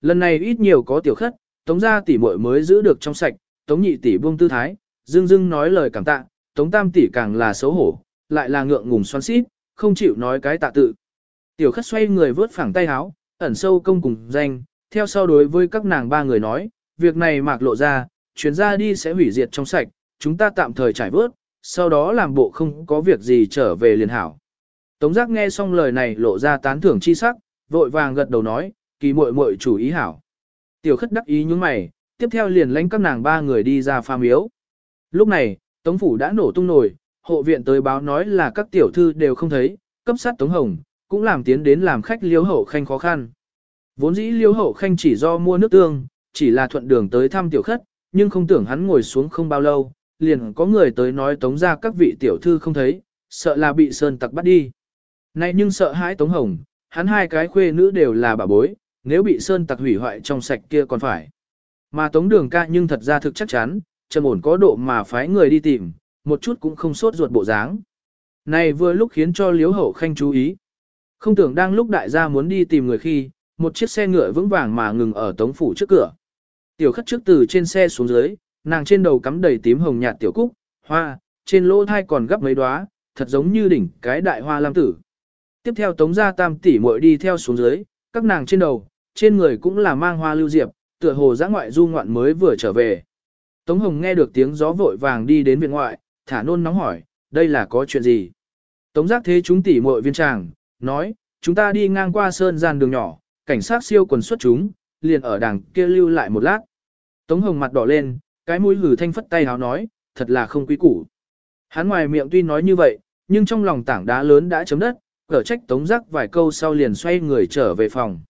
Lần này ít nhiều có tiểu khất, tống gia tỷ muội mới giữ được trong sạch, tống nhị tỷ buông tư thái, dưng dưng nói lời cảm tạ, tống tam tỷ càng là xấu hổ, lại là ngượng ngùng xoắn xít, không chịu nói cái tạ tự. Tiểu khất xoay người vớt phẳng tay háo, ẩn sâu công cùng danh, theo sau đối với các nàng ba người nói, việc này mạc lộ ra, chuyến ra đi sẽ hủy diệt trong sạch, chúng ta tạm thời trải vớt, sau đó làm bộ không có việc gì trở về liền hảo. Tống giác nghe xong lời này lộ ra tán thưởng chi sắc, vội vàng gật đầu nói, kỳ muội muội chủ ý hảo. Tiểu khất đắc ý nhướng mày, tiếp theo liền lãnh các nàng ba người đi ra pha miếu. Lúc này, Tống phủ đã nổ tung nổi, hộ viện tới báo nói là các tiểu thư đều không thấy, cấp sát Tống Hồng, cũng làm tiến đến làm khách liêu hậu khanh khó khăn. Vốn dĩ liêu hậu khanh chỉ do mua nước tương, chỉ là thuận đường tới thăm tiểu khất, nhưng không tưởng hắn ngồi xuống không bao lâu, liền có người tới nói tống ra các vị tiểu thư không thấy, sợ là bị sơn tặc bắt đi. Này nhưng sợ hãi tống hồng, hắn hai cái khuê nữ đều là bà bối, nếu bị sơn tặc hủy hoại trong sạch kia còn phải. Mà tống đường ca nhưng thật ra thực chắc chắn, trầm ổn có độ mà phái người đi tìm, một chút cũng không sốt ruột bộ dáng. Này vừa lúc khiến cho liếu hậu khanh chú ý. Không tưởng đang lúc đại gia muốn đi tìm người khi, một chiếc xe ngựa vững vàng mà ngừng ở tống phủ trước cửa. Tiểu khất trước từ trên xe xuống dưới, nàng trên đầu cắm đầy tím hồng nhạt tiểu cúc, hoa, trên lỗ thai còn gấp mấy đóa, thật giống như đỉnh cái đại hoa lam tử. Tiếp theo tống gia tam tỷ muội đi theo xuống dưới, các nàng trên đầu, trên người cũng là mang hoa lưu diệp, tựa hồ giã ngoại du ngoạn mới vừa trở về. Tống hồng nghe được tiếng gió vội vàng đi đến viện ngoại, thả nôn nóng hỏi, đây là có chuyện gì? Tống giác thế chúng tỷ muội viên tràng, nói, chúng ta đi ngang qua sơn gian đường nhỏ, cảnh sát siêu quần xuất chúng, liền ở đằng kia lưu lại một lát. Tống hồng mặt đỏ lên, cái mũi hử thanh phất tay háo nói, thật là không quý củ. Hắn ngoài miệng tuy nói như vậy, nhưng trong lòng tảng đá lớn đã chấm đất, cở trách tống giác vài câu sau liền xoay người trở về phòng.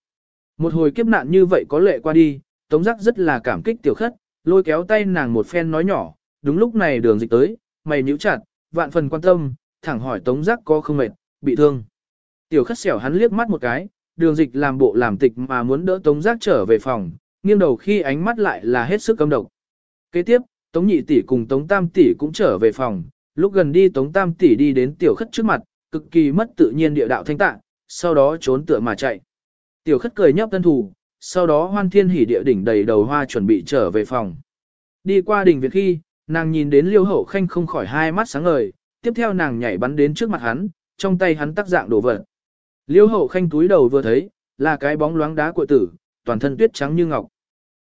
Một hồi kiếp nạn như vậy có lệ qua đi, tống giác rất là cảm kích tiểu khất, lôi kéo tay nàng một phen nói nhỏ, đúng lúc này đường dịch tới, mày nhíu chặt, vạn phần quan tâm, thẳng hỏi tống giác có không mệt, bị thương. Tiểu khất xẻo hắn liếc mắt một cái, đường dịch làm bộ làm tịch mà muốn đỡ tống giác trở về phòng, nghiêng đầu khi ánh mắt lại là hết sức căm độc. Kế tiếp, Tống Nhị tỷ cùng Tống Tam tỷ cũng trở về phòng, lúc gần đi Tống Tam tỷ đi đến tiểu khất trước mặt, cực kỳ mất tự nhiên địa đạo thanh tạng, sau đó trốn tựa mà chạy. Tiểu khất cười nhấp tân thủ, sau đó hoan thiên hỉ địa đỉnh đầy đầu hoa chuẩn bị trở về phòng. Đi qua đỉnh viện khi, nàng nhìn đến liêu hậu khanh không khỏi hai mắt sáng ngời, tiếp theo nàng nhảy bắn đến trước mặt hắn, trong tay hắn tác dạng đồ vật. Liêu hậu khanh túi đầu vừa thấy, là cái bóng loáng đá của tử, toàn thân tuyết trắng như ngọc.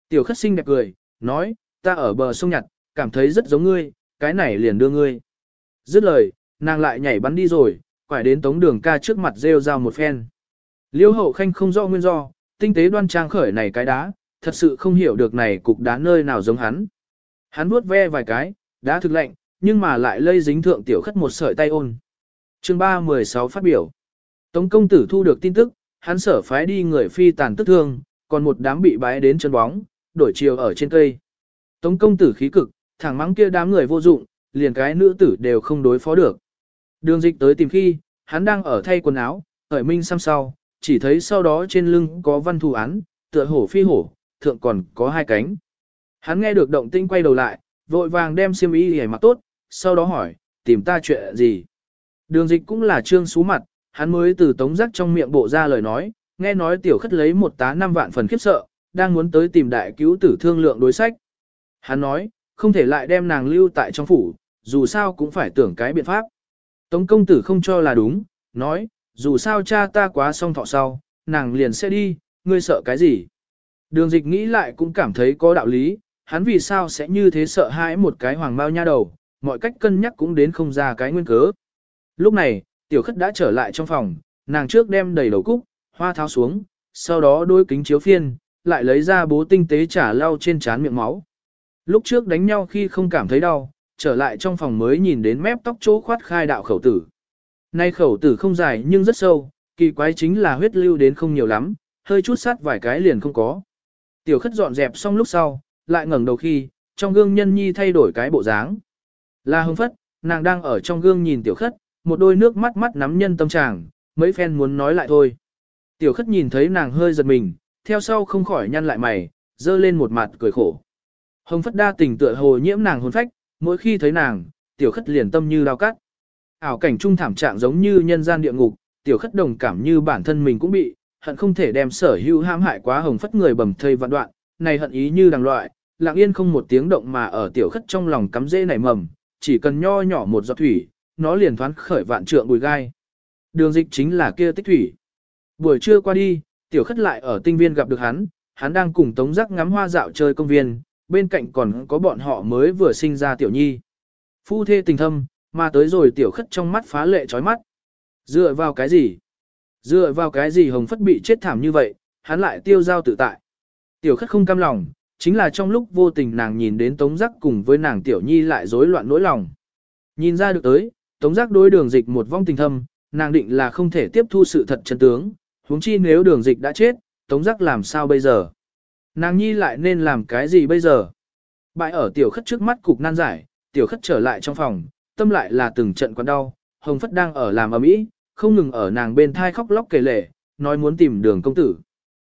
Tiểu khất sinh đẹp cười, nói, ta ở bờ sông nhặt, cảm thấy rất giống ngươi, cái này liền đưa ngươi. Dứt lời, nàng lại nhảy bắn đi rồi, quải đến tống đường ca trước mặt rêu rao một phen. Liêu hậu khanh không rõ nguyên do, tinh tế đoan trang khởi này cái đá, thật sự không hiểu được này cục đá nơi nào giống hắn. Hắn vuốt ve vài cái, đá thực lạnh, nhưng mà lại lây dính thượng tiểu khất một sợi tay ôn. chương 316 phát biểu. Tống công tử thu được tin tức, hắn sở phái đi người phi tàn tức thương, còn một đám bị bái đến chân bóng, đổi chiều ở trên cây. Tống công tử khí cực, thẳng mắng kia đám người vô dụng, liền cái nữ tử đều không đối phó được. Đường dịch tới tìm khi, hắn đang ở thay quần áo, ở minh xăm sau, chỉ thấy sau đó trên lưng có văn thù án, tựa hổ phi hổ, thượng còn có hai cánh. Hắn nghe được động tinh quay đầu lại, vội vàng đem xiêm y hề mặc tốt, sau đó hỏi, tìm ta chuyện gì. Đường dịch cũng là trương xú mặt, hắn mới từ tống giác trong miệng bộ ra lời nói, nghe nói tiểu khất lấy một tá năm vạn phần khiếp sợ, đang muốn tới tìm đại cứu tử thương lượng đối sách. Hắn nói, không thể lại đem nàng lưu tại trong phủ, dù sao cũng phải tưởng cái biện pháp. Tống công tử không cho là đúng, nói, dù sao cha ta quá song thọ sau, nàng liền sẽ đi, ngươi sợ cái gì. Đường dịch nghĩ lại cũng cảm thấy có đạo lý, hắn vì sao sẽ như thế sợ hãi một cái hoàng bao nha đầu, mọi cách cân nhắc cũng đến không ra cái nguyên cớ. Lúc này, tiểu khất đã trở lại trong phòng, nàng trước đem đầy đầu cúc, hoa tháo xuống, sau đó đôi kính chiếu phiên, lại lấy ra bố tinh tế trả lau trên trán miệng máu. Lúc trước đánh nhau khi không cảm thấy đau, trở lại trong phòng mới nhìn đến mép tóc chỗ khoát khai đạo khẩu tử. Nay khẩu tử không dài nhưng rất sâu, kỳ quái chính là huyết lưu đến không nhiều lắm, hơi chút sát vài cái liền không có. Tiểu khất dọn dẹp xong lúc sau, lại ngẩng đầu khi, trong gương nhân nhi thay đổi cái bộ dáng. Là hưng phất, nàng đang ở trong gương nhìn tiểu khất, một đôi nước mắt mắt nắm nhân tâm trạng mấy phen muốn nói lại thôi. Tiểu khất nhìn thấy nàng hơi giật mình, theo sau không khỏi nhăn lại mày, dơ lên một mặt cười khổ. Hồng phất đa tình tựa hồ nhiễm nàng hồn phách, mỗi khi thấy nàng, tiểu khất liền tâm như lao cắt. Ảo cảnh trung thảm trạng giống như nhân gian địa ngục, tiểu khất đồng cảm như bản thân mình cũng bị, hận không thể đem sở hữu ham hại quá hồng phất người bầm thây vạn đoạn, này hận ý như đằng loại, lặng yên không một tiếng động mà ở tiểu khất trong lòng cắm dễ nảy mầm, chỉ cần nho nhỏ một giọt thủy, nó liền thoáng khởi vạn trượng bùi gai. Đường dịch chính là kia tích thủy. Buổi trưa qua đi, tiểu khất lại ở tinh viên gặp được hắn, hắn đang cùng tống giác ngắm hoa dạo chơi công viên, bên cạnh còn có bọn họ mới vừa sinh ra tiểu nhi. Phu thê tình thâm, mà tới rồi tiểu khất trong mắt phá lệ chói mắt. Dựa vào cái gì? Dựa vào cái gì hồng phất bị chết thảm như vậy, hắn lại tiêu giao tự tại. Tiểu khất không cam lòng, chính là trong lúc vô tình nàng nhìn đến tống giác cùng với nàng tiểu nhi lại rối loạn nỗi lòng. Nhìn ra được tới, tống giác đối đường dịch một vong tình thâm, nàng định là không thể tiếp thu sự thật chân tướng, huống chi nếu đường dịch đã chết, tống giác làm sao bây giờ? Nàng nhi lại nên làm cái gì bây giờ? Bại ở tiểu khất trước mắt cục nan giải, tiểu khất trở lại trong phòng, tâm lại là từng trận quặn đau, hồng phất đang ở làm ở mỹ, không ngừng ở nàng bên thai khóc lóc kể lể, nói muốn tìm đường công tử.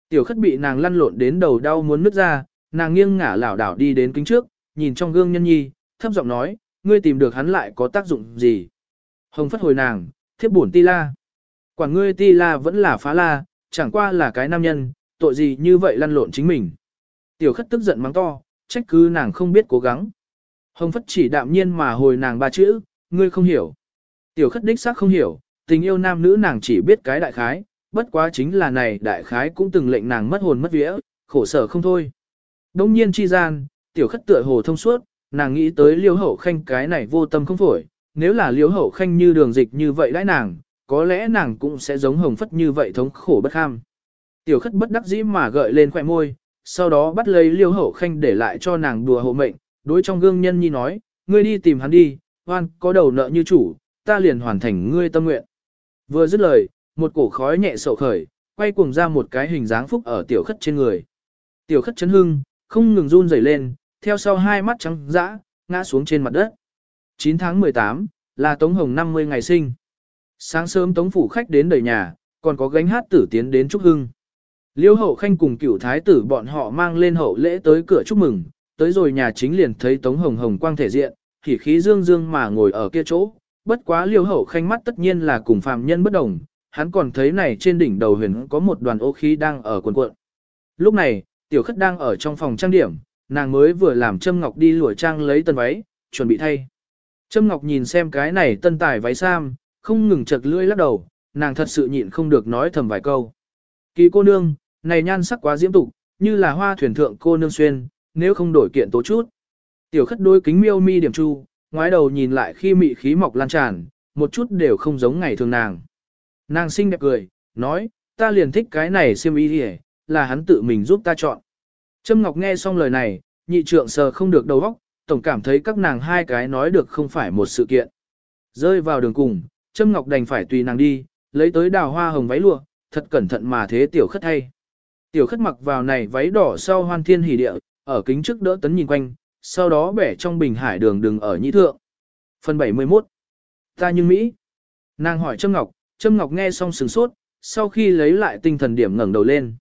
Tiểu khất bị nàng lăn lộn đến đầu đau muốn nứt ra, nàng nghiêng ngả lảo đảo đi đến kính trước, nhìn trong gương nhân nhi, thấp giọng nói, ngươi tìm được hắn lại có tác dụng gì? Hồng phất hồi nàng, thiếp bổn ti la. Quản ngươi ti la vẫn là phá la, chẳng qua là cái nam nhân, tội gì như vậy lăn lộn chính mình. Tiểu khất tức giận mắng to, trách cứ nàng không biết cố gắng. Hồng phất chỉ đạm nhiên mà hồi nàng ba chữ, ngươi không hiểu. Tiểu khất đích xác không hiểu, tình yêu nam nữ nàng chỉ biết cái đại khái, bất quá chính là này đại khái cũng từng lệnh nàng mất hồn mất vía, khổ sở không thôi. Đông nhiên chi gian, tiểu khất tựa hồ thông suốt, nàng nghĩ tới liêu hậu khanh cái này vô tâm không phổi, nếu là liêu hậu khanh như đường dịch như vậy đãi nàng, có lẽ nàng cũng sẽ giống hồng phất như vậy thống khổ bất ham. Tiểu khất bất đắc dĩ mà gợi lên khỏe môi, sau đó bắt lấy liêu hậu khanh để lại cho nàng đùa hộ mệnh, đối trong gương nhân nhi nói, ngươi đi tìm hắn đi, hoan có đầu nợ như chủ, ta liền hoàn thành ngươi tâm nguyện. Vừa dứt lời, một cổ khói nhẹ sậu khởi, quay cuồng ra một cái hình dáng phúc ở tiểu khất trên người. Tiểu khất chấn hưng, không ngừng run rẩy lên, theo sau hai mắt trắng dã, ngã xuống trên mặt đất. 9 tháng 18, là Tống Hồng 50 ngày sinh. Sáng sớm Tống phủ khách đến đầy nhà, còn có gánh hát tử tiến đến chúc hưng. Liêu hậu khanh cùng cửu thái tử bọn họ mang lên hậu lễ tới cửa chúc mừng, tới rồi nhà chính liền thấy Tống Hồng Hồng quang thể diện, khỉ khí dương dương mà ngồi ở kia chỗ. Bất quá liêu hậu khanh mắt tất nhiên là cùng phàm nhân bất đồng, hắn còn thấy này trên đỉnh đầu huyền có một đoàn ô khí đang ở cuộn cuộn. Lúc này, tiểu khất đang ở trong phòng trang điểm, nàng mới vừa làm Trâm Ngọc đi lụa trang lấy tân váy, chuẩn bị thay. Trâm Ngọc nhìn xem cái này tân tải váy sam, không ngừng chật lưỡi lắc đầu, nàng thật sự nhịn không được nói thầm vài câu. Kỳ cô nương, này nhan sắc quá diễm tục, như là hoa thuyền thượng cô nương xuyên, nếu không đổi kiện tố chút. Tiểu khất đôi kính miêu mi điểm chu, ngoái đầu nhìn lại khi mị khí mọc lan tràn, một chút đều không giống ngày thường nàng. Nàng xinh đẹp cười, nói, ta liền thích cái này xiêm y đi là hắn tự mình giúp ta chọn. Trâm Ngọc nghe xong lời này, nhị trượng sờ không được đầu óc, tổng cảm thấy các nàng hai cái nói được không phải một sự kiện. Rơi vào đường cùng, Trâm Ngọc đành phải tùy nàng đi, lấy tới đào hoa hồng váy lụa, thật cẩn thận mà thế tiểu khất hay. Tiểu khất mặc vào này váy đỏ sau hoan thiên hỉ địa, ở kính trước đỡ tấn nhìn quanh, sau đó bẻ trong bình hải đường đừng ở nhị thượng. Phần 71 Ta nhưng Mỹ Nàng hỏi Trâm Ngọc, Trâm Ngọc nghe xong sừng sốt, sau khi lấy lại tinh thần điểm ngẩng đầu lên.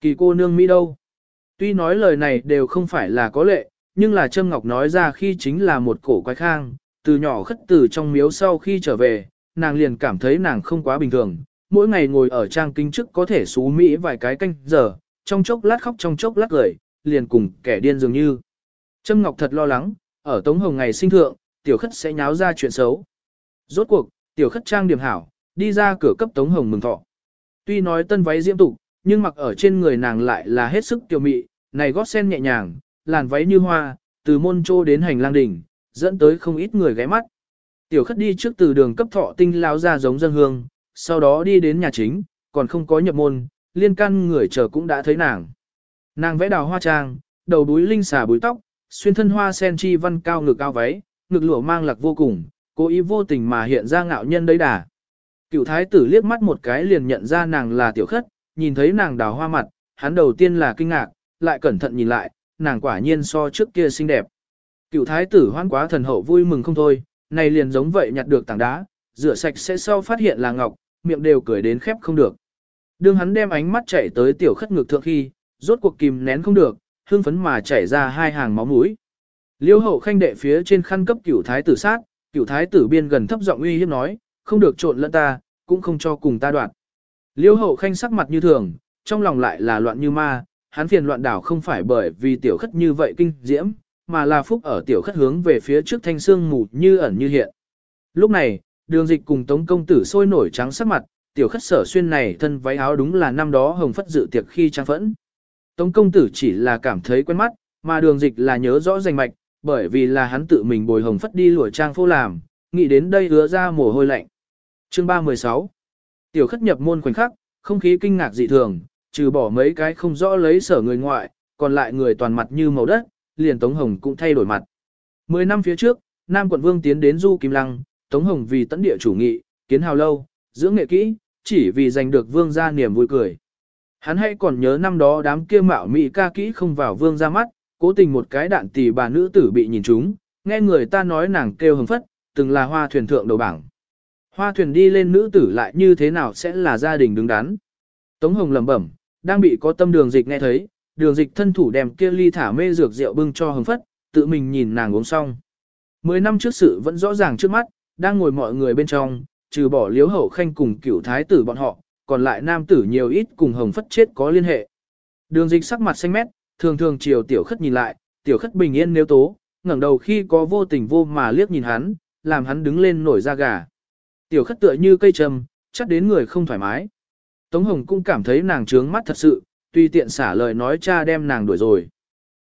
Kỳ cô nương Mỹ đâu? Tuy nói lời này đều không phải là có lệ, nhưng là Trâm Ngọc nói ra khi chính là một cổ quái khang, từ nhỏ khất từ trong miếu sau khi trở về, nàng liền cảm thấy nàng không quá bình thường, mỗi ngày ngồi ở trang kinh chức có thể xú Mỹ vài cái canh giờ, trong chốc lát khóc trong chốc lát cười, liền cùng kẻ điên dường như. Trâm Ngọc thật lo lắng, ở Tống Hồng ngày sinh thượng, tiểu khất sẽ nháo ra chuyện xấu. Rốt cuộc, tiểu khất trang điểm hảo, đi ra cửa cấp Tống Hồng mừng thọ. Tuy nói tân váy diễm tục, nhưng mặc ở trên người nàng lại là hết sức tiểu mị, này gót sen nhẹ nhàng, làn váy như hoa, từ môn trô đến hành lang đỉnh, dẫn tới không ít người ghé mắt. Tiểu khất đi trước từ đường cấp thọ tinh lao ra giống dân hương, sau đó đi đến nhà chính, còn không có nhập môn, liên căn người chờ cũng đã thấy nàng. Nàng vẽ đào hoa trang, đầu búi linh xà búi tóc, xuyên thân hoa sen chi văn cao ngực cao váy, ngực lụa mang lạc vô cùng, cố ý vô tình mà hiện ra ngạo nhân đấy đà. Cựu thái tử liếc mắt một cái liền nhận ra nàng là tiểu khất, nhìn thấy nàng đào hoa mặt, hắn đầu tiên là kinh ngạc, lại cẩn thận nhìn lại, nàng quả nhiên so trước kia xinh đẹp. Cựu thái tử hoan quá thần hậu vui mừng không thôi, này liền giống vậy nhặt được tảng đá, rửa sạch sẽ sau phát hiện là ngọc, miệng đều cười đến khép không được. Đương hắn đem ánh mắt chạy tới tiểu khất ngực thượng khi, rốt cuộc kìm nén không được, hương phấn mà chảy ra hai hàng máu mũi. Liêu hậu khanh đệ phía trên khăn cấp cửu thái tử sát, cửu thái tử biên gần thấp giọng uy hiếp nói, không được trộn lẫn ta, cũng không cho cùng ta đoạt. Liêu hậu khanh sắc mặt như thường, trong lòng lại là loạn như ma, hắn phiền loạn đảo không phải bởi vì tiểu khất như vậy kinh diễm, mà là phúc ở tiểu khất hướng về phía trước thanh xương mù như ẩn như hiện. Lúc này, đường dịch cùng tống công tử sôi nổi trắng sắc mặt, tiểu khất sở xuyên này thân váy áo đúng là năm đó hồng phất dự tiệc khi trang phẫn. Tống công tử chỉ là cảm thấy quen mắt, mà đường dịch là nhớ rõ danh mạch, bởi vì là hắn tự mình bồi hồng phất đi lụa trang phô làm, nghĩ đến đây hứa ra mồ hôi lạnh. Chương 316 Tiểu khất nhập môn khoảnh khắc, không khí kinh ngạc dị thường, trừ bỏ mấy cái không rõ lấy sở người ngoại, còn lại người toàn mặt như màu đất, liền Tống Hồng cũng thay đổi mặt. Mười năm phía trước, Nam quận vương tiến đến Du Kim Lăng, Tống Hồng vì tấn địa chủ nghị, kiến hào lâu, dưỡng nghệ kỹ, chỉ vì giành được vương gia niềm vui cười. Hắn hay còn nhớ năm đó đám kia mạo mỹ ca kỹ không vào vương ra mắt, cố tình một cái đạn tỷ bà nữ tử bị nhìn trúng, nghe người ta nói nàng kêu hưng phất, từng là hoa thuyền thượng đầu bảng. Hoa thuyền đi lên nữ tử lại như thế nào sẽ là gia đình đứng đắn. Tống Hồng lẩm bẩm, đang bị có tâm đường dịch nghe thấy, đường dịch thân thủ đem kia ly thả mê dược rượu bưng cho hưng phất, tự mình nhìn nàng uống xong. Mười năm trước sự vẫn rõ ràng trước mắt, đang ngồi mọi người bên trong, trừ bỏ liếu hậu khanh cùng cửu thái tử bọn họ, còn lại nam tử nhiều ít cùng hồng phất chết có liên hệ. Đường dịch sắc mặt xanh mét, thường thường chiều tiểu khất nhìn lại, tiểu khất bình yên nếu tố, ngẩng đầu khi có vô tình vô mà liếc nhìn hắn, làm hắn đứng lên nổi da gà. Tiểu khất tựa như cây trầm, chắc đến người không thoải mái. Tống Hồng cũng cảm thấy nàng trướng mắt thật sự, tuy tiện xả lời nói cha đem nàng đuổi rồi.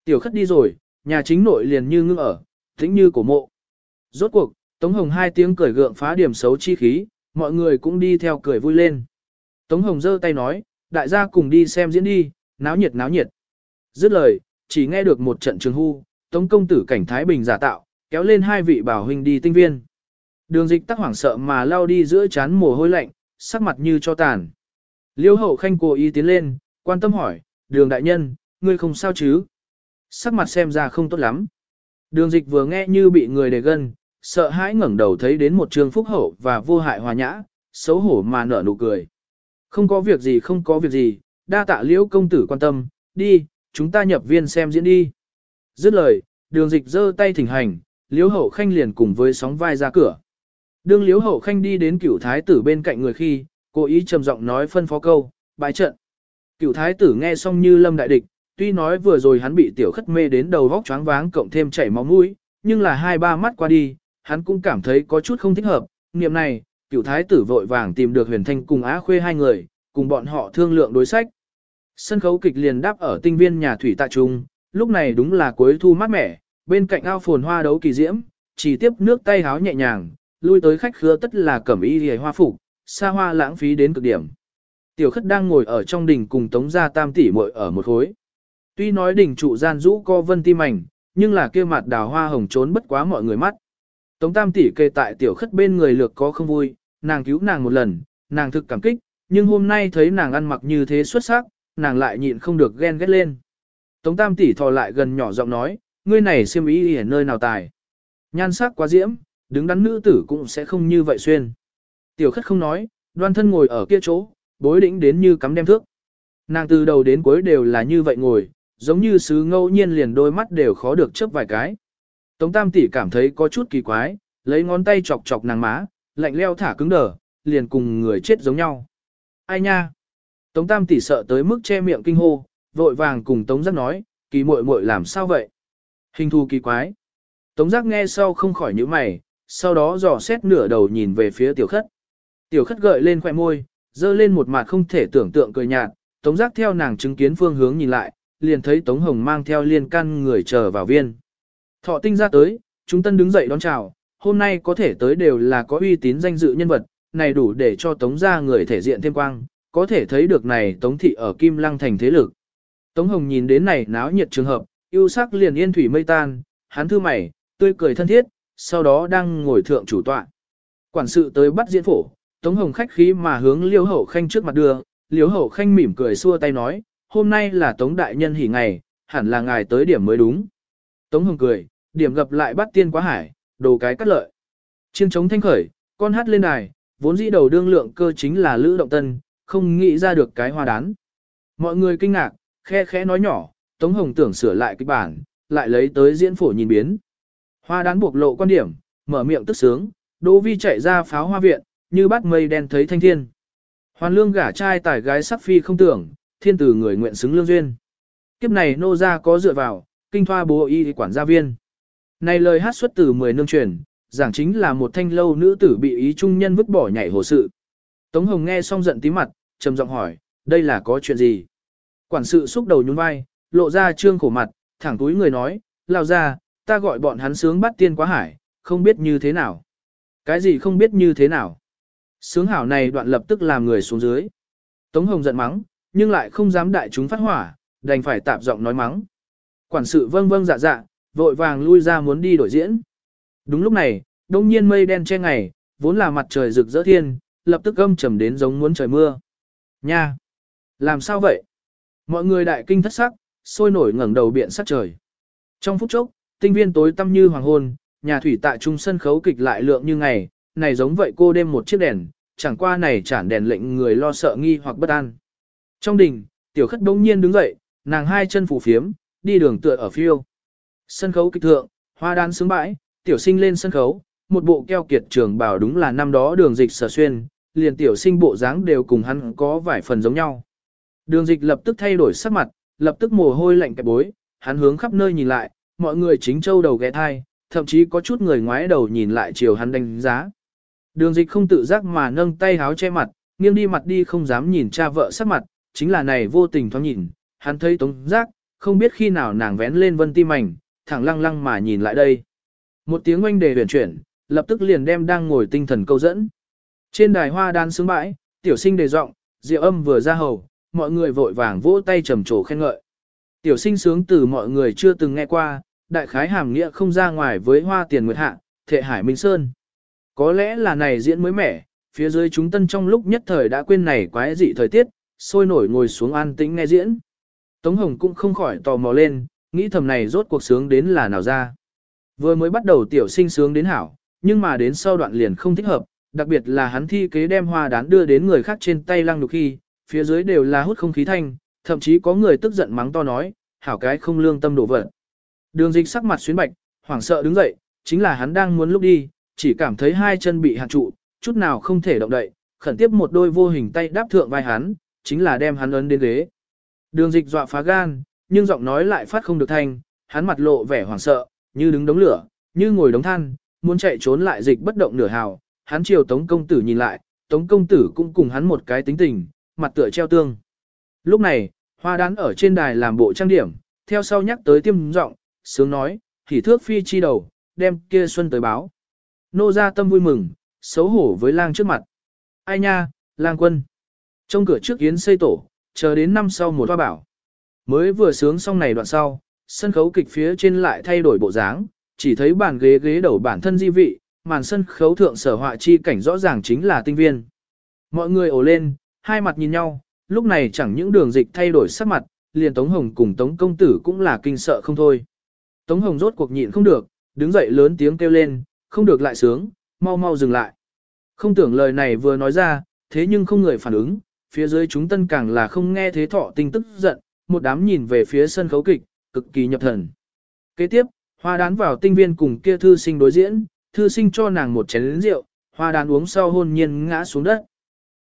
Tiểu khất đi rồi, nhà chính nội liền như ngưng ở, tĩnh như cổ mộ. Rốt cuộc, Tống Hồng hai tiếng cười gượng phá điểm xấu chi khí, mọi người cũng đi theo cười vui lên. Tống Hồng giơ tay nói, đại gia cùng đi xem diễn đi, náo nhiệt náo nhiệt. Dứt lời, chỉ nghe được một trận trường hưu, Tống công tử cảnh Thái Bình giả tạo, kéo lên hai vị bảo huynh đi tinh viên. Đường dịch tắc hoảng sợ mà lao đi giữa chán mồ hôi lạnh, sắc mặt như cho tàn. Liêu hậu khanh cố ý tiến lên, quan tâm hỏi, đường đại nhân, ngươi không sao chứ? Sắc mặt xem ra không tốt lắm. Đường dịch vừa nghe như bị người đề gân, sợ hãi ngẩng đầu thấy đến một trường phúc hậu và vô hại hòa nhã, xấu hổ mà nở nụ cười. Không có việc gì không có việc gì, đa tạ liễu công tử quan tâm, đi, chúng ta nhập viên xem diễn đi. Dứt lời, đường dịch giơ tay thỉnh hành, liễu hậu khanh liền cùng với sóng vai ra cửa. Đương liễu hậu khanh đi đến cửu thái tử bên cạnh người khi, cố ý trầm giọng nói phân phó câu, bái trận. Cửu thái tử nghe xong như lâm đại địch, tuy nói vừa rồi hắn bị tiểu khất mê đến đầu vóc choáng váng cộng thêm chảy máu mũi, nhưng là hai ba mắt qua đi, hắn cũng cảm thấy có chút không thích hợp, niệm này, Cựu thái tử vội vàng tìm được huyền thanh cùng á khuê hai người, cùng bọn họ thương lượng đối sách. Sân khấu kịch liền đáp ở tinh viên nhà thủy tạ trung, lúc này đúng là cuối thu mát mẻ, bên cạnh ao phồn hoa đấu kỳ diễm, chỉ tiếp nước tay háo nhẹ nhàng, lui tới khách khứa tất là cẩm y hề hoa phục, xa hoa lãng phí đến cực điểm. Tiểu khất đang ngồi ở trong đình cùng tống gia tam tỷ muội ở một khối. Tuy nói đỉnh trụ gian rũ co vân tim mảnh, nhưng là kia mặt đào hoa hồng trốn bất quá mọi người mắt. Tống tam tỷ kề tại tiểu khất bên người lược có không vui, nàng cứu nàng một lần, nàng thực cảm kích, nhưng hôm nay thấy nàng ăn mặc như thế xuất sắc, nàng lại nhịn không được ghen ghét lên. Tống tam tỷ thò lại gần nhỏ giọng nói, ngươi này xiêm ý ở nơi nào tài. Nhan sắc quá diễm, đứng đắn nữ tử cũng sẽ không như vậy xuyên. Tiểu khất không nói, đoan thân ngồi ở kia chỗ, bối đỉnh đến như cắm đem thước. Nàng từ đầu đến cuối đều là như vậy ngồi, giống như sứ ngẫu nhiên liền đôi mắt đều khó được chớp vài cái. Tống tam tỷ cảm thấy có chút kỳ quái, lấy ngón tay chọc chọc nàng má, lạnh leo thả cứng đờ, liền cùng người chết giống nhau. Ai nha? Tống tam tỷ sợ tới mức che miệng kinh hô, vội vàng cùng Tống giác nói, kỳ muội muội làm sao vậy? Hình thù kỳ quái. Tống giác nghe sau không khỏi nhíu mày, sau đó dò xét nửa đầu nhìn về phía tiểu khất. Tiểu khất gợi lên khóe môi, dơ lên một mặt không thể tưởng tượng cười nhạt, Tống giác theo nàng chứng kiến phương hướng nhìn lại, liền thấy Tống Hồng mang theo liên căn người chờ vào viên. Thọ tinh ra tới, chúng tân đứng dậy đón chào, hôm nay có thể tới đều là có uy tín danh dự nhân vật, này đủ để cho Tống gia người thể diện thêm quang, có thể thấy được này Tống thị ở Kim Lăng thành thế lực. Tống Hồng nhìn đến này náo nhiệt trường hợp, yêu sắc liền yên thủy mây tan, hắn thư mày, tươi cười thân thiết, sau đó đang ngồi thượng chủ tọa. Quản sự tới bắt diễn phổ, Tống Hồng khách khí mà hướng Liêu Hậu Khanh trước mặt đưa, Liêu Hậu Khanh mỉm cười xua tay nói, hôm nay là Tống Đại Nhân hỉ ngày, hẳn là ngài tới điểm mới đúng. Tống Hồng cười, điểm gặp lại bắt tiên quá hải, đồ cái cắt lợi. Chiêng chống thanh khởi, con hát lên đài, vốn dĩ đầu đương lượng cơ chính là Lữ Động Tân, không nghĩ ra được cái hoa đán. Mọi người kinh ngạc, khe khẽ nói nhỏ, Tống Hồng tưởng sửa lại cái bản, lại lấy tới diễn phổ nhìn biến. Hoa đán buộc lộ quan điểm, mở miệng tức sướng, Đỗ Vi chạy ra pháo hoa viện, như bắt mây đen thấy thanh thiên. Hoàn lương gả trai tài gái sắc phi không tưởng, thiên tử người nguyện xứng lương duyên. Kiếp này nô gia có dựa vào, kinh thoa bố y quản gia viên. Này lời hát xuất từ 10 nương truyền, giảng chính là một thanh lâu nữ tử bị ý trung nhân vứt bỏ nhảy hồ sự. Tống Hồng nghe xong giận tí mặt, trầm giọng hỏi, đây là có chuyện gì? Quản sự xúc đầu nhún vai, lộ ra trương khổ mặt, thẳng túi người nói, lao ra, ta gọi bọn hắn sướng bắt tiên quá hải, không biết như thế nào. Cái gì không biết như thế nào? Sướng hảo này đoạn lập tức làm người xuống dưới. Tống Hồng giận mắng, nhưng lại không dám đại chúng phát hỏa, đành phải tạm giọng nói mắng. Quản sự vâng vâng dạ dạ, vội vàng lui ra muốn đi đổi diễn. Đúng lúc này, đông nhiên mây đen che ngày, vốn là mặt trời rực rỡ thiên, lập tức âm trầm đến giống muốn trời mưa. Nha! Làm sao vậy? Mọi người đại kinh thất sắc, sôi nổi ngẩng đầu biện sắc trời. Trong phút chốc, tinh viên tối tăm như hoàng hôn, nhà thủy tại trung sân khấu kịch lại lượng như ngày, này giống vậy cô đêm một chiếc đèn, chẳng qua này chản đèn lệnh người lo sợ nghi hoặc bất an. Trong đình, tiểu khất đông nhiên đứng dậy, nàng hai chân phủ phiếm, đi đường tựa ở phiêu. Sân khấu kịch thượng, hoa đan sướng bãi, tiểu sinh lên sân khấu, một bộ keo kiệt trường bảo đúng là năm đó đường dịch sở xuyên, liền tiểu sinh bộ dáng đều cùng hắn có vài phần giống nhau. Đường dịch lập tức thay đổi sắc mặt, lập tức mồ hôi lạnh kẹp bối, hắn hướng khắp nơi nhìn lại, mọi người chính châu đầu ghé thai, thậm chí có chút người ngoái đầu nhìn lại chiều hắn đánh giá. Đường dịch không tự giác mà nâng tay háo che mặt, nghiêng đi mặt đi không dám nhìn cha vợ sắc mặt, chính là này vô tình thoáng nhìn, hắn thấy tống giác, không biết khi nào nàng vén lên vân tim mảnh, thẳng lăng lăng mà nhìn lại đây. Một tiếng oanh đề huyền chuyển, lập tức liền đem đang ngồi tinh thần câu dẫn. Trên đài hoa đan sướng bãi, tiểu sinh đề giọng, diệu âm vừa ra hầu, mọi người vội vàng vỗ tay trầm trồ khen ngợi. Tiểu sinh sướng từ mọi người chưa từng nghe qua, đại khái hàm nghĩa không ra ngoài với hoa tiền nguyệt hạ, thệ hải minh sơn. Có lẽ là này diễn mới mẻ, phía dưới chúng tân trong lúc nhất thời đã quên này quái dị thời tiết, sôi nổi ngồi xuống an tĩnh nghe diễn. Tống Hồng cũng không khỏi tò mò lên, nghĩ thầm này rốt cuộc sướng đến là nào ra. Vừa mới bắt đầu tiểu sinh sướng đến hảo, nhưng mà đến sau đoạn liền không thích hợp, đặc biệt là hắn thi kế đem hoa đán đưa đến người khác trên tay lăng đục khi, phía dưới đều là hút không khí thanh, thậm chí có người tức giận mắng to nói, hảo cái không lương tâm đổ vật. Đường dịch sắc mặt xuyến bạch, hoảng sợ đứng dậy, chính là hắn đang muốn lúc đi, chỉ cảm thấy hai chân bị hạn trụ, chút nào không thể động đậy, khẩn tiếp một đôi vô hình tay đáp thượng vai hắn, chính là đem hắn ấn đến ghế. Đường dịch dọa phá gan, nhưng giọng nói lại phát không được thanh, hắn mặt lộ vẻ hoảng sợ, như đứng đống lửa, như ngồi đống than, muốn chạy trốn lại dịch bất động nửa hào, hắn chiều Tống công tử nhìn lại, Tống công tử cũng cùng hắn một cái tính tình, mặt tựa treo tương. Lúc này, hoa đán ở trên đài làm bộ trang điểm, theo sau nhắc tới tiêm giọng, sướng nói, thì thước phi chi đầu, đem kia xuân tới báo. Nô ra tâm vui mừng, xấu hổ với lang trước mặt. Ai nha, lang quân. Trong cửa trước yến xây tổ, chờ đến năm sau một hoa bảo. Mới vừa sướng xong này đoạn sau, sân khấu kịch phía trên lại thay đổi bộ dáng, chỉ thấy bàn ghế ghế đầu bản thân di vị, màn sân khấu thượng sở họa chi cảnh rõ ràng chính là tinh viên. Mọi người ồ lên, hai mặt nhìn nhau, lúc này chẳng những đường dịch thay đổi sắc mặt, liền Tống Hồng cùng Tống Công Tử cũng là kinh sợ không thôi. Tống Hồng rốt cuộc nhịn không được, đứng dậy lớn tiếng kêu lên, không được lại sướng, mau mau dừng lại. Không tưởng lời này vừa nói ra, thế nhưng không người phản ứng, phía dưới chúng tân càng là không nghe thế thọ tinh tức giận, một đám nhìn về phía sân khấu kịch, cực kỳ nhập thần. Kế tiếp, hoa đán vào tinh viên cùng kia thư sinh đối diễn, thư sinh cho nàng một chén rượu, hoa đán uống sau hôn nhiên ngã xuống đất.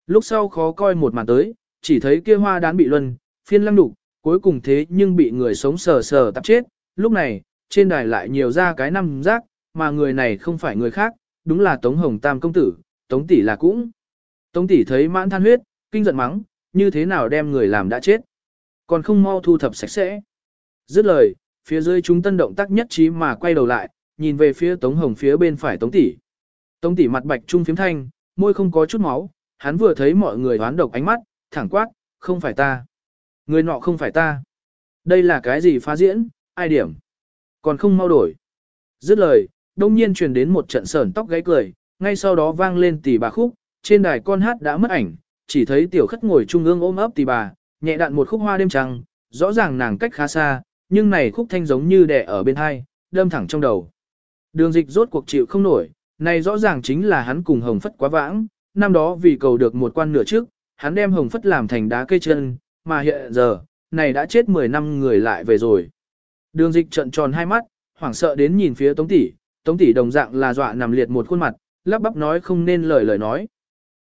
Lúc sau khó coi một màn tới, chỉ thấy kia hoa đán bị luân, phiên lăng đục, cuối cùng thế nhưng bị người sống sờ sờ tập chết. Lúc này, trên đài lại nhiều ra cái năm rác, mà người này không phải người khác, đúng là Tống Hồng Tam công tử, Tống tỷ là cũng. Tống tỷ thấy mãn than huyết, kinh giận mắng, như thế nào đem người làm đã chết. Còn không mau thu thập sạch sẽ. Dứt lời, phía dưới chúng tân động tác nhất trí mà quay đầu lại, nhìn về phía Tống Hồng phía bên phải Tống tỷ. Tống tỷ mặt bạch trung phiếm thanh, môi không có chút máu, hắn vừa thấy mọi người đoán độc ánh mắt, thẳng quát, không phải ta. Người nọ không phải ta. Đây là cái gì phá diễn, ai điểm. Còn không mau đổi. Dứt lời, đông nhiên truyền đến một trận sờn tóc gáy cười, ngay sau đó vang lên tỷ bà khúc, trên đài con hát đã mất ảnh, chỉ thấy tiểu khất ngồi trung ương ôm ấp tì bà, nhẹ đạn một khúc hoa đêm trăng, rõ ràng nàng cách khá xa, nhưng này khúc thanh giống như đè ở bên hai, đâm thẳng trong đầu. Đường dịch rốt cuộc chịu không nổi, này rõ ràng chính là hắn cùng hồng phất quá vãng, năm đó vì cầu được một quan nửa trước, hắn đem hồng phất làm thành đá cây chân, mà hiện giờ, này đã chết 10 năm người lại về rồi. Đường dịch trận tròn hai mắt, hoảng sợ đến nhìn phía Tống tỷ, Tống tỷ đồng dạng là dọa nằm liệt một khuôn mặt, lắp bắp nói không nên lời lời nói.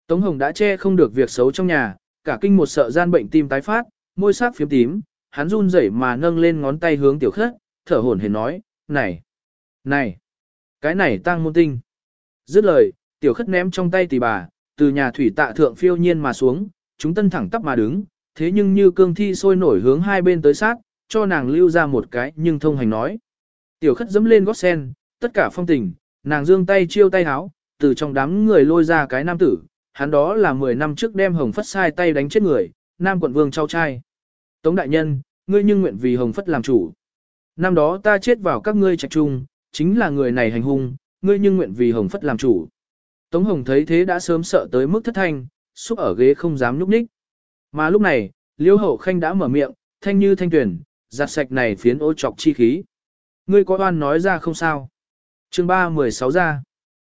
Tống Hồng đã che không được việc xấu trong nhà, cả kinh một sợ gian bệnh tim tái phát, môi sắc phiếm tím, hắn run rẩy mà nâng lên ngón tay hướng tiểu khất, thở hổn hển nói, này, này, cái này tăng môn tinh. Dứt lời, tiểu khất ném trong tay tỷ bà, từ nhà thủy tạ thượng phiêu nhiên mà xuống, chúng tân thẳng tắp mà đứng, thế nhưng như cương thi sôi nổi hướng hai bên tới sát, cho nàng lưu ra một cái nhưng thông hành nói. Tiểu khất dẫm lên gót sen, tất cả phong tình, nàng dương tay chiêu tay háo, từ trong đám người lôi ra cái nam tử, hắn đó là 10 năm trước đem hồng phất sai tay đánh chết người, nam quận vương trao trai. Tống đại nhân, ngươi nhưng nguyện vì hồng phất làm chủ. Năm đó ta chết vào các ngươi trạch trung, chính là người này hành hung, ngươi nhưng nguyện vì hồng phất làm chủ. Tống hồng thấy thế đã sớm sợ tới mức thất thanh, xúc ở ghế không dám nhúc nhích. Mà lúc này, liêu hậu khanh đã mở miệng, thanh như thanh tuyển, giặt sạch này phiến ô trọc chi khí. Ngươi có oan nói ra không sao. chương 3-16 ra.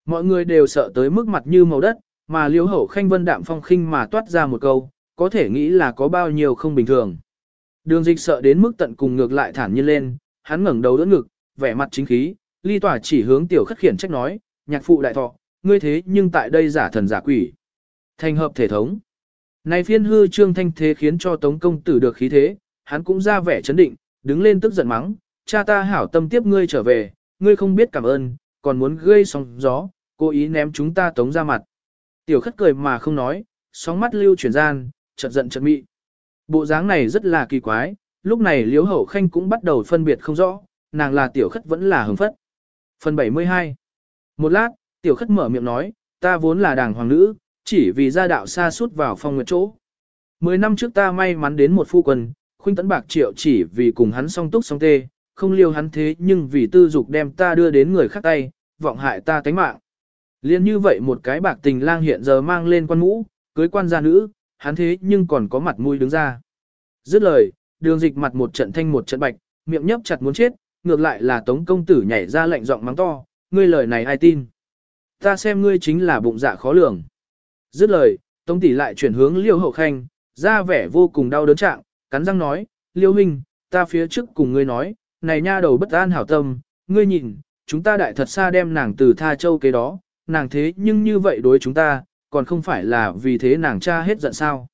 Mọi người đều sợ tới mức mặt như màu đất, mà liếu hậu khanh vân đạm phong khinh mà toát ra một câu, có thể nghĩ là có bao nhiêu không bình thường. Đường dịch sợ đến mức tận cùng ngược lại thản nhiên lên, hắn ngẩng đầu đỡ ngực, vẻ mặt chính khí, ly tỏa chỉ hướng tiểu khất khiển trách nói, nhạc phụ đại thọ, ngươi thế nhưng tại đây giả thần giả quỷ. Thành hợp thể thống. Này phiên hư trương thanh thế khiến cho tống công tử được khí thế, hắn cũng ra vẻ chấn định, đứng lên tức giận mắng, cha ta hảo tâm tiếp ngươi trở về, ngươi không biết cảm ơn, còn muốn gây sóng gió, cố ý ném chúng ta tống ra mặt. Tiểu khất cười mà không nói, sóng mắt lưu chuyển gian, chợt giận chợt mị. Bộ dáng này rất là kỳ quái, lúc này liếu hậu khanh cũng bắt đầu phân biệt không rõ, nàng là tiểu khất vẫn là hứng phất. Phần 72 Một lát, tiểu khất mở miệng nói, ta vốn là đàng hoàng nữ, chỉ vì gia đạo xa suốt vào phong nguyệt chỗ. Mười năm trước ta may mắn đến một phu quân, khuynh tấn bạc triệu chỉ vì cùng hắn song túc song tê, không liêu hắn thế nhưng vì tư dục đem ta đưa đến người khác tay, vọng hại ta tánh mạng. Liên như vậy một cái bạc tình lang hiện giờ mang lên quan mũ, cưới quan gia nữ, hắn thế nhưng còn có mặt mũi đứng ra. Dứt lời, đường dịch mặt một trận thanh một trận bạch, miệng nhấp chặt muốn chết, ngược lại là tống công tử nhảy ra lạnh giọng mắng to, ngươi lời này ai tin. Ta xem ngươi chính là bụng dạ khó lường. Dứt lời, tống tỷ lại chuyển hướng liêu hậu khanh, ra vẻ vô cùng đau đớn trạng, cắn răng nói, liêu huynh, ta phía trước cùng ngươi nói, này nha đầu bất an hảo tâm, ngươi nhìn, chúng ta đại thật xa đem nàng từ tha châu kế đó, nàng thế nhưng như vậy đối chúng ta, còn không phải là vì thế nàng cha hết giận sao.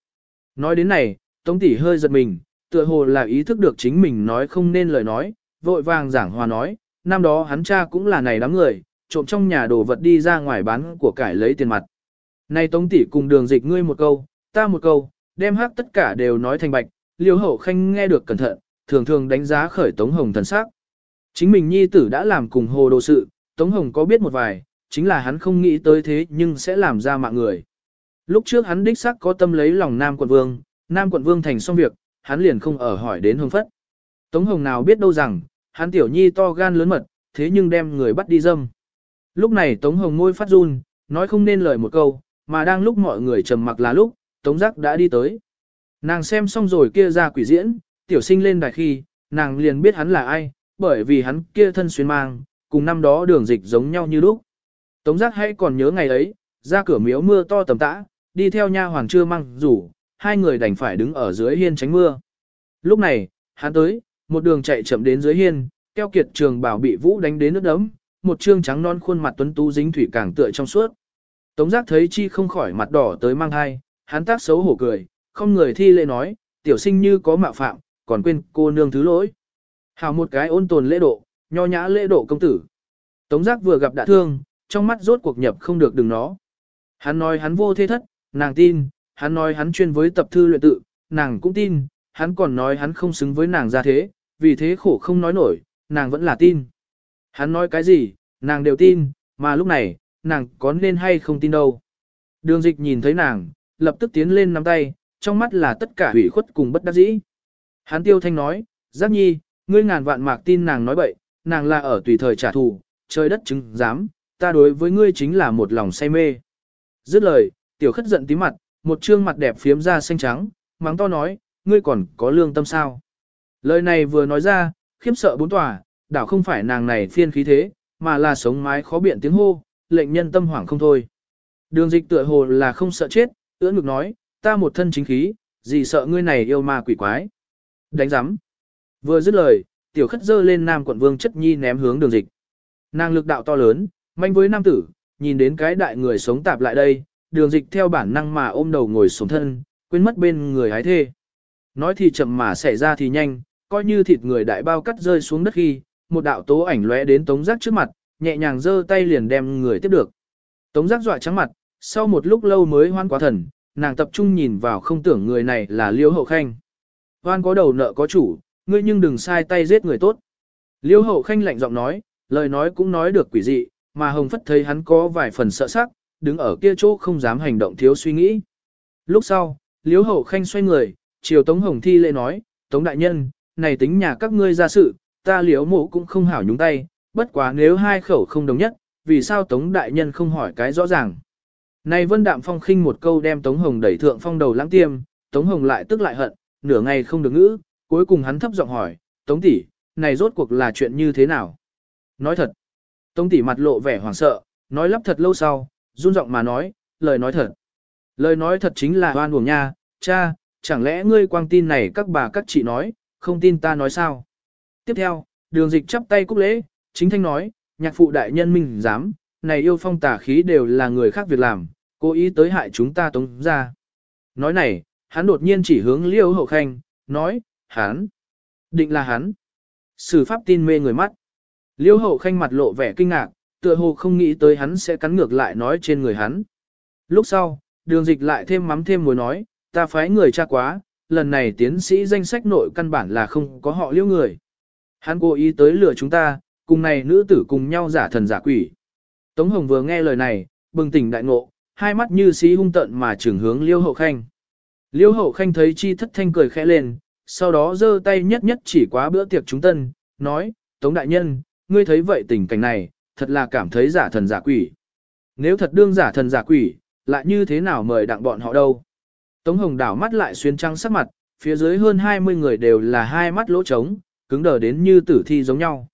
Nói đến này, Tống tỷ hơi giật mình, tựa hồ là ý thức được chính mình nói không nên lời nói, vội vàng giảng hòa nói, năm đó hắn cha cũng là này đám người, trộm trong nhà đồ vật đi ra ngoài bán của cải lấy tiền mặt. Này Tống tỷ cùng đường dịch ngươi một câu, ta một câu, đem hát tất cả đều nói thành bạch, liêu hậu khanh nghe được cẩn thận, thường thường đánh giá khởi Tống Hồng thần sắc. Chính mình nhi tử đã làm cùng hồ đồ sự, Tống Hồng có biết một vài, chính là hắn không nghĩ tới thế nhưng sẽ làm ra mạng người. Lúc trước hắn đích xác có tâm lấy lòng Nam quận vương, Nam quận vương thành xong việc, hắn liền không ở hỏi đến hương phất. Tống Hồng nào biết đâu rằng, hắn tiểu nhi to gan lớn mật, thế nhưng đem người bắt đi dâm. Lúc này Tống Hồng môi phát run, nói không nên lời một câu, mà đang lúc mọi người trầm mặc là lúc, Tống Giác đã đi tới. Nàng xem xong rồi kia ra quỷ diễn, tiểu sinh lên đài khi, nàng liền biết hắn là ai, bởi vì hắn kia thân xuyên mang, cùng năm đó đường dịch giống nhau như lúc. Tống giác hay còn nhớ ngày ấy, ra cửa miếu mưa to tầm tã, đi theo nha hoàng chưa mang rủ, hai người đành phải đứng ở dưới hiên tránh mưa. Lúc này, hắn tới, một đường chạy chậm đến dưới hiên, keo kiệt trường bảo bị vũ đánh đến nước đấm, một trương trắng non khuôn mặt tuấn tú dính thủy càng tựa trong suốt. Tống giác thấy chi không khỏi mặt đỏ tới mang hai, hắn tác xấu hổ cười, không người thi lễ nói, tiểu sinh như có mạo phạm, còn quên cô nương thứ lỗi. Hào một cái ôn tồn lễ độ, nho nhã lễ độ công tử. Tống giác vừa gặp đã thương, trong mắt rốt cuộc nhập không được đừng nó. Hắn nói hắn vô thế thất, nàng tin, hắn nói hắn chuyên với tập thư luyện tự, nàng cũng tin, hắn còn nói hắn không xứng với nàng ra thế, vì thế khổ không nói nổi, nàng vẫn là tin. Hắn nói cái gì, nàng đều tin, mà lúc này, nàng có nên hay không tin đâu. Đường dịch nhìn thấy nàng, lập tức tiến lên nắm tay, trong mắt là tất cả hủy khuất cùng bất đắc dĩ. Hắn tiêu thanh nói, Giác nhi, ngươi ngàn vạn mạc tin nàng nói bậy, nàng là ở tùy thời trả thù, trời đất chứng dám, ta đối với ngươi chính là một lòng say mê. Dứt lời, tiểu khất giận tí mặt, một trương mặt đẹp phiếm ra xanh trắng, mắng to nói, ngươi còn có lương tâm sao. Lời này vừa nói ra, khiếm sợ bốn tòa, đảo không phải nàng này phiên khí thế, mà là sống mái khó biện tiếng hô, lệnh nhân tâm hoảng không thôi. Đường dịch tựa hồ là không sợ chết, ưỡn ngực nói, ta một thân chính khí, gì sợ ngươi này yêu ma quỷ quái. Đánh giắm. Vừa dứt lời, tiểu khất dơ lên nam quận vương chất nhi ném hướng đường dịch. Nàng lực đạo to lớn, manh với nam tử, nhìn đến cái đại người sống tạp lại đây, đường dịch theo bản năng mà ôm đầu ngồi sống thân, quên mất bên người hái thê. Nói thì chậm mà xảy ra thì nhanh, coi như thịt người đại bao cắt rơi xuống đất khi, một đạo tố ảnh lóe đến tống giác trước mặt, nhẹ nhàng giơ tay liền đem người tiếp được. Tống giác dọa trắng mặt, sau một lúc lâu mới hoan quá thần, nàng tập trung nhìn vào không tưởng người này là liêu hậu khanh. Hoan có đầu nợ có chủ, ngươi nhưng đừng sai tay giết người tốt. Liêu hậu khanh lạnh giọng nói, lời nói cũng nói được quỷ dị, mà hồng phất thấy hắn có vài phần sợ sắc, đứng ở kia chỗ không dám hành động thiếu suy nghĩ. Lúc sau, Liễu hậu khanh xoay người, chiều tống hồng thi lễ nói, tống đại nhân, này tính nhà các ngươi ra sự, ta Liễu mộ cũng không hảo nhúng tay, bất quá nếu hai khẩu không đồng nhất, vì sao tống đại nhân không hỏi cái rõ ràng. Này vân đạm phong khinh một câu đem tống hồng đẩy thượng phong đầu lãng tiêm, tống hồng lại tức lại hận, nửa ngày không được ngữ, cuối cùng hắn thấp giọng hỏi, tống tỷ, này rốt cuộc là chuyện như thế nào? Nói thật, tống tỷ mặt lộ vẻ hoảng sợ, nói lắp thật lâu sau, run giọng mà nói, lời nói thật. Lời nói thật chính là oan uổng nha, cha, chẳng lẽ ngươi quang tin này các bà các chị nói, không tin ta nói sao? Tiếp theo, đường dịch chắp tay cúc lễ, chính thanh nói, nhạc phụ đại nhân minh dám, này yêu phong tà khí đều là người khác việc làm, cố ý tới hại chúng ta tống ra. Nói này, hắn đột nhiên chỉ hướng liêu hậu khanh, nói, hắn, định là hắn. Sử pháp tin mê người mắt. Liêu hậu khanh mặt lộ vẻ kinh ngạc, tựa hồ không nghĩ tới hắn sẽ cắn ngược lại nói trên người hắn. Lúc sau, đường dịch lại thêm mắm thêm muối nói, ta phái người tra quá, lần này tiến sĩ danh sách nội căn bản là không có họ liêu người. Hắn cố ý tới lừa chúng ta, cùng này nữ tử cùng nhau giả thần giả quỷ. Tống Hồng vừa nghe lời này, bừng tỉnh đại ngộ, hai mắt như xí hung tận mà trưởng hướng Liêu Hậu Khanh. Liêu Hậu Khanh thấy chi thất thanh cười khẽ lên, sau đó giơ tay nhất nhất chỉ quá bữa tiệc chúng tân, nói, Tống Đại Nhân, ngươi thấy vậy tình cảnh này, thật là cảm thấy giả thần giả quỷ. Nếu thật đương giả thần giả quỷ, lại như thế nào mời đặng bọn họ đâu? Tống Hồng đảo mắt lại xuyên trăng sắc mặt, phía dưới hơn 20 người đều là hai mắt lỗ trống, cứng đờ đến như tử thi giống nhau.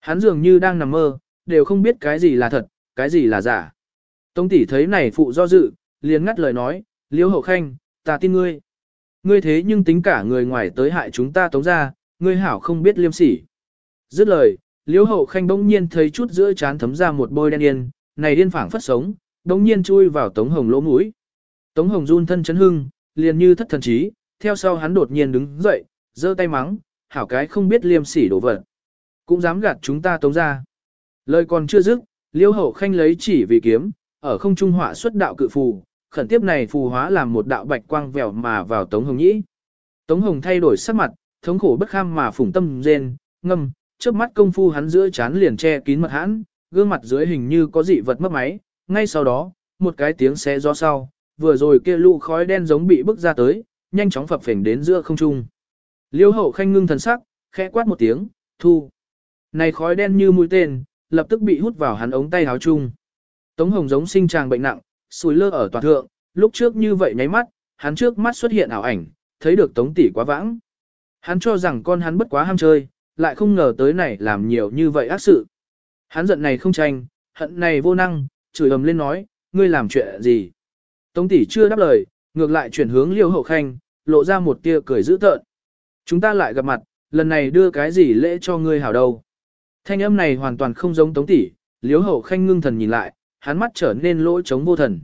Hắn dường như đang nằm mơ, đều không biết cái gì là thật, cái gì là giả. Tống tỷ thấy này phụ do dự, liền ngắt lời nói, liễu hậu khanh, ta tin ngươi. Ngươi thế nhưng tính cả người ngoài tới hại chúng ta tống ra, ngươi hảo không biết liêm sỉ. Dứt lời, liễu hậu khanh bỗng nhiên thấy chút giữa chán thấm ra một bôi đen yên, này điên phảng phất sống, bỗng nhiên chui vào tống hồng lỗ mũi. Tống hồng run thân chấn hưng, liền như thất thần trí, theo sau hắn đột nhiên đứng dậy, giơ tay mắng, hảo cái không biết liêm sỉ đổ vật. Cũng dám gạt chúng ta tống ra. Lời còn chưa dứt, Liễu hậu khanh lấy chỉ vì kiếm, ở không trung họa xuất đạo cự phù, khẩn tiếp này phù hóa làm một đạo bạch quang vèo mà vào Tống Hồng Nhĩ. Tống Hồng thay đổi sắc mặt, thống khổ bất kham mà phủng tâm rên, ngâm, trước mắt công phu hắn giữa chán liền che kín mật hãn, gương mặt dưới hình như có dị vật mất máy, ngay sau đó, một cái tiếng xé gió sau, vừa rồi kia lũ khói đen giống bị bức ra tới, nhanh chóng phập phình đến giữa không trung. Liêu hậu khanh ngưng thần sắc, khẽ quát một tiếng, thu. Này khói đen như mũi tên, lập tức bị hút vào hắn ống tay áo chung. Tống Hồng giống sinh tràng bệnh nặng, sùi lơ ở toàn thượng, lúc trước như vậy nháy mắt, hắn trước mắt xuất hiện ảo ảnh, thấy được Tống tỷ quá vãng. Hắn cho rằng con hắn bất quá ham chơi, lại không ngờ tới này làm nhiều như vậy ác sự. Hắn giận này không tranh, hận này vô năng, chửi ầm lên nói, ngươi làm chuyện gì? Tống tỷ chưa đáp lời, ngược lại chuyển hướng Liêu Hậu Khanh, lộ ra một tia cười dữ tợn. Chúng ta lại gặp mặt, lần này đưa cái gì lễ cho ngươi hảo đâu? Thanh âm này hoàn toàn không giống Tống tỷ, Liêu Hậu Khanh ngưng thần nhìn lại, hắn mắt trở nên lỗ trống vô thần.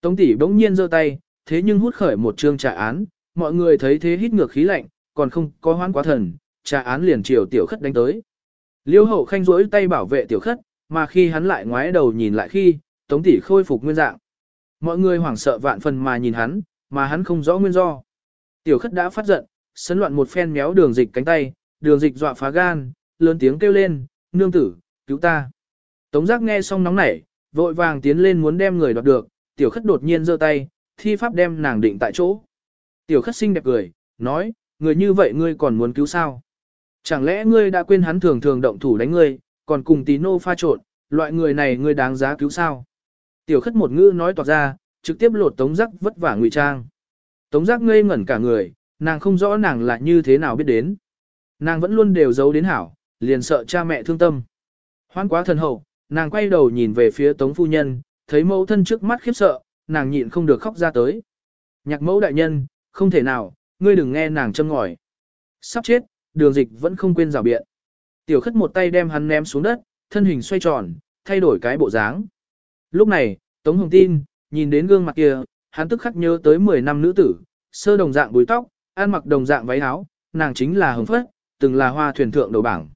Tống tỷ bỗng nhiên giơ tay, thế nhưng hút khởi một chương trà án, mọi người thấy thế hít ngược khí lạnh, còn không có hoán quá thần, trà án liền chiều tiểu khất đánh tới. Liễu Hậu Khanh rỗi tay bảo vệ tiểu khất, mà khi hắn lại ngoái đầu nhìn lại khi, Tống tỷ khôi phục nguyên dạng. Mọi người hoảng sợ vạn phần mà nhìn hắn, mà hắn không rõ nguyên do. Tiểu khất đã phát giận, sấn loạn một phen méo đường dịch cánh tay, đường dịch dọa phá gan, lớn tiếng kêu lên, nương tử, cứu ta. Tống giác nghe xong nóng nảy, vội vàng tiến lên muốn đem người đoạt được, tiểu khất đột nhiên giơ tay, thi pháp đem nàng định tại chỗ. Tiểu khất xinh đẹp cười, nói, người như vậy ngươi còn muốn cứu sao? Chẳng lẽ ngươi đã quên hắn thường thường động thủ đánh ngươi, còn cùng tí nô pha trộn, loại người này ngươi đáng giá cứu sao? Tiểu khất một ngữ nói toạc ra, trực tiếp lột tống giác vất vả ngụy trang. Tống giác ngây ngẩn cả người, nàng không rõ nàng là như thế nào biết đến. Nàng vẫn luôn đều giấu đến hảo, liền sợ cha mẹ thương tâm. Hoan quá thần hậu, nàng quay đầu nhìn về phía tống phu nhân, thấy mẫu thân trước mắt khiếp sợ, nàng nhịn không được khóc ra tới. Nhạc mẫu đại nhân, không thể nào, ngươi đừng nghe nàng châm ngòi. Sắp chết, đường dịch vẫn không quên rào biện. Tiểu khất một tay đem hắn ném xuống đất, thân hình xoay tròn, thay đổi cái bộ dáng. Lúc này, Tống Hồng tin, nhìn đến gương mặt kia, hắn tức khắc nhớ tới 10 năm nữ tử, sơ đồng dạng búi tóc, ăn mặc đồng dạng váy áo, nàng chính là Hồng Phất, từng là hoa thuyền thượng đầu bảng.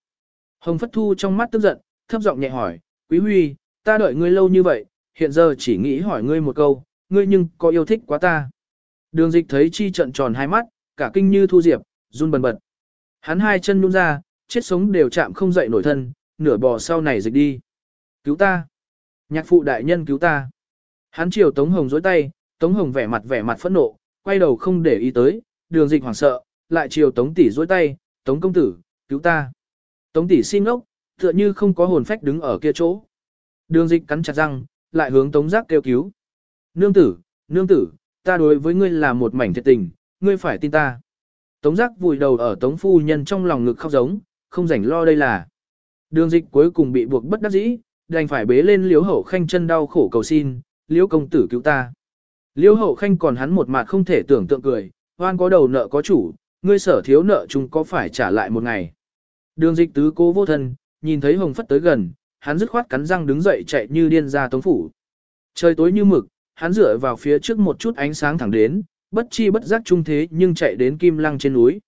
Hồng Phất Thu trong mắt tức giận, thấp giọng nhẹ hỏi, Quý Huy, ta đợi ngươi lâu như vậy, hiện giờ chỉ nghĩ hỏi ngươi một câu, ngươi nhưng có yêu thích quá ta. Đường dịch thấy chi trận tròn hai mắt, cả kinh như thu diệp, run bần bật. Hắn hai chân nhún ra, chết sống đều chạm không dậy nổi thân, nửa bò sau này dịch đi. Cứu ta! Nhạc phụ đại nhân cứu ta! Hắn chiều Tống Hồng dối tay, Tống Hồng vẻ mặt vẻ mặt phẫn nộ, quay đầu không để ý tới, đường dịch hoảng sợ, lại chiều Tống tỷ dối tay, Tống công tử, cứu ta! Tống tỷ xin ngốc, tựa như không có hồn phách đứng ở kia chỗ. Đường dịch cắn chặt răng, lại hướng Tống giác kêu cứu. Nương tử, nương tử, ta đối với ngươi là một mảnh thiệt tình, ngươi phải tin ta. Tống giác vùi đầu ở tống phu nhân trong lòng ngực khóc giống, không rảnh lo đây là. Đường dịch cuối cùng bị buộc bất đắc dĩ, đành phải bế lên liếu hậu khanh chân đau khổ cầu xin, liếu công tử cứu ta. Liêu hậu khanh còn hắn một mặt không thể tưởng tượng cười, hoan có đầu nợ có chủ, ngươi sở thiếu nợ chúng có phải trả lại một ngày. Đường dịch tứ cố vô thân, nhìn thấy hồng phất tới gần, hắn dứt khoát cắn răng đứng dậy chạy như điên ra tống phủ. Trời tối như mực, hắn dựa vào phía trước một chút ánh sáng thẳng đến, bất chi bất giác trung thế nhưng chạy đến kim lăng trên núi.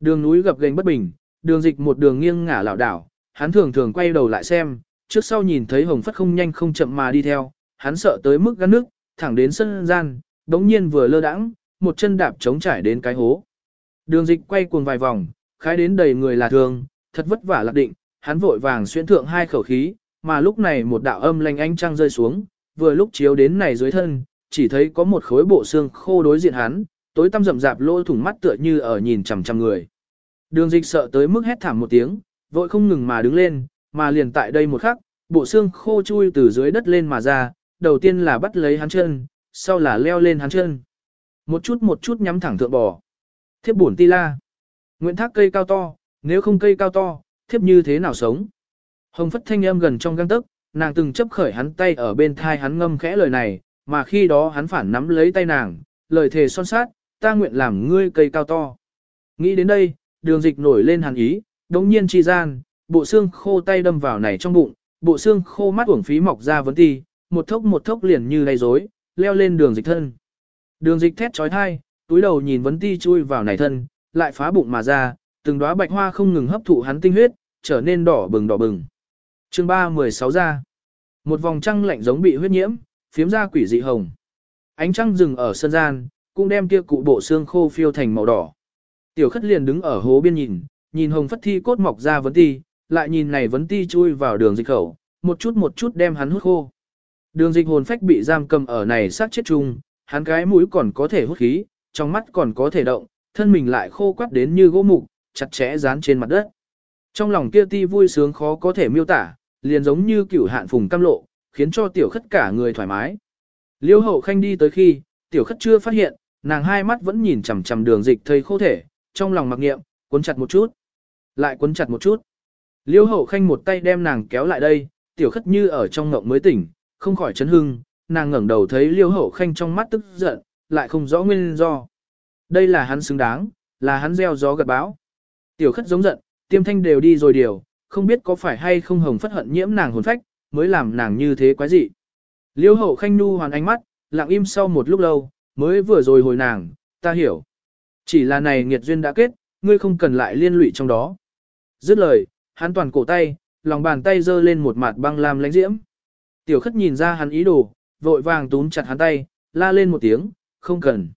Đường núi gập ghềnh bất bình, đường dịch một đường nghiêng ngả lảo đảo, hắn thường thường quay đầu lại xem, trước sau nhìn thấy hồng phất không nhanh không chậm mà đi theo, hắn sợ tới mức gắn nước, thẳng đến sân gian, đống nhiên vừa lơ đãng, một chân đạp chống trải đến cái hố. Đường dịch quay cuồng vài vòng, khái đến đầy người là thường, thật vất vả lạc định, hắn vội vàng xuyên thượng hai khẩu khí, mà lúc này một đạo âm lanh ánh trăng rơi xuống, vừa lúc chiếu đến này dưới thân, chỉ thấy có một khối bộ xương khô đối diện hắn, tối tăm rậm rạp lỗ thủng mắt tựa như ở nhìn chằm chằm người. Đường dịch sợ tới mức hét thảm một tiếng, vội không ngừng mà đứng lên, mà liền tại đây một khắc, bộ xương khô chui từ dưới đất lên mà ra, đầu tiên là bắt lấy hắn chân, sau là leo lên hắn chân. Một chút một chút nhắm thẳng thượng bò. Thiếp bổn ti la. Nguyện thác cây cao to, nếu không cây cao to, thiếp như thế nào sống? Hồng phất thanh âm gần trong găng tức, nàng từng chấp khởi hắn tay ở bên thai hắn ngâm khẽ lời này, mà khi đó hắn phản nắm lấy tay nàng, lời thề son sát, ta nguyện làm ngươi cây cao to. Nghĩ đến đây, đường dịch nổi lên hàn ý, đống nhiên chi gian, bộ xương khô tay đâm vào này trong bụng, bộ xương khô mắt uổng phí mọc ra vấn ti, một thốc một thốc liền như lay rối, leo lên đường dịch thân. Đường dịch thét trói thai, túi đầu nhìn vấn ti chui vào này thân, lại phá bụng mà ra, từng đóa bạch hoa không ngừng hấp thụ hắn tinh huyết, trở nên đỏ bừng đỏ bừng. Chương 316 ra. Một vòng trăng lạnh giống bị huyết nhiễm, phiếm ra quỷ dị hồng. Ánh trăng rừng ở sân gian, cũng đem kia cụ bộ xương khô phiêu thành màu đỏ. Tiểu khất liền đứng ở hố biên nhìn, nhìn hồng phất thi cốt mọc ra vấn ti, lại nhìn này vấn ti chui vào đường dịch khẩu, một chút một chút đem hắn hút khô. Đường dịch hồn phách bị giam cầm ở này sát chết chung, hắn cái mũi còn có thể hút khí, trong mắt còn có thể động, thân mình lại khô quắt đến như gỗ mục, chặt chẽ dán trên mặt đất. Trong lòng kia ti vui sướng khó có thể miêu tả, liền giống như cửu hạn phùng cam lộ, khiến cho tiểu khất cả người thoải mái. Liêu hậu khanh đi tới khi, tiểu khất chưa phát hiện, nàng hai mắt vẫn nhìn chằm chằm đường dịch thây khô thể, trong lòng mặc nghiệm, cuốn chặt một chút, lại cuốn chặt một chút. Liêu hậu khanh một tay đem nàng kéo lại đây, tiểu khất như ở trong ngộng mới tỉnh, không khỏi chấn hưng, nàng ngẩng đầu thấy liêu hậu khanh trong mắt tức giận, lại không rõ nguyên do. Đây là hắn xứng đáng, là hắn gieo gió gặt bão. Tiểu khất giống giận, tiêm thanh đều đi rồi điều, không biết có phải hay không hồng phất hận nhiễm nàng hồn phách, mới làm nàng như thế quái dị. Liêu hậu khanh nu hoàn ánh mắt, lặng im sau một lúc lâu, mới vừa rồi hồi nàng, ta hiểu. Chỉ là này nghiệt duyên đã kết, ngươi không cần lại liên lụy trong đó. Dứt lời, hắn toàn cổ tay, lòng bàn tay giơ lên một mặt băng lam lánh diễm. Tiểu khất nhìn ra hắn ý đồ, vội vàng túm chặt hắn tay, la lên một tiếng, không cần.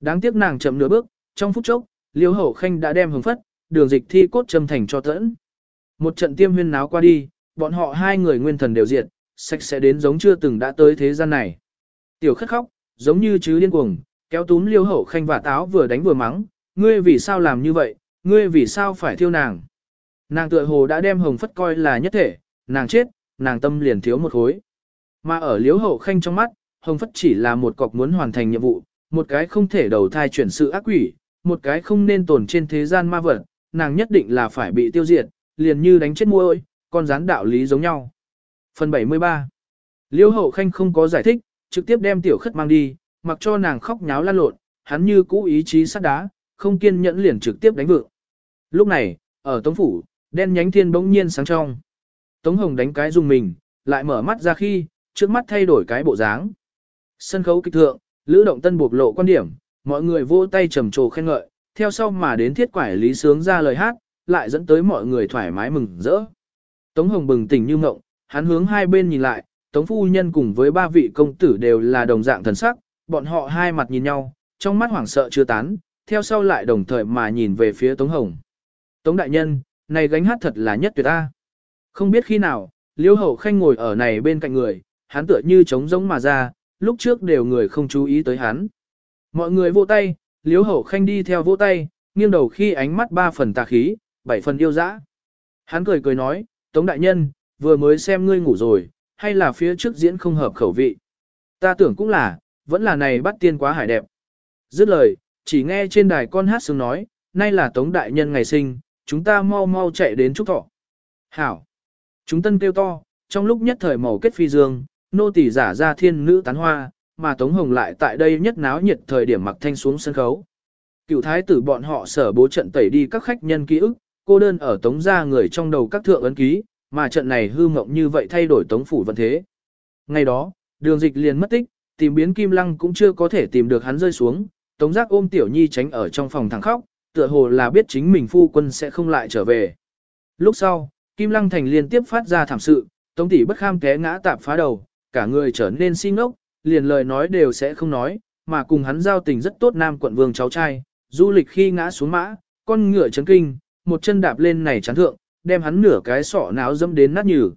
Đáng tiếc nàng chậm nửa bước, trong phút chốc, liêu hậu khanh đã đem hứng phất, đường dịch thi cốt châm thành cho tẫn. Một trận tiêm huyên náo qua đi, bọn họ hai người nguyên thần đều diệt, sạch sẽ đến giống chưa từng đã tới thế gian này. Tiểu khất khóc, giống như chứ điên cuồng, kéo túm liêu hậu khanh và táo vừa đánh vừa mắng, ngươi vì sao làm như vậy, ngươi vì sao phải thiêu nàng. Nàng tựa hồ đã đem hồng phất coi là nhất thể, nàng chết, nàng tâm liền thiếu một khối. Mà ở liêu hậu khanh trong mắt, hồng phất chỉ là một cọc muốn hoàn thành nhiệm vụ, một cái không thể đầu thai chuyển sự ác quỷ, một cái không nên tồn trên thế gian ma vật, nàng nhất định là phải bị tiêu diệt, liền như đánh chết muôi, con rắn đạo lý giống nhau. Phần 73 Liêu hậu khanh không có giải thích, trực tiếp đem tiểu khất mang đi, mặc cho nàng khóc nháo lan lộn, hắn như cũ ý chí sắt đá, không kiên nhẫn liền trực tiếp đánh vượng. Lúc này, ở Tống Phủ, đen nhánh thiên bỗng nhiên sáng trong. Tống Hồng đánh cái dùng mình, lại mở mắt ra khi, trước mắt thay đổi cái bộ dáng. Sân khấu kịch thượng, Lữ Động Tân bộc lộ quan điểm, mọi người vỗ tay trầm trồ khen ngợi, theo sau mà đến thiết quải lý sướng ra lời hát, lại dẫn tới mọi người thoải mái mừng rỡ. Tống Hồng bừng tỉnh như ngộng, hắn hướng hai bên nhìn lại, Tống phu nhân cùng với ba vị công tử đều là đồng dạng thần sắc, bọn họ hai mặt nhìn nhau, trong mắt hoảng sợ chưa tán, theo sau lại đồng thời mà nhìn về phía Tống Hồng. Tống đại nhân, này gánh hát thật là nhất tuyệt ta. Không biết khi nào, Liêu Hậu Khanh ngồi ở này bên cạnh người, hắn tựa như trống rỗng mà ra, lúc trước đều người không chú ý tới hắn. Mọi người vỗ tay, Liêu Hậu Khanh đi theo vỗ tay, nghiêng đầu khi ánh mắt ba phần tà khí, bảy phần yêu dã. Hắn cười cười nói, Tống đại nhân, vừa mới xem ngươi ngủ rồi, hay là phía trước diễn không hợp khẩu vị. Ta tưởng cũng là, vẫn là này bắt tiên quá hải đẹp. Dứt lời, chỉ nghe trên đài con hát sướng nói, nay là Tống đại nhân ngày sinh, chúng ta mau mau chạy đến chúc thọ. Hảo! Chúng tân kêu to, trong lúc nhất thời màu kết phi dương, nô tỳ giả ra thiên nữ tán hoa, mà Tống Hồng lại tại đây nhất náo nhiệt thời điểm mặc thanh xuống sân khấu. Cựu thái tử bọn họ sở bố trận tẩy đi các khách nhân ký ức, cô đơn ở Tống gia người trong đầu các thượng ấn ký, mà trận này hư mộng như vậy thay đổi Tống phủ vận thế. Ngày đó, đường dịch liền mất tích, tìm biến Kim Lăng cũng chưa có thể tìm được hắn rơi xuống, Tống giác ôm Tiểu Nhi tránh ở trong phòng thẳng khóc, tựa hồ là biết chính mình phu quân sẽ không lại trở về. Lúc sau, Kim Lăng Thành liên tiếp phát ra thảm sự, Tống tỷ bất kham té ngã tạp phá đầu, cả người trở nên si ngốc, liền lời nói đều sẽ không nói, mà cùng hắn giao tình rất tốt nam quận vương cháu trai, du lịch khi ngã xuống mã, con ngựa chấn kinh, một chân đạp lên này chán thượng, đem hắn nửa cái sọ náo dâm đến nát nhừ.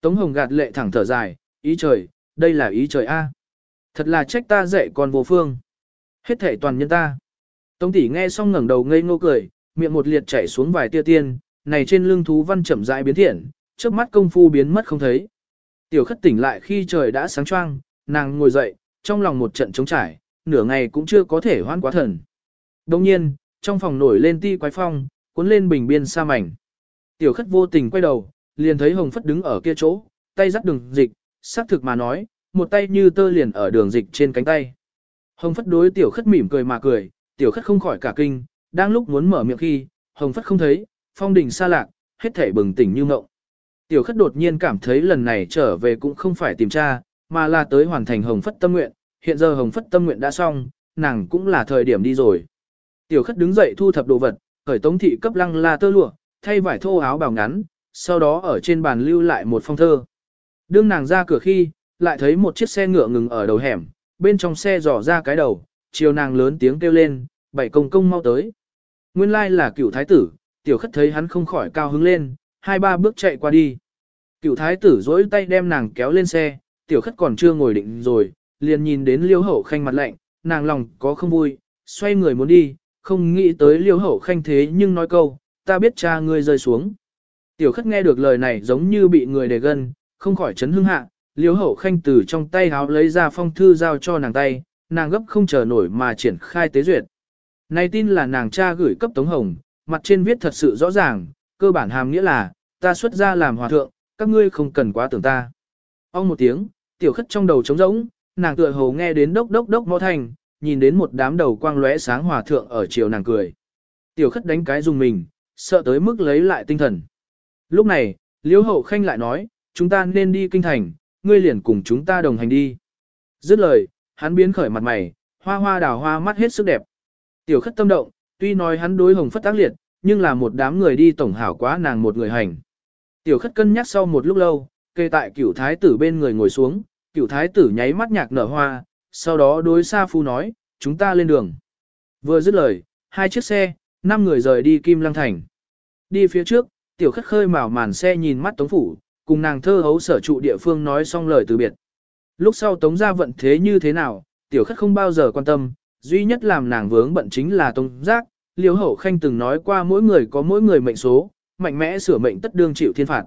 Tống Hồng gạt lệ thẳng thở dài, ý trời, đây là ý trời A. Thật là trách ta dạy con vô phương. Hết thể toàn nhân ta. Tống tỷ nghe xong ngẩng đầu ngây ngô cười, miệng một liệt chảy xuống vài tia tiên, này trên lưng thú văn chậm rãi biến thiện, trước mắt công phu biến mất không thấy. Tiểu khất tỉnh lại khi trời đã sáng choang, nàng ngồi dậy, trong lòng một trận trống trải, nửa ngày cũng chưa có thể hoan quá thần. Đồng nhiên, trong phòng nổi lên ti quái phong, cuốn lên bình biên sa mảnh. Tiểu khất vô tình quay đầu, liền thấy hồng phất đứng ở kia chỗ, tay dắt đường dịch, xác thực mà nói, một tay như tơ liền ở đường dịch trên cánh tay. Hồng phất đối tiểu khất mỉm cười mà cười, tiểu khất không khỏi cả kinh, đang lúc muốn mở miệng khi, hồng phất không thấy, phong đình xa lạc, hết thể bừng tỉnh như ngộng. Tiểu khất đột nhiên cảm thấy lần này trở về cũng không phải tìm tra, mà là tới hoàn thành hồng phất tâm nguyện, hiện giờ hồng phất tâm nguyện đã xong, nàng cũng là thời điểm đi rồi. Tiểu khất đứng dậy thu thập đồ vật, khởi tống thị cấp lăng la tơ lụa, thay vải thô áo bào ngắn, sau đó ở trên bàn lưu lại một phong thơ. Đương nàng ra cửa khi, lại thấy một chiếc xe ngựa ngừng ở đầu hẻm, bên trong xe dò ra cái đầu, chiều nàng lớn tiếng kêu lên, bảy công công mau tới. Nguyên lai là cựu thái tử, tiểu khất thấy hắn không khỏi cao hứng lên, hai ba bước chạy qua đi. Cựu thái tử dỗi tay đem nàng kéo lên xe, tiểu khất còn chưa ngồi định rồi, liền nhìn đến liêu hậu khanh mặt lạnh, nàng lòng có không vui, xoay người muốn đi, không nghĩ tới liêu hậu khanh thế nhưng nói câu, ta biết cha ngươi rơi xuống. Tiểu khất nghe được lời này giống như bị người đề gân, không khỏi chấn hưng hạ, liêu hậu khanh từ trong tay háo lấy ra phong thư giao cho nàng tay, nàng gấp không chờ nổi mà triển khai tế duyệt. Này tin là nàng cha gửi cấp Tống Hồng, mặt trên viết thật sự rõ ràng, cơ bản hàm nghĩa là, ta xuất ra làm hòa thượng, các ngươi không cần quá tưởng ta. Ông một tiếng, tiểu khất trong đầu trống rỗng, nàng tựa hồ nghe đến đốc đốc đốc mõ thành, nhìn đến một đám đầu quang lóe sáng hòa thượng ở chiều nàng cười. Tiểu khất đánh cái dùng mình, sợ tới mức lấy lại tinh thần. Lúc này, Liễu Hậu Khanh lại nói, chúng ta nên đi kinh thành, ngươi liền cùng chúng ta đồng hành đi. Dứt lời, hắn biến khởi mặt mày, hoa hoa đào hoa mắt hết sức đẹp. Tiểu khất tâm động, tuy nói hắn đối hồng phất tác liệt, nhưng là một đám người đi tổng hảo quá nàng một người hành. Tiểu khất cân nhắc sau một lúc lâu, kê tại cửu thái tử bên người ngồi xuống, cửu thái tử nháy mắt nhạc nở hoa, sau đó đối Sa Phu nói, chúng ta lên đường. Vừa dứt lời, hai chiếc xe, năm người rời đi Kim Lăng Thành. Đi phía trước, tiểu khất khơi mào màn xe nhìn mắt Tống Phủ, cùng nàng thơ hấu sở trụ địa phương nói xong lời từ biệt. Lúc sau Tống ra vận thế như thế nào, tiểu khất không bao giờ quan tâm, duy nhất làm nàng vướng bận chính là Tống Giác. Liêu Hậu Khanh từng nói qua mỗi người có mỗi người mệnh số, mạnh mẽ sửa mệnh tất đương chịu thiên phạt.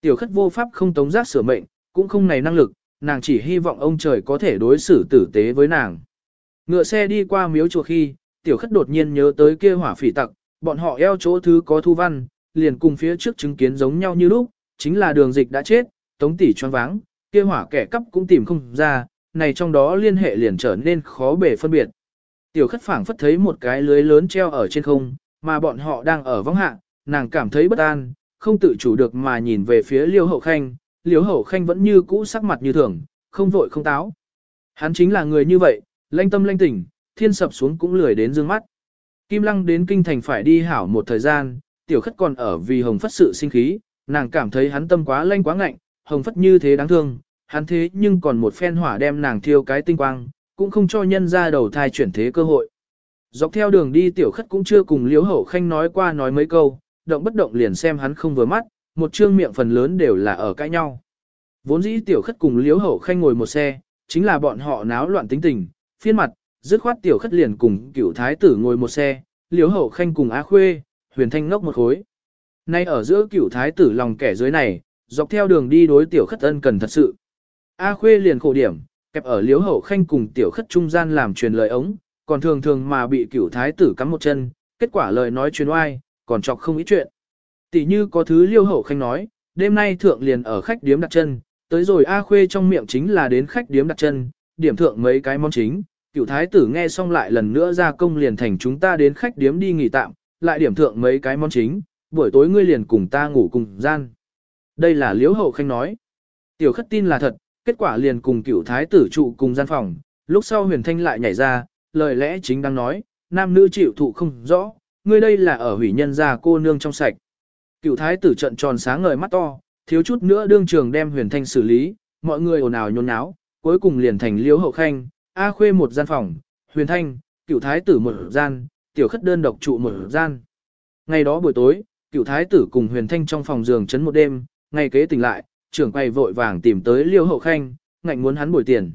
Tiểu khất vô pháp không Tống Giác sửa mệnh, cũng không này năng lực, nàng chỉ hy vọng ông trời có thể đối xử tử tế với nàng. Ngựa xe đi qua miếu chùa khi, tiểu khất đột nhiên nhớ tới kia hỏa phỉ tặc, bọn họ eo chỗ thứ có thu văn, liền cùng phía trước chứng kiến giống nhau như lúc, chính là đường dịch đã chết, tống tỷ choáng váng, kia hỏa kẻ cắp cũng tìm không ra, này trong đó liên hệ liền trở nên khó bề phân biệt. Tiểu khất phảng phất thấy một cái lưới lớn treo ở trên không, mà bọn họ đang ở vong hạ, nàng cảm thấy bất an, không tự chủ được mà nhìn về phía liêu hậu khanh, liễu hậu khanh vẫn như cũ sắc mặt như thường, không vội không táo. Hắn chính là người như vậy, lanh tâm lanh tỉnh, thiên sập xuống cũng lười đến dương mắt. Kim Lăng đến kinh thành phải đi hảo một thời gian, tiểu khất còn ở vì hồng phất sự sinh khí, nàng cảm thấy hắn tâm quá lanh quá ngạnh, hồng phất như thế đáng thương, hắn thế nhưng còn một phen hỏa đem nàng thiêu cái tinh quang, cũng không cho nhân ra đầu thai chuyển thế cơ hội. Dọc theo đường đi tiểu khất cũng chưa cùng liếu hậu khanh nói qua nói mấy câu, động bất động liền xem hắn không vừa mắt, một chương miệng phần lớn đều là ở cãi nhau. Vốn dĩ tiểu khất cùng liếu hậu khanh ngồi một xe, chính là bọn họ náo loạn tính tình, phiên mặt, dứt khoát tiểu khất liền cùng cửu thái tử ngồi một xe, liếu hậu khanh cùng á khuê, huyền thanh ngốc một khối. Nay ở giữa cửu thái tử lòng kẻ dưới này, dọc theo đường đi đối tiểu khất ân cần thật sự. A khuê liền khổ điểm, kẹp ở liếu hậu khanh cùng tiểu khất trung gian làm truyền lời ống, còn thường thường mà bị cửu thái tử cắm một chân, kết quả lời nói truyền oai, còn chọc không ý chuyện. Tỷ như có thứ liêu hậu khanh nói, đêm nay thượng liền ở khách điếm đặt chân, tới rồi A khuê trong miệng chính là đến khách điếm đặt chân, điểm thượng mấy cái món chính, cựu thái tử nghe xong lại lần nữa ra công liền thành chúng ta đến khách điếm đi nghỉ tạm, lại điểm thượng mấy cái món chính, buổi tối ngươi liền cùng ta ngủ cùng gian. Đây là liễu hậu khanh nói. Tiểu khất tin là thật, kết quả liền cùng cựu thái tử trụ cùng gian phòng, lúc sau huyền thanh lại nhảy ra, lời lẽ chính đang nói, nam nữ chịu thụ không rõ, ngươi đây là ở hủy nhân gia cô nương trong sạch. Cửu thái tử trận tròn sáng ngời mắt to, thiếu chút nữa đương trường đem huyền thanh xử lý, mọi người ồn ào nhốn nháo, cuối cùng liền thành liếu hậu khanh, A khuê một gian phòng, huyền thanh, cửu thái tử một gian, tiểu khất đơn độc trụ một gian. Ngày đó buổi tối, cửu thái tử cùng huyền thanh trong phòng giường chấn một đêm, ngày kế tỉnh lại, trưởng quay vội vàng tìm tới liêu hậu khanh, ngạnh muốn hắn bồi tiền.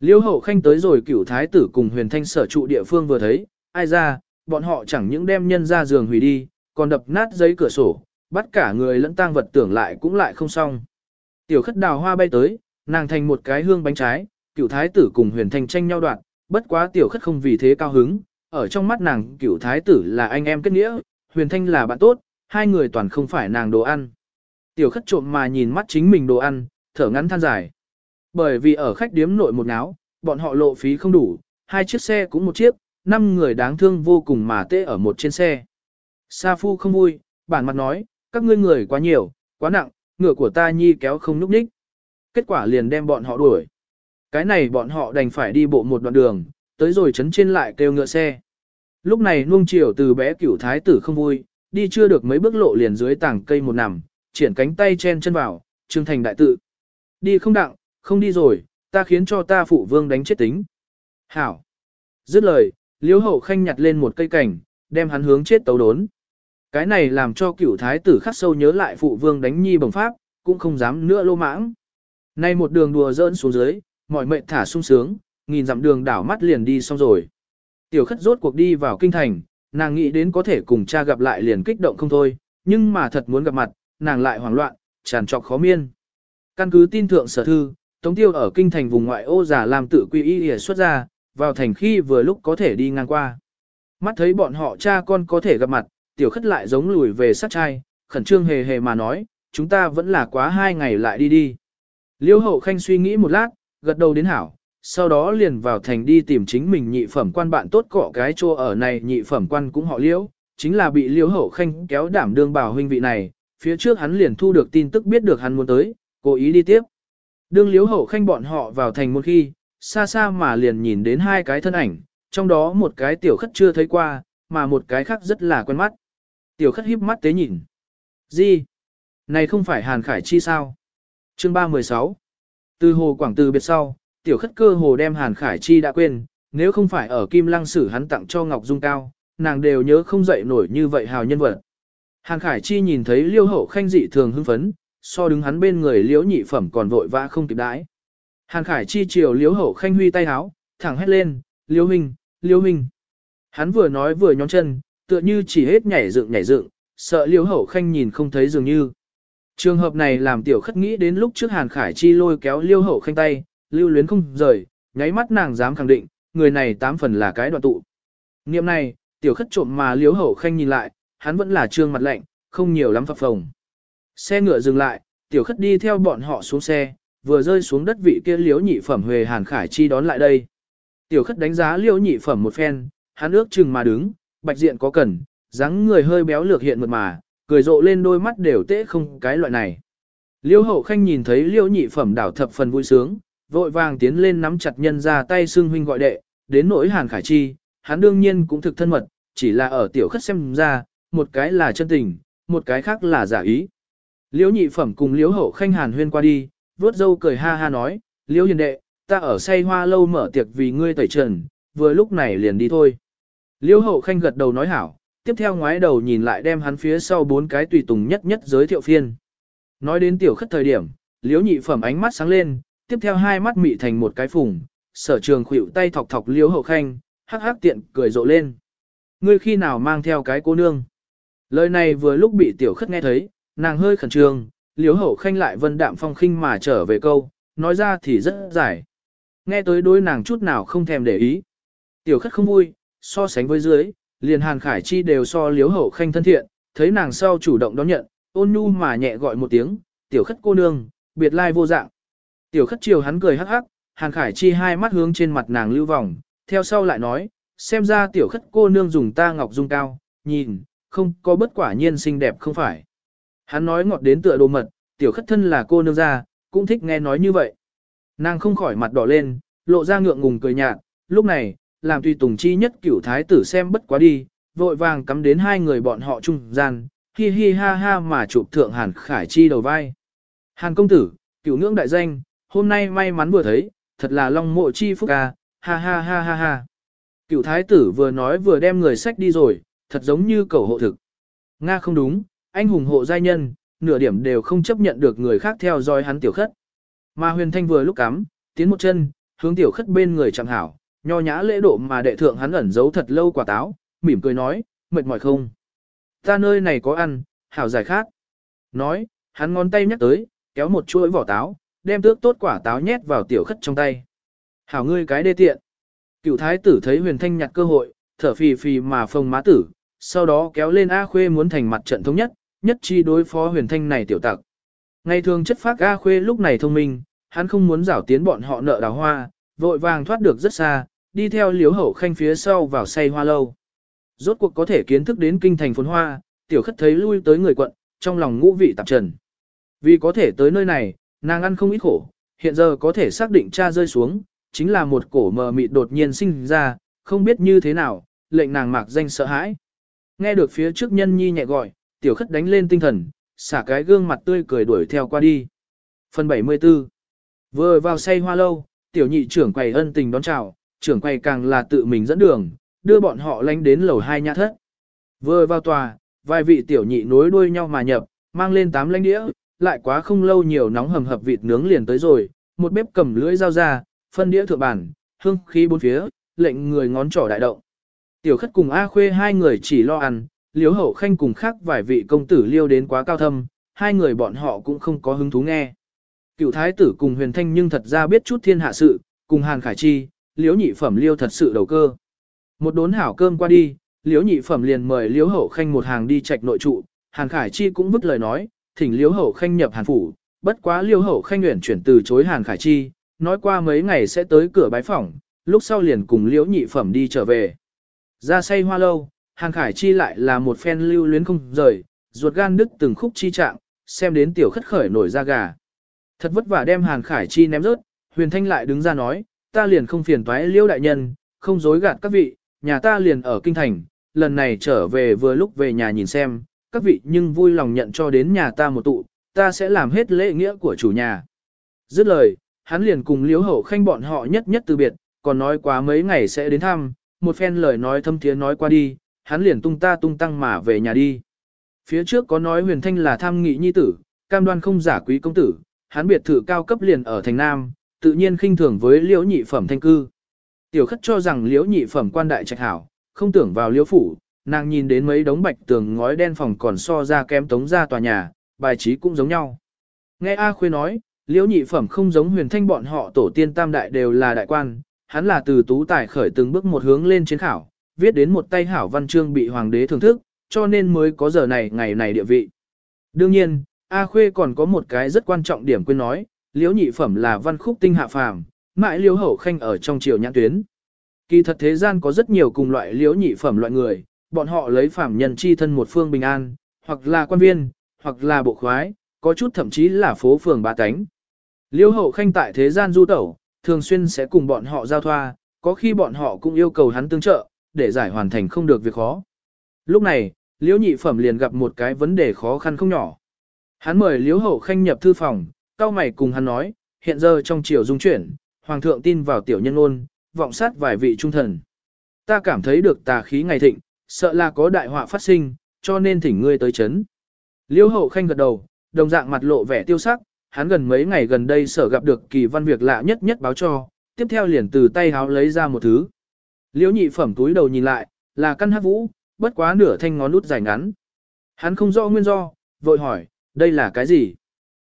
Liêu hậu khanh tới rồi cửu thái tử cùng huyền thanh sở trụ địa phương vừa thấy, ai ra, bọn họ chẳng những đem nhân ra giường hủy đi, còn đập nát giấy cửa sổ, bắt cả người lẫn tang vật tưởng lại cũng lại không xong. Tiểu khất đào hoa bay tới, nàng thành một cái hương bánh trái, Cựu thái tử cùng huyền thanh tranh nhau đoạn, bất quá tiểu khất không vì thế cao hứng, ở trong mắt nàng Cựu thái tử là anh em kết nghĩa, huyền thanh là bạn tốt, hai người toàn không phải nàng đồ ăn. Tiểu khất trộm mà nhìn mắt chính mình đồ ăn, thở ngắn than dài. Bởi vì ở khách điếm nội một náo, bọn họ lộ phí không đủ, hai chiếc xe cũng một chiếc, năm người đáng thương vô cùng mà tê ở một trên xe. Sa Phu không vui, bản mặt nói, các ngươi người quá nhiều, quá nặng, ngựa của ta nhi kéo không núp ních. Kết quả liền đem bọn họ đuổi. Cái này bọn họ đành phải đi bộ một đoạn đường, tới rồi chấn trên lại kêu ngựa xe. Lúc này nuông chiều từ bé cửu thái tử không vui, đi chưa được mấy bước lộ liền dưới tảng cây một nằm, triển cánh tay chen chân vào, trương thành đại tự. Đi không đặng, không đi rồi, ta khiến cho ta phụ vương đánh chết tính. Hảo. Dứt lời, liễu hậu khanh nhặt lên một cây cảnh, đem hắn hướng chết tấu đốn. Cái này làm cho cửu thái tử khắc sâu nhớ lại phụ vương đánh nhi bồng pháp, cũng không dám nữa lô mãng. Nay một đường đùa dỡn xuống dưới, mọi mệnh thả sung sướng, nghìn dặm đường đảo mắt liền đi xong rồi. Tiểu khất rốt cuộc đi vào kinh thành, nàng nghĩ đến có thể cùng cha gặp lại liền kích động không thôi, nhưng mà thật muốn gặp mặt, nàng lại hoảng loạn, tràn trọc khó miên. Căn cứ tin thượng sở thư, Tống Tiêu ở kinh thành vùng ngoại ô giả làm tự quy y hề xuất ra, vào thành khi vừa lúc có thể đi ngang qua. Mắt thấy bọn họ cha con có thể gặp mặt, tiểu khất lại giống lùi về sát trai, khẩn trương hề hề mà nói, chúng ta vẫn là quá hai ngày lại đi đi. Liêu hậu khanh suy nghĩ một lát, gật đầu đến hảo, sau đó liền vào thành đi tìm chính mình nhị phẩm quan bạn tốt cọ cái chỗ ở này nhị phẩm quan cũng họ liễu, chính là bị liễu hậu khanh kéo đảm đương bảo huynh vị này, phía trước hắn liền thu được tin tức biết được hắn muốn tới, cố ý đi tiếp. Đương liễu hậu khanh bọn họ vào thành một khi, xa xa mà liền nhìn đến hai cái thân ảnh, trong đó một cái tiểu khất chưa thấy qua, mà một cái khác rất là quen mắt. Tiểu khất híp mắt tế nhìn. Gì? Này không phải Hàn Khải Chi sao? Chương 316 Từ hồ Quảng Từ biệt sau, tiểu khất cơ hồ đem Hàn Khải Chi đã quên, nếu không phải ở Kim Lăng Sử hắn tặng cho Ngọc Dung Cao, nàng đều nhớ không dậy nổi như vậy hào nhân vật. Hàn Khải Chi nhìn thấy liêu hậu khanh dị thường hưng phấn, so đứng hắn bên người liễu nhị phẩm còn vội vã không kịp đãi. Hàn Khải Chi chiều liễu hậu khanh huy tay háo, thẳng hét lên, liễu minh, liễu minh. Hắn vừa nói vừa nhón chân, tựa như chỉ hết nhảy dựng nhảy dựng, sợ liêu hậu khanh nhìn không thấy dường như. Trường hợp này làm tiểu khất nghĩ đến lúc trước Hàn Khải Chi lôi kéo liêu hậu khanh tay, lưu luyến không rời, nháy mắt nàng dám khẳng định, người này tám phần là cái đoạn tụ. Niệm này, tiểu khất trộm mà liêu hậu khanh nhìn lại, hắn vẫn là trương mặt lạnh, không nhiều lắm phập phồng. Xe ngựa dừng lại, tiểu khất đi theo bọn họ xuống xe, vừa rơi xuống đất vị kia liếu nhị phẩm huề Hàn Khải Chi đón lại đây. Tiểu khất đánh giá liếu nhị phẩm một phen, hắn ước chừng mà đứng, bạch diện có cần, dáng người hơi béo lược hiện mượt mà, cười rộ lên đôi mắt đều tễ không cái loại này. Liêu hậu khanh nhìn thấy liêu nhị phẩm đảo thập phần vui sướng, vội vàng tiến lên nắm chặt nhân ra tay xương huynh gọi đệ, đến nỗi Hàn Khải Chi, hắn đương nhiên cũng thực thân mật, chỉ là ở tiểu khất xem ra, một cái là chân tình, một cái khác là giả ý. Liễu nhị phẩm cùng liễu hậu khanh hàn huyên qua đi, vuốt dâu cười ha ha nói, liễu hiền đệ, ta ở say hoa lâu mở tiệc vì ngươi tẩy trần, vừa lúc này liền đi thôi. Liễu hậu khanh gật đầu nói hảo, tiếp theo ngoái đầu nhìn lại đem hắn phía sau bốn cái tùy tùng nhất nhất giới thiệu phiên. Nói đến tiểu khất thời điểm, liễu nhị phẩm ánh mắt sáng lên, tiếp theo hai mắt mị thành một cái phùng, sở trường khuỵu tay thọc thọc liễu hậu khanh, hắc hắc tiện cười rộ lên. Ngươi khi nào mang theo cái cô nương? Lời này vừa lúc bị tiểu khất nghe thấy, nàng hơi khẩn trương, liếu hậu khanh lại vân đạm phong khinh mà trở về câu, nói ra thì rất giải, Nghe tới đối nàng chút nào không thèm để ý. Tiểu khất không vui, so sánh với dưới, liền hàn khải chi đều so liếu hậu khanh thân thiện, thấy nàng sau chủ động đón nhận, ôn nhu mà nhẹ gọi một tiếng, tiểu khất cô nương, biệt lai vô dạng. Tiểu khất chiều hắn cười hắc hắc, hàn khải chi hai mắt hướng trên mặt nàng lưu vòng, theo sau lại nói, xem ra tiểu khất cô nương dùng ta ngọc dung cao, nhìn, không có bất quả nhiên xinh đẹp không phải. Hắn nói ngọt đến tựa đồ mật, tiểu khất thân là cô nương ra, cũng thích nghe nói như vậy. Nàng không khỏi mặt đỏ lên, lộ ra ngượng ngùng cười nhạt, lúc này, làm tùy tùng chi nhất cửu thái tử xem bất quá đi, vội vàng cắm đến hai người bọn họ trung gian, hi hi ha ha mà chụp thượng hàn khải chi đầu vai. Hàn công tử, cửu ngưỡng đại danh, hôm nay may mắn vừa thấy, thật là long mộ chi phúc ca, ha ha ha ha ha. Cửu thái tử vừa nói vừa đem người sách đi rồi, thật giống như cầu hộ thực. Nga không đúng, anh hùng hộ giai nhân, nửa điểm đều không chấp nhận được người khác theo dõi hắn tiểu khất. Mà huyền thanh vừa lúc cắm, tiến một chân, hướng tiểu khất bên người chẳng hảo, nho nhã lễ độ mà đệ thượng hắn ẩn giấu thật lâu quả táo, mỉm cười nói, mệt mỏi không? Ta nơi này có ăn, hảo giải khác. Nói, hắn ngón tay nhắc tới, kéo một chuỗi vỏ táo, đem tước tốt quả táo nhét vào tiểu khất trong tay. Hảo ngươi cái đê tiện. Cựu thái tử thấy huyền thanh nhặt cơ hội, thở phì phì mà phông má tử, sau đó kéo lên A Khuê muốn thành mặt trận thống nhất, nhất chi đối phó huyền thanh này tiểu tặc. Ngày thường chất phác A Khuê lúc này thông minh, hắn không muốn rảo tiến bọn họ nợ đào hoa, vội vàng thoát được rất xa, đi theo liếu hậu khanh phía sau vào say hoa lâu. Rốt cuộc có thể kiến thức đến kinh thành phồn hoa, tiểu khất thấy lui tới người quận, trong lòng ngũ vị tạp trần. Vì có thể tới nơi này, nàng ăn không ít khổ, hiện giờ có thể xác định cha rơi xuống, chính là một cổ mờ mịt đột nhiên sinh ra, không biết như thế nào, lệnh nàng mạc danh sợ hãi. Nghe được phía trước nhân nhi nhẹ gọi, tiểu khất đánh lên tinh thần, xả cái gương mặt tươi cười đuổi theo qua đi. Phần 74 Vừa vào say hoa lâu, tiểu nhị trưởng quầy ân tình đón chào, trưởng quầy càng là tự mình dẫn đường, đưa bọn họ lánh đến lầu hai nhà thất. Vừa vào tòa, vài vị tiểu nhị nối đuôi nhau mà nhập, mang lên tám lánh đĩa, lại quá không lâu nhiều nóng hầm hập vịt nướng liền tới rồi, một bếp cầm lưỡi dao ra, phân đĩa thượng bản, hương khí bốn phía, lệnh người ngón trỏ đại động. Tiểu khất cùng A Khuê hai người chỉ lo ăn, liếu hậu khanh cùng khác vài vị công tử liêu đến quá cao thâm, hai người bọn họ cũng không có hứng thú nghe. Cựu thái tử cùng huyền thanh nhưng thật ra biết chút thiên hạ sự, cùng hàn khải chi, liếu nhị phẩm liêu thật sự đầu cơ. Một đốn hảo cơm qua đi, liếu nhị phẩm liền mời liếu hậu khanh một hàng đi trạch nội trụ, hàn khải chi cũng vứt lời nói, thỉnh liếu hậu khanh nhập hàn phủ, bất quá liếu hậu khanh nguyện chuyển từ chối hàn khải chi, nói qua mấy ngày sẽ tới cửa bái phỏng, lúc sau liền cùng liễu nhị phẩm đi trở về. Ra say hoa lâu, Hàng Khải Chi lại là một phen lưu luyến không rời, ruột gan đứt từng khúc chi trạng, xem đến tiểu khất khởi nổi da gà. Thật vất vả đem Hàn Khải Chi ném rớt, Huyền Thanh lại đứng ra nói, ta liền không phiền toái liễu đại nhân, không dối gạt các vị, nhà ta liền ở kinh thành, lần này trở về vừa lúc về nhà nhìn xem, các vị nhưng vui lòng nhận cho đến nhà ta một tụ, ta sẽ làm hết lễ nghĩa của chủ nhà. Dứt lời, hắn liền cùng liễu hậu khanh bọn họ nhất nhất từ biệt, còn nói quá mấy ngày sẽ đến thăm, một phen lời nói thâm thiế nói qua đi, hắn liền tung ta tung tăng mà về nhà đi. Phía trước có nói huyền thanh là tham nghị nhi tử, cam đoan không giả quý công tử, hắn biệt thự cao cấp liền ở thành Nam, tự nhiên khinh thường với liễu nhị phẩm thanh cư. Tiểu khất cho rằng liễu nhị phẩm quan đại trạch hảo, không tưởng vào liễu phủ, nàng nhìn đến mấy đống bạch tường ngói đen phòng còn so ra kém tống ra tòa nhà, bài trí cũng giống nhau. Nghe A Khuê nói, liễu nhị phẩm không giống huyền thanh bọn họ tổ tiên tam đại đều là đại quan, hắn là từ tú tài khởi từng bước một hướng lên chiến khảo, viết đến một tay hảo văn chương bị hoàng đế thưởng thức, cho nên mới có giờ này ngày này địa vị. Đương nhiên, A Khuê còn có một cái rất quan trọng điểm quên nói, liễu nhị phẩm là văn khúc tinh hạ phàm, mãi liễu hậu khanh ở trong triều nhãn tuyến. Kỳ thật thế gian có rất nhiều cùng loại liễu nhị phẩm loại người, bọn họ lấy phàm nhân chi thân một phương bình an, hoặc là quan viên, hoặc là bộ khoái, có chút thậm chí là phố phường ba cánh. Liễu hậu khanh tại thế gian du tẩu, thường xuyên sẽ cùng bọn họ giao thoa, có khi bọn họ cũng yêu cầu hắn tương trợ, để giải hoàn thành không được việc khó. Lúc này, liễu nhị phẩm liền gặp một cái vấn đề khó khăn không nhỏ. Hắn mời liễu hậu khanh nhập thư phòng, cao mày cùng hắn nói, hiện giờ trong triều dung chuyển, hoàng thượng tin vào tiểu nhân ôn, vọng sát vài vị trung thần. Ta cảm thấy được tà khí ngày thịnh, sợ là có đại họa phát sinh, cho nên thỉnh ngươi tới chấn. Liêu hậu khanh gật đầu, đồng dạng mặt lộ vẻ tiêu sắc, hắn gần mấy ngày gần đây sở gặp được kỳ văn việc lạ nhất nhất báo cho, tiếp theo liền từ tay háo lấy ra một thứ. Liễu nhị phẩm túi đầu nhìn lại, là căn hắc vũ, bất quá nửa thanh ngón út dài ngắn. Hắn không rõ nguyên do, vội hỏi, đây là cái gì?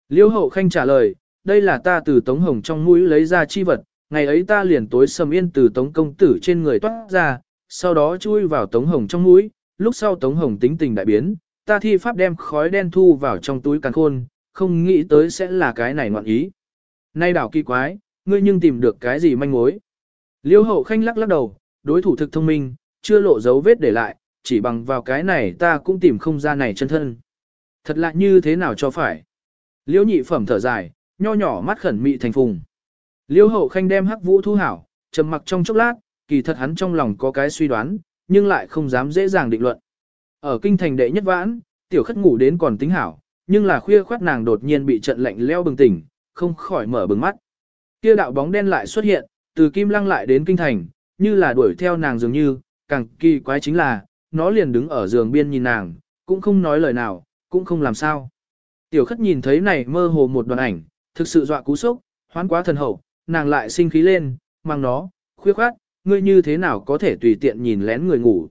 Liêu hậu khanh trả lời, đây là ta từ tống hồng trong mũi lấy ra chi vật, ngày ấy ta liền tối sầm yên từ tống công tử trên người toát ra, sau đó chui vào tống hồng trong mũi, lúc sau tống hồng tính tình đại biến, ta thi pháp đem khói đen thu vào trong túi càng khôn, không nghĩ tới sẽ là cái này ngoạn ý. Nay đảo kỳ quái, ngươi nhưng tìm được cái gì manh mối. Liêu hậu khanh lắc lắc đầu, đối thủ thực thông minh, chưa lộ dấu vết để lại, chỉ bằng vào cái này ta cũng tìm không ra này chân thân. Thật lạ như thế nào cho phải. Liêu nhị phẩm thở dài, nho nhỏ mắt khẩn mị thành phùng. Liêu hậu khanh đem hắc vũ thu hảo, trầm mặc trong chốc lát, kỳ thật hắn trong lòng có cái suy đoán, nhưng lại không dám dễ dàng định luận. Ở kinh thành đệ nhất vãn, tiểu khất ngủ đến còn tính hảo, nhưng là khuya khoát nàng đột nhiên bị trận lạnh leo bừng tỉnh, không khỏi mở bừng mắt. Kia đạo bóng đen lại xuất hiện, từ kim lăng lại đến kinh thành, như là đuổi theo nàng dường như, càng kỳ quái chính là, nó liền đứng ở giường biên nhìn nàng, cũng không nói lời nào, cũng không làm sao. Tiểu khất nhìn thấy này mơ hồ một đoàn ảnh, thực sự dọa cú sốc, hoán quá thần hậu, nàng lại sinh khí lên, mang nó, khuya khoát, ngươi như thế nào có thể tùy tiện nhìn lén người ngủ.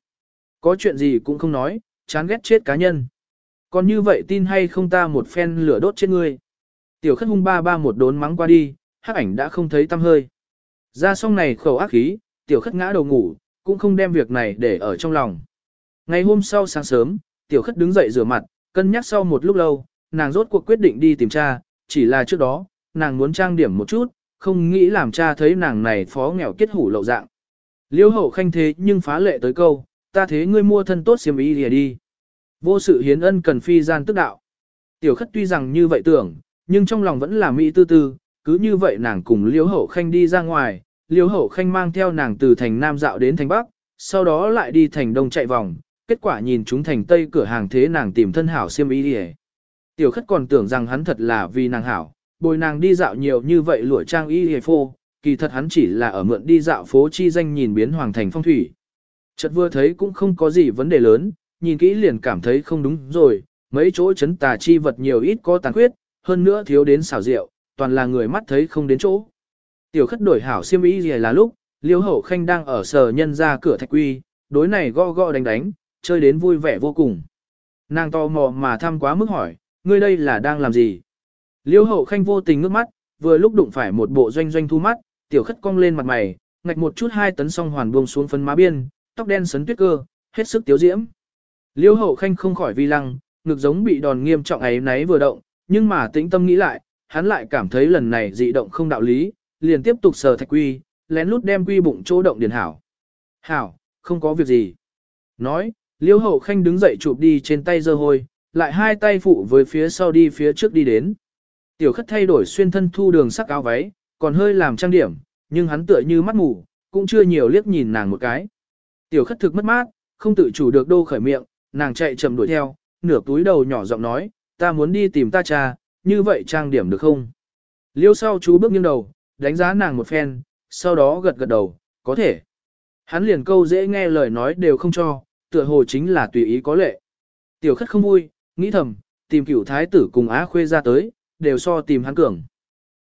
Có chuyện gì cũng không nói, chán ghét chết cá nhân. Còn như vậy tin hay không ta một phen lửa đốt trên ngươi. Tiểu khất hung ba ba một đốn mắng qua đi, hắc ảnh đã không thấy tâm hơi. Ra xong này khẩu ác khí, tiểu khất ngã đầu ngủ, cũng không đem việc này để ở trong lòng. Ngày hôm sau sáng sớm, tiểu khất đứng dậy rửa mặt, cân nhắc sau một lúc lâu, nàng rốt cuộc quyết định đi tìm cha, chỉ là trước đó, nàng muốn trang điểm một chút, không nghĩ làm cha thấy nàng này phó nghèo kết hủ lậu dạng. Liêu hậu khanh thế nhưng phá lệ tới câu, ta thế ngươi mua thân tốt xiêm y lìa đi. Vô sự hiến ân cần phi gian tức đạo. Tiểu khất tuy rằng như vậy tưởng, nhưng trong lòng vẫn là mỹ tư tư, cứ như vậy nàng cùng liêu hậu khanh đi ra ngoài, liêu hậu khanh mang theo nàng từ thành Nam dạo đến thành Bắc, sau đó lại đi thành Đông chạy vòng, kết quả nhìn chúng thành Tây cửa hàng thế nàng tìm thân hảo xiêm y lìa. Tiểu khất còn tưởng rằng hắn thật là vì nàng hảo, bồi nàng đi dạo nhiều như vậy lụa trang y hề phô, kỳ thật hắn chỉ là ở mượn đi dạo phố chi danh nhìn biến hoàng thành phong thủy. Chợt vừa thấy cũng không có gì vấn đề lớn, nhìn kỹ liền cảm thấy không đúng rồi, mấy chỗ chấn tà chi vật nhiều ít có tàn khuyết, hơn nữa thiếu đến xảo rượu, toàn là người mắt thấy không đến chỗ. Tiểu khất đổi hảo xiêm y gì là lúc, liêu hậu khanh đang ở sở nhân ra cửa thạch quy, đối này go go đánh đánh, chơi đến vui vẻ vô cùng. Nàng to mò mà thăm quá mức hỏi, ngươi đây là đang làm gì? Liêu hậu khanh vô tình ngước mắt, vừa lúc đụng phải một bộ doanh doanh thu mắt, tiểu khất cong lên mặt mày, ngạch một chút hai tấn song hoàn buông xuống phân má biên, tóc đen sấn tuyết cơ, hết sức tiếu diễm. Liêu hậu khanh không khỏi vi lăng, ngực giống bị đòn nghiêm trọng ấy náy vừa động, nhưng mà tĩnh tâm nghĩ lại, hắn lại cảm thấy lần này dị động không đạo lý, liền tiếp tục sờ thạch quy, lén lút đem quy bụng chỗ động điền hảo. Hảo, không có việc gì. Nói, liêu hậu khanh đứng dậy chụp đi trên tay dơ hôi, lại hai tay phụ với phía sau đi phía trước đi đến. Tiểu khất thay đổi xuyên thân thu đường sắc áo váy, còn hơi làm trang điểm, nhưng hắn tựa như mắt mù, cũng chưa nhiều liếc nhìn nàng một cái. Tiểu khất thực mất mát, không tự chủ được đô khởi miệng, nàng chạy chậm đuổi theo, nửa túi đầu nhỏ giọng nói, ta muốn đi tìm ta cha, như vậy trang điểm được không? Liêu sau chú bước nghiêng đầu, đánh giá nàng một phen, sau đó gật gật đầu, có thể. Hắn liền câu dễ nghe lời nói đều không cho, tựa hồ chính là tùy ý có lệ. Tiểu khất không vui, nghĩ thầm, tìm cửu thái tử cùng á khuê ra tới, đều so tìm hắn cường.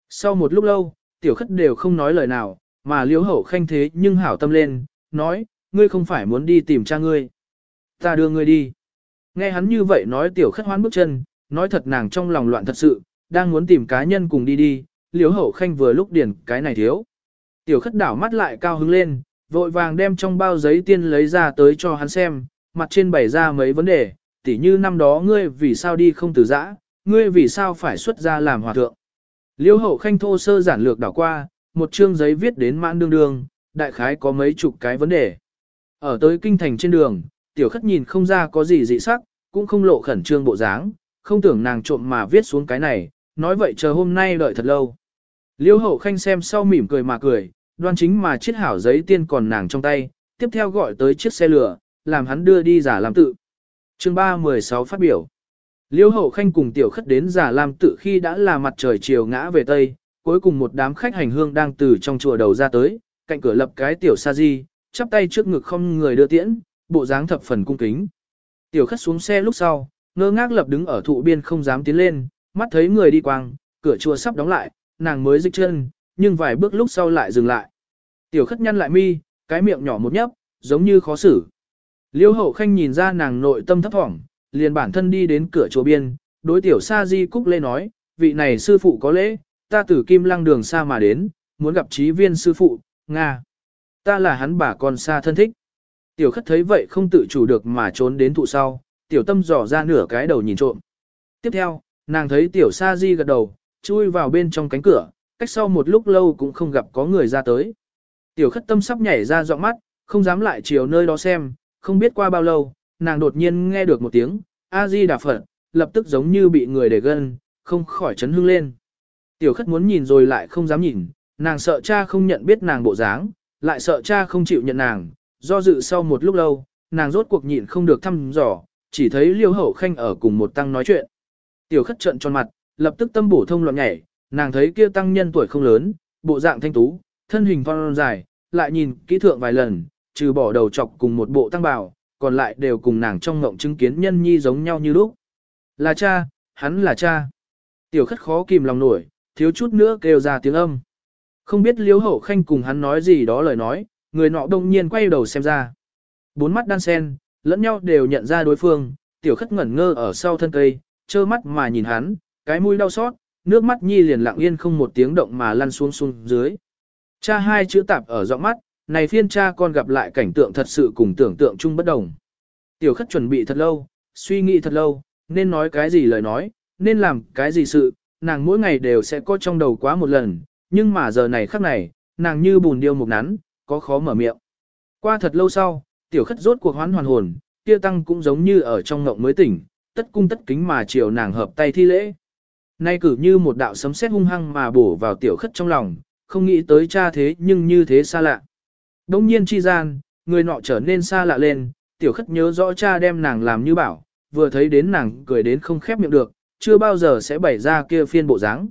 Sau một lúc lâu, tiểu khất đều không nói lời nào, mà liếu hậu khanh thế nhưng hảo tâm lên, nói, ngươi không phải muốn đi tìm cha ngươi. Ta đưa ngươi đi. Nghe hắn như vậy nói tiểu khất hoán bước chân, nói thật nàng trong lòng loạn thật sự, đang muốn tìm cá nhân cùng đi đi, liếu hậu khanh vừa lúc điển cái này thiếu. Tiểu khất đảo mắt lại cao hứng lên, vội vàng đem trong bao giấy tiên lấy ra tới cho hắn xem, mặt trên bày ra mấy vấn đề, tỉ như năm đó ngươi vì sao đi không từ giã, ngươi vì sao phải xuất ra làm hòa thượng. Liêu hậu khanh thô sơ giản lược đảo qua, một chương giấy viết đến mãn đương đương, đại khái có mấy chục cái vấn đề. Ở tới kinh thành trên đường, tiểu khất nhìn không ra có gì dị sắc, cũng không lộ khẩn trương bộ dáng, không tưởng nàng trộm mà viết xuống cái này, nói vậy chờ hôm nay đợi thật lâu. Liêu hậu khanh xem sau mỉm cười mà cười, đoan chính mà chiếc hảo giấy tiên còn nàng trong tay, tiếp theo gọi tới chiếc xe lửa, làm hắn đưa đi giả làm tự chương 316 phát biểu. Liêu hậu khanh cùng tiểu khất đến giả lam tự khi đã là mặt trời chiều ngã về Tây, cuối cùng một đám khách hành hương đang từ trong chùa đầu ra tới, cạnh cửa lập cái tiểu sa di, chắp tay trước ngực không người đưa tiễn, bộ dáng thập phần cung kính. Tiểu khất xuống xe lúc sau, ngơ ngác lập đứng ở thụ biên không dám tiến lên, mắt thấy người đi quang, cửa chùa sắp đóng lại, nàng mới dịch chân, nhưng vài bước lúc sau lại dừng lại. Tiểu khất nhăn lại mi, cái miệng nhỏ một nhấp, giống như khó xử. Liêu hậu khanh nhìn ra nàng nội tâm thấp thỏm, liền bản thân đi đến cửa chùa biên, đối tiểu sa di cúc lê nói, vị này sư phụ có lễ, ta từ kim lăng đường xa mà đến, muốn gặp trí viên sư phụ, Nga. Ta là hắn bà con xa thân thích. Tiểu khất thấy vậy không tự chủ được mà trốn đến thụ sau, tiểu tâm dò ra nửa cái đầu nhìn trộm. Tiếp theo, nàng thấy tiểu sa di gật đầu, chui vào bên trong cánh cửa, cách sau một lúc lâu cũng không gặp có người ra tới. Tiểu khất tâm sắp nhảy ra dọng mắt, không dám lại chiều nơi đó xem, không biết qua bao lâu, nàng đột nhiên nghe được một tiếng, A-di đà Phật, lập tức giống như bị người để gân, không khỏi chấn hưng lên. Tiểu khất muốn nhìn rồi lại không dám nhìn, nàng sợ cha không nhận biết nàng bộ dáng, lại sợ cha không chịu nhận nàng, do dự sau một lúc lâu, nàng rốt cuộc nhịn không được thăm dò, chỉ thấy liêu hậu khanh ở cùng một tăng nói chuyện. Tiểu khất trận tròn mặt, lập tức tâm bổ thông loạn nhảy, nàng thấy kia tăng nhân tuổi không lớn, bộ dạng thanh tú, thân hình phong dài, lại nhìn kỹ thượng vài lần, trừ bỏ đầu chọc cùng một bộ tăng bào, còn lại đều cùng nàng trong ngộng chứng kiến nhân nhi giống nhau như lúc. Là cha, hắn là cha. Tiểu khất khó kìm lòng nổi, thiếu chút nữa kêu ra tiếng âm. Không biết liếu hậu khanh cùng hắn nói gì đó lời nói, người nọ đông nhiên quay đầu xem ra. Bốn mắt đan sen, lẫn nhau đều nhận ra đối phương, tiểu khất ngẩn ngơ ở sau thân cây, trơ mắt mà nhìn hắn, cái mũi đau xót, nước mắt nhi liền lặng yên không một tiếng động mà lăn xuống xuống dưới. Cha hai chữ tạp ở giọng mắt, này phiên cha con gặp lại cảnh tượng thật sự cùng tưởng tượng chung bất đồng. Tiểu khất chuẩn bị thật lâu, suy nghĩ thật lâu, nên nói cái gì lời nói, nên làm cái gì sự, nàng mỗi ngày đều sẽ có trong đầu quá một lần, nhưng mà giờ này khắc này, nàng như bùn điêu một nắn, có khó mở miệng. Qua thật lâu sau, tiểu khất rốt cuộc hoán hoàn hồn, kia tăng cũng giống như ở trong ngộng mới tỉnh, tất cung tất kính mà chiều nàng hợp tay thi lễ. Nay cử như một đạo sấm sét hung hăng mà bổ vào tiểu khất trong lòng, không nghĩ tới cha thế nhưng như thế xa lạ. Đông nhiên chi gian, người nọ trở nên xa lạ lên, tiểu khất nhớ rõ cha đem nàng làm như bảo, vừa thấy đến nàng cười đến không khép miệng được, chưa bao giờ sẽ bày ra kia phiên bộ dáng.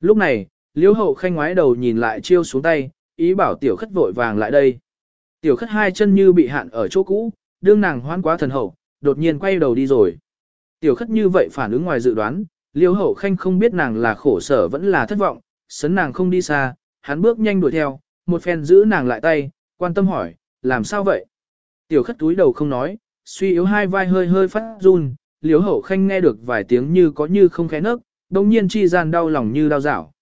Lúc này, liễu hậu khanh ngoái đầu nhìn lại chiêu xuống tay, ý bảo tiểu khất vội vàng lại đây. Tiểu khất hai chân như bị hạn ở chỗ cũ, đương nàng hoan quá thần hậu, đột nhiên quay đầu đi rồi. Tiểu khất như vậy phản ứng ngoài dự đoán, liễu hậu khanh không biết nàng là khổ sở vẫn là thất vọng, sấn nàng không đi xa, hắn bước nhanh đuổi theo, một phen giữ nàng lại tay, quan tâm hỏi, làm sao vậy? Tiểu khất túi đầu không nói, suy yếu hai vai hơi hơi phát run, liếu hậu khanh nghe được vài tiếng như có như không khẽ nấc, đồng nhiên chi gian đau lòng như đau dảo.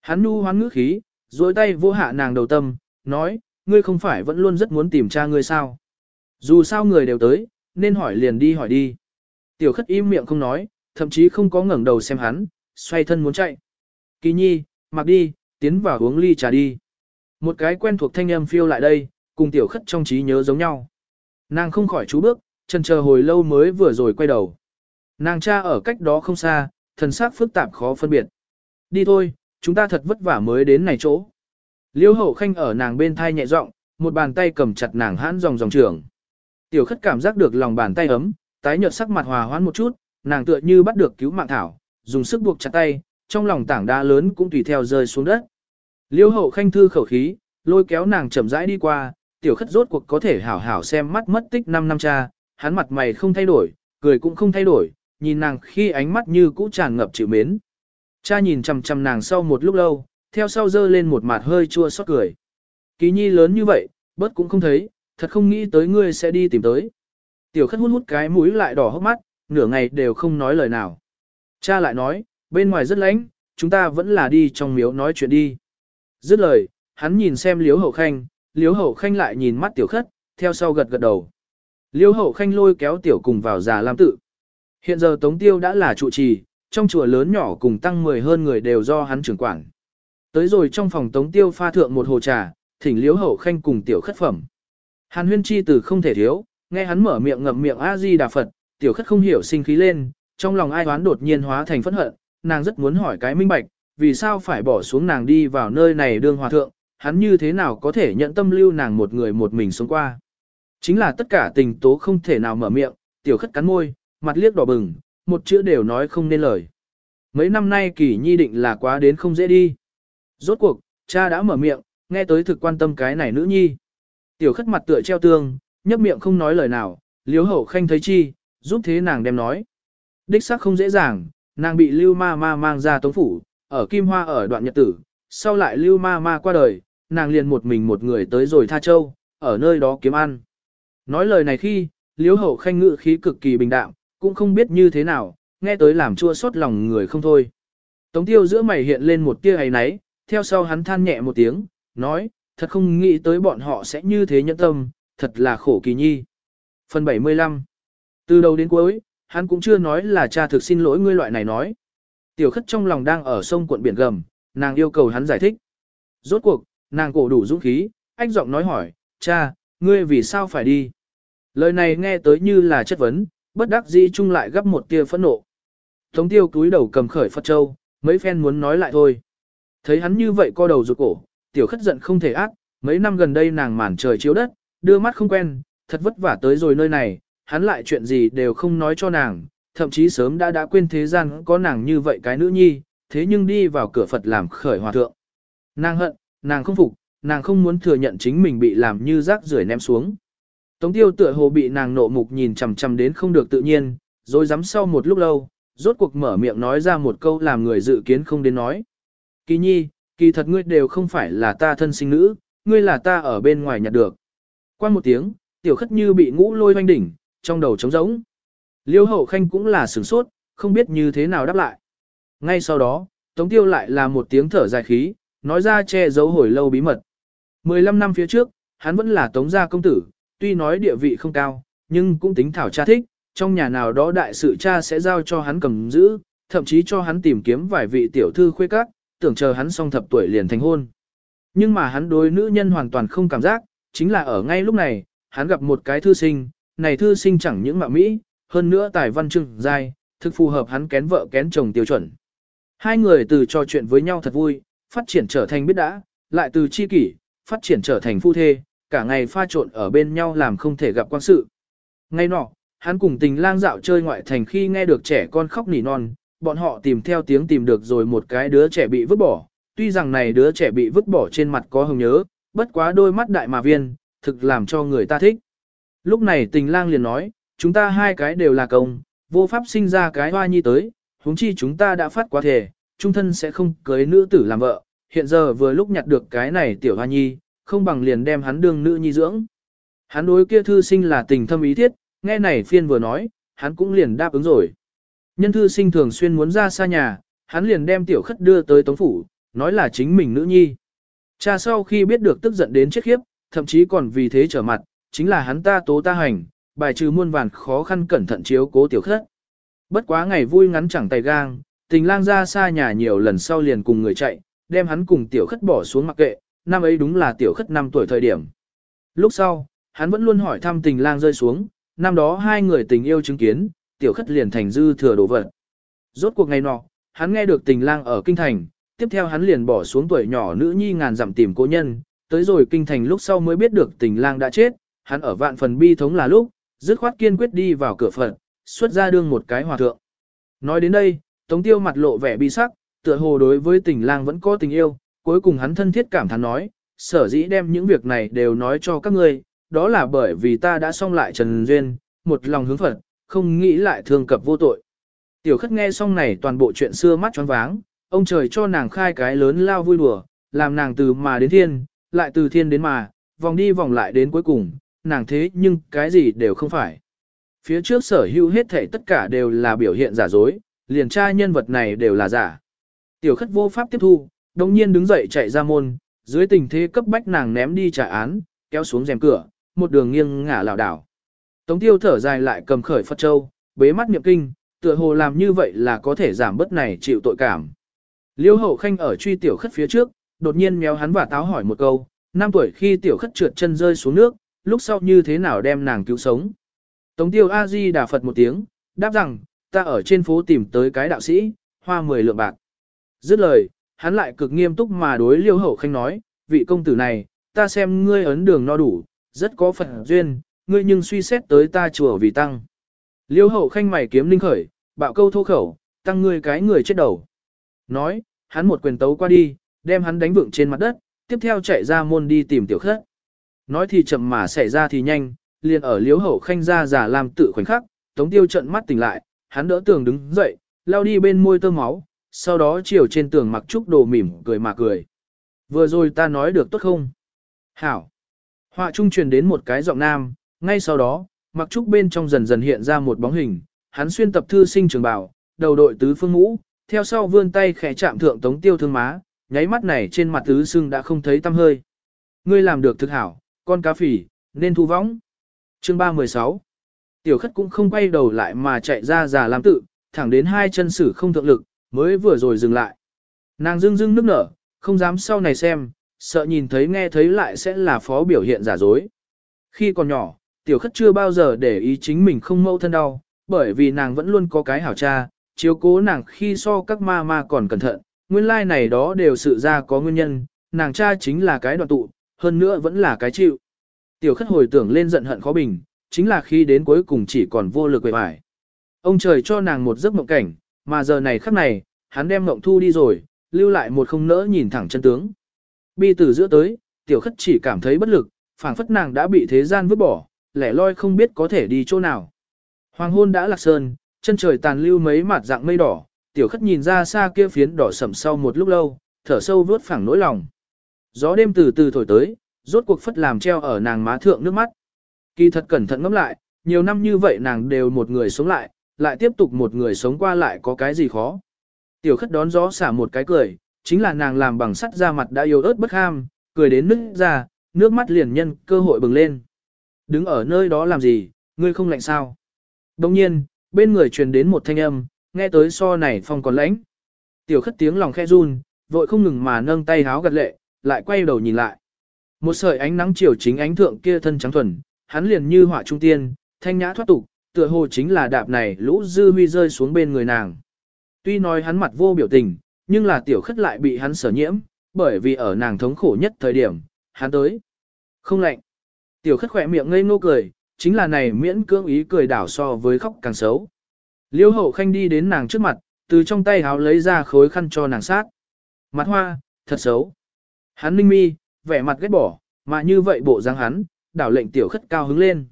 Hắn nu hoán ngữ khí, dối tay vô hạ nàng đầu tâm, nói, ngươi không phải vẫn luôn rất muốn tìm cha ngươi sao? Dù sao người đều tới, nên hỏi liền đi hỏi đi. Tiểu khất im miệng không nói, thậm chí không có ngẩng đầu xem hắn, xoay thân muốn chạy. Kỳ nhi, mặc đi, tiến vào uống ly trà đi. Một cái quen thuộc thanh âm phiêu lại đây, cùng tiểu khất trong trí nhớ giống nhau. Nàng không khỏi chú bước, chân chờ hồi lâu mới vừa rồi quay đầu. Nàng cha ở cách đó không xa, thần sắc phức tạp khó phân biệt. Đi thôi, chúng ta thật vất vả mới đến này chỗ. Liêu hậu khanh ở nàng bên thai nhẹ giọng, một bàn tay cầm chặt nàng hãn dòng dòng trường. Tiểu khất cảm giác được lòng bàn tay ấm, tái nhợt sắc mặt hòa hoãn một chút, nàng tựa như bắt được cứu mạng thảo, dùng sức buộc chặt tay, trong lòng tảng đá lớn cũng tùy theo rơi xuống đất. Liêu hậu khanh thư khẩu khí, lôi kéo nàng chậm rãi đi qua, tiểu khất rốt cuộc có thể hảo hảo xem mắt mất tích 5 năm cha, hắn mặt mày không thay đổi, cười cũng không thay đổi, nhìn nàng khi ánh mắt như cũ tràn ngập chịu mến. Cha nhìn chằm chằm nàng sau một lúc lâu, theo sau dơ lên một mặt hơi chua xót cười. Ký nhi lớn như vậy, bớt cũng không thấy, thật không nghĩ tới ngươi sẽ đi tìm tới. Tiểu khất hút hút cái mũi lại đỏ hốc mắt, nửa ngày đều không nói lời nào. Cha lại nói, bên ngoài rất lạnh, chúng ta vẫn là đi trong miếu nói chuyện đi. Dứt lời, hắn nhìn xem liếu hậu khanh, liếu hậu khanh lại nhìn mắt tiểu khất, theo sau gật gật đầu. Liêu hậu khanh lôi kéo tiểu cùng vào già lam tự. Hiện giờ Tống Tiêu đã là trụ trì, trong chùa lớn nhỏ cùng tăng 10 hơn người đều do hắn trưởng quản. Tới rồi trong phòng Tống Tiêu pha thượng một hồ trà, thỉnh liếu hậu khanh cùng tiểu khất phẩm. Hàn huyên chi từ không thể thiếu, nghe hắn mở miệng ngậm miệng A-di đà Phật, tiểu khất không hiểu sinh khí lên, trong lòng ai đoán đột nhiên hóa thành phẫn hận, nàng rất muốn hỏi cái minh bạch, vì sao phải bỏ xuống nàng đi vào nơi này đương hòa thượng, hắn như thế nào có thể nhận tâm lưu nàng một người một mình sống qua. Chính là tất cả tình tố không thể nào mở miệng, tiểu khất cắn môi, mặt liếc đỏ bừng, một chữ đều nói không nên lời. Mấy năm nay kỳ nhi định là quá đến không dễ đi. Rốt cuộc, cha đã mở miệng, nghe tới thực quan tâm cái này nữ nhi. Tiểu khất mặt tựa treo tương, nhấp miệng không nói lời nào, liếu hậu khanh thấy chi, giúp thế nàng đem nói. Đích xác không dễ dàng, nàng bị lưu ma ma mang ra tống phủ, ở Kim Hoa ở đoạn nhật tử, sau lại lưu ma ma qua đời, nàng liền một mình một người tới rồi Tha Châu, ở nơi đó kiếm ăn. Nói lời này khi, Liễu hậu khanh ngự khí cực kỳ bình đạm, cũng không biết như thế nào, nghe tới làm chua xót lòng người không thôi. Tống tiêu giữa mày hiện lên một tia ấy náy, theo sau hắn than nhẹ một tiếng, nói, thật không nghĩ tới bọn họ sẽ như thế nhẫn tâm, thật là khổ kỳ nhi. Phần 75 Từ đầu đến cuối, hắn cũng chưa nói là cha thực xin lỗi ngươi loại này nói. Tiểu khất trong lòng đang ở sông cuộn biển gầm, nàng yêu cầu hắn giải thích. Rốt cuộc, nàng cổ đủ dũng khí, ách giọng nói hỏi, cha, ngươi vì sao phải đi? Lời này nghe tới như là chất vấn, bất đắc dĩ chung lại gấp một tia phẫn nộ. Tống tiêu túi đầu cầm khởi Phật Châu, mấy phen muốn nói lại thôi. Thấy hắn như vậy co đầu rụt cổ, tiểu khất giận không thể ác, mấy năm gần đây nàng mản trời chiếu đất, đưa mắt không quen, thật vất vả tới rồi nơi này, hắn lại chuyện gì đều không nói cho nàng, thậm chí sớm đã đã quên thế gian có nàng như vậy cái nữ nhi, thế nhưng đi vào cửa Phật làm khởi hòa thượng. Nàng hận, nàng không phục, nàng không muốn thừa nhận chính mình bị làm như rác rưởi ném xuống. Tống tiêu tựa hồ bị nàng nộ mục nhìn chằm chằm đến không được tự nhiên, rồi dám sau một lúc lâu, rốt cuộc mở miệng nói ra một câu làm người dự kiến không đến nói. Kỳ nhi, kỳ thật ngươi đều không phải là ta thân sinh nữ, ngươi là ta ở bên ngoài nhặt được. Qua một tiếng, tiểu khất như bị ngũ lôi hoanh đỉnh, trong đầu trống rỗng. Liêu hậu khanh cũng là sửng sốt, không biết như thế nào đáp lại. Ngay sau đó, Tống Tiêu lại là một tiếng thở dài khí, nói ra che giấu hồi lâu bí mật. 15 năm phía trước, hắn vẫn là Tống gia công tử, tuy nói địa vị không cao, nhưng cũng tính thảo cha thích, trong nhà nào đó đại sự cha sẽ giao cho hắn cầm giữ, thậm chí cho hắn tìm kiếm vài vị tiểu thư khuê các, tưởng chờ hắn xong thập tuổi liền thành hôn. Nhưng mà hắn đối nữ nhân hoàn toàn không cảm giác, chính là ở ngay lúc này, hắn gặp một cái thư sinh, này thư sinh chẳng những mạo Mỹ, hơn nữa tài văn trưng dai, thực phù hợp hắn kén vợ kén chồng tiêu chuẩn. Hai người từ trò chuyện với nhau thật vui, phát triển trở thành biết đã, lại từ chi kỷ, phát triển trở thành phu thê, cả ngày pha trộn ở bên nhau làm không thể gặp quan sự. Ngay nọ, hắn cùng tình lang dạo chơi ngoại thành khi nghe được trẻ con khóc nỉ non, bọn họ tìm theo tiếng tìm được rồi một cái đứa trẻ bị vứt bỏ. Tuy rằng này đứa trẻ bị vứt bỏ trên mặt có hồng nhớ, bất quá đôi mắt đại mà viên, thực làm cho người ta thích. Lúc này tình lang liền nói, chúng ta hai cái đều là công, vô pháp sinh ra cái hoa nhi tới, huống chi chúng ta đã phát quá thể, trung thân sẽ không cưới nữ tử làm vợ, hiện giờ vừa lúc nhặt được cái này tiểu hoa nhi, không bằng liền đem hắn đương nữ nhi dưỡng. Hắn đối kia thư sinh là tình thâm ý thiết, nghe này phiên vừa nói, hắn cũng liền đáp ứng rồi. Nhân thư sinh thường xuyên muốn ra xa nhà, hắn liền đem tiểu khất đưa tới tống phủ, nói là chính mình nữ nhi. Cha sau khi biết được tức giận đến chết khiếp, thậm chí còn vì thế trở mặt, chính là hắn ta tố ta hành, bài trừ muôn vàn khó khăn cẩn thận chiếu cố tiểu khất. Bất quá ngày vui ngắn chẳng tay gang, tình lang ra xa nhà nhiều lần sau liền cùng người chạy, đem hắn cùng tiểu khất bỏ xuống mặc kệ, năm ấy đúng là tiểu khất năm tuổi thời điểm. Lúc sau, hắn vẫn luôn hỏi thăm tình lang rơi xuống, năm đó hai người tình yêu chứng kiến, tiểu khất liền thành dư thừa đồ vật. Rốt cuộc ngày nọ, hắn nghe được tình lang ở kinh thành, tiếp theo hắn liền bỏ xuống tuổi nhỏ nữ nhi ngàn dặm tìm cố nhân, tới rồi kinh thành lúc sau mới biết được tình lang đã chết, hắn ở vạn phần bi thống là lúc, dứt khoát kiên quyết đi vào cửa Phật, xuất ra đương một cái hòa thượng. Nói đến đây, Tống Tiêu mặt lộ vẻ bi sắc, tựa hồ đối với tình lang vẫn có tình yêu, cuối cùng hắn thân thiết cảm thán nói, sở dĩ đem những việc này đều nói cho các ngươi, đó là bởi vì ta đã xong lại Trần Duyên, một lòng hướng Phật, không nghĩ lại thương cập vô tội. Tiểu khất nghe xong này toàn bộ chuyện xưa mắt choáng váng, ông trời cho nàng khai cái lớn lao vui đùa, làm nàng từ mà đến thiên, lại từ thiên đến mà, vòng đi vòng lại đến cuối cùng, nàng thế nhưng cái gì đều không phải. Phía trước sở hữu hết thảy tất cả đều là biểu hiện giả dối, liền tra nhân vật này đều là giả. Tiểu khất vô pháp tiếp thu, đồng nhiên đứng dậy chạy ra môn, dưới tình thế cấp bách nàng ném đi trả án, kéo xuống rèm cửa, một đường nghiêng ngả lảo đảo. Tống tiêu thở dài lại cầm khởi Phật Châu, bế mắt niệm kinh, tựa hồ làm như vậy là có thể giảm bớt này chịu tội cảm. Liêu hậu khanh ở truy tiểu khất phía trước, đột nhiên méo hắn và táo hỏi một câu, năm tuổi khi tiểu khất trượt chân rơi xuống nước, lúc sau như thế nào đem nàng cứu sống. Tống tiêu A-di đà Phật một tiếng, đáp rằng, ta ở trên phố tìm tới cái đạo sĩ, hoa mười lượng bạc. Dứt lời, hắn lại cực nghiêm túc mà đối liêu hậu khanh nói, vị công tử này, ta xem ngươi ấn đường no đủ, rất có phật duyên, ngươi nhưng suy xét tới ta chùa vì tăng. Liêu hậu khanh mày kiếm linh khởi, bạo câu thô khẩu, tăng ngươi cái người chết đầu. Nói, hắn một quyền tấu qua đi, đem hắn đánh vượng trên mặt đất, tiếp theo chạy ra môn đi tìm tiểu khất. Nói thì chậm mà xảy ra thì nhanh, liền ở liếu hậu khanh ra giả làm tự khoảnh khắc, tống tiêu trận mắt tỉnh lại, hắn đỡ tường đứng dậy, lao đi bên môi tơ máu, sau đó chiều trên tường mặc trúc đồ mỉm cười mà cười. Vừa rồi ta nói được tốt không? Hảo. Họa trung truyền đến một cái giọng nam, ngay sau đó, mặc trúc bên trong dần dần hiện ra một bóng hình, hắn xuyên tập thư sinh trường bảo, đầu đội tứ phương ngũ, theo sau vươn tay khẽ chạm thượng tống tiêu thương má, nháy mắt này trên mặt tứ sưng đã không thấy tăm hơi. Ngươi làm được thực hảo, con cá phỉ, nên thu võng. Chương 316 Tiểu khất cũng không quay đầu lại mà chạy ra già làm tự, thẳng đến hai chân sử không thượng lực, mới vừa rồi dừng lại. Nàng dưng dưng nước nở, không dám sau này xem, sợ nhìn thấy nghe thấy lại sẽ là phó biểu hiện giả dối. Khi còn nhỏ, tiểu khất chưa bao giờ để ý chính mình không mâu thân đau, bởi vì nàng vẫn luôn có cái hảo cha, chiếu cố nàng khi so các ma ma còn cẩn thận, nguyên lai like này đó đều sự ra có nguyên nhân, nàng cha chính là cái đoạn tụ, hơn nữa vẫn là cái chịu. Tiểu khất hồi tưởng lên giận hận khó bình, chính là khi đến cuối cùng chỉ còn vô lực quệ vải. Ông trời cho nàng một giấc mộng cảnh, mà giờ này khắc này, hắn đem mộng thu đi rồi, lưu lại một không nỡ nhìn thẳng chân tướng. Bi từ giữa tới, tiểu khất chỉ cảm thấy bất lực, phảng phất nàng đã bị thế gian vứt bỏ, lẻ loi không biết có thể đi chỗ nào. Hoàng hôn đã lạc sơn, chân trời tàn lưu mấy mặt dạng mây đỏ, tiểu khất nhìn ra xa kia phiến đỏ sầm sau một lúc lâu, thở sâu vớt phẳng nỗi lòng. Gió đêm từ từ thổi tới, rốt cuộc phất làm treo ở nàng má thượng nước mắt. Kỳ thật cẩn thận ngẫm lại, nhiều năm như vậy nàng đều một người sống lại, lại tiếp tục một người sống qua lại có cái gì khó. Tiểu khất đón gió xả một cái cười, chính là nàng làm bằng sắt ra mặt đã yếu ớt bất ham, cười đến nước ra, nước mắt liền nhân cơ hội bừng lên. Đứng ở nơi đó làm gì, ngươi không lạnh sao? Đồng nhiên, bên người truyền đến một thanh âm, nghe tới so này phong còn lãnh. Tiểu khất tiếng lòng khe run, vội không ngừng mà nâng tay háo gật lệ, lại quay đầu nhìn lại. Một sợi ánh nắng chiều chính ánh thượng kia thân trắng thuần, hắn liền như họa trung tiên, thanh nhã thoát tục, tựa hồ chính là đạp này lũ dư huy rơi xuống bên người nàng. Tuy nói hắn mặt vô biểu tình, nhưng là tiểu khất lại bị hắn sở nhiễm, bởi vì ở nàng thống khổ nhất thời điểm, hắn tới. Không lạnh. Tiểu khất khỏe miệng ngây ngô cười, chính là này miễn cưỡng ý cười đảo so với khóc càng xấu. Liêu hậu khanh đi đến nàng trước mặt, từ trong tay háo lấy ra khối khăn cho nàng sát. Mặt hoa, thật xấu. Hắn ninh mi, vẻ mặt ghét bỏ, mà như vậy bộ dáng hắn, đảo lệnh tiểu khất cao hứng lên.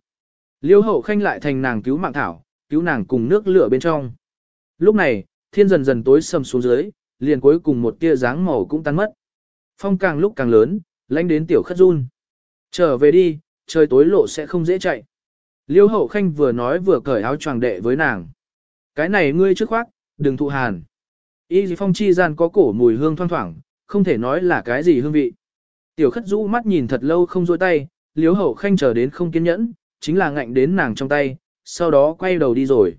Liêu hậu khanh lại thành nàng cứu mạng thảo, cứu nàng cùng nước lửa bên trong. Lúc này, thiên dần dần tối sầm xuống dưới, liền cuối cùng một tia dáng màu cũng tan mất. Phong càng lúc càng lớn, lánh đến tiểu khất run. Trở về đi, trời tối lộ sẽ không dễ chạy. Liêu hậu khanh vừa nói vừa cởi áo choàng đệ với nàng. Cái này ngươi trước khoác, đừng thụ hàn. Y phong chi gian có cổ mùi hương thoang thoảng, không thể nói là cái gì hương vị. Tiểu khất rũ mắt nhìn thật lâu không dôi tay, liếu hậu khanh chờ đến không kiên nhẫn, chính là ngạnh đến nàng trong tay, sau đó quay đầu đi rồi.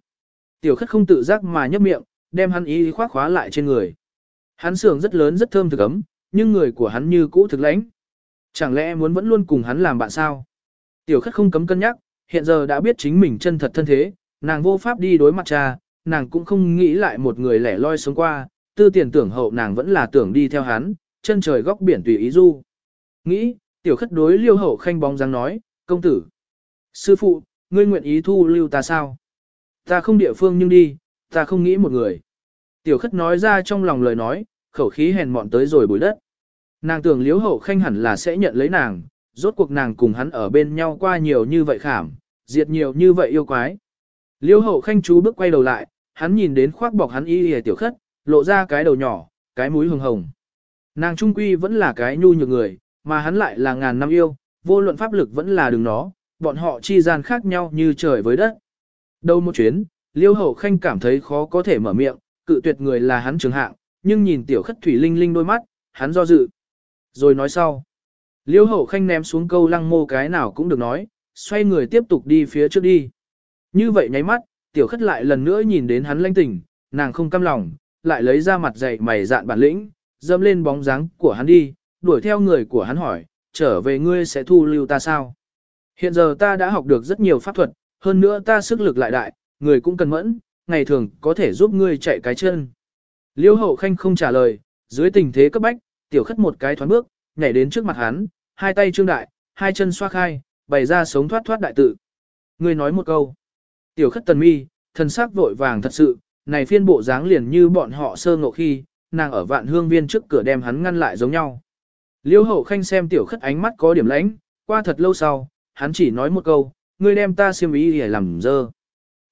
Tiểu khất không tự giác mà nhấp miệng, đem hắn ý khoác khóa lại trên người. Hắn sưởng rất lớn rất thơm thực ấm, nhưng người của hắn như cũ thực lãnh. Chẳng lẽ muốn vẫn luôn cùng hắn làm bạn sao? Tiểu khất không cấm cân nhắc, hiện giờ đã biết chính mình chân thật thân thế, nàng vô pháp đi đối mặt cha, nàng cũng không nghĩ lại một người lẻ loi sống qua, tư tiền tưởng hậu nàng vẫn là tưởng đi theo hắn, chân trời góc biển tùy ý du. Nghĩ, tiểu khất đối liêu hậu khanh bóng dáng nói, công tử. Sư phụ, ngươi nguyện ý thu lưu ta sao? Ta không địa phương nhưng đi, ta không nghĩ một người. Tiểu khất nói ra trong lòng lời nói, khẩu khí hèn mọn tới rồi bùi đất. Nàng tưởng liếu hậu khanh hẳn là sẽ nhận lấy nàng, rốt cuộc nàng cùng hắn ở bên nhau qua nhiều như vậy khảm, diệt nhiều như vậy yêu quái. Liêu hậu khanh chú bước quay đầu lại, hắn nhìn đến khoác bọc hắn y hề tiểu khất, lộ ra cái đầu nhỏ, cái mũi hồng hồng. Nàng trung quy vẫn là cái nhu nhược người, mà hắn lại là ngàn năm yêu, vô luận pháp lực vẫn là đường nó, bọn họ chi gian khác nhau như trời với đất. Đâu một chuyến, liêu hậu khanh cảm thấy khó có thể mở miệng, cự tuyệt người là hắn trường hạng, nhưng nhìn tiểu khất thủy linh linh đôi mắt, hắn do dự. Rồi nói sau. Liêu hậu khanh ném xuống câu lăng mô cái nào cũng được nói, xoay người tiếp tục đi phía trước đi. Như vậy nháy mắt, tiểu khất lại lần nữa nhìn đến hắn lanh tỉnh, nàng không cam lòng, lại lấy ra mặt dày mày dạn bản lĩnh, dâm lên bóng dáng của hắn đi, đuổi theo người của hắn hỏi, trở về ngươi sẽ thu lưu ta sao? Hiện giờ ta đã học được rất nhiều pháp thuật, hơn nữa ta sức lực lại đại, người cũng cần mẫn, ngày thường có thể giúp ngươi chạy cái chân. Liêu hậu khanh không trả lời, Dưới tình thế cấp bách, tiểu khất một cái thoáng bước, nhảy đến trước mặt hắn, hai tay trương đại, hai chân xoa khai, bày ra sống thoát thoát đại tự. Ngươi nói một câu. Tiểu khất tần mi, thần sắc vội vàng thật sự, này phiên bộ dáng liền như bọn họ sơ ngộ khi, nàng ở vạn hương viên trước cửa đem hắn ngăn lại giống nhau. Liêu hậu khanh xem tiểu khất ánh mắt có điểm lãnh, qua thật lâu sau, hắn chỉ nói một câu, ngươi đem ta xiêm ý để làm dơ.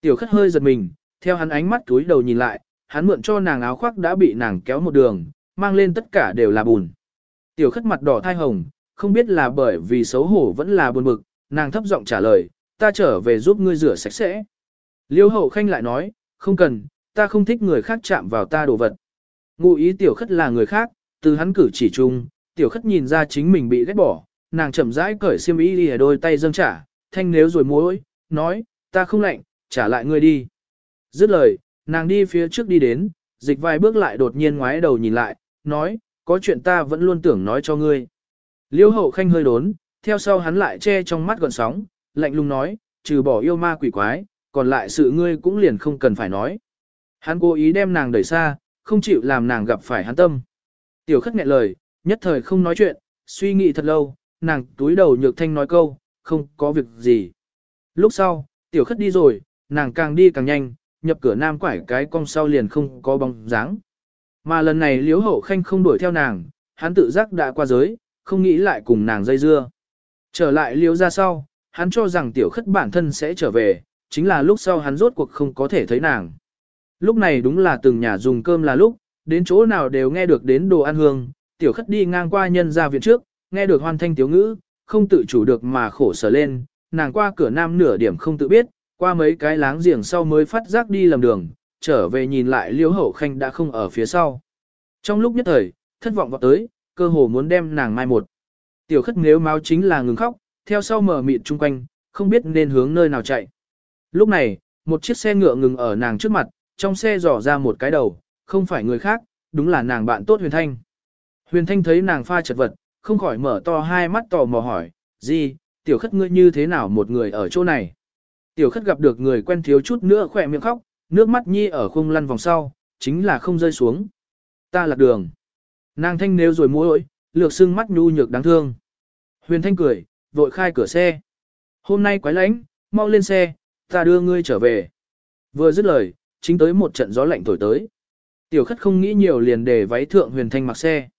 Tiểu khất hơi giật mình, theo hắn ánh mắt túi đầu nhìn lại, hắn mượn cho nàng áo khoác đã bị nàng kéo một đường, mang lên tất cả đều là bùn. Tiểu khất mặt đỏ thai hồng, không biết là bởi vì xấu hổ vẫn là buồn bực, nàng thấp giọng trả lời, ta trở về giúp ngươi rửa sạch sẽ. Liêu hậu khanh lại nói, không cần, ta không thích người khác chạm vào ta đồ vật. Ngụ ý tiểu khất là người khác, từ hắn cử chỉ chung, tiểu khất nhìn ra chính mình bị ghét bỏ, nàng chậm rãi cởi xiêm y đi ở đôi tay dâng trả, thanh nếu rồi mối, nói, ta không lạnh, trả lại ngươi đi. Dứt lời, nàng đi phía trước đi đến, dịch vài bước lại đột nhiên ngoái đầu nhìn lại, nói, có chuyện ta vẫn luôn tưởng nói cho ngươi. Liêu hậu khanh hơi đốn, theo sau hắn lại che trong mắt gọn sóng, lạnh lùng nói, trừ bỏ yêu ma quỷ quái, còn lại sự ngươi cũng liền không cần phải nói. Hắn cố ý đem nàng đẩy xa, không chịu làm nàng gặp phải hắn tâm. Tiểu khất nghẹn lời, nhất thời không nói chuyện, suy nghĩ thật lâu, nàng túi đầu nhược thanh nói câu, không có việc gì. Lúc sau, tiểu khất đi rồi, nàng càng đi càng nhanh, nhập cửa nam quải cái cong sau liền không có bóng dáng. Mà lần này liếu hậu khanh không đuổi theo nàng, hắn tự giác đã qua giới, không nghĩ lại cùng nàng dây dưa. Trở lại liếu ra sau, hắn cho rằng tiểu khất bản thân sẽ trở về, chính là lúc sau hắn rốt cuộc không có thể thấy nàng. Lúc này đúng là từng nhà dùng cơm là lúc, đến chỗ nào đều nghe được đến đồ ăn hương, tiểu khất đi ngang qua nhân ra viện trước, nghe được hoan thanh tiếu ngữ, không tự chủ được mà khổ sở lên, nàng qua cửa nam nửa điểm không tự biết, qua mấy cái láng giềng sau mới phát giác đi lầm đường, trở về nhìn lại liễu hậu khanh đã không ở phía sau. Trong lúc nhất thời, thất vọng vào tới, cơ hồ muốn đem nàng mai một. Tiểu khất nếu máu chính là ngừng khóc, theo sau mở mịt chung quanh, không biết nên hướng nơi nào chạy. Lúc này, một chiếc xe ngựa ngừng ở nàng trước mặt, trong xe dò ra một cái đầu, không phải người khác, đúng là nàng bạn tốt Huyền Thanh. Huyền Thanh thấy nàng pha chật vật, không khỏi mở to hai mắt tò mò hỏi, gì, tiểu khất ngươi như thế nào một người ở chỗ này? Tiểu khất gặp được người quen thiếu chút nữa khỏe miệng khóc, nước mắt nhi ở khung lăn vòng sau, chính là không rơi xuống. Ta lạc đường. Nàng thanh nếu rồi môi lược sưng mắt nhu nhược đáng thương. Huyền Thanh cười, vội khai cửa xe. Hôm nay quái lánh, mau lên xe, ta đưa ngươi trở về. Vừa dứt lời, chính tới một trận gió lạnh thổi tới. Tiểu khất không nghĩ nhiều liền để váy thượng huyền thanh mặc xe.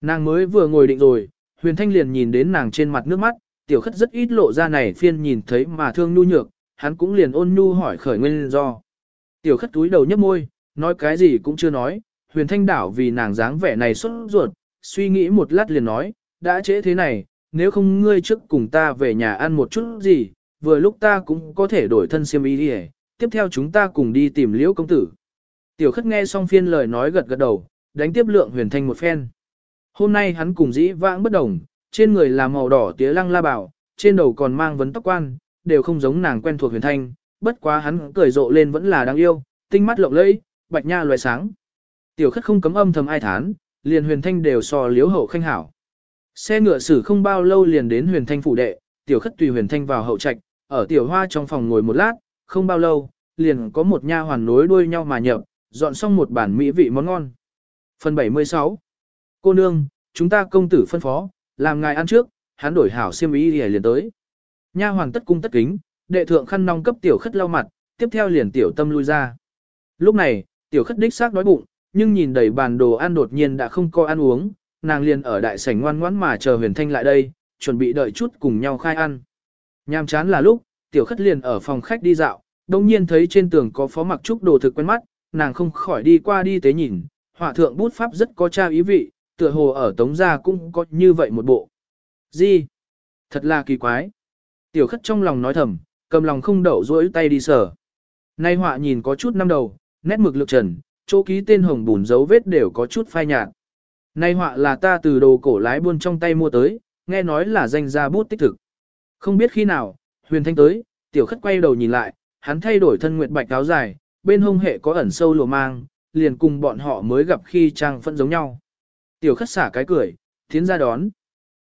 Nàng mới vừa ngồi định rồi, huyền thanh liền nhìn đến nàng trên mặt nước mắt, tiểu khất rất ít lộ ra này phiên nhìn thấy mà thương nhu nhược, hắn cũng liền ôn nhu hỏi khởi nguyên do. Tiểu khất túi đầu nhấp môi, nói cái gì cũng chưa nói, huyền thanh đảo vì nàng dáng vẻ này xuất ruột, suy nghĩ một lát liền nói, đã trễ thế này, nếu không ngươi trước cùng ta về nhà ăn một chút gì, vừa lúc ta cũng có thể đổi thân xiêm y đi tiếp theo chúng ta cùng đi tìm liễu công tử. Tiểu khất nghe xong phiên lời nói gật gật đầu, đánh tiếp lượng huyền thanh một phen. Hôm nay hắn cùng dĩ vãng bất đồng, trên người là màu đỏ tía lăng la bảo, trên đầu còn mang vấn tóc quan, đều không giống nàng quen thuộc huyền thanh, bất quá hắn cười rộ lên vẫn là đáng yêu, tinh mắt lộng lẫy, bạch nha loài sáng. Tiểu khất không cấm âm thầm ai thán, liền huyền thanh đều so liếu hậu khanh hảo. Xe ngựa xử không bao lâu liền đến huyền thanh phủ đệ, tiểu khất tùy huyền thanh vào hậu trạch, ở tiểu hoa trong phòng ngồi một lát, không bao lâu, liền có một nha hoàn nối đuôi nhau mà nhập, dọn xong một bản mỹ vị món ngon. Phần 76 Cô nương, chúng ta công tử phân phó, làm ngài ăn trước, hắn đổi hảo xiêm ý liền tới. Nha hoàn tất cung tất kính, đệ thượng khăn nong cấp tiểu khất lau mặt, tiếp theo liền tiểu tâm lui ra. Lúc này, tiểu khất đích xác đói bụng, nhưng nhìn đầy bàn đồ ăn đột nhiên đã không có ăn uống, nàng liền ở đại sảnh ngoan ngoãn mà chờ huyền thanh lại đây, chuẩn bị đợi chút cùng nhau khai ăn. Nhàm chán là lúc, tiểu khất liền ở phòng khách đi dạo, đông nhiên thấy trên tường có phó mặc trúc đồ thực quen mắt, nàng không khỏi đi qua đi tế nhìn, họa thượng bút pháp rất có tra ý vị, tựa hồ ở tống gia cũng có như vậy một bộ. Gì? Thật là kỳ quái. Tiểu khất trong lòng nói thầm, cầm lòng không đậu rỗi tay đi sở. Nay họa nhìn có chút năm đầu, nét mực lực trần, chỗ ký tên hồng bùn dấu vết đều có chút phai nhạt. Nay họa là ta từ đồ cổ lái buôn trong tay mua tới, nghe nói là danh gia bút tích thực. Không biết khi nào, huyền thanh tới, tiểu khất quay đầu nhìn lại, hắn thay đổi thân nguyệt bạch áo dài, bên hông hệ có ẩn sâu lùa mang, liền cùng bọn họ mới gặp khi trang phân giống nhau. Tiểu khất xả cái cười, tiến ra đón.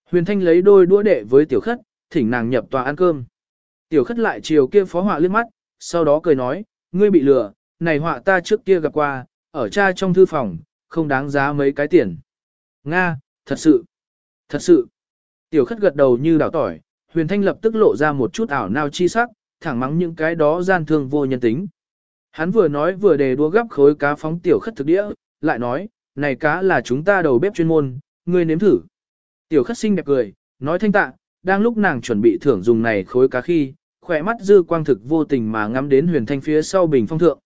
Huyền thanh lấy đôi đũa đệ với tiểu khất, thỉnh nàng nhập tòa ăn cơm. Tiểu khất lại chiều kia phó họa liếc mắt, sau đó cười nói, ngươi bị lừa, này họa ta trước kia gặp qua, ở cha trong thư phòng, không đáng giá mấy cái tiền. Nga, thật sự, thật sự. Tiểu khất gật đầu như đảo tỏi, huyền thanh lập tức lộ ra một chút ảo nao chi sắc, thẳng mắng những cái đó gian thương vô nhân tính. Hắn vừa nói vừa đề đua gấp khối cá phóng tiểu khất thực đĩa, lại nói, này cá là chúng ta đầu bếp chuyên môn, ngươi nếm thử. Tiểu khất xinh đẹp cười, nói thanh tạ, đang lúc nàng chuẩn bị thưởng dùng này khối cá khi, khỏe mắt dư quang thực vô tình mà ngắm đến huyền thanh phía sau bình phong thượng.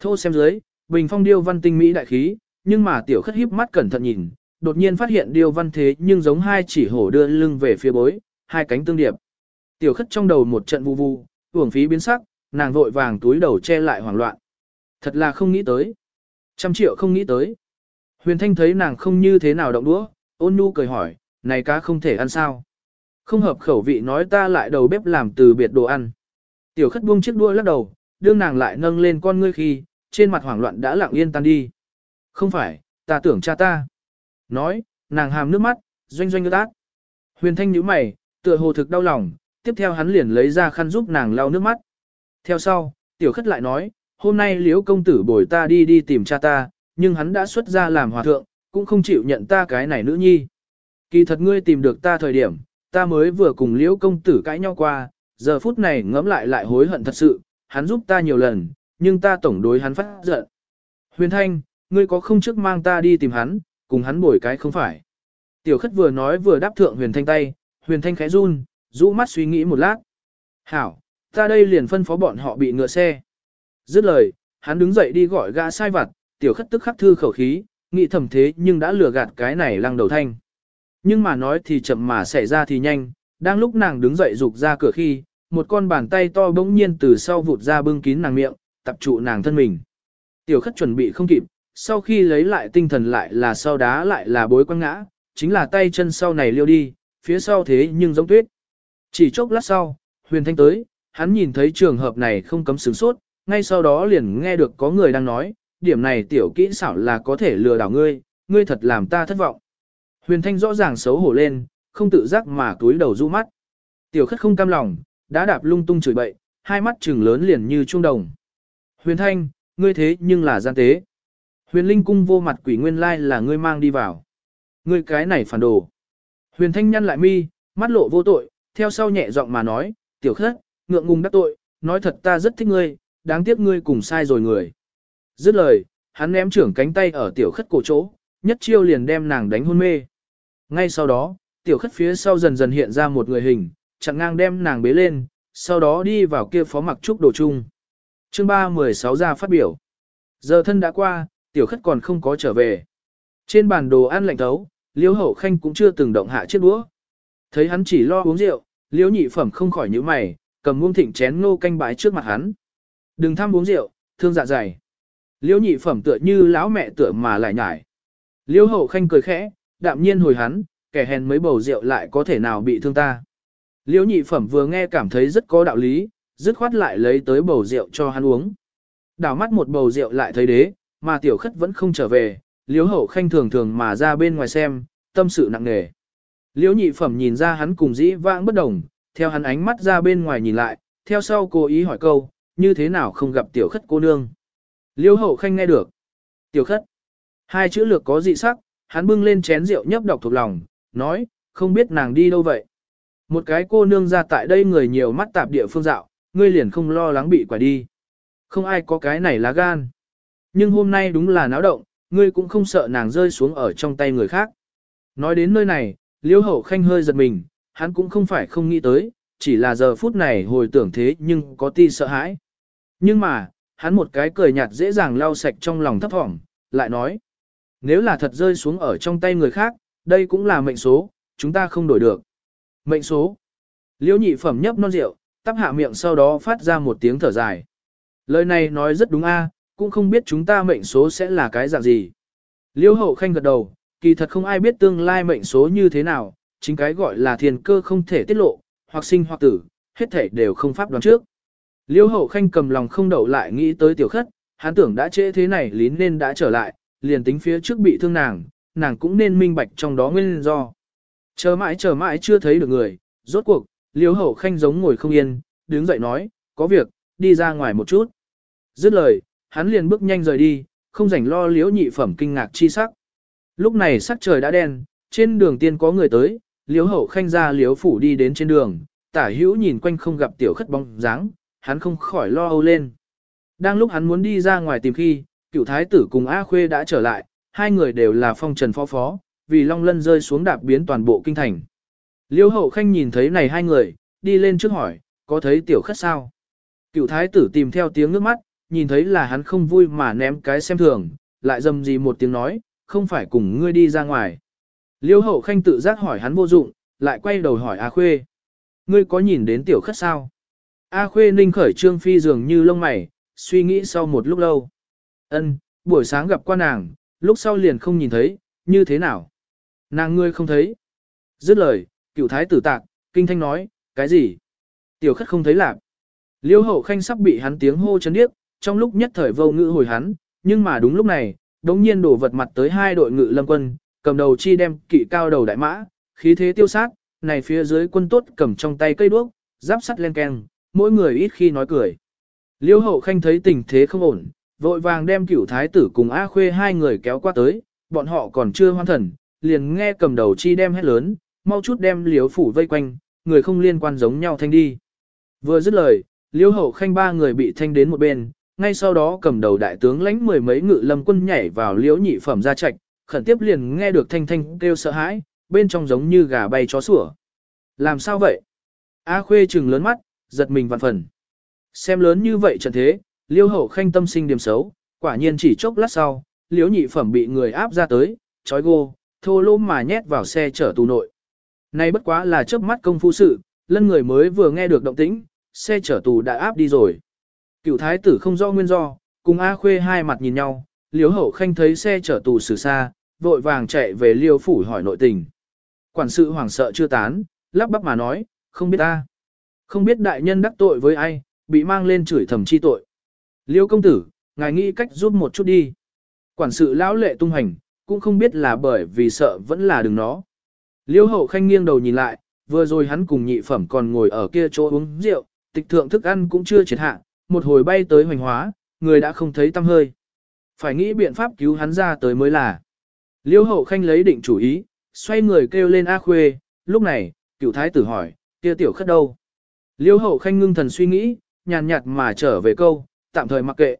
Thô xem dưới, bình phong điêu văn tinh mỹ đại khí, nhưng mà tiểu khất híp mắt cẩn thận nhìn, đột nhiên phát hiện điêu văn thế nhưng giống hai chỉ hổ đưa lưng về phía bối, hai cánh tương điệp. Tiểu khất trong đầu một trận vu vu, uổng phí biến sắc, nàng vội vàng túi đầu che lại hoảng loạn. Thật là không nghĩ tới. Trăm triệu không nghĩ tới. Huyền Thanh thấy nàng không như thế nào động đũa, ôn nhu cười hỏi, này cá không thể ăn sao. Không hợp khẩu vị nói ta lại đầu bếp làm từ biệt đồ ăn. Tiểu khất buông chiếc đua lắc đầu, đương nàng lại nâng lên con ngươi khi, trên mặt hoảng loạn đã lặng yên tan đi. Không phải, ta tưởng cha ta. Nói, nàng hàm nước mắt, doanh doanh ngư tác. Huyền Thanh nhíu mày, tựa hồ thực đau lòng, tiếp theo hắn liền lấy ra khăn giúp nàng lau nước mắt. Theo sau, tiểu khất lại nói, hôm nay liễu công tử bồi ta đi đi tìm cha ta, nhưng hắn đã xuất ra làm hòa thượng, cũng không chịu nhận ta cái này nữ nhi. Kỳ thật ngươi tìm được ta thời điểm, ta mới vừa cùng liễu công tử cãi nhau qua, giờ phút này ngẫm lại lại hối hận thật sự, hắn giúp ta nhiều lần, nhưng ta tổng đối hắn phát giận. Huyền Thanh, ngươi có không trước mang ta đi tìm hắn, cùng hắn bồi cái không phải. Tiểu khất vừa nói vừa đáp thượng Huyền Thanh tay, Huyền Thanh khẽ run, rũ mắt suy nghĩ một lát. Hảo, ta đây liền phân phó bọn họ bị ngựa xe. Dứt lời, hắn đứng dậy đi gọi gã sai vặt, tiểu khất tức khắc thư khẩu khí, nghĩ thầm thế nhưng đã lừa gạt cái này lăng đầu thanh. Nhưng mà nói thì chậm mà xảy ra thì nhanh, đang lúc nàng đứng dậy rục ra cửa khi, một con bàn tay to bỗng nhiên từ sau vụt ra bưng kín nàng miệng, tập trụ nàng thân mình. Tiểu khất chuẩn bị không kịp, sau khi lấy lại tinh thần lại là sau đá lại là bối quăng ngã, chính là tay chân sau này liêu đi, phía sau thế nhưng giống tuyết. Chỉ chốc lát sau, huyền thanh tới, hắn nhìn thấy trường hợp này không cấm sướng sốt, ngay sau đó liền nghe được có người đang nói, điểm này tiểu kỹ xảo là có thể lừa đảo ngươi, ngươi thật làm ta thất vọng. Huyền thanh rõ ràng xấu hổ lên, không tự giác mà túi đầu du mắt. Tiểu khất không cam lòng, đã đạp lung tung chửi bậy, hai mắt trừng lớn liền như trung đồng. Huyền thanh, ngươi thế nhưng là gian tế. Huyền linh cung vô mặt quỷ nguyên lai là ngươi mang đi vào. Ngươi cái này phản đồ. Huyền thanh nhăn lại mi, mắt lộ vô tội, theo sau nhẹ giọng mà nói, tiểu khất, ngượng ngùng đắc tội, nói thật ta rất thích ngươi, đáng tiếc ngươi cùng sai rồi người. Dứt lời, hắn ném trưởng cánh tay ở tiểu khất cổ chỗ, nhất chiêu liền đem nàng đánh hôn mê. Ngay sau đó, tiểu khất phía sau dần dần hiện ra một người hình, chặn ngang đem nàng bế lên, sau đó đi vào kia phó mặc trúc đồ chung. Chương 316 ra phát biểu. Giờ thân đã qua, tiểu khất còn không có trở về. Trên bàn đồ ăn lạnh thấu, liêu hậu khanh cũng chưa từng động hạ chiếc đũa. Thấy hắn chỉ lo uống rượu, Liễu nhị phẩm không khỏi nhíu mày, cầm muông thịnh chén ngô canh bái trước mặt hắn. Đừng tham uống rượu, thương dạ dày. Liễu nhị phẩm tựa như lão mẹ tựa mà lại nhải. Liễu hậu khanh cười khẽ, đạm nhiên hồi hắn, kẻ hèn mấy bầu rượu lại có thể nào bị thương ta. Liễu nhị phẩm vừa nghe cảm thấy rất có đạo lý, dứt khoát lại lấy tới bầu rượu cho hắn uống. Đảo mắt một bầu rượu lại thấy đế, mà tiểu khất vẫn không trở về, Liễu hậu khanh thường thường mà ra bên ngoài xem, tâm sự nặng nề. Liễu nhị phẩm nhìn ra hắn cùng dĩ vãng bất đồng, theo hắn ánh mắt ra bên ngoài nhìn lại, theo sau cố ý hỏi câu, như thế nào không gặp tiểu khất cô nương. Liễu hậu khanh nghe được. Tiểu khất. Hai chữ lược có dị sắc, hắn bưng lên chén rượu nhấp đọc thuộc lòng, nói, không biết nàng đi đâu vậy. Một cái cô nương ra tại đây người nhiều mắt tạp địa phương dạo, ngươi liền không lo lắng bị quả đi. Không ai có cái này lá gan. Nhưng hôm nay đúng là náo động, ngươi cũng không sợ nàng rơi xuống ở trong tay người khác. Nói đến nơi này, liêu hậu khanh hơi giật mình, hắn cũng không phải không nghĩ tới, chỉ là giờ phút này hồi tưởng thế nhưng có ti sợ hãi. Nhưng mà, hắn một cái cười nhạt dễ dàng lau sạch trong lòng thấp thỏm, lại nói. Nếu là thật rơi xuống ở trong tay người khác, đây cũng là mệnh số, chúng ta không đổi được. Mệnh số. Liễu nhị phẩm nhấp non rượu, tắp hạ miệng sau đó phát ra một tiếng thở dài. Lời này nói rất đúng a, cũng không biết chúng ta mệnh số sẽ là cái dạng gì. Liễu hậu khanh gật đầu, kỳ thật không ai biết tương lai mệnh số như thế nào, chính cái gọi là thiên cơ không thể tiết lộ, hoặc sinh hoặc tử, hết thể đều không pháp đoán trước. Liêu hậu khanh cầm lòng không đậu lại nghĩ tới tiểu khất, hắn tưởng đã trễ thế này lín nên đã trở lại, liền tính phía trước bị thương nàng, nàng cũng nên minh bạch trong đó nguyên do. Chờ mãi chờ mãi chưa thấy được người, rốt cuộc, liêu hậu khanh giống ngồi không yên, đứng dậy nói, có việc, đi ra ngoài một chút. Dứt lời, hắn liền bước nhanh rời đi, không rảnh lo liễu nhị phẩm kinh ngạc chi sắc. Lúc này sắc trời đã đen, trên đường tiên có người tới, liếu hậu khanh ra liếu phủ đi đến trên đường, tả hữu nhìn quanh không gặp tiểu khất bóng dáng, hắn không khỏi lo âu lên. Đang lúc hắn muốn đi ra ngoài tìm khi, cựu thái tử cùng A Khuê đã trở lại, hai người đều là phong trần phó phó, vì long lân rơi xuống đạp biến toàn bộ kinh thành. Liêu hậu khanh nhìn thấy này hai người, đi lên trước hỏi, có thấy tiểu khất sao? Cựu thái tử tìm theo tiếng nước mắt, nhìn thấy là hắn không vui mà ném cái xem thường, lại dầm gì một tiếng nói, không phải cùng ngươi đi ra ngoài. Liêu hậu khanh tự giác hỏi hắn vô dụng, lại quay đầu hỏi A Khuê. Ngươi có nhìn đến tiểu khất sao? A Khuê ninh khởi trương phi dường như lông mày, suy nghĩ sau một lúc lâu. Ân, buổi sáng gặp qua nàng, lúc sau liền không nhìn thấy, như thế nào? Nàng ngươi không thấy. Dứt lời, cựu thái tử tạc, kinh thanh nói, cái gì? Tiểu khất không thấy lạc. Liêu hậu khanh sắp bị hắn tiếng hô chấn điếc, trong lúc nhất thời vô ngữ hồi hắn, nhưng mà đúng lúc này, đống nhiên đổ vật mặt tới hai đội ngự lâm quân, cầm đầu chi đem kỵ cao đầu đại mã, khí thế tiêu sát, này phía dưới quân tốt cầm trong tay cây đuốc, giáp sắt len keng, mỗi người ít khi nói cười. Liêu hậu khanh thấy tình thế không ổn, vội vàng đem cửu thái tử cùng A khuê hai người kéo qua tới, bọn họ còn chưa hoan thần, liền nghe cầm đầu chi đem hét lớn, mau chút đem liếu phủ vây quanh, người không liên quan giống nhau thanh đi. Vừa dứt lời, liêu hậu khanh ba người bị thanh đến một bên, ngay sau đó cầm đầu đại tướng lãnh mười mấy ngự lâm quân nhảy vào liễu nhị phẩm ra trạch, khẩn tiếp liền nghe được thanh thanh kêu sợ hãi, bên trong giống như gà bay chó sủa. Làm sao vậy? A khuê trừng lớn mắt, giật mình vạn phần. Xem lớn như vậy trận thế, liêu hậu khanh tâm sinh điểm xấu, quả nhiên chỉ chốc lát sau, liễu nhị phẩm bị người áp ra tới, trói gô, thô lỗ mà nhét vào xe chở tù nội. nay bất quá là chớp mắt công phu sự, lân người mới vừa nghe được động tĩnh, xe chở tù đã áp đi rồi. Cựu thái tử không rõ nguyên do, cùng A Khuê hai mặt nhìn nhau, liếu hậu khanh thấy xe chở tù xử xa, vội vàng chạy về liêu phủ hỏi nội tình. Quản sự hoảng sợ chưa tán, lắp bắp mà nói, không biết ta. Không biết đại nhân đắc tội với ai, bị mang lên chửi thầm chi tội. Liêu công tử, ngài nghĩ cách giúp một chút đi. Quản sự lão lệ tung hành, cũng không biết là bởi vì sợ vẫn là đừng nó. Liêu hậu khanh nghiêng đầu nhìn lại, vừa rồi hắn cùng nhị phẩm còn ngồi ở kia chỗ uống rượu, tịch thượng thức ăn cũng chưa triệt hạ, một hồi bay tới hoành hóa, người đã không thấy tâm hơi. Phải nghĩ biện pháp cứu hắn ra tới mới là. Liêu hậu khanh lấy định chủ ý, xoay người kêu lên A Khuê, lúc này, cựu thái tử hỏi, kia tiểu khất đâu? Liêu hậu khanh ngưng thần suy nghĩ, nhàn nhạt mà trở về câu, tạm thời mặc kệ.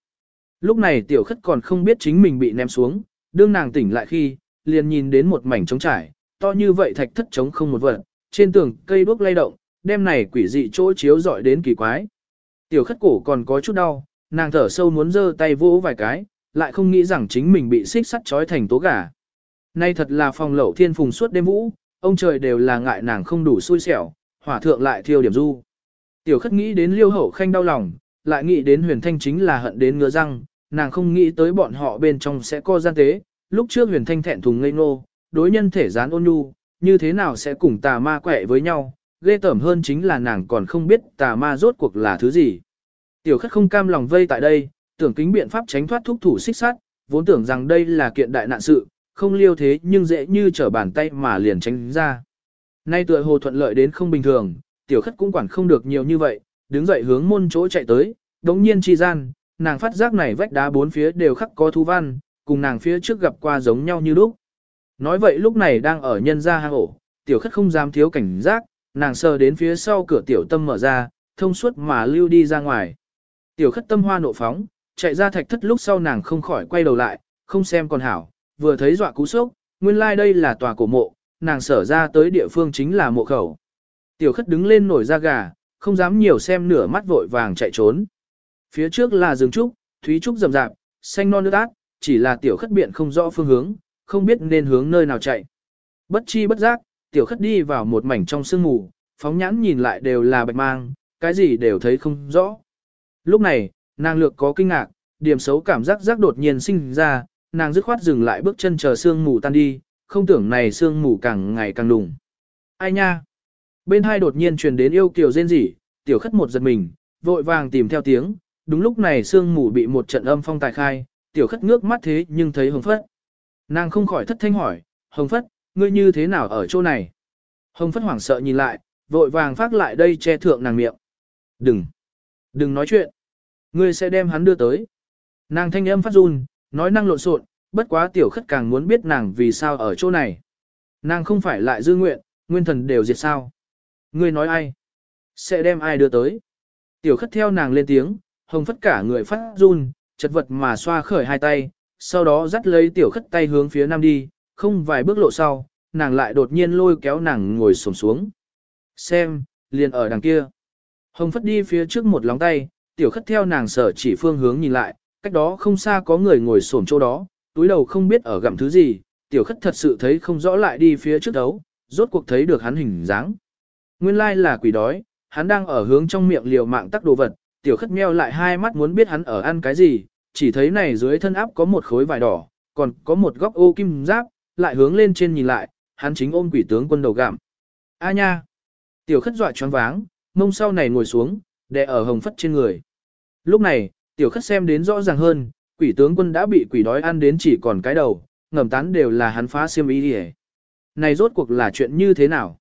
Lúc này tiểu khất còn không biết chính mình bị ném xuống, đương nàng tỉnh lại khi, liền nhìn đến một mảnh trống trải, to như vậy thạch thất trống không một vật, trên tường cây đuốc lay động, đêm này quỷ dị chỗ chiếu dọi đến kỳ quái. Tiểu khất cổ còn có chút đau, nàng thở sâu muốn giơ tay vỗ vài cái, lại không nghĩ rằng chính mình bị xích sắt trói thành tố gà. Nay thật là phòng lẩu thiên phùng suốt đêm vũ, ông trời đều là ngại nàng không đủ xui xẻo, hỏa thượng lại thiêu điểm du. Tiểu khất nghĩ đến liêu hậu khanh đau lòng, lại nghĩ đến huyền thanh chính là hận đến ngứa răng, nàng không nghĩ tới bọn họ bên trong sẽ có gian tế, lúc trước huyền thanh thẹn thùng ngây ngô, đối nhân thể gián ôn nhu, như thế nào sẽ cùng tà ma quẻ với nhau, ghê tởm hơn chính là nàng còn không biết tà ma rốt cuộc là thứ gì. Tiểu khất không cam lòng vây tại đây, tưởng kính biện pháp tránh thoát thúc thủ xích sát, vốn tưởng rằng đây là kiện đại nạn sự, không liêu thế nhưng dễ như trở bàn tay mà liền tránh ra. Nay tựa hồ thuận lợi đến không bình thường, tiểu khất cũng quản không được nhiều như vậy, đứng dậy hướng môn chỗ chạy tới, đống nhiên chi gian, nàng phát giác này vách đá bốn phía đều khắc có thú văn, cùng nàng phía trước gặp qua giống nhau như lúc. Nói vậy lúc này đang ở nhân gia hang ổ, tiểu khất không dám thiếu cảnh giác, nàng sờ đến phía sau cửa tiểu tâm mở ra, thông suốt mà lưu đi ra ngoài. Tiểu khất tâm hoa nộ phóng, chạy ra thạch thất lúc sau nàng không khỏi quay đầu lại, không xem còn hảo, vừa thấy dọa cú sốc, nguyên lai like đây là tòa cổ mộ, nàng sở ra tới địa phương chính là mộ khẩu. Tiểu khất đứng lên nổi ra gà, không dám nhiều xem nửa mắt vội vàng chạy trốn. Phía trước là rừng trúc, thúy trúc rầm rạp, xanh non nước ác, chỉ là tiểu khất biện không rõ phương hướng, không biết nên hướng nơi nào chạy. Bất chi bất giác, tiểu khất đi vào một mảnh trong sương mù, phóng nhãn nhìn lại đều là bạch mang, cái gì đều thấy không rõ. Lúc này, nàng lược có kinh ngạc, điểm xấu cảm giác giác đột nhiên sinh ra, nàng dứt khoát dừng lại bước chân chờ sương mù tan đi, không tưởng này sương mù càng ngày càng đùng. Ai nha? Bên hai đột nhiên truyền đến yêu kiều rên rỉ, tiểu khất một giật mình, vội vàng tìm theo tiếng, đúng lúc này sương mù bị một trận âm phong tài khai, tiểu khất ngước mắt thế nhưng thấy hồng phất. Nàng không khỏi thất thanh hỏi, hồng phất, ngươi như thế nào ở chỗ này? Hồng phất hoảng sợ nhìn lại, vội vàng phát lại đây che thượng nàng miệng. Đừng, đừng nói chuyện. Ngươi sẽ đem hắn đưa tới. Nàng thanh âm phát run, nói năng lộn xộn, bất quá tiểu khất càng muốn biết nàng vì sao ở chỗ này. Nàng không phải lại dư nguyện, nguyên thần đều diệt sao. Ngươi nói ai? Sẽ đem ai đưa tới? Tiểu khất theo nàng lên tiếng, hồng phất cả người phát run, chật vật mà xoa khởi hai tay, sau đó dắt lấy tiểu khất tay hướng phía nam đi, không vài bước lộ sau, nàng lại đột nhiên lôi kéo nàng ngồi xổm xuống. Xem, liền ở đằng kia. Hồng phất đi phía trước một lóng tay, tiểu khất theo nàng sở chỉ phương hướng nhìn lại, cách đó không xa có người ngồi xổm chỗ đó, túi đầu không biết ở gặm thứ gì, tiểu khất thật sự thấy không rõ lại đi phía trước đấu, rốt cuộc thấy được hắn hình dáng. Nguyên lai là quỷ đói, hắn đang ở hướng trong miệng liều mạng tắc đồ vật, tiểu khất meo lại hai mắt muốn biết hắn ở ăn cái gì, chỉ thấy này dưới thân áp có một khối vải đỏ, còn có một góc ô kim giáp, lại hướng lên trên nhìn lại, hắn chính ôm quỷ tướng quân đầu gạm. A nha! Tiểu khất dọa choáng váng, mông sau này ngồi xuống, đè ở hồng phất trên người. Lúc này, tiểu khất xem đến rõ ràng hơn, quỷ tướng quân đã bị quỷ đói ăn đến chỉ còn cái đầu, ngầm tán đều là hắn phá xiêm ý đi Này rốt cuộc là chuyện như thế nào?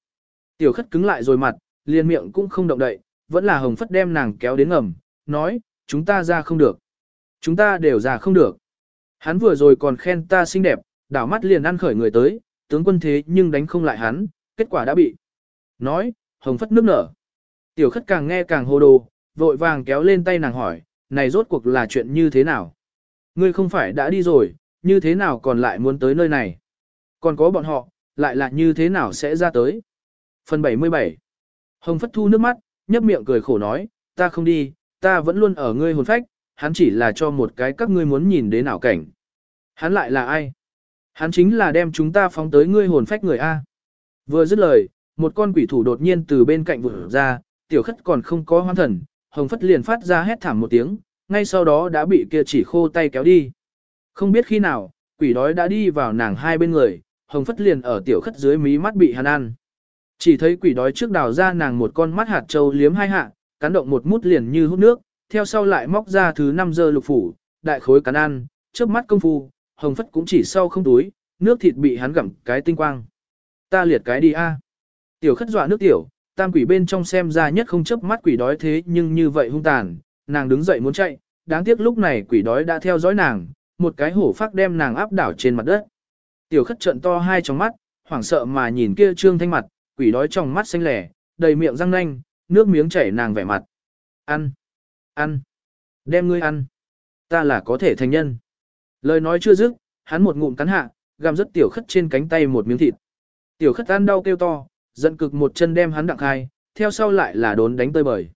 Tiểu khất cứng lại rồi mặt, liền miệng cũng không động đậy, vẫn là hồng phất đem nàng kéo đến ngầm, nói, chúng ta ra không được. Chúng ta đều ra không được. Hắn vừa rồi còn khen ta xinh đẹp, đảo mắt liền ăn khởi người tới, tướng quân thế nhưng đánh không lại hắn, kết quả đã bị. Nói, hồng phất nước nở. Tiểu khất càng nghe càng hồ đồ, vội vàng kéo lên tay nàng hỏi, này rốt cuộc là chuyện như thế nào? Ngươi không phải đã đi rồi, như thế nào còn lại muốn tới nơi này? Còn có bọn họ, lại là như thế nào sẽ ra tới? Phần 77 Hồng Phất thu nước mắt, nhấp miệng cười khổ nói, ta không đi, ta vẫn luôn ở ngươi hồn phách, hắn chỉ là cho một cái các ngươi muốn nhìn đến ảo cảnh. Hắn lại là ai? Hắn chính là đem chúng ta phóng tới ngươi hồn phách người A. Vừa dứt lời, một con quỷ thủ đột nhiên từ bên cạnh vừa ra, tiểu khất còn không có hoan thần, hồng phất liền phát ra hét thảm một tiếng, ngay sau đó đã bị kia chỉ khô tay kéo đi. Không biết khi nào, quỷ đói đã đi vào nàng hai bên người, hồng phất liền ở tiểu khất dưới mí mắt bị hắn ăn. Chỉ thấy quỷ đói trước đào ra nàng một con mắt hạt trâu liếm hai hạ, cắn động một mút liền như hút nước, theo sau lại móc ra thứ năm giờ lục phủ, đại khối cắn ăn, trước mắt công phu, hồng phất cũng chỉ sau không túi, nước thịt bị hắn gặm cái tinh quang. Ta liệt cái đi a. Tiểu khất dọa nước tiểu, tam quỷ bên trong xem ra nhất không chớp mắt quỷ đói thế nhưng như vậy hung tàn, nàng đứng dậy muốn chạy, đáng tiếc lúc này quỷ đói đã theo dõi nàng, một cái hổ phát đem nàng áp đảo trên mặt đất. Tiểu khất trận to hai trong mắt, hoảng sợ mà nhìn kia trương thanh mặt, quỷ đói trong mắt xanh lẻ, đầy miệng răng nanh, nước miếng chảy nàng vẻ mặt. Ăn, ăn, đem ngươi ăn, ta là có thể thành nhân. Lời nói chưa dứt, hắn một ngụm cắn hạ, găm rất tiểu khất trên cánh tay một miếng thịt. Tiểu khất ăn đau kêu to, giận cực một chân đem hắn đặng khai, theo sau lại là đốn đánh tơi bời.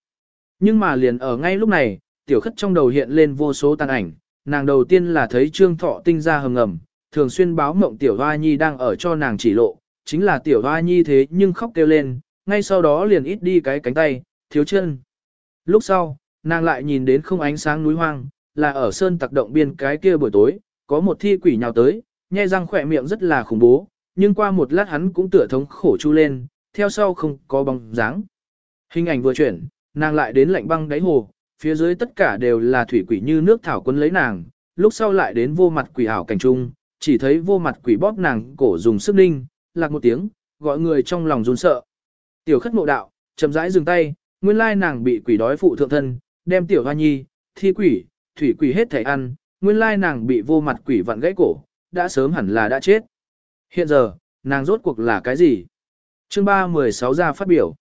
Nhưng mà liền ở ngay lúc này, tiểu khất trong đầu hiện lên vô số tàn ảnh, nàng đầu tiên là thấy trương thọ tinh ra hầm ngầm, thường xuyên báo mộng tiểu hoa nhi đang ở cho nàng chỉ lộ, chính là tiểu hoa nhi thế nhưng khóc kêu lên, ngay sau đó liền ít đi cái cánh tay, thiếu chân. Lúc sau, nàng lại nhìn đến không ánh sáng núi hoang, là ở sơn tặc động biên cái kia buổi tối, có một thi quỷ nhào tới, nhe răng khỏe miệng rất là khủng bố, nhưng qua một lát hắn cũng tựa thống khổ chu lên, theo sau không có bóng dáng. Hình ảnh vừa chuyển, nàng lại đến lạnh băng đáy hồ, phía dưới tất cả đều là thủy quỷ như nước thảo quân lấy nàng, lúc sau lại đến vô mặt quỷ ảo cảnh trung, chỉ thấy vô mặt quỷ bóp nàng cổ dùng sức ninh, lạc một tiếng, gọi người trong lòng run sợ. Tiểu khất mộ đạo, chậm rãi dừng tay, nguyên lai nàng bị quỷ đói phụ thượng thân, đem tiểu hoa nhi, thi quỷ, thủy quỷ hết thể ăn, nguyên lai nàng bị vô mặt quỷ vặn gãy cổ, đã sớm hẳn là đã chết. Hiện giờ, nàng rốt cuộc là cái gì? Chương 316 ra phát biểu.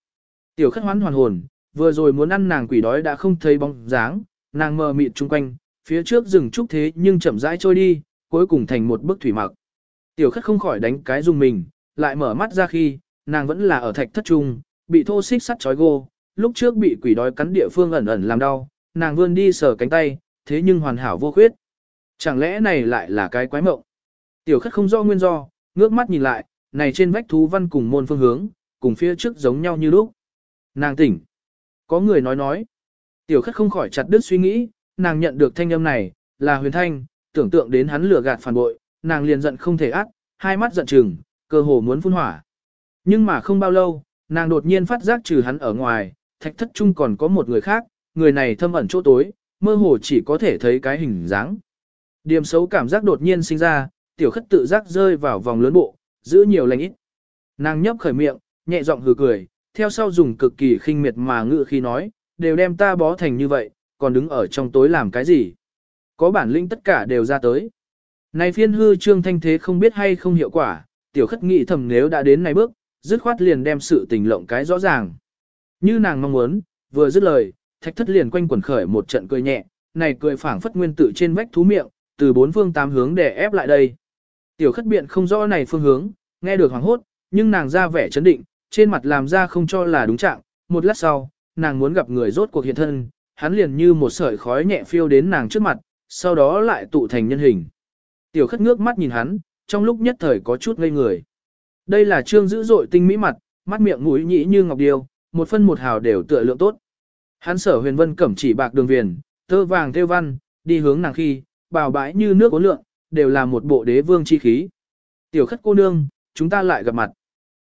Tiểu khất hoán hoàn hồn, vừa rồi muốn ăn nàng quỷ đói đã không thấy bóng dáng, nàng mờ mịt chung quanh, phía trước rừng trúc thế nhưng chậm rãi trôi đi, cuối cùng thành một bức thủy mặc. Tiểu khất không khỏi đánh cái dùng mình, lại mở mắt ra khi, nàng vẫn là ở thạch thất trung, bị thô xích sắt chói gô, lúc trước bị quỷ đói cắn địa phương ẩn ẩn làm đau, nàng vươn đi sờ cánh tay, thế nhưng hoàn hảo vô khuyết. Chẳng lẽ này lại là cái quái mộng? Tiểu khất không do nguyên do, ngước mắt nhìn lại, này trên vách thú văn cùng môn phương hướng, cùng phía trước giống nhau như lúc. Nàng tỉnh. Có người nói nói. Tiểu khất không khỏi chặt đứt suy nghĩ, nàng nhận được thanh âm này, là huyền thanh, tưởng tượng đến hắn lừa gạt phản bội, nàng liền giận không thể ác, hai mắt giận trừng, cơ hồ muốn phun hỏa. Nhưng mà không bao lâu, nàng đột nhiên phát giác trừ hắn ở ngoài, thạch thất chung còn có một người khác, người này thâm ẩn chỗ tối, mơ hồ chỉ có thể thấy cái hình dáng. Điểm xấu cảm giác đột nhiên sinh ra, tiểu khất tự giác rơi vào vòng lớn bộ, giữ nhiều lành ít. Nàng nhấp khởi miệng, nhẹ giọng hừ cười, theo sau dùng cực kỳ khinh miệt mà ngự khi nói, đều đem ta bó thành như vậy, còn đứng ở trong tối làm cái gì? Có bản lĩnh tất cả đều ra tới. Này phiên hư trương thanh thế không biết hay không hiệu quả, tiểu khất nghĩ thầm nếu đã đến này bước, dứt khoát liền đem sự tình lộng cái rõ ràng. Như nàng mong muốn, vừa dứt lời, thạch thất liền quanh quẩn khởi một trận cười nhẹ, này cười phảng phất nguyên tử trên vách thú miệng, từ bốn phương tám hướng để ép lại đây. Tiểu khất biện không rõ này phương hướng, nghe được hoảng hốt, nhưng nàng ra vẻ chấn định, trên mặt làm ra không cho là đúng trạng, một lát sau, nàng muốn gặp người rốt cuộc hiện thân, hắn liền như một sợi khói nhẹ phiêu đến nàng trước mặt, sau đó lại tụ thành nhân hình. Tiểu khất ngước mắt nhìn hắn, trong lúc nhất thời có chút ngây người. Đây là trương dữ dội tinh mỹ mặt, mắt miệng mũi nhĩ như ngọc điêu, một phân một hào đều tựa lượng tốt. Hắn sở huyền vân cẩm chỉ bạc đường viền, tơ vàng theo văn, đi hướng nàng khi, bào bãi như nước uốn lượng, đều là một bộ đế vương chi khí. Tiểu khất cô nương, chúng ta lại gặp mặt.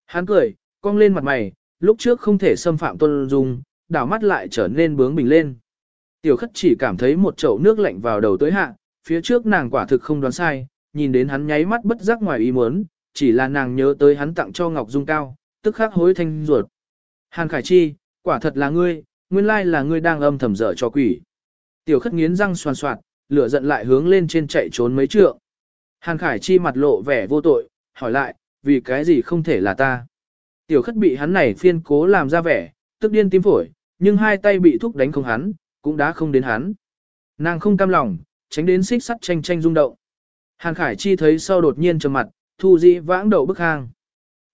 Hắn cười, cong lên mặt mày, lúc trước không thể xâm phạm tôn dung, đảo mắt lại trở nên bướng bỉnh lên. Tiểu khất chỉ cảm thấy một chậu nước lạnh vào đầu tới hạ, phía trước nàng quả thực không đoán sai, nhìn đến hắn nháy mắt bất giác ngoài ý muốn, chỉ là nàng nhớ tới hắn tặng cho Ngọc Dung Cao, tức khắc hối thanh ruột. Hàn Khải Chi, quả thật là ngươi, nguyên lai là ngươi đang âm thầm dở cho quỷ. Tiểu khất nghiến răng xoan xoạt, lửa giận lại hướng lên trên chạy trốn mấy trượng. Hàn Khải Chi mặt lộ vẻ vô tội, hỏi lại, vì cái gì không thể là ta. Tiểu khất bị hắn này phiên cố làm ra vẻ, tức điên tim phổi, nhưng hai tay bị thúc đánh không hắn, cũng đã không đến hắn. Nàng không cam lòng, tránh đến xích sắt tranh tranh rung động. Hàn Khải Chi thấy sau đột nhiên trầm mặt, thu dĩ vãng đầu bức hang.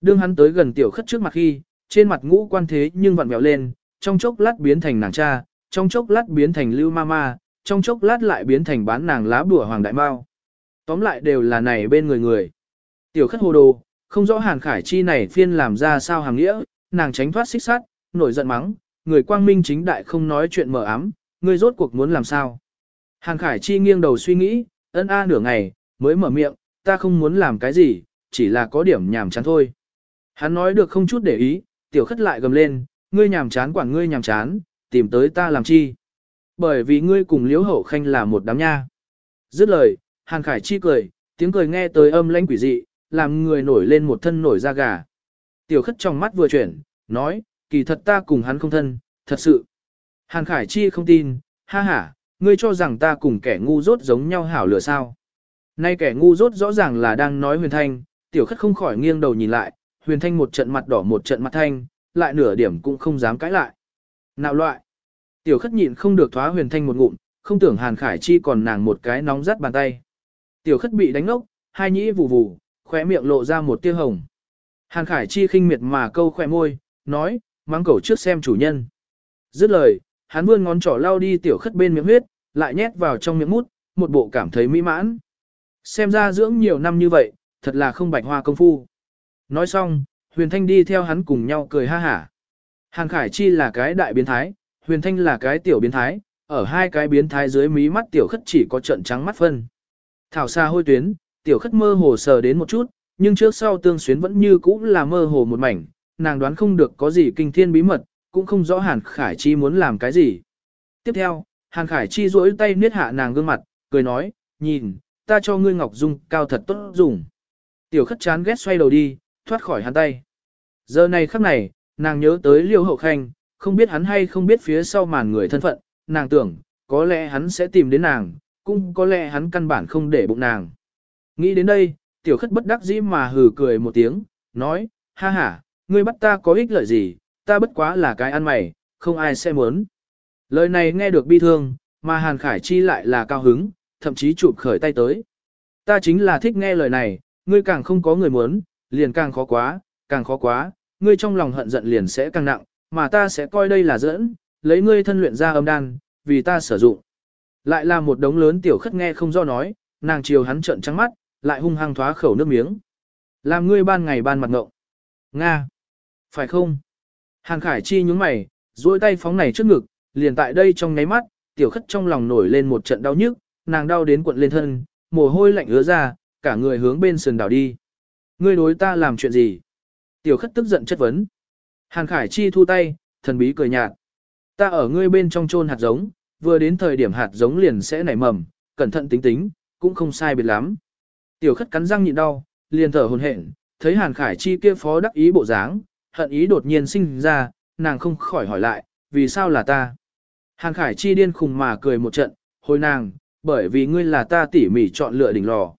Đương hắn tới gần tiểu khất trước mặt khi, trên mặt ngũ quan thế nhưng vặn mèo lên, trong chốc lát biến thành nàng cha, trong chốc lát biến thành lưu ma ma, trong chốc lát lại biến thành bán nàng lá bùa hoàng đại mao. Tóm lại đều là này bên người người. Tiểu khất hồ đồ, không rõ Hàn Khải Chi này phiên làm ra sao hàng nghĩa, nàng tránh thoát xích sát, nổi giận mắng, người quang minh chính đại không nói chuyện mờ ám, người rốt cuộc muốn làm sao. Hàn Khải Chi nghiêng đầu suy nghĩ, ân a nửa ngày, mới mở miệng, ta không muốn làm cái gì, chỉ là có điểm nhàm chán thôi. Hắn nói được không chút để ý, tiểu khất lại gầm lên, ngươi nhàm chán quản ngươi nhàm chán, tìm tới ta làm chi. Bởi vì ngươi cùng liễu hậu khanh là một đám nha. Dứt lời, Hàn Khải Chi cười, tiếng cười nghe tới âm lãnh quỷ dị, làm người nổi lên một thân nổi da gà. Tiểu khất trong mắt vừa chuyển, nói, kỳ thật ta cùng hắn không thân, thật sự. Hàn Khải Chi không tin, ha ha, ngươi cho rằng ta cùng kẻ ngu dốt giống nhau hảo lửa sao. Nay kẻ ngu dốt rõ ràng là đang nói huyền thanh, tiểu khất không khỏi nghiêng đầu nhìn lại, huyền thanh một trận mặt đỏ một trận mặt thanh, lại nửa điểm cũng không dám cãi lại. Nạo loại. Tiểu khất nhịn không được thoá huyền thanh một ngụm, không tưởng Hàn Khải Chi còn nàng một cái nóng rắt bàn tay. Tiểu khất bị đánh ngốc, hai nhĩ vù vù, khóe miệng lộ ra một tia hồng. Hàn Khải Chi khinh miệt mà câu khỏe môi, nói, mang cầu trước xem chủ nhân. Dứt lời, hắn vươn ngón trỏ lao đi tiểu khất bên miệng huyết, lại nhét vào trong miệng mút, một bộ cảm thấy mỹ mãn. Xem ra dưỡng nhiều năm như vậy, thật là không bạch hoa công phu. Nói xong, Huyền Thanh đi theo hắn cùng nhau cười ha hả. Hàn Khải Chi là cái đại biến thái, Huyền Thanh là cái tiểu biến thái, ở hai cái biến thái dưới mí mắt tiểu khất chỉ có trận trắng mắt phân. Thảo xa hôi tuyến, tiểu khất mơ hồ sờ đến một chút, nhưng trước sau tương xuyến vẫn như cũ là mơ hồ một mảnh, nàng đoán không được có gì kinh thiên bí mật, cũng không rõ Hàn Khải Chi muốn làm cái gì. Tiếp theo, Hàn Khải Chi duỗi tay niết hạ nàng gương mặt, cười nói, nhìn, ta cho ngươi ngọc dung cao thật tốt dùng. Tiểu khất chán ghét xoay đầu đi, thoát khỏi hắn tay. Giờ này khắc này, nàng nhớ tới liêu hậu khanh, không biết hắn hay không biết phía sau màn người thân phận, nàng tưởng, có lẽ hắn sẽ tìm đến nàng, cũng có lẽ hắn căn bản không để bụng nàng. Nghĩ đến đây, tiểu khất bất đắc dĩ mà hừ cười một tiếng, nói, ha ha, ngươi bắt ta có ích lợi gì, ta bất quá là cái ăn mày, không ai sẽ muốn. Lời này nghe được bi thương, mà Hàn Khải Chi lại là cao hứng, thậm chí chụp khởi tay tới. Ta chính là thích nghe lời này, ngươi càng không có người muốn, liền càng khó quá, càng khó quá, ngươi trong lòng hận giận liền sẽ càng nặng, mà ta sẽ coi đây là dẫn, lấy ngươi thân luyện ra âm đan, vì ta sử dụng. Lại là một đống lớn tiểu khất nghe không do nói, nàng chiều hắn trợn trắng mắt, lại hung hăng thoá khẩu nước miếng. Làm ngươi ban ngày ban mặt ngộng. Nga. Phải không? Hàn Khải Chi nhúng mày, duỗi tay phóng này trước ngực, liền tại đây trong nháy mắt, tiểu khất trong lòng nổi lên một trận đau nhức, nàng đau đến cuộn lên thân, mồ hôi lạnh ứa ra, cả người hướng bên sườn đảo đi. Ngươi đối ta làm chuyện gì? Tiểu khất tức giận chất vấn. Hàn Khải Chi thu tay, thần bí cười nhạt. Ta ở ngươi bên trong chôn hạt giống, vừa đến thời điểm hạt giống liền sẽ nảy mầm, cẩn thận tính tính, cũng không sai biệt lắm. Tiểu khất cắn răng nhịn đau, liền thở hồn hển, thấy Hàn Khải Chi kia phó đắc ý bộ dáng, hận ý đột nhiên sinh ra, nàng không khỏi hỏi lại, vì sao là ta? Hàn Khải Chi điên khùng mà cười một trận, hồi nàng, bởi vì ngươi là ta tỉ mỉ chọn lựa đỉnh lò.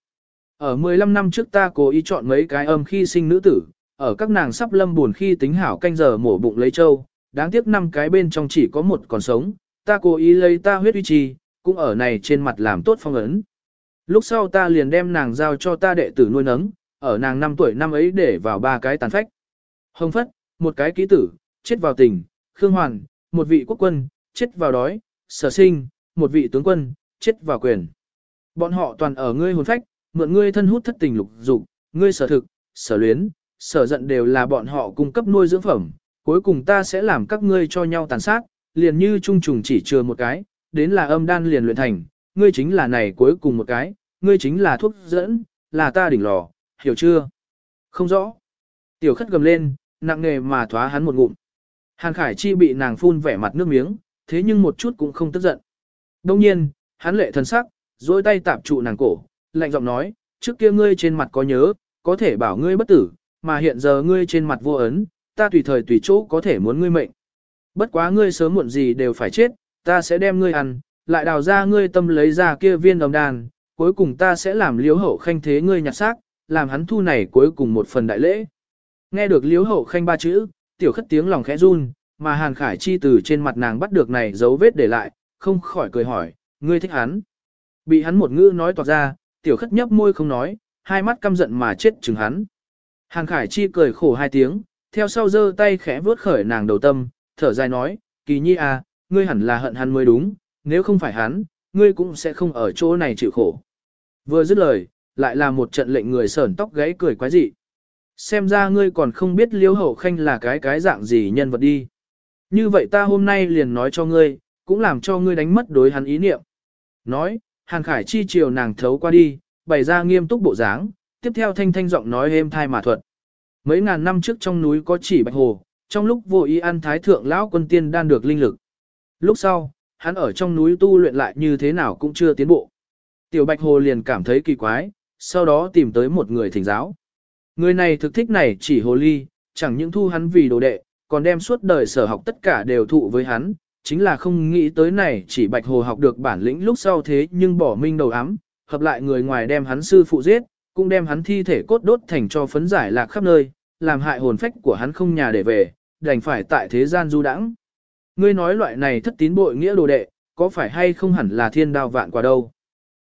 Ở 15 năm trước ta cố ý chọn mấy cái âm khi sinh nữ tử, ở các nàng sắp lâm buồn khi tính hảo canh giờ mổ bụng lấy châu, đáng tiếc năm cái bên trong chỉ có một còn sống, ta cố ý lấy ta huyết uy trì, cũng ở này trên mặt làm tốt phong ấn. Lúc sau ta liền đem nàng giao cho ta đệ tử nuôi nấng, ở nàng 5 tuổi năm ấy để vào ba cái tàn phách. Hồng Phất, một cái ký tử, chết vào tình, Khương Hoàn, một vị quốc quân, chết vào đói, sở sinh, một vị tướng quân, chết vào quyền. Bọn họ toàn ở ngươi hồn phách, mượn ngươi thân hút thất tình lục dục, ngươi sở thực, sở luyến, sở giận đều là bọn họ cung cấp nuôi dưỡng phẩm, cuối cùng ta sẽ làm các ngươi cho nhau tàn sát, liền như trung trùng chỉ chừa một cái, đến là âm đan liền luyện thành, ngươi chính là này cuối cùng một cái, ngươi chính là thuốc dẫn, là ta đỉnh lò, hiểu chưa? Không rõ. Tiểu khất gầm lên, nặng nề mà thoá hắn một ngụm. Hàn Khải Chi bị nàng phun vẻ mặt nước miếng, thế nhưng một chút cũng không tức giận. Đông nhiên, hắn lệ thần sắc, dối tay tạp trụ nàng cổ, lạnh giọng nói, trước kia ngươi trên mặt có nhớ, có thể bảo ngươi bất tử, mà hiện giờ ngươi trên mặt vô ấn, ta tùy thời tùy chỗ có thể muốn ngươi mệnh. Bất quá ngươi sớm muộn gì đều phải chết, ta sẽ đem ngươi ăn, lại đào ra ngươi tâm lấy ra kia viên đồng đàn, cuối cùng ta sẽ làm liếu hậu khanh thế ngươi nhặt xác, làm hắn thu này cuối cùng một phần đại lễ. Nghe được liếu hậu khanh ba chữ, tiểu khất tiếng lòng khẽ run, mà Hàn Khải Chi từ trên mặt nàng bắt được này dấu vết để lại, không khỏi cười hỏi, ngươi thích hắn. Bị hắn một ngữ nói toạc ra, tiểu khất nhấp môi không nói, hai mắt căm giận mà chết chừng hắn. Hàng Khải Chi cười khổ hai tiếng, theo sau giơ tay khẽ vuốt khởi nàng đầu tâm, thở dài nói, kỳ nhi à, ngươi hẳn là hận hắn mới đúng, nếu không phải hắn, ngươi cũng sẽ không ở chỗ này chịu khổ. Vừa dứt lời, lại là một trận lệnh người sởn tóc gáy cười quái dị. Xem ra ngươi còn không biết liêu hậu khanh là cái cái dạng gì nhân vật đi. Như vậy ta hôm nay liền nói cho ngươi, cũng làm cho ngươi đánh mất đối hắn ý niệm. Nói, Hàn Khải chi chiều nàng thấu qua đi, bày ra nghiêm túc bộ dáng, tiếp theo thanh thanh giọng nói êm thai mà thuật. Mấy ngàn năm trước trong núi có chỉ bạch hồ, trong lúc vô ý ăn thái thượng lão quân tiên đan được linh lực. Lúc sau, hắn ở trong núi tu luyện lại như thế nào cũng chưa tiến bộ. Tiểu bạch hồ liền cảm thấy kỳ quái, sau đó tìm tới một người thỉnh giáo. Người này thực thích này chỉ hồ ly, chẳng những thu hắn vì đồ đệ, còn đem suốt đời sở học tất cả đều thụ với hắn, chính là không nghĩ tới này chỉ bạch hồ học được bản lĩnh lúc sau thế nhưng bỏ minh đầu ám, hợp lại người ngoài đem hắn sư phụ giết, cũng đem hắn thi thể cốt đốt thành cho phấn giải lạc khắp nơi, làm hại hồn phách của hắn không nhà để về, đành phải tại thế gian du đãng. Ngươi nói loại này thất tín bội nghĩa đồ đệ, có phải hay không hẳn là thiên đao vạn quả đâu.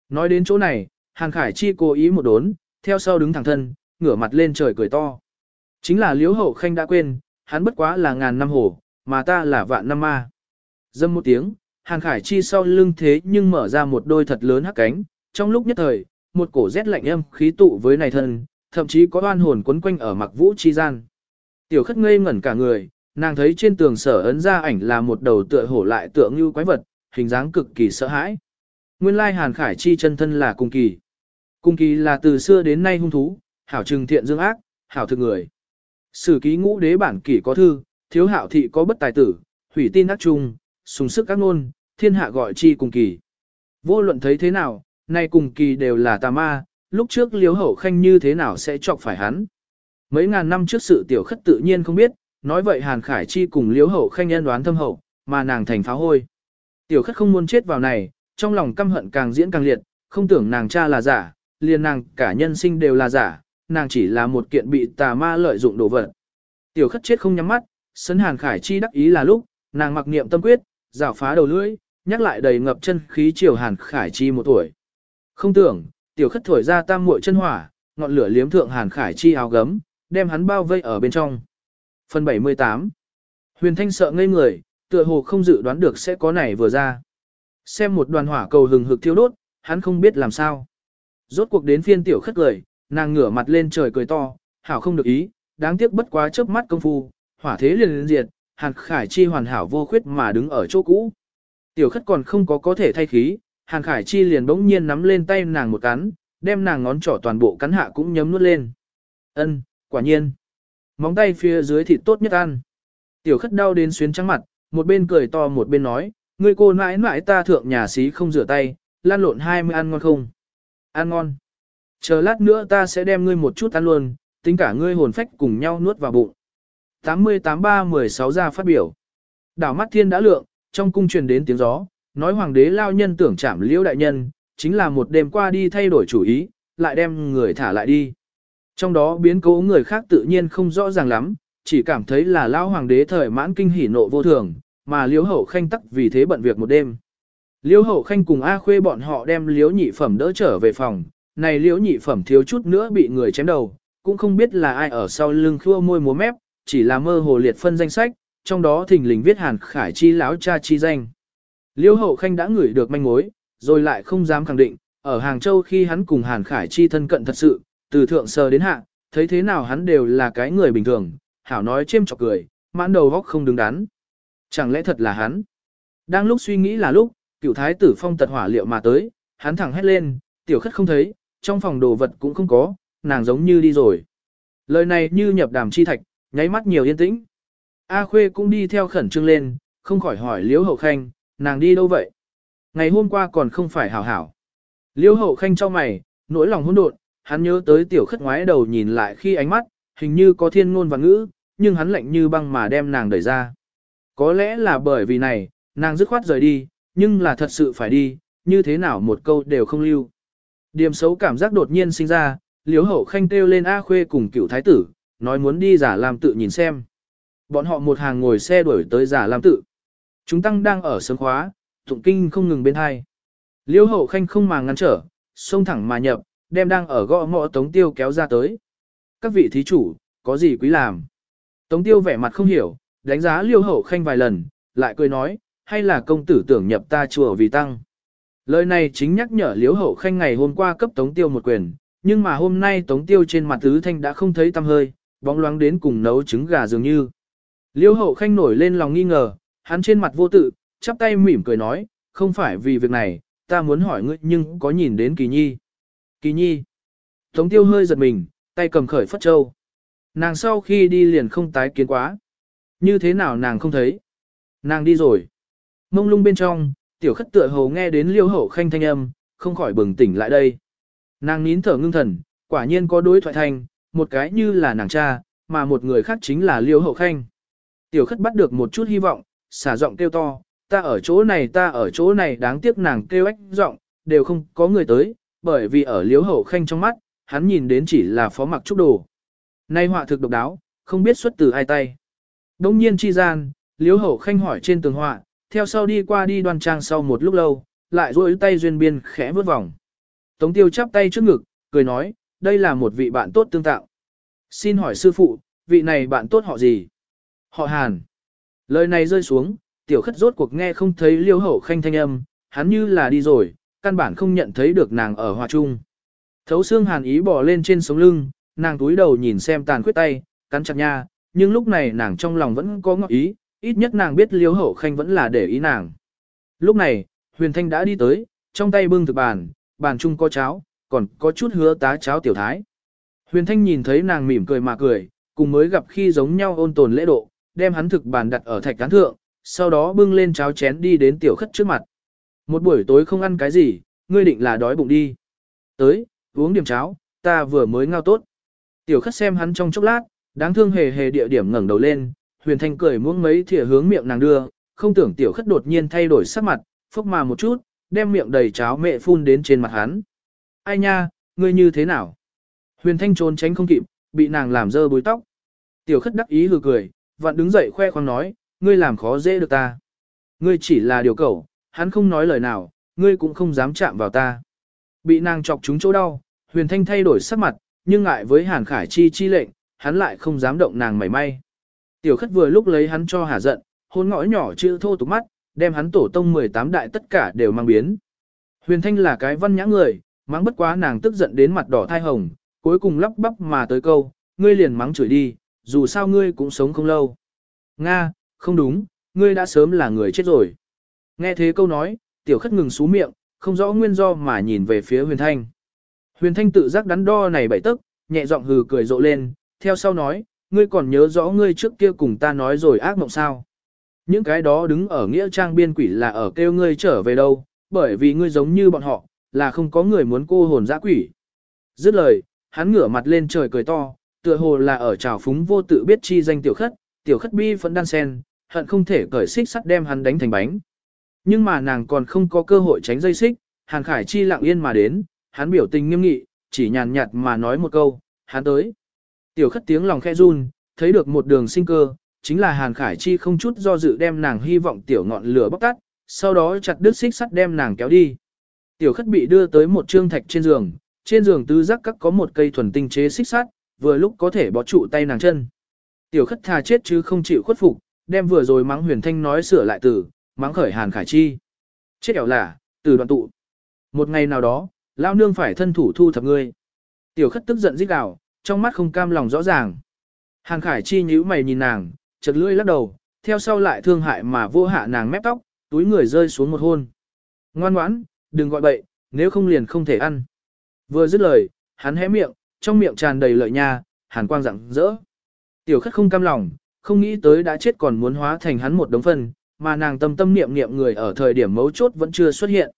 Nói đến chỗ này, Hàng Khải Chi cố ý một đốn, theo sau đứng thẳng thân, ngửa mặt lên trời cười to. Chính là Liễu Hậu Khanh đã quên, hắn bất quá là ngàn năm hổ, mà ta là vạn năm ma. Dâm một tiếng, Hàng Khải Chi sau lưng thế nhưng mở ra một đôi thật lớn hắc cánh, trong lúc nhất thời, một cổ rét lạnh âm khí tụ với này thân, thậm chí có oan hồn quấn quanh ở mặc vũ chi gian. Tiểu khất ngây ngẩn cả người, nàng thấy trên tường sở ấn ra ảnh là một đầu tựa hổ lại tựa như quái vật, hình dáng cực kỳ sợ hãi. Nguyên lai Hàn Khải Chi chân thân là cung kỳ. Cung kỳ là từ xưa đến nay hung thú, hảo trừng thiện dương ác, hảo thực người. Sử ký ngũ đế bản kỷ có thư, thiếu hạo thị có bất tài tử, hủy tin ác trung, sùng sức các ngôn, thiên hạ gọi chi cùng kỳ. Vô luận thấy thế nào, nay cùng kỳ đều là tà ma, lúc trước liếu hậu khanh như thế nào sẽ chọc phải hắn. Mấy ngàn năm trước sự tiểu khất tự nhiên không biết, nói vậy Hàn Khải Chi cùng liếu hậu khanh nhân đoán thâm hậu, mà nàng thành phá hôi. Tiểu khất không muốn chết vào này, trong lòng căm hận càng diễn càng liệt, không tưởng nàng cha là giả, liền nàng cả nhân sinh đều là giả, nàng chỉ là một kiện bị tà ma lợi dụng đồ vật. Tiểu khất chết không nhắm mắt, sấn Hàn Khải Chi đắc ý là lúc, nàng mặc niệm tâm quyết, rào phá đầu lưỡi, nhắc lại đầy ngập chân khí chiều Hàn Khải Chi một tuổi. Không tưởng, tiểu khất thổi ra tam muội chân hỏa, ngọn lửa liếm thượng Hàn Khải Chi áo gấm, đem hắn bao vây ở bên trong. Phần 78 Huyền Thanh sợ ngây người, tựa hồ không dự đoán được sẽ có này vừa ra. Xem một đoàn hỏa cầu hừng hực thiêu đốt, hắn không biết làm sao. Rốt cuộc đến phiên tiểu khất cười, nàng ngửa mặt lên trời cười to, hảo không được ý, đáng tiếc bất quá chớp mắt công phu, hỏa thế liền liền diệt, Hàn Khải Chi hoàn hảo vô khuyết mà đứng ở chỗ cũ. Tiểu khất còn không có có thể thay khí, Hàn Khải Chi liền bỗng nhiên nắm lên tay nàng một cắn, đem nàng ngón trỏ toàn bộ cắn hạ cũng nhấm nuốt lên. Ân, quả nhiên. Móng tay phía dưới thịt tốt nhất ăn. Tiểu khất đau đến xuyến trắng mặt, một bên cười to một bên nói, ngươi cô mãi mãi ta thượng nhà xí không rửa tay, lan lộn hai mươi ăn ngon không? Ăn ngon. Chờ lát nữa ta sẽ đem ngươi một chút ăn luôn, tính cả ngươi hồn phách cùng nhau nuốt vào bụng. 88-3-16 ra phát biểu. Đảo mắt thiên đã lượng, trong cung truyền đến tiếng gió, nói hoàng đế lao nhân tưởng chạm liễu đại nhân, chính là một đêm qua đi thay đổi chủ ý, lại đem người thả lại đi. Trong đó biến cố người khác tự nhiên không rõ ràng lắm, chỉ cảm thấy là lao hoàng đế thời mãn kinh hỉ nộ vô thường, mà liễu hậu khanh tắc vì thế bận việc một đêm. Liễu hậu khanh cùng A khuê bọn họ đem liễu nhị phẩm đỡ trở về phòng, này liễu nhị phẩm thiếu chút nữa bị người chém đầu, cũng không biết là ai ở sau lưng khua môi múa mép, chỉ là mơ hồ liệt phân danh sách, trong đó thình lình viết hàn khải chi lão cha chi danh. Liêu hậu khanh đã ngửi được manh mối, rồi lại không dám khẳng định, ở Hàng Châu khi hắn cùng hàn khải chi thân cận thật sự, từ thượng sờ đến hạ, thấy thế nào hắn đều là cái người bình thường, hảo nói chêm chọc cười, mãn đầu góc không đứng đắn. Chẳng lẽ thật là hắn? Đang lúc suy nghĩ là lúc, cựu thái tử phong tật hỏa liệu mà tới, hắn thẳng hét lên, tiểu khất không thấy, trong phòng đồ vật cũng không có, nàng giống như đi rồi. Lời này như nhập đàm chi thạch, nháy mắt nhiều yên tĩnh. A Khuê cũng đi theo khẩn trương lên, không khỏi hỏi Liễu Hậu Khanh, nàng đi đâu vậy? Ngày hôm qua còn không phải hảo hảo. Liễu Hậu Khanh cho mày, nỗi lòng hỗn độn, hắn nhớ tới tiểu khất ngoái đầu nhìn lại khi ánh mắt, hình như có thiên ngôn và ngữ, nhưng hắn lạnh như băng mà đem nàng đẩy ra. Có lẽ là bởi vì này, nàng dứt khoát rời đi, nhưng là thật sự phải đi, như thế nào một câu đều không lưu. Điểm xấu cảm giác đột nhiên sinh ra, Liễu hậu khanh kêu lên A Khuê cùng cựu thái tử, nói muốn đi giả làm tự nhìn xem. Bọn họ một hàng ngồi xe đuổi tới giả làm tự. Chúng tăng đang ở sớm khóa, tụng kinh không ngừng bên hai. Liêu hậu khanh không mà ngăn trở, xông thẳng mà nhập, đem đang ở gõ mõ tống tiêu kéo ra tới. Các vị thí chủ, có gì quý làm? Tống tiêu vẻ mặt không hiểu, đánh giá liêu hậu khanh vài lần, lại cười nói, hay là công tử tưởng nhập ta chùa vì tăng. Lời này chính nhắc nhở liêu hậu khanh ngày hôm qua cấp tống tiêu một quyền, nhưng mà hôm nay tống tiêu trên mặt tứ thanh đã không thấy tăm hơi, bóng loáng đến cùng nấu trứng gà dường như. Liêu hậu khanh nổi lên lòng nghi ngờ, hắn trên mặt vô tự, chắp tay mỉm cười nói, không phải vì việc này, ta muốn hỏi ngươi nhưng có nhìn đến kỳ nhi. Kỳ nhi. Tống tiêu hơi giật mình, tay cầm khởi phất châu. Nàng sau khi đi liền không tái kiến quá. Như thế nào nàng không thấy? Nàng đi rồi. Mông lung bên trong, tiểu khất tựa hồ nghe đến liêu hậu khanh thanh âm, không khỏi bừng tỉnh lại đây. Nàng nín thở ngưng thần, quả nhiên có đối thoại thanh, một cái như là nàng cha, mà một người khác chính là liêu hậu khanh. Tiểu khất bắt được một chút hy vọng, xả giọng kêu to, ta ở chỗ này ta ở chỗ này đáng tiếc nàng kêu ách giọng, đều không có người tới, bởi vì ở liêu hậu khanh trong mắt, hắn nhìn đến chỉ là phó mặc trúc đồ. Nay họa thực độc đáo, không biết xuất từ ai tay. Đông nhiên chi gian, liếu hậu khanh hỏi trên tường họa, theo sau đi qua đi đoan trang sau một lúc lâu, lại duỗi tay duyên biên khẽ vớt vòng. Tống tiêu chắp tay trước ngực, cười nói, đây là một vị bạn tốt tương tạo. Xin hỏi sư phụ, vị này bạn tốt họ gì? Họ Hàn. Lời này rơi xuống, tiểu khất rốt cuộc nghe không thấy liêu hậu khanh thanh âm, hắn như là đi rồi, căn bản không nhận thấy được nàng ở hòa trung. Thấu xương hàn ý bỏ lên trên sống lưng, nàng túi đầu nhìn xem tàn khuyết tay, cắn chặt nha, nhưng lúc này nàng trong lòng vẫn có ngọc ý, ít nhất nàng biết liêu hậu khanh vẫn là để ý nàng. Lúc này, huyền thanh đã đi tới, trong tay bưng thực bàn, bàn chung có cháo, còn có chút hứa tá cháo tiểu thái. Huyền thanh nhìn thấy nàng mỉm cười mà cười, cùng mới gặp khi giống nhau ôn tồn lễ độ, đem hắn thực bàn đặt ở thạch cán thượng, sau đó bưng lên cháo chén đi đến tiểu khất trước mặt. Một buổi tối không ăn cái gì, ngươi định là đói bụng đi. Tới, uống điểm cháo, ta vừa mới ngao tốt. Tiểu khất xem hắn trong chốc lát, đáng thương hề hề địa điểm ngẩng đầu lên, huyền thanh cười muỗng mấy thìa hướng miệng nàng đưa, không tưởng tiểu khất đột nhiên thay đổi sắc mặt, phốc mà một chút, đem miệng đầy cháo mẹ phun đến trên mặt hắn. Ai nha, ngươi như thế nào? Huyền thanh trốn tránh không kịp, bị nàng làm dơ búi tóc. Tiểu khất đắc ý hừ cười, vặn đứng dậy khoe khoang nói, ngươi làm khó dễ được ta. Ngươi chỉ là điều cẩu, hắn không nói lời nào, ngươi cũng không dám chạm vào ta. Bị nàng chọc trúng chỗ đau, huyền thanh thay đổi sắc mặt, nhưng ngại với Hàn Khải Chi chi lệnh, hắn lại không dám động nàng mảy may. Tiểu khất vừa lúc lấy hắn cho hà giận, hôn ngõ nhỏ chữ thô tục mắt, đem hắn tổ tông 18 đại tất cả đều mang biến. Huyền Thanh là cái văn nhã người, mắng bất quá nàng tức giận đến mặt đỏ thai hồng, cuối cùng lắp bắp mà tới câu, ngươi liền mắng chửi đi, dù sao ngươi cũng sống không lâu. Nga, không đúng, ngươi đã sớm là người chết rồi. Nghe thế câu nói, tiểu khất ngừng xú miệng, không rõ nguyên do mà nhìn về phía huyền thanh. Huyền Thanh tự giác đắn đo này bảy tức, nhẹ giọng hừ cười rộ lên, theo sau nói, ngươi còn nhớ rõ ngươi trước kia cùng ta nói rồi ác mộng sao. Những cái đó đứng ở nghĩa trang biên quỷ là ở kêu ngươi trở về đâu, bởi vì ngươi giống như bọn họ, là không có người muốn cô hồn dã quỷ. Dứt lời, hắn ngửa mặt lên trời cười to, tựa hồ là ở trào phúng vô tự biết chi danh tiểu khất, tiểu khất bi phẫn đan sen, hận không thể cởi xích sắt đem hắn đánh thành bánh. Nhưng mà nàng còn không có cơ hội tránh dây xích, Hàn Khải Chi lặng yên mà đến, hắn biểu tình nghiêm nghị, chỉ nhàn nhạt mà nói một câu, hắn tới. Tiểu khất tiếng lòng khe run, thấy được một đường sinh cơ, chính là Hàn Khải Chi không chút do dự đem nàng hy vọng tiểu ngọn lửa bóc tắt, sau đó chặt đứt xích sắt đem nàng kéo đi. Tiểu khất bị đưa tới một trương thạch trên giường, trên giường tứ giác các có một cây thuần tinh chế xích sắt, vừa lúc có thể bó trụ tay nàng chân. Tiểu khất thà chết chứ không chịu khuất phục, đem vừa rồi mắng huyền thanh nói sửa lại từ, mắng khởi Hàn Khải Chi. Chết ẻo là, từ đoạn tụ. Một ngày nào đó, lao nương phải thân thủ thu thập ngươi. Tiểu khất tức giận rít gào, trong mắt không cam lòng rõ ràng. Hàn Khải Chi nhíu mày nhìn nàng, chật lưỡi lắc đầu, theo sau lại thương hại mà vô hạ nàng mép tóc, túi người rơi xuống một hôn. Ngoan ngoãn, đừng gọi bậy, nếu không liền không thể ăn. Vừa dứt lời, hắn hé miệng, trong miệng tràn đầy lợi nha, hàn quang rạng rỡ. Tiểu khất không cam lòng, không nghĩ tới đã chết còn muốn hóa thành hắn một đống phân, mà nàng tâm tâm niệm niệm người ở thời điểm mấu chốt vẫn chưa xuất hiện.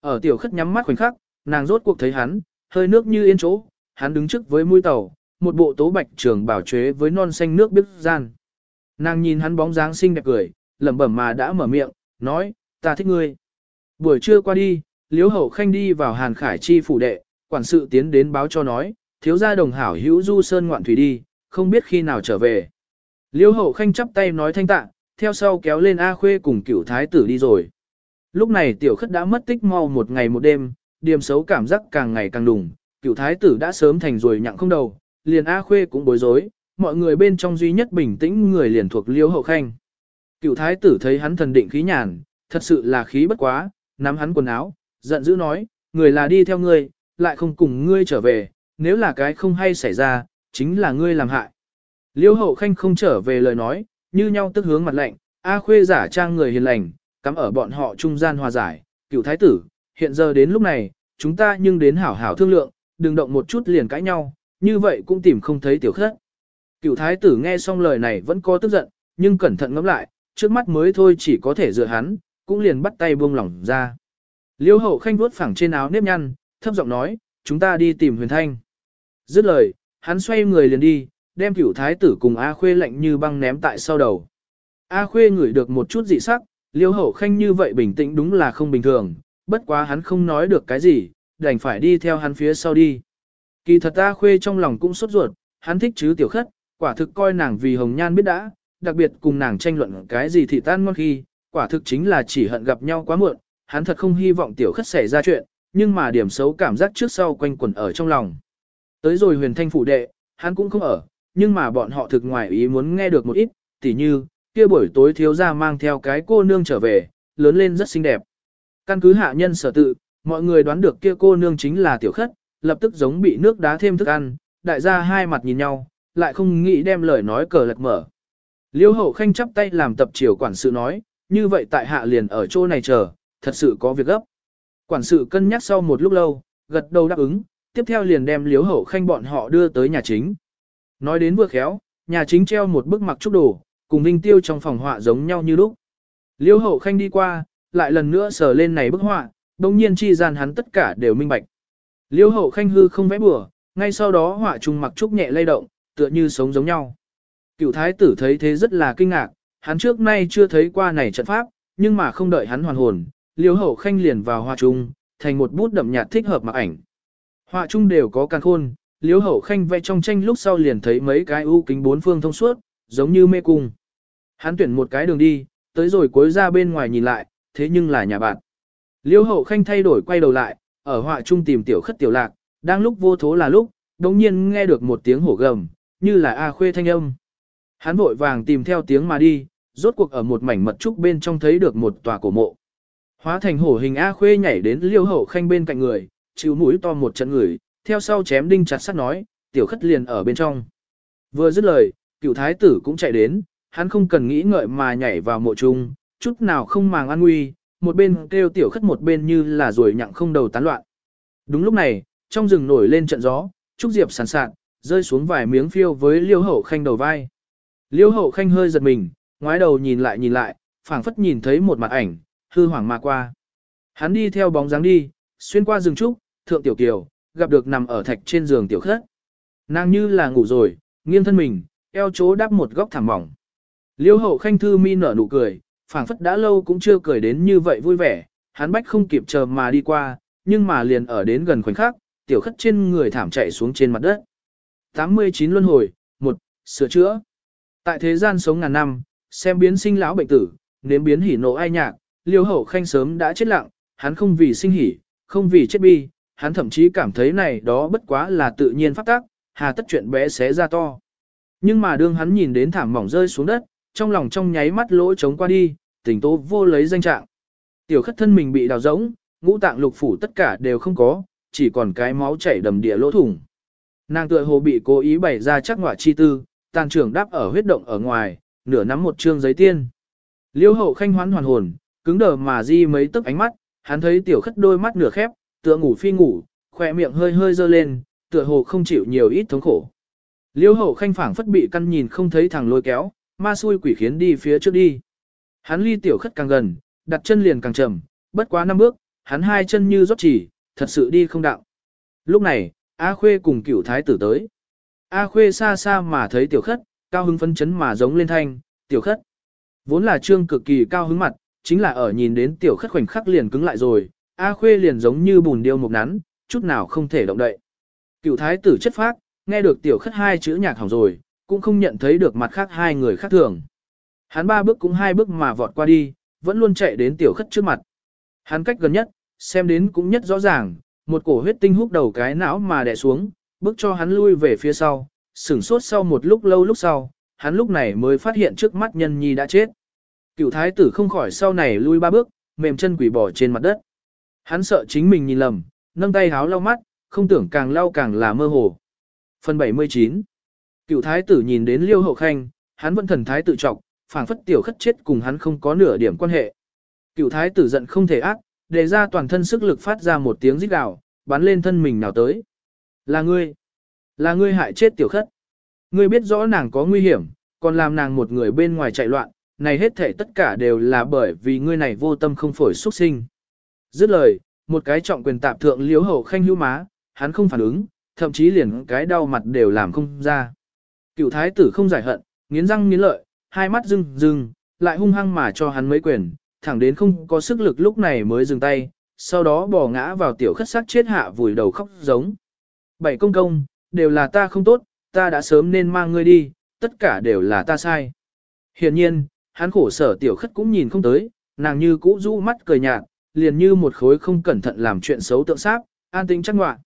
Ở tiểu khất nhắm mắt khoảnh khắc, nàng rốt cuộc thấy hắn, hơi nước như yên chỗ, hắn đứng trước với mũi tàu, một bộ tố bạch trường bảo chế với non xanh nước biết gian. Nàng nhìn hắn bóng dáng xinh đẹp cười, lẩm bẩm mà đã mở miệng, nói, ta thích ngươi. Buổi trưa qua đi, Liễu Hậu Khanh đi vào Hàn Khải Chi phủ đệ, quản sự tiến đến báo cho nói, thiếu gia đồng hảo hữu du sơn ngoạn thủy đi, không biết khi nào trở về. Liễu Hậu Khanh chắp tay nói thanh tạ, theo sau kéo lên A Khuê cùng cửu thái tử đi rồi. Lúc này tiểu khất đã mất tích mau một ngày một đêm, điểm xấu cảm giác càng ngày càng đùng, cửu thái tử đã sớm thành rồi nhặng không đầu, liền A Khuê cũng bối rối, mọi người bên trong duy nhất bình tĩnh người liền thuộc Liễu Hậu Khanh. Cửu thái tử thấy hắn thần định khí nhàn, thật sự là khí bất quá, nắm hắn quần áo, giận dữ nói, người là đi theo ngươi, lại không cùng ngươi trở về, nếu là cái không hay xảy ra, chính là ngươi làm hại. Liêu hậu khanh không trở về lời nói, như nhau tức hướng mặt lạnh, A khuê giả trang người hiền lành, cắm ở bọn họ trung gian hòa giải, cựu thái tử, hiện giờ đến lúc này, chúng ta nhưng đến hảo hảo thương lượng, đừng động một chút liền cãi nhau, như vậy cũng tìm không thấy tiểu khất. Cựu thái tử nghe xong lời này vẫn có tức giận, nhưng cẩn thận ngẫm lại, trước mắt mới thôi chỉ có thể dựa hắn, cũng liền bắt tay buông lỏng ra. Liêu hậu khanh vuốt phẳng trên áo nếp nhăn, thấp giọng nói, chúng ta đi tìm huyền thanh. Dứt lời, hắn xoay người liền đi, đem cửu thái tử cùng A Khuê lạnh như băng ném tại sau đầu. A Khuê ngửi được một chút dị sắc, liêu hậu khanh như vậy bình tĩnh đúng là không bình thường, bất quá hắn không nói được cái gì, đành phải đi theo hắn phía sau đi. Kỳ thật A Khuê trong lòng cũng sốt ruột, hắn thích chứ tiểu khất, quả thực coi nàng vì hồng nhan biết đã, đặc biệt cùng nàng tranh luận cái gì thì tan ngon khi, quả thực chính là chỉ hận gặp nhau quá muộn, hắn thật không hy vọng tiểu khất xảy ra chuyện, nhưng mà điểm xấu cảm giác trước sau quanh quẩn ở trong lòng. Tới rồi huyền thanh phủ đệ, hắn cũng không ở, nhưng mà bọn họ thực ngoài ý muốn nghe được một ít, tỉ như, kia buổi tối thiếu gia mang theo cái cô nương trở về, lớn lên rất xinh đẹp. Căn cứ hạ nhân sở tự, mọi người đoán được kia cô nương chính là tiểu khất, lập tức giống bị nước đá thêm thức ăn, đại gia hai mặt nhìn nhau, lại không nghĩ đem lời nói cờ lật mở. Liêu hậu khanh chắp tay làm tập triều quản sự nói, như vậy tại hạ liền ở chỗ này chờ, thật sự có việc gấp. Quản sự cân nhắc sau một lúc lâu, gật đầu đáp ứng, tiếp theo liền đem liếu hậu khanh bọn họ đưa tới nhà chính. Nói đến vừa khéo, nhà chính treo một bức mặc trúc đồ, cùng Vinh Tiêu trong phòng họa giống nhau như lúc. Liêu hậu khanh đi qua, lại lần nữa sờ lên này bức họa, đồng nhiên chi gian hắn tất cả đều minh bạch. Liêu hậu khanh hư không vẽ bừa, ngay sau đó họa trùng mặc trúc nhẹ lay động, tựa như sống giống nhau. Cựu thái tử thấy thế rất là kinh ngạc, hắn trước nay chưa thấy qua này trận pháp, nhưng mà không đợi hắn hoàn hồn, liêu hậu khanh liền vào họa trung, thành một bút đậm nhạt thích hợp mặc ảnh. Họa trung đều có càng khôn, liêu hậu khanh vẽ trong tranh lúc sau liền thấy mấy cái ưu kính bốn phương thông suốt, giống như mê cung. Hắn tuyển một cái đường đi, tới rồi cuối ra bên ngoài nhìn lại, thế nhưng là nhà bạn. Liêu hậu khanh thay đổi quay đầu lại, ở họa trung tìm tiểu khất tiểu lạc, đang lúc vô thố là lúc, đồng nhiên nghe được một tiếng hổ gầm, như là A khuê thanh âm. Hắn vội vàng tìm theo tiếng mà đi, rốt cuộc ở một mảnh mật trúc bên trong thấy được một tòa cổ mộ. Hóa thành hổ hình A Khuê nhảy đến liêu hậu khanh bên cạnh người, chịu mũi to một trận người, theo sau chém đinh chặt sắt nói, tiểu khất liền ở bên trong. Vừa dứt lời, cựu thái tử cũng chạy đến, hắn không cần nghĩ ngợi mà nhảy vào mộ chung, chút nào không màng an nguy, một bên kêu tiểu khất một bên như là rồi nhặng không đầu tán loạn. Đúng lúc này, trong rừng nổi lên trận gió, trúc diệp sàn sạt, rơi xuống vài miếng phiêu với liêu hậu khanh đầu vai. Liêu hậu khanh hơi giật mình, ngoái đầu nhìn lại nhìn lại, phảng phất nhìn thấy một mặt ảnh, hư hoàng mà qua. Hắn đi theo bóng dáng đi, xuyên qua rừng trúc, thượng tiểu kiều, gặp được nằm ở thạch trên giường tiểu khất. Nàng như là ngủ rồi, nghiêng thân mình, eo chỗ đắp một góc thảm mỏng. Liêu hậu khanh thư mi nở nụ cười, phảng phất đã lâu cũng chưa cười đến như vậy vui vẻ, hắn bách không kịp chờ mà đi qua, nhưng mà liền ở đến gần khoảnh khắc, tiểu khất trên người thảm chạy xuống trên mặt đất. 89 luân hồi, một Sửa chữa. Tại thế gian sống ngàn năm, xem biến sinh lão bệnh tử, nếm biến hỉ nộ ai nhạc, liêu hậu khanh sớm đã chết lặng, hắn không vì sinh hỉ, không vì chết bi, hắn thậm chí cảm thấy này đó bất quá là tự nhiên phát tác, hà tất chuyện bé xé ra to. Nhưng mà đương hắn nhìn đến thảm mỏng rơi xuống đất, trong lòng trong nháy mắt lỗ trống qua đi, tình tố vô lấy danh trạng. Tiểu khất thân mình bị đào rỗng, ngũ tạng lục phủ tất cả đều không có, chỉ còn cái máu chảy đầm địa lỗ thủng. Nàng tựa hồ bị cố ý bày ra chắc ngọa chi tư, tàn trưởng đáp ở huyết động ở ngoài, nửa nắm một trương giấy tiên. Liêu hậu khanh hoán hoàn hồn, cứng đờ mà di mấy tức ánh mắt, hắn thấy tiểu khất đôi mắt nửa khép, tựa ngủ phi ngủ, khỏe miệng hơi hơi dơ lên, tựa hồ không chịu nhiều ít thống khổ. Liêu hậu khanh phảng phất bị căn nhìn không thấy thằng lôi kéo, ma xui quỷ khiến đi phía trước đi. Hắn ly tiểu khất càng gần, đặt chân liền càng chậm, bất quá năm bước, hắn hai chân như rót chỉ, thật sự đi không đạo. Lúc này, A Khuê cùng cửu thái tử tới. A Khuê xa xa mà thấy tiểu khất, cao hứng phấn chấn mà giống lên thanh, tiểu khất. Vốn là trương cực kỳ cao hứng mặt, chính là ở nhìn đến tiểu khất khoảnh khắc liền cứng lại rồi, A Khuê liền giống như bùn điêu một nắn, chút nào không thể động đậy. Cựu thái tử chất phác, nghe được tiểu khất hai chữ nhạc hỏng rồi, cũng không nhận thấy được mặt khác hai người khác thường. Hắn ba bước cũng hai bước mà vọt qua đi, vẫn luôn chạy đến tiểu khất trước mặt. Hắn cách gần nhất, xem đến cũng nhất rõ ràng, một cổ huyết tinh hút đầu cái não mà đè xuống, bước cho hắn lui về phía sau, sửng sốt sau một lúc lâu lúc sau, hắn lúc này mới phát hiện trước mắt nhân nhi đã chết. Cựu thái tử không khỏi sau này lui ba bước, mềm chân quỷ bỏ trên mặt đất. Hắn sợ chính mình nhìn lầm, nâng tay háo lau mắt, không tưởng càng lau càng là mơ hồ. Phần 79 Cựu thái tử nhìn đến liêu hậu khanh, hắn vẫn thần thái tự trọng, phảng phất tiểu khất chết cùng hắn không có nửa điểm quan hệ. Cựu thái tử giận không thể ác, đề ra toàn thân sức lực phát ra một tiếng rít gào, bắn lên thân mình nào tới. Là ngươi, là ngươi hại chết tiểu khất. Ngươi biết rõ nàng có nguy hiểm, còn làm nàng một người bên ngoài chạy loạn, này hết thể tất cả đều là bởi vì ngươi này vô tâm không phổi xuất sinh. Dứt lời, một cái trọng quyền tạp thượng liếu hậu khanh hữu má, hắn không phản ứng, thậm chí liền cái đau mặt đều làm không ra. Cựu thái tử không giải hận, nghiến răng nghiến lợi, hai mắt rưng rưng, lại hung hăng mà cho hắn mấy quyền, thẳng đến không có sức lực lúc này mới dừng tay, sau đó bỏ ngã vào tiểu khất sát chết hạ vùi đầu khóc giống. Bảy công công, đều là ta không tốt, ta đã sớm nên mang ngươi đi, tất cả đều là ta sai. Hiện nhiên, hắn khổ sở tiểu khất cũng nhìn không tới, nàng như cũ rũ mắt cười nhạt, liền như một khối không cẩn thận làm chuyện xấu tượng sắc, an tĩnh chắc ngoạn.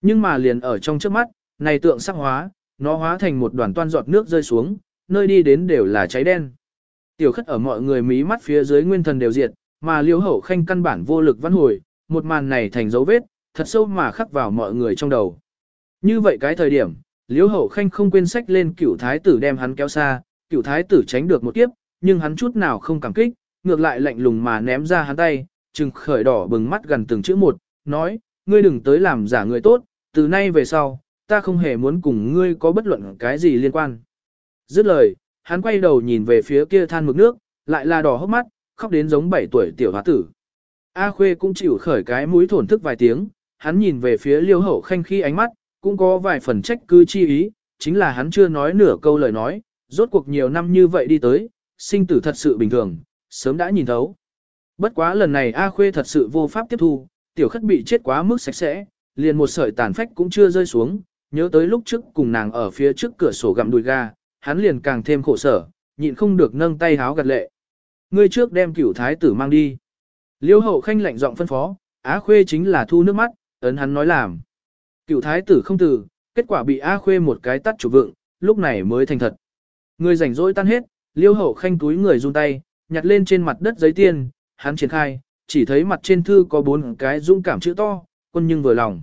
Nhưng mà liền ở trong trước mắt, này tượng sắc hóa, nó hóa thành một đoàn toan giọt nước rơi xuống, nơi đi đến đều là cháy đen. Tiểu khất ở mọi người mí mắt phía dưới nguyên thần đều diệt, mà liêu hậu khanh căn bản vô lực văn hồi, một màn này thành dấu vết, thật sâu mà khắc vào mọi người trong đầu. Như vậy cái thời điểm, Liễu hậu khanh không quên sách lên cửu thái tử đem hắn kéo xa, cửu thái tử tránh được một kiếp, nhưng hắn chút nào không cảm kích, ngược lại lạnh lùng mà ném ra hắn tay, trừng khởi đỏ bừng mắt gần từng chữ một, nói, ngươi đừng tới làm giả người tốt, từ nay về sau, ta không hề muốn cùng ngươi có bất luận cái gì liên quan. Dứt lời, hắn quay đầu nhìn về phía kia than mực nước, lại là đỏ hốc mắt, khóc đến giống 7 tuổi tiểu hóa tử. A Khuê cũng chịu khởi cái mũi thổn thức vài tiếng, hắn nhìn về phía liêu hậu khanh khi ánh mắt, cũng có vài phần trách cứ chi ý, chính là hắn chưa nói nửa câu lời nói, rốt cuộc nhiều năm như vậy đi tới, sinh tử thật sự bình thường, sớm đã nhìn thấu. Bất quá lần này A Khuê thật sự vô pháp tiếp thu, tiểu khất bị chết quá mức sạch sẽ, liền một sợi tàn phách cũng chưa rơi xuống, nhớ tới lúc trước cùng nàng ở phía trước cửa sổ gặm đùi ga, hắn liền càng thêm khổ sở, nhịn không được nâng tay háo gật lệ. Ngươi trước đem cửu thái tử mang đi. Liêu hậu khanh lạnh giọng phân phó, Á Khuê chính là thu nước mắt, ấn hắn nói làm. Cựu thái tử không từ, kết quả bị a Khuê một cái tắt chủ vượng, lúc này mới thành thật. Người rảnh rỗi tan hết, liêu hậu khanh túi người run tay, nhặt lên trên mặt đất giấy tiên, hắn triển khai, chỉ thấy mặt trên thư có bốn cái dũng cảm chữ to, quân nhưng vừa lòng.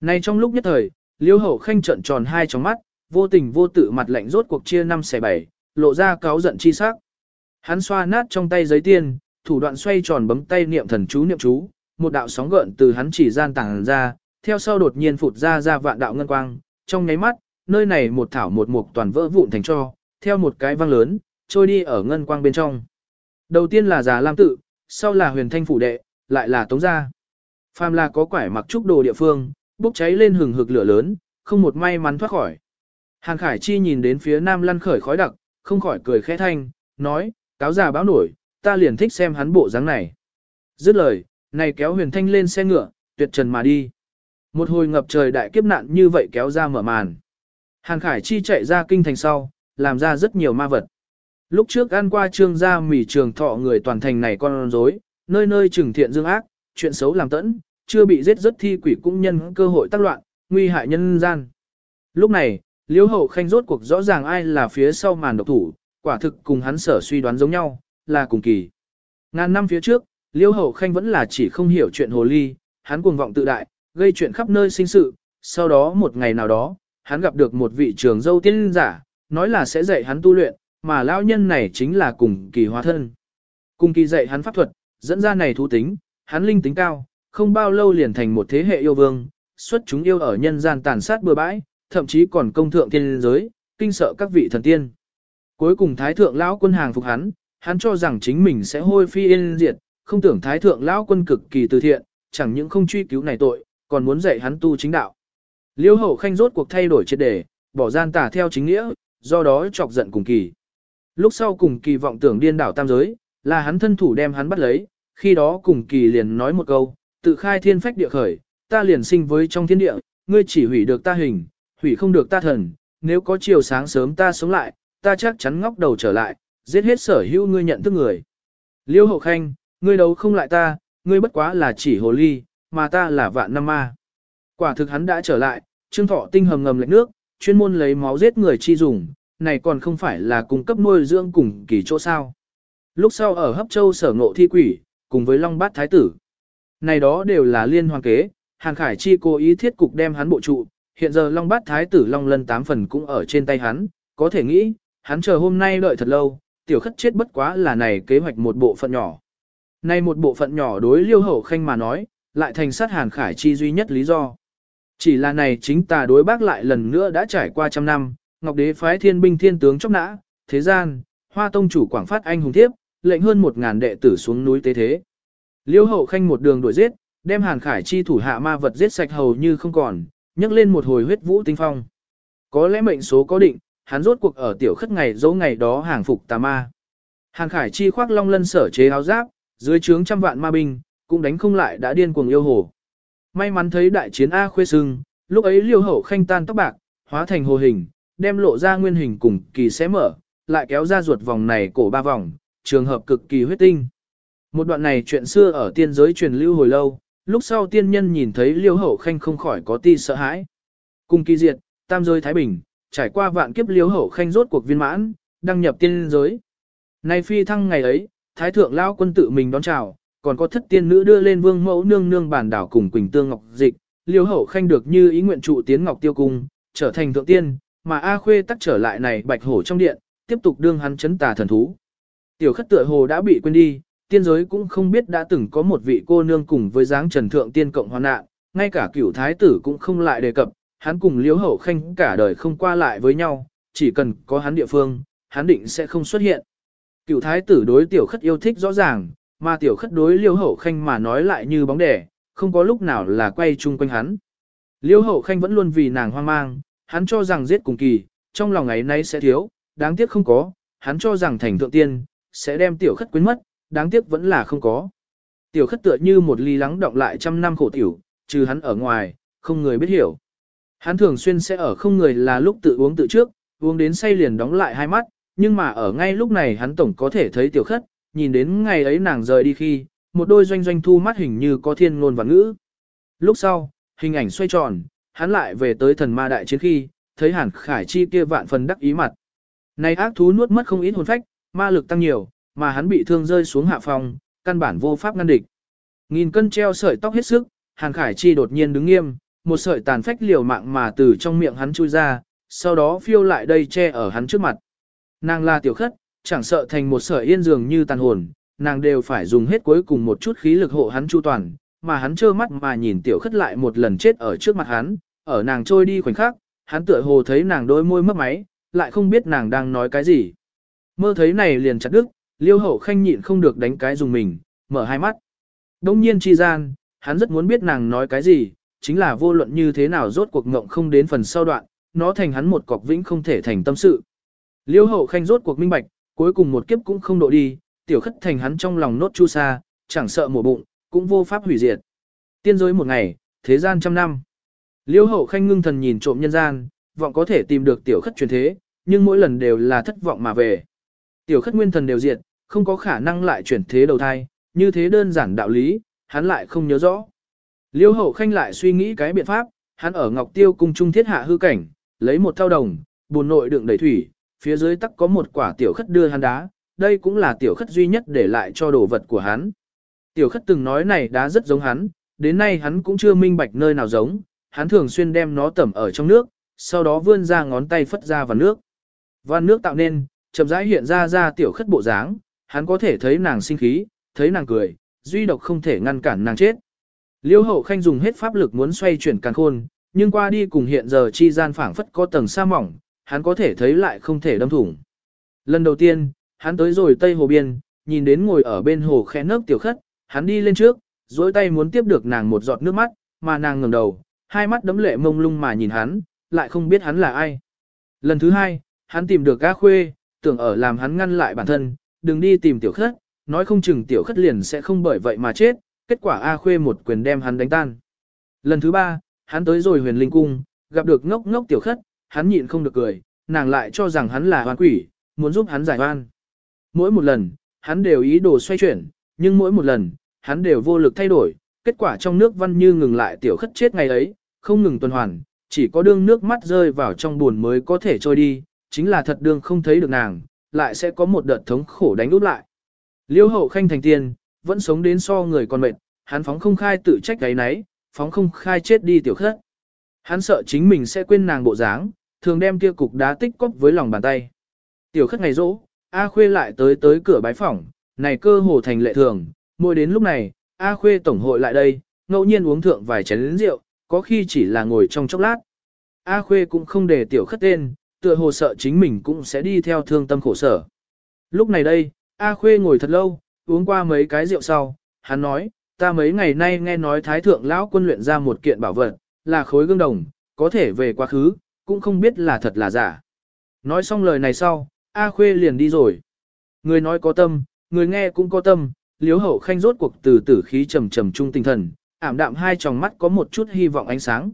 Này trong lúc nhất thời, liêu hậu khanh trận tròn hai trong mắt, vô tình vô tự mặt lạnh rốt cuộc chia năm xẻ bảy, lộ ra cáo giận chi sắc. Hắn xoa nát trong tay giấy tiên, thủ đoạn xoay tròn bấm tay niệm thần chú niệm chú, một đạo sóng gợn từ hắn chỉ gian tàng ra, theo sau đột nhiên phụt ra ra vạn đạo ngân quang, trong nháy mắt, nơi này một thảo một mục toàn vỡ vụn thành cho, theo một cái vang lớn, trôi đi ở ngân quang bên trong. Đầu tiên là già lam tự, sau là huyền thanh phủ đệ, lại là tống gia. Phàm là có quải mặc trúc đồ địa phương, bốc cháy lên hừng hực lửa lớn, không một may mắn thoát khỏi. Hàng Khải Chi nhìn đến phía nam lăn khởi khói đặc, không khỏi cười khẽ thanh, nói, cáo già báo nổi, ta liền thích xem hắn bộ dáng này. Dứt lời, này kéo huyền thanh lên xe ngựa, tuyệt trần mà đi. Một hồi ngập trời đại kiếp nạn như vậy kéo ra mở màn. Hàn Khải Chi chạy ra kinh thành sau, làm ra rất nhiều ma vật. Lúc trước ăn qua trương gia mỉ trường thọ người toàn thành này con rối, nơi nơi trừng thiện dương ác, chuyện xấu làm tẫn, chưa bị giết rất thi quỷ cũng nhân cơ hội tác loạn, nguy hại nhân gian. Lúc này, Liễu Hậu Khanh rốt cuộc rõ ràng ai là phía sau màn độc thủ, quả thực cùng hắn sở suy đoán giống nhau, là cùng kỳ. Ngàn năm phía trước, Liễu Hậu Khanh vẫn là chỉ không hiểu chuyện hồ ly, hắn cuồng vọng tự đại, gây chuyện khắp nơi sinh sự, sau đó một ngày nào đó, hắn gặp được một vị trường dâu tiên giả, nói là sẽ dạy hắn tu luyện, mà lão nhân này chính là cùng kỳ hóa thân. Cùng kỳ dạy hắn pháp thuật, dẫn ra này thú tính, hắn linh tính cao, không bao lâu liền thành một thế hệ yêu vương, xuất chúng yêu ở nhân gian tàn sát bừa bãi, thậm chí còn công thượng thiên giới, kinh sợ các vị thần tiên. Cuối cùng thái thượng lão quân hàng phục hắn, hắn cho rằng chính mình sẽ hôi phi yên diệt, không tưởng thái thượng lão quân cực kỳ từ thiện, chẳng những không truy cứu này tội, còn muốn dạy hắn tu chính đạo. Liêu hậu khanh rốt cuộc thay đổi triệt đề, bỏ gian tả theo chính nghĩa, do đó chọc giận cùng kỳ. Lúc sau cùng kỳ vọng tưởng điên đảo tam giới, là hắn thân thủ đem hắn bắt lấy, khi đó cùng kỳ liền nói một câu, tự khai thiên phách địa khởi, ta liền sinh với trong thiên địa, ngươi chỉ hủy được ta hình, hủy không được ta thần, nếu có chiều sáng sớm ta sống lại, ta chắc chắn ngóc đầu trở lại, giết hết sở hữu ngươi nhận thức người. Liêu hậu khanh, ngươi đấu không lại ta, ngươi bất quá là chỉ hồ ly, mà ta là vạn năm ma. Quả thực hắn đã trở lại, trương thọ tinh hầm ngầm lạnh nước, chuyên môn lấy máu giết người chi dùng, này còn không phải là cung cấp nuôi dưỡng cùng kỳ chỗ sao. Lúc sau ở hấp châu sở ngộ thi quỷ, cùng với long bát thái tử. Này đó đều là liên hoàng kế, Hàn Khải Chi cố ý thiết cục đem hắn bộ trụ, hiện giờ Long Bát Thái tử Long Lân tám phần cũng ở trên tay hắn, có thể nghĩ, hắn chờ hôm nay đợi thật lâu, tiểu khất chết bất quá là này kế hoạch một bộ phận nhỏ. Này một bộ phận nhỏ đối liêu hậu khanh mà nói, lại thành sát Hàn Khải Chi duy nhất lý do. Chỉ là này chính tà đối bác lại lần nữa đã trải qua trăm năm, Ngọc Đế phái thiên binh thiên tướng chóc nã, thế gian, hoa tông chủ quảng phát anh hùng thiếp, lệnh hơn một ngàn đệ tử xuống núi tế thế. Liêu hậu khanh một đường đuổi giết, đem Hàn Khải Chi thủ hạ ma vật giết sạch hầu như không còn, nhấc lên một hồi huyết vũ tinh phong. Có lẽ mệnh số có định, hắn rốt cuộc ở tiểu khất ngày dấu ngày đó hàng phục tà ma. Hàn Khải Chi khoác long lân sở chế áo giáp, dưới trướng trăm vạn ma binh, cũng đánh không lại đã điên cuồng yêu hồ. May mắn thấy đại chiến A khuê sưng, lúc ấy liêu hậu khanh tan tóc bạc, hóa thành hồ hình, đem lộ ra nguyên hình cùng kỳ xé mở, lại kéo ra ruột vòng này cổ ba vòng, trường hợp cực kỳ huyết tinh. Một đoạn này chuyện xưa ở tiên giới truyền lưu hồi lâu, lúc sau tiên nhân nhìn thấy liêu hậu khanh không khỏi có ti sợ hãi. Cùng kỳ diệt, tam giới Thái Bình, trải qua vạn kiếp liêu hậu khanh rốt cuộc viên mãn, đăng nhập tiên giới. Nay phi thăng ngày ấy, Thái thượng lao quân tự mình đón chào, còn có thất tiên nữ đưa lên vương mẫu nương nương bản đảo cùng Quỳnh Tương Ngọc Dịch, liêu hậu khanh được như ý nguyện trụ tiến Ngọc Tiêu Cung, trở thành thượng tiên, mà A Khuê tắc trở lại này bạch hổ trong điện, tiếp tục đương hắn chấn tà thần thú. Tiểu khất tựa hồ đã bị quên đi, tiên giới cũng không biết đã từng có một vị cô nương cùng với dáng trần thượng tiên cộng hoàn nạn, ngay cả cửu thái tử cũng không lại đề cập, hắn cùng liễu hậu khanh cả đời không qua lại với nhau, chỉ cần có hắn địa phương, hắn định sẽ không xuất hiện. Cửu thái tử đối tiểu khất yêu thích rõ ràng, mà tiểu khất đối liêu hậu khanh mà nói lại như bóng đẻ, không có lúc nào là quay chung quanh hắn. Liêu hậu khanh vẫn luôn vì nàng hoang mang, hắn cho rằng giết cùng kỳ, trong lòng ấy nay sẽ thiếu, đáng tiếc không có, hắn cho rằng thành thượng tiên, sẽ đem tiểu khất quyến mất, đáng tiếc vẫn là không có. Tiểu khất tựa như một ly lắng động lại trăm năm khổ tiểu, trừ hắn ở ngoài, không người biết hiểu. Hắn thường xuyên sẽ ở không người là lúc tự uống tự trước, uống đến say liền đóng lại hai mắt, nhưng mà ở ngay lúc này hắn tổng có thể thấy tiểu khất, nhìn đến ngày ấy nàng rời đi khi, một đôi doanh doanh thu mắt hình như có thiên ngôn và ngữ. Lúc sau, hình ảnh xoay tròn, hắn lại về tới thần ma đại chiến khi, thấy hàn khải chi kia vạn phần đắc ý mặt. Này ác thú nuốt mất không ít hồn phách, ma lực tăng nhiều, mà hắn bị thương rơi xuống hạ phòng, căn bản vô pháp ngăn địch. Nghìn cân treo sợi tóc hết sức, Hàn Khải Chi đột nhiên đứng nghiêm, một sợi tàn phách liều mạng mà từ trong miệng hắn chui ra, sau đó phiêu lại đây che ở hắn trước mặt. Nàng là tiểu khất, chẳng sợ thành một sợi yên dường như tàn hồn, nàng đều phải dùng hết cuối cùng một chút khí lực hộ hắn chu toàn, mà hắn trơ mắt mà nhìn tiểu khất lại một lần chết ở trước mặt hắn, ở nàng trôi đi khoảnh khắc, hắn tựa hồ thấy nàng đôi môi mấp máy, lại không biết nàng đang nói cái gì. Mơ thấy này liền chặt đứt, liêu hậu khanh nhịn không được đánh cái dùng mình, mở hai mắt. Đông nhiên chi gian, hắn rất muốn biết nàng nói cái gì, chính là vô luận như thế nào rốt cuộc ngộng không đến phần sau đoạn, nó thành hắn một cọc vĩnh không thể thành tâm sự. Liêu hậu khanh rốt cuộc minh bạch, cuối cùng một kiếp cũng không độ đi, tiểu khất thành hắn trong lòng nốt chu sa, chẳng sợ mổ bụng, cũng vô pháp hủy diệt. Tiên giới một ngày, thế gian trăm năm. Liêu hậu khanh ngưng thần nhìn trộm nhân gian, vọng có thể tìm được tiểu khất truyền thế, nhưng mỗi lần đều là thất vọng mà về. Tiểu khất nguyên thần đều diệt, không có khả năng lại chuyển thế đầu thai, như thế đơn giản đạo lý, hắn lại không nhớ rõ. Liêu hậu khanh lại suy nghĩ cái biện pháp, hắn ở Ngọc Tiêu cung trung thiết hạ hư cảnh, lấy một thao đồng, bùn nội đựng đầy thủy, phía dưới tắc có một quả tiểu khất đưa hắn đá, đây cũng là tiểu khất duy nhất để lại cho đồ vật của hắn. Tiểu khất từng nói này đá rất giống hắn, đến nay hắn cũng chưa minh bạch nơi nào giống, hắn thường xuyên đem nó tẩm ở trong nước, sau đó vươn ra ngón tay phất ra vào nước. Van nước tạo nên, chậm rãi hiện ra ra tiểu khất bộ dáng, hắn có thể thấy nàng sinh khí, thấy nàng cười, duy độc không thể ngăn cản nàng chết. Liêu hậu khanh dùng hết pháp lực muốn xoay chuyển càn khôn, nhưng qua đi cùng hiện giờ chi gian phảng phất có tầng sa mỏng, hắn có thể thấy lại không thể đâm thủng. Lần đầu tiên, hắn tới rồi tây hồ biên, nhìn đến ngồi ở bên hồ khẽ nấc tiểu khất, hắn đi lên trước, dối tay muốn tiếp được nàng một giọt nước mắt, mà nàng ngẩng đầu, hai mắt đấm lệ mông lung mà nhìn hắn, lại không biết hắn là ai. Lần thứ hai, hắn tìm được A Khuê, tưởng ở làm hắn ngăn lại bản thân, đừng đi tìm tiểu khất, nói không chừng tiểu khất liền sẽ không bởi vậy mà chết, kết quả A Khuê một quyền đem hắn đánh tan. Lần thứ ba, hắn tới rồi huyền linh cung, gặp được ngốc ngốc tiểu khất, hắn nhịn không được cười, nàng lại cho rằng hắn là hoan quỷ, muốn giúp hắn giải oan. Mỗi một lần, hắn đều ý đồ xoay chuyển, nhưng mỗi một lần, hắn đều vô lực thay đổi, kết quả trong nước văn như ngừng lại tiểu khất chết ngày ấy, không ngừng tuần hoàn, chỉ có đương nước mắt rơi vào trong buồn mới có thể trôi đi, chính là thật đương không thấy được nàng, lại sẽ có một đợt thống khổ đánh úp lại. Liêu hậu khanh thành tiên, vẫn sống đến so người còn mệt, hắn phóng không khai tự trách cái nấy, phóng không khai chết đi tiểu khất. Hắn sợ chính mình sẽ quên nàng bộ dáng, thường đem kia cục đá tích cốc với lòng bàn tay. Tiểu khất ngày rỗ, A Khuê lại tới tới cửa bái phỏng, này cơ hồ thành lệ thường, mỗi đến lúc này, A Khuê tổng hội lại đây, ngẫu nhiên uống thượng vài chén rượu, có khi chỉ là ngồi trong chốc lát. A Khuê cũng không để tiểu khất tên, tựa hồ sợ chính mình cũng sẽ đi theo thương tâm khổ sở. Lúc này đây, A Khuê ngồi thật lâu, uống qua mấy cái rượu sau, hắn nói, ta mấy ngày nay nghe nói Thái Thượng Lão quân luyện ra một kiện bảo vật, là khối gương đồng, có thể về quá khứ, cũng không biết là thật là giả. Nói xong lời này sau, A Khuê liền đi rồi. Người nói có tâm, người nghe cũng có tâm, liếu hậu khanh rốt cuộc từ tử khí trầm trầm trung tinh thần, ảm đạm hai tròng mắt có một chút hy vọng ánh sáng.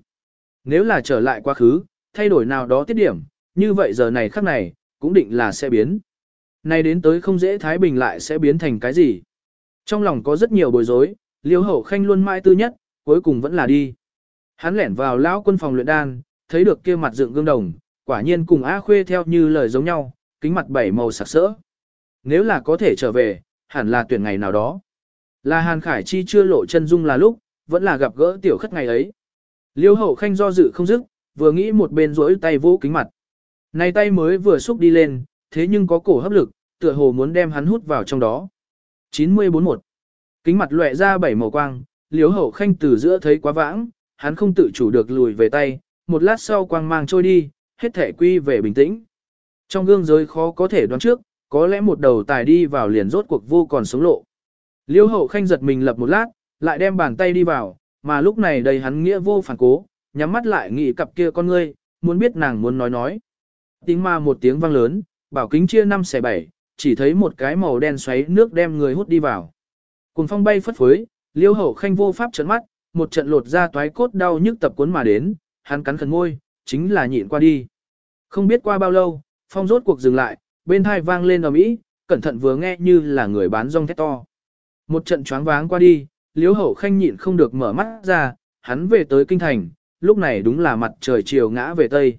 Nếu là trở lại quá khứ, thay đổi nào đó tiết điểm, như vậy giờ này khắc này, cũng định là sẽ biến. Nay đến tới không dễ Thái Bình lại sẽ biến thành cái gì. Trong lòng có rất nhiều bối rối, liếu hậu khanh luôn mãi tư nhất, cuối cùng vẫn là đi. Hắn lẻn vào lão quân phòng luyện đan, thấy được kia mặt dựng gương đồng, quả nhiên cùng A Khuê theo như lời giống nhau, kính mặt bảy màu sặc sỡ. Nếu là có thể trở về, hẳn là tuyển ngày nào đó. Là Hàn Khải Chi chưa lộ chân dung là lúc, vẫn là gặp gỡ tiểu khất ngày ấy. Liêu hậu khanh do dự không dứt, vừa nghĩ một bên rỗi tay vỗ kính mặt. Này tay mới vừa xúc đi lên, thế nhưng có cổ hấp lực, tựa hồ muốn đem hắn hút vào trong đó. 941 Kính mặt lệ ra bảy màu quang, liêu hậu khanh từ giữa thấy quá vãng, hắn không tự chủ được lùi về tay, một lát sau quang mang trôi đi, hết thể quy về bình tĩnh. Trong gương giới khó có thể đoán trước, có lẽ một đầu tài đi vào liền rốt cuộc vô còn sống lộ. Liêu hậu khanh giật mình lập một lát, lại đem bàn tay đi vào, mà lúc này đầy hắn nghĩa vô phản cố, nhắm mắt lại nghĩ cặp kia con ngươi, muốn biết nàng muốn nói nói. Tiếng ma một tiếng vang lớn, bảo kính chia năm xẻ bảy, chỉ thấy một cái màu đen xoáy nước đem người hút đi vào. Cùng phong bay phất phới, liêu hậu khanh vô pháp trấn mắt, một trận lột ra toái cốt đau nhức tập cuốn mà đến, hắn cắn khẩn môi, chính là nhịn qua đi. Không biết qua bao lâu, phong rốt cuộc dừng lại, bên thai vang lên ầm ĩ, cẩn thận vừa nghe như là người bán rong thét to. Một trận choáng váng qua đi, liễu hậu khanh nhịn không được mở mắt ra, hắn về tới kinh thành, lúc này đúng là mặt trời chiều ngã về tây.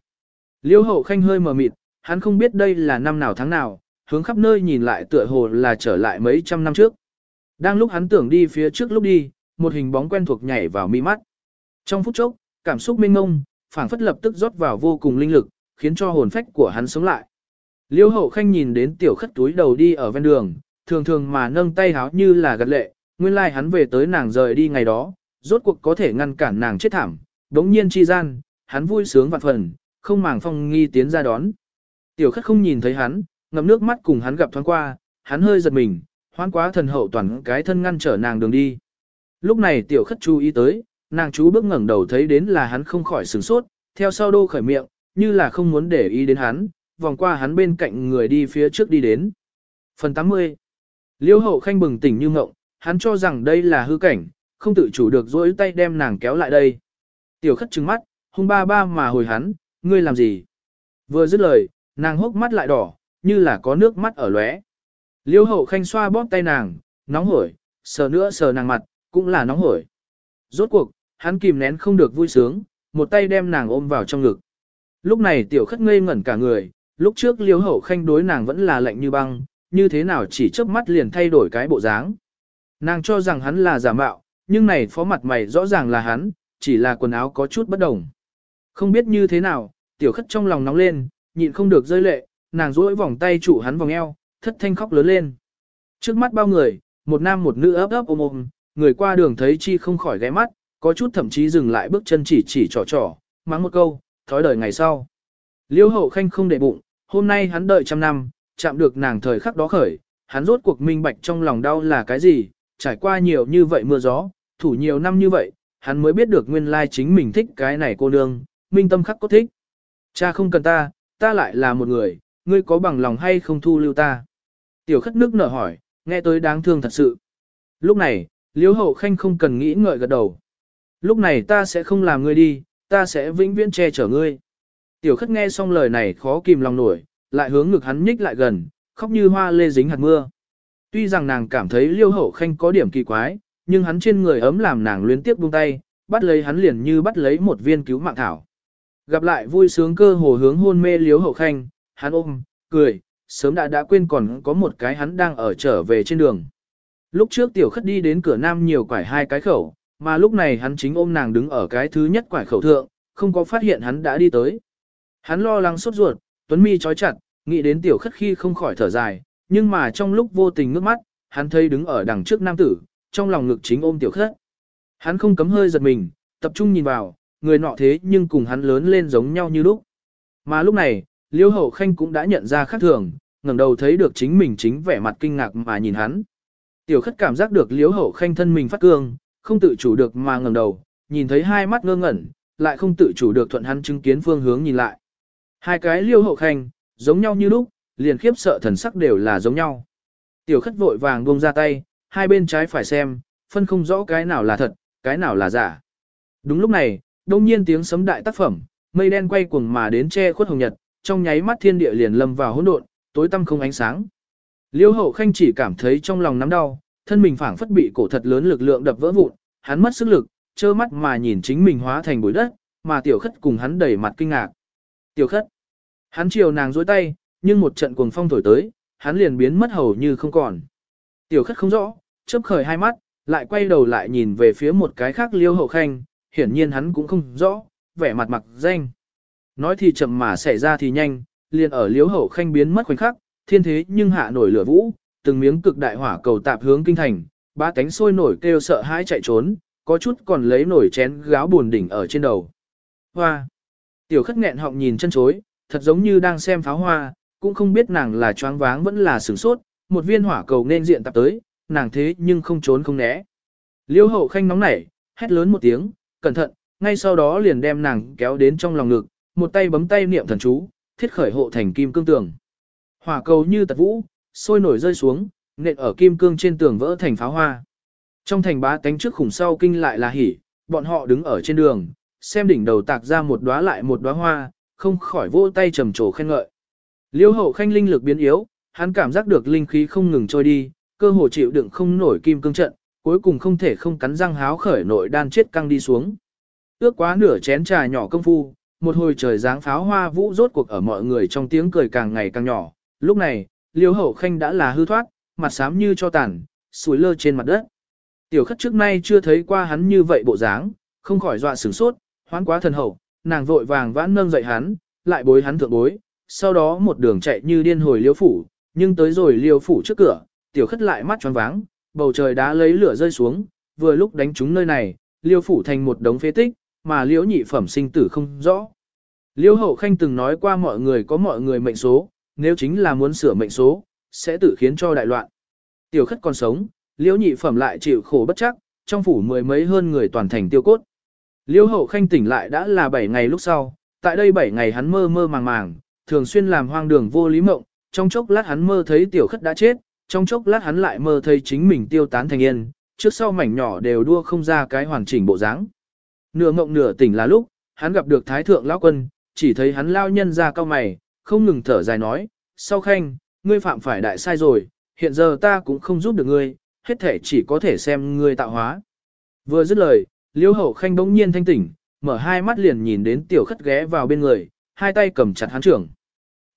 liễu hậu khanh hơi mờ mịt, hắn không biết đây là năm nào tháng nào, hướng khắp nơi nhìn lại tựa hồ là trở lại mấy trăm năm trước. Đang lúc hắn tưởng đi phía trước lúc đi, một hình bóng quen thuộc nhảy vào mi mắt. Trong phút chốc, cảm xúc mênh mông, phảng phất lập tức rót vào vô cùng linh lực, khiến cho hồn phách của hắn sống lại. Liêu hậu khanh nhìn đến tiểu khất túi đầu đi ở ven đường, thường thường mà nâng tay háo như là gật lệ, nguyên lai like hắn về tới nàng rời đi ngày đó, rốt cuộc có thể ngăn cản nàng chết thảm, đống nhiên chi gian, hắn vui sướng vạn phần, không màng phong nghi tiến ra đón. Tiểu khất không nhìn thấy hắn, ngậm nước mắt cùng hắn gặp thoáng qua, hắn hơi giật mình, hoan quá thần hậu toàn cái thân ngăn trở nàng đường đi. Lúc này tiểu khất chú ý tới, nàng chú bước ngẩng đầu thấy đến là hắn không khỏi sửng sốt, theo sau đô khởi miệng, như là không muốn để ý đến hắn, vòng qua hắn bên cạnh người đi phía trước đi đến. Phần 80 Liêu hậu khanh bừng tỉnh như ngộng, hắn cho rằng đây là hư cảnh, không tự chủ được dỗi tay đem nàng kéo lại đây. Tiểu khất trừng mắt, hung ba ba mà hồi hắn, ngươi làm gì? Vừa dứt lời, nàng hốc mắt lại đỏ, như là có nước mắt ở lóe. Liêu hậu khanh xoa bóp tay nàng, nóng hổi, sờ nữa sờ nàng mặt, cũng là nóng hổi. Rốt cuộc, hắn kìm nén không được vui sướng, một tay đem nàng ôm vào trong ngực. Lúc này tiểu khất ngây ngẩn cả người, lúc trước liêu hậu khanh đối nàng vẫn là lạnh như băng, như thế nào chỉ chớp mắt liền thay đổi cái bộ dáng. Nàng cho rằng hắn là giả mạo, nhưng này phó mặt mày rõ ràng là hắn, chỉ là quần áo có chút bất đồng. Không biết như thế nào, tiểu khất trong lòng nóng lên, nhịn không được rơi lệ, nàng duỗi vòng tay trụ hắn vòng eo, thất thanh khóc lớn lên. Trước mắt bao người, một nam một nữ ấp ấp ôm ôm, người qua đường thấy chi không khỏi ghé mắt, có chút thậm chí dừng lại bước chân chỉ chỉ trò trò, mắng một câu, thói đời ngày sau. Liêu hậu khanh không để bụng, hôm nay hắn đợi trăm năm, chạm được nàng thời khắc đó khởi, hắn rốt cuộc minh bạch trong lòng đau là cái gì, trải qua nhiều như vậy mưa gió, thủ nhiều năm như vậy, hắn mới biết được nguyên lai chính mình thích cái này cô nương, minh tâm khắc có thích. Cha không cần ta, ta lại là một người, ngươi có bằng lòng hay không thu lưu ta? Tiểu khất nước nở hỏi, nghe tới đáng thương thật sự. Lúc này, liêu hậu khanh không cần nghĩ ngợi gật đầu. Lúc này ta sẽ không làm ngươi đi, ta sẽ vĩnh viễn che chở ngươi. Tiểu khất nghe xong lời này khó kìm lòng nổi, lại hướng ngực hắn nhích lại gần, khóc như hoa lê dính hạt mưa. Tuy rằng nàng cảm thấy liêu hậu khanh có điểm kỳ quái, nhưng hắn trên người ấm làm nàng luyến tiếp buông tay, bắt lấy hắn liền như bắt lấy một viên cứu mạng thảo. Gặp lại vui sướng cơ hồ hướng hôn mê liếu hậu khanh, hắn ôm, cười, sớm đã đã quên còn có một cái hắn đang ở trở về trên đường. Lúc trước tiểu khất đi đến cửa nam nhiều quải hai cái khẩu, mà lúc này hắn chính ôm nàng đứng ở cái thứ nhất quải khẩu thượng, không có phát hiện hắn đã đi tới. Hắn lo lắng sốt ruột, tuấn mi trói chặt, nghĩ đến tiểu khất khi không khỏi thở dài, nhưng mà trong lúc vô tình nước mắt, hắn thấy đứng ở đằng trước nam tử, trong lòng ngực chính ôm tiểu khất. Hắn không cấm hơi giật mình, tập trung nhìn vào, người nọ thế nhưng cùng hắn lớn lên giống nhau như lúc. Mà lúc này, Liêu Hậu Khanh cũng đã nhận ra khác thường, ngẩng đầu thấy được chính mình chính vẻ mặt kinh ngạc mà nhìn hắn. Tiểu khất cảm giác được Liêu Hậu Khanh thân mình phát cương, không tự chủ được mà ngẩng đầu, nhìn thấy hai mắt ngơ ngẩn, lại không tự chủ được thuận hắn chứng kiến phương hướng nhìn lại. Hai cái Liêu Hậu Khanh, giống nhau như lúc, liền khiếp sợ thần sắc đều là giống nhau. Tiểu khất vội vàng buông ra tay, hai bên trái phải xem, phân không rõ cái nào là thật, cái nào là giả. Đúng lúc này, đông nhiên tiếng sấm đại tác phẩm, mây đen quay cuồng mà đến che khuất hồng nhật, trong nháy mắt thiên địa liền lâm vào hỗn độn, tối tăm không ánh sáng. Liêu hậu khanh chỉ cảm thấy trong lòng nắm đau, thân mình phảng phất bị cổ thật lớn lực lượng đập vỡ vụn, hắn mất sức lực, trơ mắt mà nhìn chính mình hóa thành bụi đất, mà tiểu khất cùng hắn đẩy mặt kinh ngạc. Tiểu khất, hắn chiều nàng dối tay, nhưng một trận cuồng phong thổi tới, hắn liền biến mất hầu như không còn. Tiểu khất không rõ, chớp khởi hai mắt, lại quay đầu lại nhìn về phía một cái khác liêu hậu khanh, hiển nhiên hắn cũng không rõ, vẻ mặt mặc danh. Nói thì chậm mà xảy ra thì nhanh, liền ở liêu hậu khanh biến mất khoảnh khắc, thiên thế nhưng hạ nổi lửa vũ, từng miếng cực đại hỏa cầu tạp hướng kinh thành, ba cánh sôi nổi kêu sợ hãi chạy trốn, có chút còn lấy nổi chén gáo buồn đỉnh ở trên đầu. Hoa! Tiểu khất nghẹn họng nhìn chân chối, thật giống như đang xem pháo hoa, cũng không biết nàng là choáng váng vẫn là sửng sốt, một viên hỏa cầu nên diện tập tới, nàng thế nhưng không trốn không né. Liêu hậu khanh nóng nảy, hét lớn một tiếng, cẩn thận, ngay sau đó liền đem nàng kéo đến trong lòng ngực, một tay bấm tay niệm thần chú, thiết khởi hộ thành kim cương tường. Hỏa cầu như tật vũ, sôi nổi rơi xuống, nện ở kim cương trên tường vỡ thành pháo hoa. Trong thành bá tánh trước khủng sau kinh lại là hỉ, bọn họ đứng ở trên đường, xem đỉnh đầu tạc ra một đóa lại một đóa hoa, không khỏi vỗ tay trầm trồ khen ngợi. Liêu hậu khanh linh lực biến yếu, hắn cảm giác được linh khí không ngừng trôi đi, cơ hồ chịu đựng không nổi kim cương trận, cuối cùng không thể không cắn răng háo khởi nội đan chết căng đi xuống. Ước quá nửa chén trà nhỏ công phu, một hồi trời dáng pháo hoa vũ rốt cuộc ở mọi người trong tiếng cười càng ngày càng nhỏ. Lúc này, liêu hậu khanh đã là hư thoát, mặt xám như cho tàn, sủi lơ trên mặt đất. Tiểu khất trước nay chưa thấy qua hắn như vậy bộ dáng, không khỏi dọa sửng sốt, hoán quá thần hậu, nàng vội vàng vãn nâng dậy hắn, lại bối hắn thượng bối, sau đó một đường chạy như điên hồi liêu phủ, nhưng tới rồi liêu phủ trước cửa, tiểu khất lại mắt tròn váng, bầu trời đá lấy lửa rơi xuống, vừa lúc đánh trúng nơi này, liêu phủ thành một đống phế tích, mà liễu nhị phẩm sinh tử không rõ. Liêu hậu khanh từng nói qua mọi người có mọi người mệnh số, nếu chính là muốn sửa mệnh số, sẽ tự khiến cho đại loạn. Tiểu khất còn sống, liễu nhị phẩm lại chịu khổ bất chắc, trong phủ mười mấy hơn người toàn thành tiêu cốt. liễu hậu khanh tỉnh lại đã là 7 ngày lúc sau, tại đây 7 ngày hắn mơ mơ màng màng, thường xuyên làm hoang đường vô lý mộng, trong chốc lát hắn mơ thấy tiểu khất đã chết, trong chốc lát hắn lại mơ thấy chính mình tiêu tán thành yên, trước sau mảnh nhỏ đều đua không ra cái hoàn chỉnh bộ dáng. Nửa mộng nửa tỉnh là lúc, hắn gặp được thái thượng lão quân, chỉ thấy hắn lao nhân ra cao mày, không ngừng thở dài nói, sau khanh, ngươi phạm phải đại sai rồi, hiện giờ ta cũng không giúp được ngươi, hết thể chỉ có thể xem ngươi tạo hóa. Vừa dứt lời, liêu hậu khanh bỗng nhiên thanh tỉnh, mở hai mắt liền nhìn đến tiểu khất ghé vào bên người, hai tay cầm chặt hắn trưởng.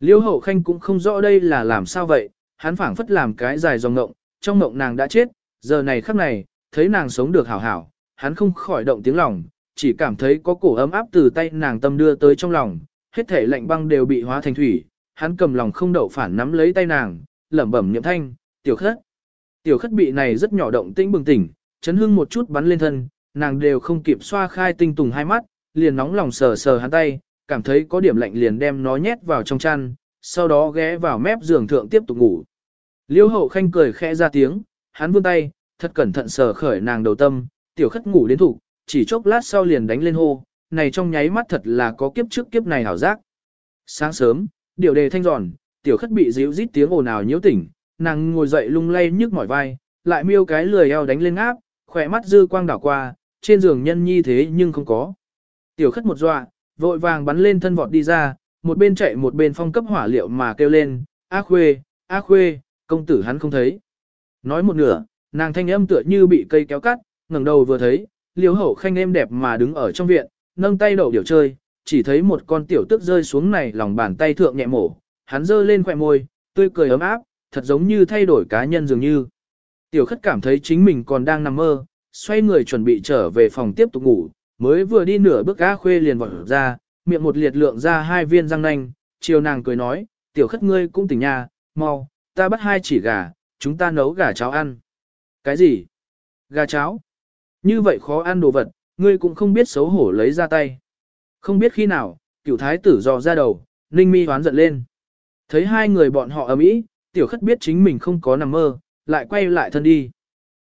Liêu hậu khanh cũng không rõ đây là làm sao vậy, hắn phảng phất làm cái dài dòng ngộng, trong ngộng nàng đã chết, giờ này khắc này, thấy nàng sống được hảo hảo, hắn không khỏi động tiếng lòng, chỉ cảm thấy có cổ ấm áp từ tay nàng tâm đưa tới trong lòng, hết thể lạnh băng đều bị hóa thành thủy, hắn cầm lòng không đậu phản nắm lấy tay nàng, lẩm bẩm niệm thanh, tiểu khất. Tiểu khất bị này rất nhỏ động tĩnh bừng tỉnh, chấn hưng một chút bắn lên thân, nàng đều không kịp xoa khai tinh tùng hai mắt, liền nóng lòng sờ sờ hắn tay, cảm thấy có điểm lạnh liền đem nó nhét vào trong chăn, sau đó ghé vào mép giường thượng tiếp tục ngủ. Liêu hậu khanh cười khẽ ra tiếng, hắn vươn tay, thật cẩn thận sờ khởi nàng đầu tâm, tiểu khất ngủ đến thủ, chỉ chốc lát sau liền đánh lên hô, này trong nháy mắt thật là có kiếp trước kiếp này hảo giác. Sáng sớm, điều đề thanh giòn, tiểu khất bị díu rít tiếng ồn ào nhiễu tỉnh, nàng ngồi dậy lung lay nhức mỏi vai, lại miêu cái lười eo đánh lên áp, khỏe mắt dư quang đảo qua, trên giường nhân nhi thế nhưng không có. Tiểu khất một dọa, vội vàng bắn lên thân vọt đi ra, một bên chạy một bên phong cấp hỏa liệu mà kêu lên, A khuê, A khuê, công tử hắn không thấy. Nói một nửa, nàng thanh âm tựa như bị cây kéo cắt, ngẩng đầu vừa thấy, liếu hậu khanh êm đẹp mà đứng ở trong viện, nâng tay đậu điều chơi, chỉ thấy một con tiểu tức rơi xuống này lòng bàn tay thượng nhẹ mổ, hắn giơ lên khỏe môi, tươi cười ấm áp, thật giống như thay đổi cá nhân dường như. Tiểu khất cảm thấy chính mình còn đang nằm mơ, xoay người chuẩn bị trở về phòng tiếp tục ngủ, mới vừa đi nửa bước A khuê liền vọt ra, miệng một liệt lượng ra hai viên răng nanh, chiều nàng cười nói, tiểu khất ngươi cũng tỉnh nha, mau, ta bắt hai chỉ gà, chúng ta nấu gà cháo ăn. Cái gì? Gà cháo? Như vậy khó ăn đồ vật, ngươi cũng không biết xấu hổ lấy ra tay. Không biết khi nào, cựu thái tử dò ra đầu, ninh mi hoán giận lên. Thấy hai người bọn họ ầm ĩ, tiểu khất biết chính mình không có nằm mơ, lại quay lại thân đi.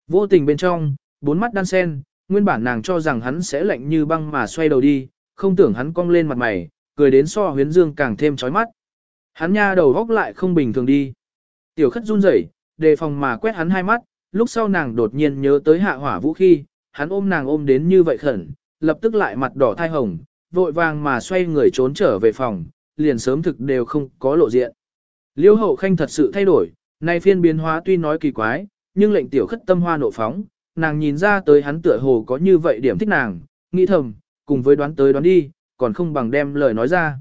Vô tình bên trong, bốn mắt đan sen, nguyên bản nàng cho rằng hắn sẽ lạnh như băng mà xoay đầu đi, không tưởng hắn cong lên mặt mày, cười đến so huyến dương càng thêm chói mắt. Hắn nha đầu góc lại không bình thường đi. Tiểu khất run rẩy, đề phòng mà quét hắn hai mắt, lúc sau nàng đột nhiên nhớ tới hạ hỏa vũ khi, hắn ôm nàng ôm đến như vậy khẩn, lập tức lại mặt đỏ thai hồng, vội vàng mà xoay người trốn trở về phòng, liền sớm thực đều không có lộ diện. Liêu hậu khanh thật sự thay đổi, nay phiên biến hóa tuy nói kỳ quái, nhưng lệnh tiểu khất tâm hoa nộ phóng, nàng nhìn ra tới hắn tựa hồ có như vậy điểm thích nàng, nghĩ thầm, cùng với đoán tới đoán đi, còn không bằng đem lời nói ra.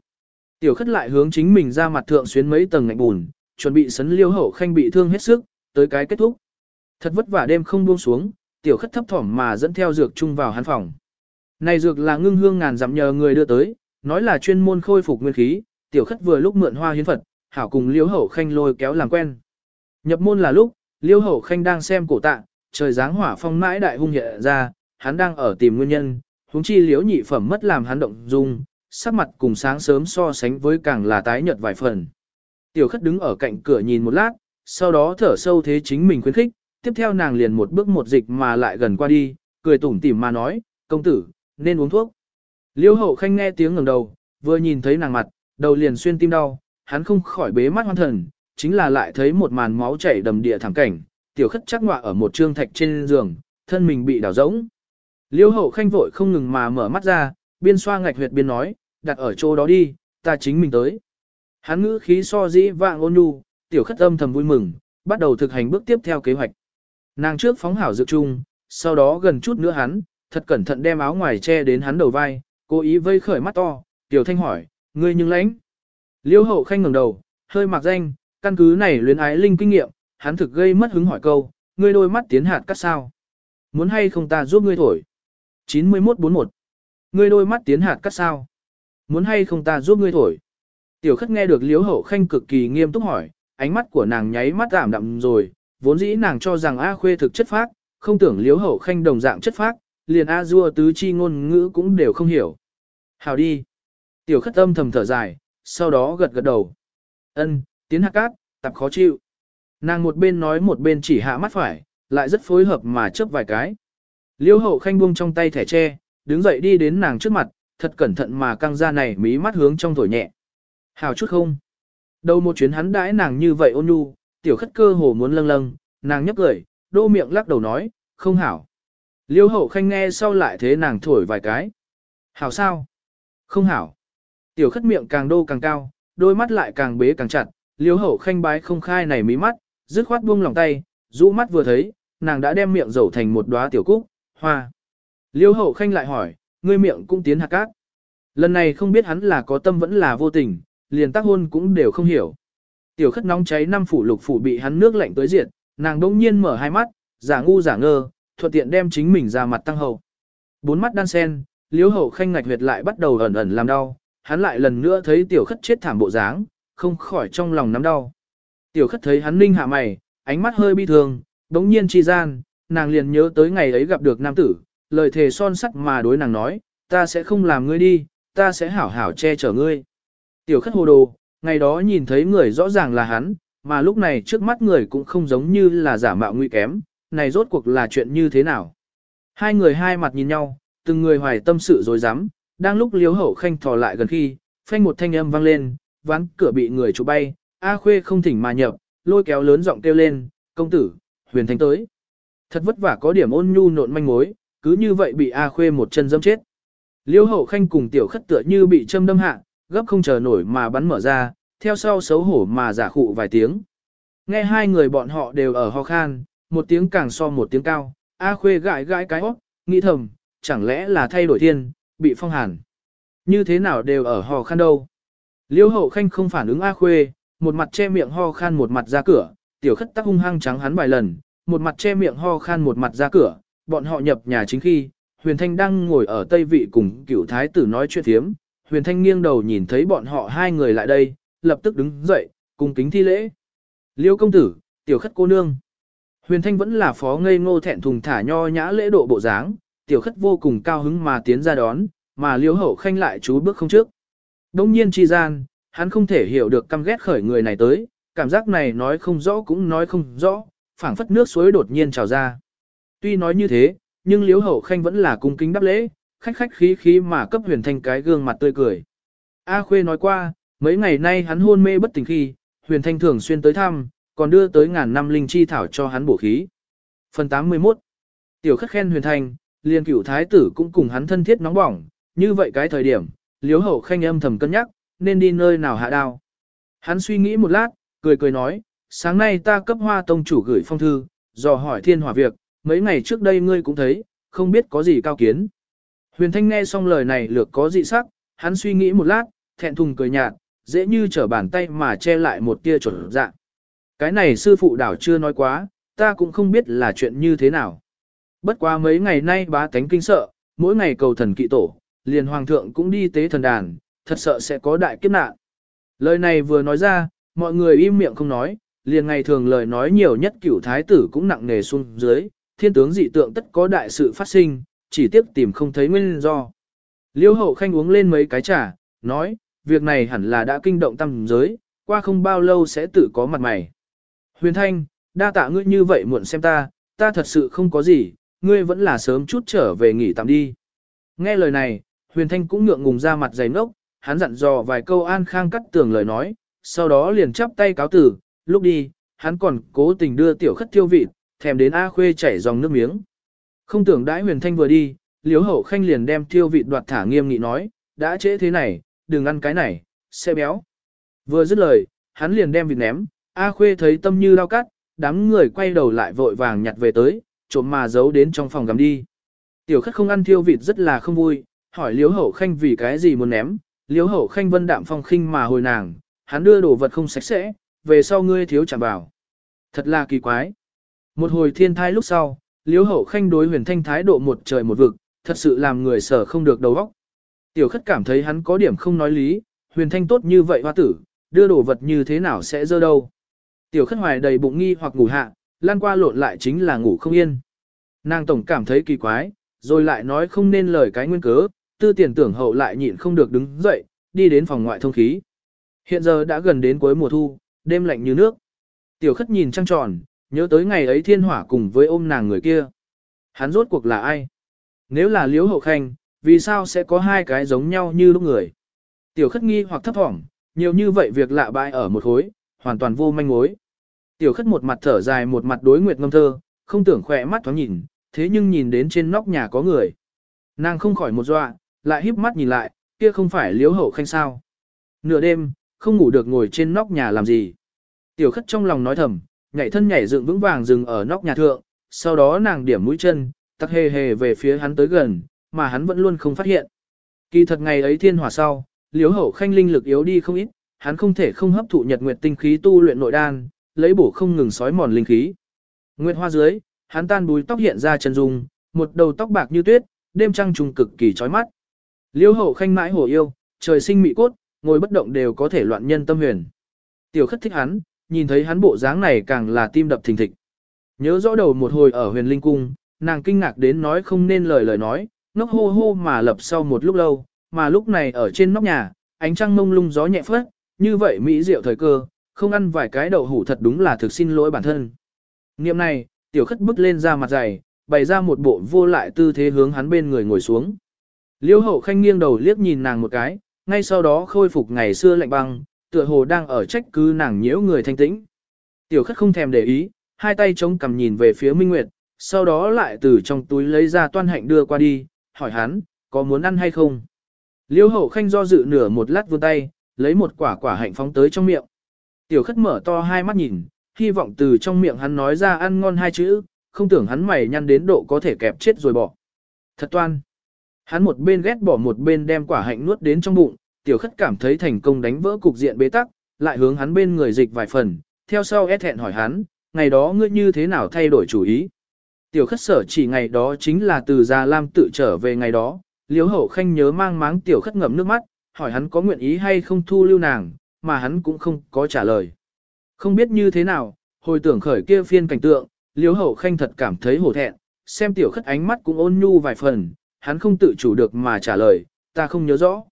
Tiểu khất lại hướng chính mình ra mặt thượng xuyến mấy tầng ngạnh bùn, chuẩn bị sấn liêu hậu khanh bị thương hết sức, tới cái kết thúc. Thật vất vả đêm không buông xuống, tiểu khất thấp thỏm mà dẫn theo dược chung vào hắn phòng. Này dược là ngưng hương ngàn dặm nhờ người đưa tới, nói là chuyên môn khôi phục nguyên khí, tiểu khất vừa lúc mượn hoa hiến Phật, hảo cùng liễu hậu khanh lôi kéo làm quen. Nhập môn là lúc, liễu hậu khanh đang xem cổ tạ, trời giáng hỏa phong mãi đại hung hiện ra, hắn đang ở tìm nguyên nhân, huống chi liễu nhị phẩm mất làm hắn động dung, sắc mặt cùng sáng sớm so sánh với càng là tái nhợt vài phần. Tiểu khất đứng ở cạnh cửa nhìn một lát, sau đó thở sâu thế chính mình khuyến khích, tiếp theo nàng liền một bước một dịch mà lại gần qua đi, cười tủm tỉm mà nói, công tử, nên uống thuốc. Liêu hậu khanh nghe tiếng ngẩng đầu, vừa nhìn thấy nàng mặt, đầu liền xuyên tim đau, hắn không khỏi bế mắt hoan thần, chính là lại thấy một màn máu chảy đầm địa thẳng cảnh, tiểu khất chắc ngọa ở một trương thạch trên giường, thân mình bị đảo rỗng. Liêu hậu khanh vội không ngừng mà mở mắt ra, biên xoa ngạch huyệt biên nói, đặt ở chỗ đó đi, ta chính mình tới. Hắn ngữ khí so dĩ vạng ôn nhu, tiểu khất âm thầm vui mừng, bắt đầu thực hành bước tiếp theo kế hoạch. Nàng trước phóng hảo dược chung, sau đó gần chút nữa hắn, thật cẩn thận đem áo ngoài che đến hắn đầu vai, cố ý vây khởi mắt to, tiểu thanh hỏi, ngươi nhưng lãnh. Liêu hậu khanh ngẩng đầu, hơi mặc danh, căn cứ này luyến ái linh kinh nghiệm, hắn thực gây mất hứng hỏi câu, ngươi đôi mắt tiến hạt cắt sao? Muốn hay không ta giúp ngươi thổi? 9141 Ngươi đôi mắt tiến hạt cắt sao? Muốn hay không ta giúp ngươi thổi? Tiểu khất nghe được liếu hậu khanh cực kỳ nghiêm túc hỏi, ánh mắt của nàng nháy mắt giảm đậm rồi, vốn dĩ nàng cho rằng A khuê thực chất phác, không tưởng liếu hậu khanh đồng dạng chất phác, liền A dua tứ chi ngôn ngữ cũng đều không hiểu. Hào đi. Tiểu khất âm thầm thở dài, sau đó gật gật đầu. Ân, tiến hạ cát, tập khó chịu. Nàng một bên nói một bên chỉ hạ mắt phải, lại rất phối hợp mà chớp vài cái. Liêu hậu khanh buông trong tay thẻ tre, đứng dậy đi đến nàng trước mặt, thật cẩn thận mà căng ra này mí mắt hướng trong thổi nhẹ. Hào chút không? Đâu một chuyến hắn đãi nàng như vậy ôn nhu, tiểu khất cơ hồ muốn lâng lâng, nàng nhấp cười, đô miệng lắc đầu nói, không hảo. Liêu hậu khanh nghe sau lại thế nàng thổi vài cái. Hảo sao? Không hảo. Tiểu khất miệng càng đô càng cao, đôi mắt lại càng bế càng chặt, Liêu hậu khanh bái không khai này mí mắt, dứt khoát buông lòng tay, rũ mắt vừa thấy, nàng đã đem miệng dầu thành một đóa tiểu cúc, hoa. Liêu hậu khanh lại hỏi, ngươi miệng cũng tiến hạt cát. Lần này không biết hắn là có tâm vẫn là vô tình, liền tác hôn cũng đều không hiểu. Tiểu khất nóng cháy năm phủ lục phủ bị hắn nước lạnh tới diệt, nàng đông nhiên mở hai mắt, giả ngu giả ngơ, thuận tiện đem chính mình ra mặt tăng hậu. Bốn mắt đan sen, liếu hậu khanh ngạch huyệt lại bắt đầu ẩn ẩn làm đau, hắn lại lần nữa thấy tiểu khất chết thảm bộ dáng, không khỏi trong lòng nắm đau. Tiểu khất thấy hắn ninh hạ mày, ánh mắt hơi bi thường, đống nhiên chi gian, nàng liền nhớ tới ngày ấy gặp được nam tử, lời thề son sắt mà đối nàng nói, ta sẽ không làm ngươi đi, ta sẽ hảo hảo che chở ngươi. Tiểu khất hồ đồ, ngày đó nhìn thấy người rõ ràng là hắn, mà lúc này trước mắt người cũng không giống như là giả mạo nguy kém, này rốt cuộc là chuyện như thế nào. Hai người hai mặt nhìn nhau, từng người hoài tâm sự dối rắm đang lúc liếu hậu khanh thò lại gần khi, phanh một thanh âm vang lên, ván cửa bị người chụp bay, A Khuê không thỉnh mà nhập, lôi kéo lớn giọng kêu lên, công tử, huyền thanh tới. Thật vất vả có điểm ôn nhu nộn manh mối, cứ như vậy bị A Khuê một chân dâm chết. Liêu hậu khanh cùng tiểu khất tựa như bị châm đâm hạ, gấp không chờ nổi mà bắn mở ra, theo sau xấu hổ mà giả khụ vài tiếng. Nghe hai người bọn họ đều ở ho khan, một tiếng càng so một tiếng cao, A Khuê gãi gãi cái hót, nghĩ thầm, chẳng lẽ là thay đổi thiên, bị phong hàn. Như thế nào đều ở ho khan đâu. Liêu hậu khanh không phản ứng A Khuê, một mặt che miệng ho khan một mặt ra cửa, tiểu khất tắc hung hăng trắng hắn vài lần, một mặt che miệng ho khan một mặt ra cửa, bọn họ nhập nhà chính khi, Huyền Thanh đang ngồi ở tây vị cùng cửu thái tử nói chuyện thiếm, Huyền Thanh nghiêng đầu nhìn thấy bọn họ hai người lại đây, lập tức đứng dậy, cùng kính thi lễ. Liêu công tử, tiểu khất cô nương. Huyền Thanh vẫn là phó ngây ngô thẹn thùng thả nho nhã lễ độ bộ dáng, tiểu khất vô cùng cao hứng mà tiến ra đón, mà liêu hậu khanh lại chú bước không trước. Đông nhiên chi gian, hắn không thể hiểu được căm ghét khởi người này tới, cảm giác này nói không rõ cũng nói không rõ, phảng phất nước suối đột nhiên trào ra. Tuy nói như thế, nhưng liêu hậu khanh vẫn là cung kính đáp lễ, khách khách khí khí mà cấp huyền thanh cái gương mặt tươi cười. A Khuê nói qua, mấy ngày nay hắn hôn mê bất tỉnh khi, huyền thanh thường xuyên tới thăm, còn đưa tới ngàn năm linh chi thảo cho hắn bổ khí. Phần 81 Tiểu Khắc khen huyền thanh, liền cửu thái tử cũng cùng hắn thân thiết nóng bỏng, như vậy cái thời điểm, liếu hậu khanh âm thầm cân nhắc, nên đi nơi nào hạ đao. Hắn suy nghĩ một lát, cười cười nói, sáng nay ta cấp hoa tông chủ gửi phong thư, dò hỏi thiên hỏa việc, mấy ngày trước đây ngươi cũng thấy, không biết có gì cao kiến. Huyền Thanh nghe xong lời này lược có dị sắc, hắn suy nghĩ một lát, thẹn thùng cười nhạt, dễ như trở bàn tay mà che lại một tia chuẩn dạng. Cái này sư phụ đảo chưa nói quá, ta cũng không biết là chuyện như thế nào. Bất quá mấy ngày nay bá tánh kinh sợ, mỗi ngày cầu thần kỵ tổ, liền hoàng thượng cũng đi tế thần đàn, thật sợ sẽ có đại kiếp nạn. Lời này vừa nói ra, mọi người im miệng không nói, liền ngày thường lời nói nhiều nhất cửu thái tử cũng nặng nề xuống dưới, thiên tướng dị tượng tất có đại sự phát sinh, chỉ tiếc tìm không thấy nguyên do. Liêu hậu khanh uống lên mấy cái trà, nói, việc này hẳn là đã kinh động tâm giới, qua không bao lâu sẽ tự có mặt mày. Huyền thanh, đa tạ ngươi như vậy muộn xem ta, ta thật sự không có gì, ngươi vẫn là sớm chút trở về nghỉ tạm đi. Nghe lời này, huyền thanh cũng ngượng ngùng ra mặt dày nốc hắn dặn dò vài câu an khang cắt tường lời nói, sau đó liền chắp tay cáo tử, lúc đi, hắn còn cố tình đưa tiểu khất tiêu vịt, thèm đến A Khuê chảy dòng nước miếng. Không tưởng đãi huyền thanh vừa đi, liếu hậu khanh liền đem tiêu vịt đoạt thả nghiêm nghị nói, đã trễ thế này, đừng ăn cái này, sẽ béo. Vừa dứt lời, hắn liền đem vịt ném, A Khuê thấy tâm như lao cắt, đám người quay đầu lại vội vàng nhặt về tới, trộm mà giấu đến trong phòng gắm đi. Tiểu khất không ăn thiêu vịt rất là không vui, hỏi liếu hậu khanh vì cái gì muốn ném, liếu hậu khanh vân đạm phong khinh mà hồi nàng, hắn đưa đồ vật không sạch sẽ, về sau ngươi thiếu chạm vào. Thật là kỳ quái. Một hồi thiên thai lúc sau, liếu hậu khanh đối huyền thanh thái độ một trời một vực, thật sự làm người sở không được đầu óc. Tiểu khất cảm thấy hắn có điểm không nói lý, huyền thanh tốt như vậy hoa tử, đưa đồ vật như thế nào sẽ dơ đâu. Tiểu khất hoài đầy bụng nghi hoặc ngủ hạ, lan qua lộn lại chính là ngủ không yên. Nàng tổng cảm thấy kỳ quái, rồi lại nói không nên lời cái nguyên cớ, tư tiền tưởng hậu lại nhịn không được đứng dậy, đi đến phòng ngoại thông khí. Hiện giờ đã gần đến cuối mùa thu, đêm lạnh như nước. Tiểu khất nhìn trăng tròn, nhớ tới ngày ấy thiên hỏa cùng với ôm nàng người kia. Hắn rốt cuộc là ai? Nếu là liễu hậu khanh, vì sao sẽ có hai cái giống nhau như lúc người? Tiểu khất nghi hoặc thấp thỏm, nhiều như vậy việc lạ bại ở một khối, hoàn toàn vô manh mối. Tiểu khất một mặt thở dài một mặt đối nguyệt ngâm thơ, không tưởng khỏe mắt thoáng nhìn, thế nhưng nhìn đến trên nóc nhà có người. Nàng không khỏi một dọa, lại híp mắt nhìn lại, kia không phải liếu hậu khanh sao. Nửa đêm, không ngủ được ngồi trên nóc nhà làm gì. Tiểu khất trong lòng nói thầm, nhảy thân nhảy dựng vững vàng dừng ở nóc nhà thượng, sau đó nàng điểm mũi chân, tắc hề hề về phía hắn tới gần, mà hắn vẫn luôn không phát hiện. Kỳ thật ngày ấy thiên hỏa sau, liếu hậu khanh linh lực yếu đi không ít, hắn không thể không hấp thụ nhật nguyệt tinh khí tu luyện nội đan, lấy bổ không ngừng sói mòn linh khí. Nguyệt hoa dưới, hắn tan bùi tóc hiện ra chân dung, một đầu tóc bạc như tuyết, đêm trăng trùng cực kỳ chói mắt. Liêu hậu khanh mãi hổ yêu, trời sinh mị cốt, ngồi bất động đều có thể loạn nhân tâm huyền. Tiểu khất thích hắn, nhìn thấy hắn bộ dáng này càng là tim đập thình thịch. Nhớ rõ đầu một hồi ở huyền linh cung, nàng kinh ngạc đến nói không nên lời lời nói, ngốc hô hô mà lập sau một lúc lâu, mà lúc này ở trên nóc nhà, ánh trăng mông lung gió nhẹ phất, như vậy mỹ diệu thời cơ, không ăn vài cái đậu hủ thật đúng là thực xin lỗi bản thân. Niệm này, tiểu khất bước lên ra mặt dày, bày ra một bộ vô lại tư thế hướng hắn bên người ngồi xuống. Liêu hậu khanh nghiêng đầu liếc nhìn nàng một cái, ngay sau đó khôi phục ngày xưa lạnh băng, tựa hồ đang ở trách cứ nàng nhiễu người thanh tĩnh. Tiểu khất không thèm để ý, hai tay chống cằm nhìn về phía Minh Nguyệt, sau đó lại từ trong túi lấy ra toan hạnh đưa qua đi, hỏi hắn, có muốn ăn hay không? Liêu hậu khanh do dự nửa một lát vươn tay, lấy một quả quả hạnh phóng tới trong miệng. Tiểu khất mở to hai mắt nhìn, hy vọng từ trong miệng hắn nói ra ăn ngon hai chữ, không tưởng hắn mày nhăn đến độ có thể kẹp chết rồi bỏ. Thật toan. Hắn một bên ghét bỏ một bên đem quả hạnh nuốt đến trong bụng, tiểu khất cảm thấy thành công đánh vỡ cục diện bế tắc, lại hướng hắn bên người dịch vài phần, theo sau ép hẹn hỏi hắn, ngày đó ngươi như thế nào thay đổi chủ ý. Tiểu khất sở chỉ ngày đó chính là từ Gia Lam tự trở về ngày đó, liếu hậu khanh nhớ mang máng tiểu khất ngậm nước mắt, hỏi hắn có nguyện ý hay không thu lưu nàng, mà hắn cũng không có trả lời. Không biết như thế nào, hồi tưởng khởi kia phiên cảnh tượng, liếu hậu khanh thật cảm thấy hổ thẹn, xem tiểu khất ánh mắt cũng ôn nhu vài phần, hắn không tự chủ được mà trả lời, ta không nhớ rõ.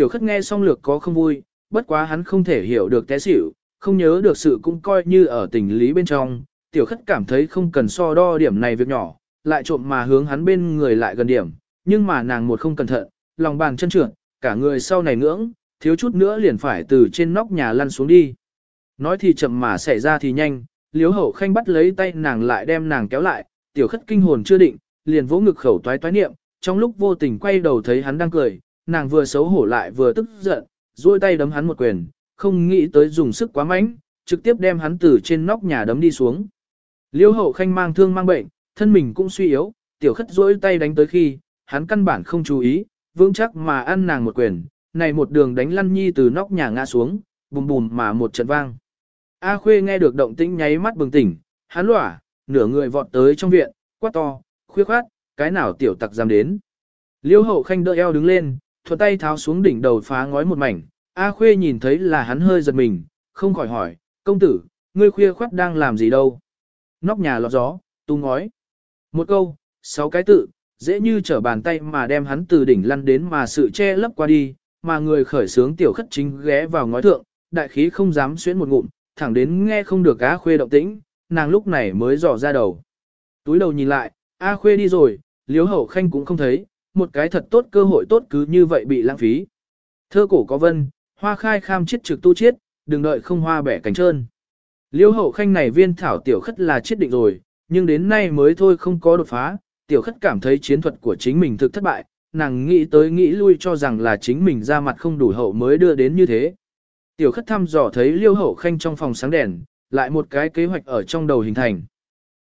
Tiểu khất nghe xong lược có không vui, bất quá hắn không thể hiểu được té xỉu, không nhớ được sự cũng coi như ở tình lý bên trong, tiểu khất cảm thấy không cần so đo điểm này việc nhỏ, lại trộm mà hướng hắn bên người lại gần điểm, nhưng mà nàng một không cẩn thận, lòng bàn chân trượt, cả người sau này ngưỡng, thiếu chút nữa liền phải từ trên nóc nhà lăn xuống đi. Nói thì chậm mà xảy ra thì nhanh, liếu hậu khanh bắt lấy tay nàng lại đem nàng kéo lại, tiểu khất kinh hồn chưa định, liền vỗ ngực khẩu toái toái niệm, trong lúc vô tình quay đầu thấy hắn đang cười, nàng vừa xấu hổ lại vừa tức giận, duỗi tay đấm hắn một quyền, không nghĩ tới dùng sức quá mạnh, trực tiếp đem hắn từ trên nóc nhà đấm đi xuống. Liêu hậu khanh mang thương mang bệnh, thân mình cũng suy yếu, tiểu khất duỗi tay đánh tới khi, hắn căn bản không chú ý, vững chắc mà ăn nàng một quyền, này một đường đánh lăn nhi từ nóc nhà ngã xuống, bùm bùm mà một trận vang. A Khuê nghe được động tĩnh nháy mắt bừng tỉnh, hắn lỏa, nửa người vọt tới trong viện, quát to, khuya khoát, cái nào tiểu tặc dám đến. Liêu hậu khanh đỡ eo đứng lên, thuận tay tháo xuống đỉnh đầu phá ngói một mảnh, A Khuê nhìn thấy là hắn hơi giật mình, không khỏi hỏi, công tử, ngươi khuya khoát đang làm gì đâu? Nóc nhà lọt gió, tu ngói. Một câu, sáu cái tự, dễ như trở bàn tay mà đem hắn từ đỉnh lăn đến mà sự che lấp qua đi, mà người khởi sướng tiểu khất chính ghé vào ngói thượng, đại khí không dám xuyến một ngụm, thẳng đến nghe không được A Khuê động tĩnh, nàng lúc này mới dò ra đầu. Túi đầu nhìn lại, A Khuê đi rồi, Liếu Hậu Khanh cũng không thấy, một cái thật tốt cơ hội tốt cứ như vậy bị lãng phí. Thơ cổ có vân, hoa khai kham chiết trực tu chiết, đừng đợi không hoa bẻ cánh trơn. Liêu hậu khanh này viên thảo tiểu khất là chiết định rồi, nhưng đến nay mới thôi không có đột phá, tiểu khất cảm thấy chiến thuật của chính mình thực thất bại, nàng nghĩ tới nghĩ lui cho rằng là chính mình ra mặt không đủ hậu mới đưa đến như thế. Tiểu khất thăm dò thấy liêu hậu khanh trong phòng sáng đèn, lại một cái kế hoạch ở trong đầu hình thành.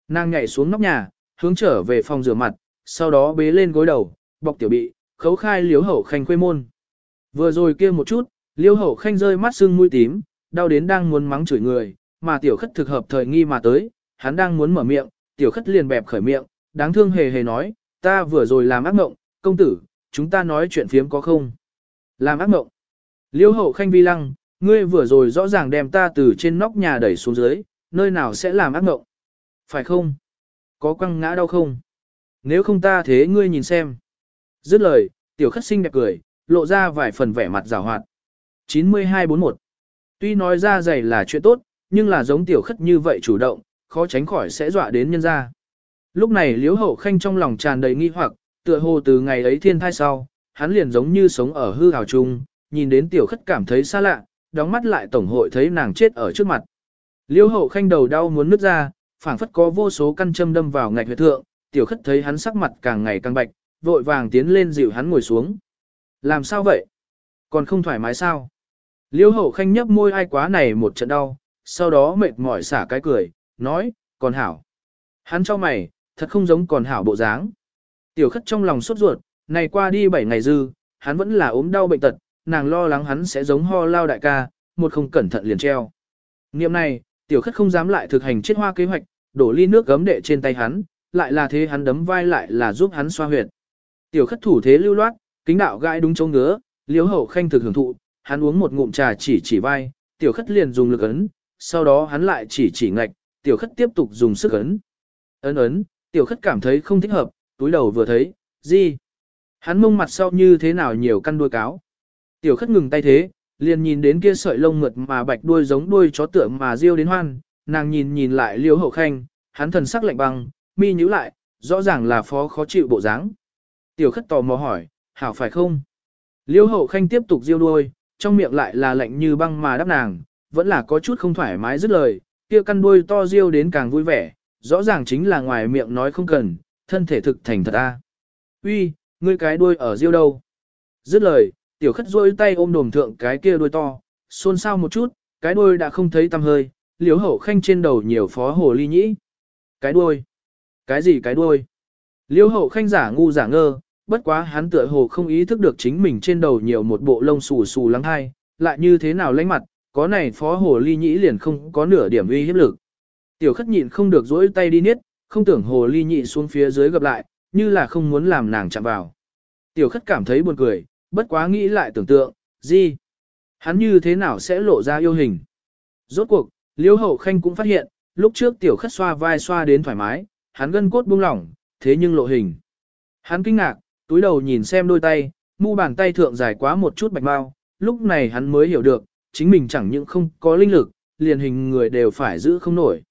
Nàng nhảy xuống nóc nhà, hướng trở về phòng rửa mặt, sau đó bế lên gối đầu, bọc tiểu bị, khấu khai liêu hậu khanh quê môn. Vừa rồi kia một chút, liêu hậu khanh rơi mắt sưng mũi tím, đau đến đang muốn mắng chửi người, mà tiểu khất thực hợp thời nghi mà tới, hắn đang muốn mở miệng, tiểu khất liền bẹp khởi miệng, đáng thương hề hề nói, ta vừa rồi làm ác mộng, công tử, chúng ta nói chuyện phiếm có không? Làm ác mộng. Liêu hậu khanh vi lăng, ngươi vừa rồi rõ ràng đem ta từ trên nóc nhà đẩy xuống dưới, nơi nào sẽ làm ác mộng? Phải không? Có quăng ngã đau không? Nếu không ta thế ngươi nhìn xem. Dứt lời, tiểu khất sinh đẹp cười, lộ ra vài phần vẻ mặt rào hoạt. 9241 Tuy nói ra dày là chuyện tốt, nhưng là giống tiểu khất như vậy chủ động, khó tránh khỏi sẽ dọa đến nhân gia. Lúc này liếu hậu khanh trong lòng tràn đầy nghi hoặc, tựa hồ từ ngày ấy thiên thai sau, hắn liền giống như sống ở hư hào chung, nhìn đến tiểu khất cảm thấy xa lạ, đóng mắt lại tổng hội thấy nàng chết ở trước mặt. Liêu hậu khanh đầu đau muốn nứt ra, phảng phất có vô số căn châm đâm vào ngạch huyệt thượng, tiểu khất thấy hắn sắc mặt càng ngày càng bạch, vội vàng tiến lên dịu hắn ngồi xuống. Làm sao vậy? Còn không thoải mái sao? Liêu hậu khanh nhấp môi ai quá này một trận đau, sau đó mệt mỏi xả cái cười, nói, còn hảo. Hắn cho mày, thật không giống còn hảo bộ dáng. Tiểu khất trong lòng sốt ruột, này qua đi 7 ngày dư, hắn vẫn là ốm đau bệnh tật, nàng lo lắng hắn sẽ giống ho lao đại ca, một không cẩn thận liền treo. Niệm này, tiểu khất không dám lại thực hành chết hoa kế hoạch, đổ ly nước gấm đệ trên tay hắn, lại là thế hắn đấm vai lại là giúp hắn xoa huyệt. Tiểu khất thủ thế lưu loát, kính đạo gãi đúng chỗ ngứa, liếu hậu khanh thực hưởng thụ, hắn uống một ngụm trà chỉ chỉ vai, tiểu khất liền dùng lực ấn, sau đó hắn lại chỉ chỉ ngạch, tiểu khất tiếp tục dùng sức ấn. Ấn ấn, tiểu khất cảm thấy không thích hợp, túi đầu vừa thấy, gì? Hắn mông mặt sau như thế nào nhiều căn đuôi cáo. Tiểu khất ngừng tay thế, liền nhìn đến kia sợi lông mượt mà bạch đuôi giống đuôi chó tượng mà riêu đến hoan, nàng nhìn nhìn lại liêu hậu khanh, hắn thần sắc lạnh băng, mi nhíu lại, rõ ràng là phó khó chịu bộ dáng. Tiểu khất tò mò hỏi, hảo phải không? Liêu hậu khanh tiếp tục diêu đuôi, trong miệng lại là lạnh như băng mà đáp nàng, vẫn là có chút không thoải mái dứt lời, kia căn đuôi to diêu đến càng vui vẻ, rõ ràng chính là ngoài miệng nói không cần, thân thể thực thành thật a. Uy, ngươi cái đuôi ở diêu đâu? Dứt lời, tiểu khất rôi tay ôm đồm thượng cái kia đuôi to, xôn xao một chút, cái đuôi đã không thấy tăm hơi, liếu hậu khanh trên đầu nhiều phó hồ ly nhĩ. Cái đuôi? Cái gì cái đuôi? Liêu hậu khanh giả ngu giả ngơ, bất quá hắn tựa hồ không ý thức được chính mình trên đầu nhiều một bộ lông xù xù lắng hai, lại như thế nào lánh mặt, có này phó hồ ly nhĩ liền không có nửa điểm uy hiếp lực. Tiểu khất nhịn không được dỗi tay đi niết, không tưởng hồ ly nhị xuống phía dưới gặp lại, như là không muốn làm nàng chạm vào. Tiểu khất cảm thấy buồn cười, bất quá nghĩ lại tưởng tượng, gì? Hắn như thế nào sẽ lộ ra yêu hình? Rốt cuộc, liêu hậu khanh cũng phát hiện, lúc trước tiểu khất xoa vai xoa đến thoải mái, hắn gân cốt buông lỏng, thế nhưng lộ hình. Hắn kinh ngạc, túi đầu nhìn xem đôi tay, mu bàn tay thượng dài quá một chút bạch mau, lúc này hắn mới hiểu được, chính mình chẳng những không có linh lực, liền hình người đều phải giữ không nổi.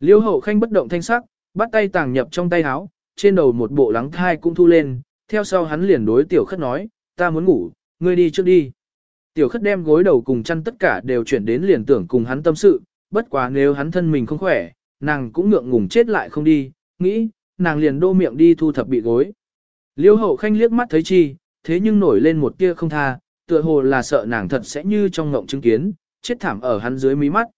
Liêu hậu khanh bất động thanh sắc, bắt tay tàng nhập trong tay áo, trên đầu một bộ lắng thai cũng thu lên, theo sau hắn liền đối tiểu khất nói, ta muốn ngủ, ngươi đi trước đi. Tiểu khất đem gối đầu cùng chăn tất cả đều chuyển đến liền tưởng cùng hắn tâm sự, bất quá nếu hắn thân mình không khỏe, nàng cũng ngượng ngùng chết lại không đi, nghĩ, nàng liền đô miệng đi thu thập bị gối. Liêu hậu khanh liếc mắt thấy chi, thế nhưng nổi lên một tia không tha, tựa hồ là sợ nàng thật sẽ như trong ngộng chứng kiến, chết thảm ở hắn dưới mí mắt.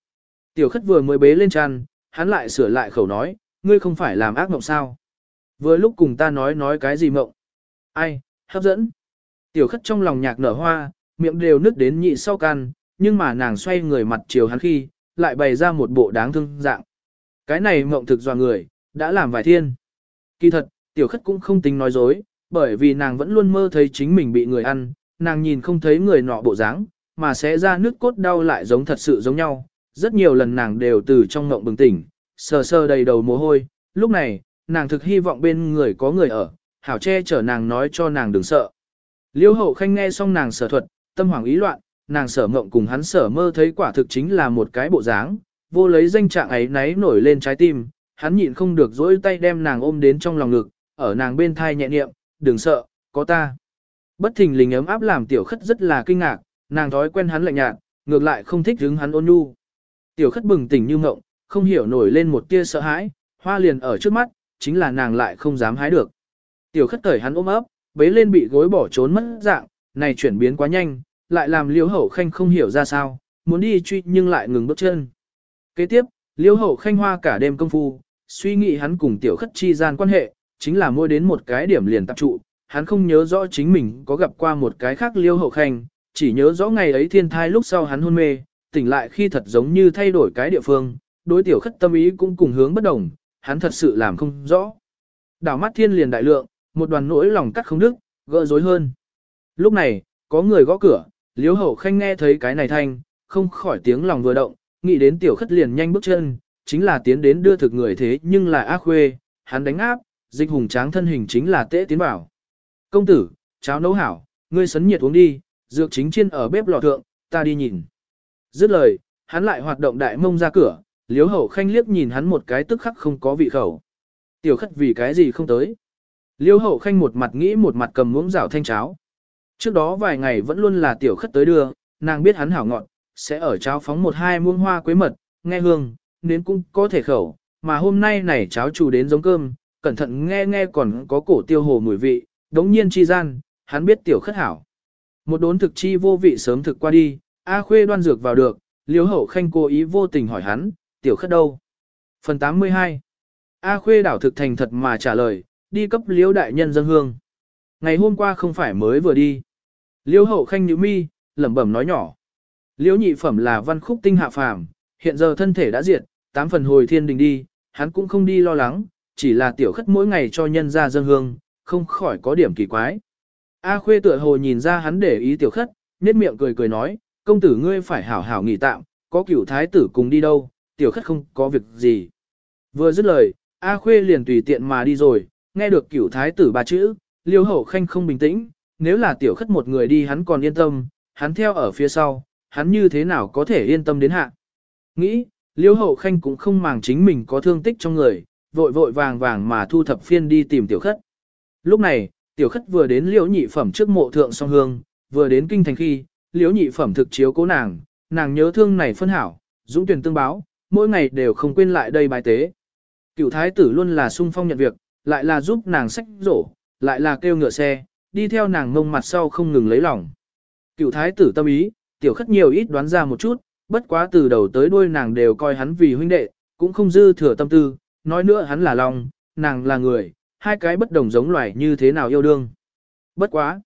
Tiểu khất vừa mới bế lên chăn, hắn lại sửa lại khẩu nói, ngươi không phải làm ác mộng sao. Vừa lúc cùng ta nói nói cái gì mộng. Ai, hấp dẫn. Tiểu khất trong lòng nhạc nở hoa, miệng đều nứt đến nhị sau can, nhưng mà nàng xoay người mặt chiều hắn khi, lại bày ra một bộ đáng thương dạng. Cái này mộng thực dò người, đã làm vài thiên. Kỳ thật, tiểu khất cũng không tính nói dối, bởi vì nàng vẫn luôn mơ thấy chính mình bị người ăn, nàng nhìn không thấy người nọ bộ dáng, mà sẽ ra nước cốt đau lại giống thật sự giống nhau. Rất nhiều lần nàng đều từ trong ngộng bừng tỉnh, sờ sờ đầy đầu mồ hôi, lúc này, nàng thực hy vọng bên người có người ở, hảo che chở nàng nói cho nàng đừng sợ. Liêu hậu khanh nghe xong nàng sở thuật, tâm hoàng ý loạn, nàng sở ngộng cùng hắn sở mơ thấy quả thực chính là một cái bộ dáng, vô lấy danh trạng ấy náy nổi lên trái tim, hắn nhịn không được dỗi tay đem nàng ôm đến trong lòng ngực, ở nàng bên thai nhẹ niệm, đừng sợ, có ta. Bất thình lình ấm áp làm tiểu khất rất là kinh ngạc, nàng thói quen hắn lạnh nhạt, ngược lại không thích hứng hắn ôn nhu. Tiểu khất bừng tỉnh như ngộng, không hiểu nổi lên một tia sợ hãi, hoa liền ở trước mắt, chính là nàng lại không dám hái được. Tiểu khất cởi hắn ôm ấp, bế lên bị gối bỏ trốn mất dạng, này chuyển biến quá nhanh, lại làm liêu hậu khanh không hiểu ra sao, muốn đi truy nhưng lại ngừng bước chân. Kế tiếp, liêu hậu khanh hoa cả đêm công phu, suy nghĩ hắn cùng tiểu khất chi gian quan hệ, chính là mỗi đến một cái điểm liền tập trụ, hắn không nhớ rõ chính mình có gặp qua một cái khác liêu hậu khanh, chỉ nhớ rõ ngày ấy thiên thai lúc sau hắn hôn mê, tỉnh lại khi thật giống như thay đổi cái địa phương, đối tiểu khất tâm ý cũng cùng hướng bất đồng, hắn thật sự làm không rõ. Đảo mắt thiên liền đại lượng, một đoàn nỗi lòng cắt không đức, gỡ rối hơn. Lúc này, có người gõ cửa, liếu hậu khanh nghe thấy cái này thanh, không khỏi tiếng lòng vừa động, nghĩ đến tiểu khất liền nhanh bước chân, chính là tiến đến đưa thực người thế nhưng là ác khuê, hắn đánh áp, dịch hùng tráng thân hình chính là tế tiến bảo. Công tử, cháo nấu hảo, ngươi sấn nhiệt uống đi, dược chính chiên ở bếp lò thượng, ta đi nhìn. Dứt lời, hắn lại hoạt động đại mông ra cửa, liếu hậu khanh liếc nhìn hắn một cái tức khắc không có vị khẩu. Tiểu khất vì cái gì không tới. Liêu hậu khanh một mặt nghĩ một mặt cầm muỗng rào thanh cháo. Trước đó vài ngày vẫn luôn là tiểu khất tới đưa, nàng biết hắn hảo ngọn, sẽ ở cháo phóng một hai muỗng hoa quế mật, nghe hương, nến cũng có thể khẩu, mà hôm nay này cháo chủ đến giống cơm, cẩn thận nghe nghe còn có cổ tiêu hồ mùi vị, đống nhiên chi gian, hắn biết tiểu khất hảo. Một đốn thực chi vô vị sớm thực qua đi, A Khuê đoan dược vào được, Liễu Hậu Khanh cố ý vô tình hỏi hắn, tiểu khất đâu? Phần 82 A Khuê đảo thực thành thật mà trả lời, đi cấp Liễu đại nhân dân hương. Ngày hôm qua không phải mới vừa đi. Liễu Hậu Khanh nhíu mi, lẩm bẩm nói nhỏ. Liễu nhị phẩm là văn khúc tinh hạ phàm, hiện giờ thân thể đã diệt, tám phần hồi thiên đình đi, hắn cũng không đi lo lắng, chỉ là tiểu khất mỗi ngày cho nhân ra dân hương, không khỏi có điểm kỳ quái. A Khuê tựa hồ nhìn ra hắn để ý tiểu khất, nét miệng cười cười nói, công tử ngươi phải hảo hảo nghỉ tạm, có cửu thái tử cùng đi đâu, tiểu khất không có việc gì. Vừa dứt lời, A Khuê liền tùy tiện mà đi rồi, nghe được cửu thái tử ba chữ, liêu hậu khanh không bình tĩnh, nếu là tiểu khất một người đi hắn còn yên tâm, hắn theo ở phía sau, hắn như thế nào có thể yên tâm đến hạ. Nghĩ, liêu hậu khanh cũng không màng chính mình có thương tích trong người, vội vội vàng vàng mà thu thập phiên đi tìm tiểu khất. Lúc này, tiểu khất vừa đến liễu nhị phẩm trước mộ thượng song hương, vừa đến kinh thành khi, liễu nhị phẩm thực chiếu cố nàng, nàng nhớ thương này phân hảo, dũng tuyển tương báo, mỗi ngày đều không quên lại đây bài tế. Cựu thái tử luôn là sung phong nhận việc, lại là giúp nàng sách rổ, lại là kêu ngựa xe, đi theo nàng ngông mặt sau không ngừng lấy lòng. Cựu thái tử tâm ý, tiểu khất nhiều ít đoán ra một chút, bất quá từ đầu tới đuôi nàng đều coi hắn vì huynh đệ, cũng không dư thừa tâm tư, nói nữa hắn là lòng, nàng là người, hai cái bất đồng giống loài như thế nào yêu đương. Bất quá.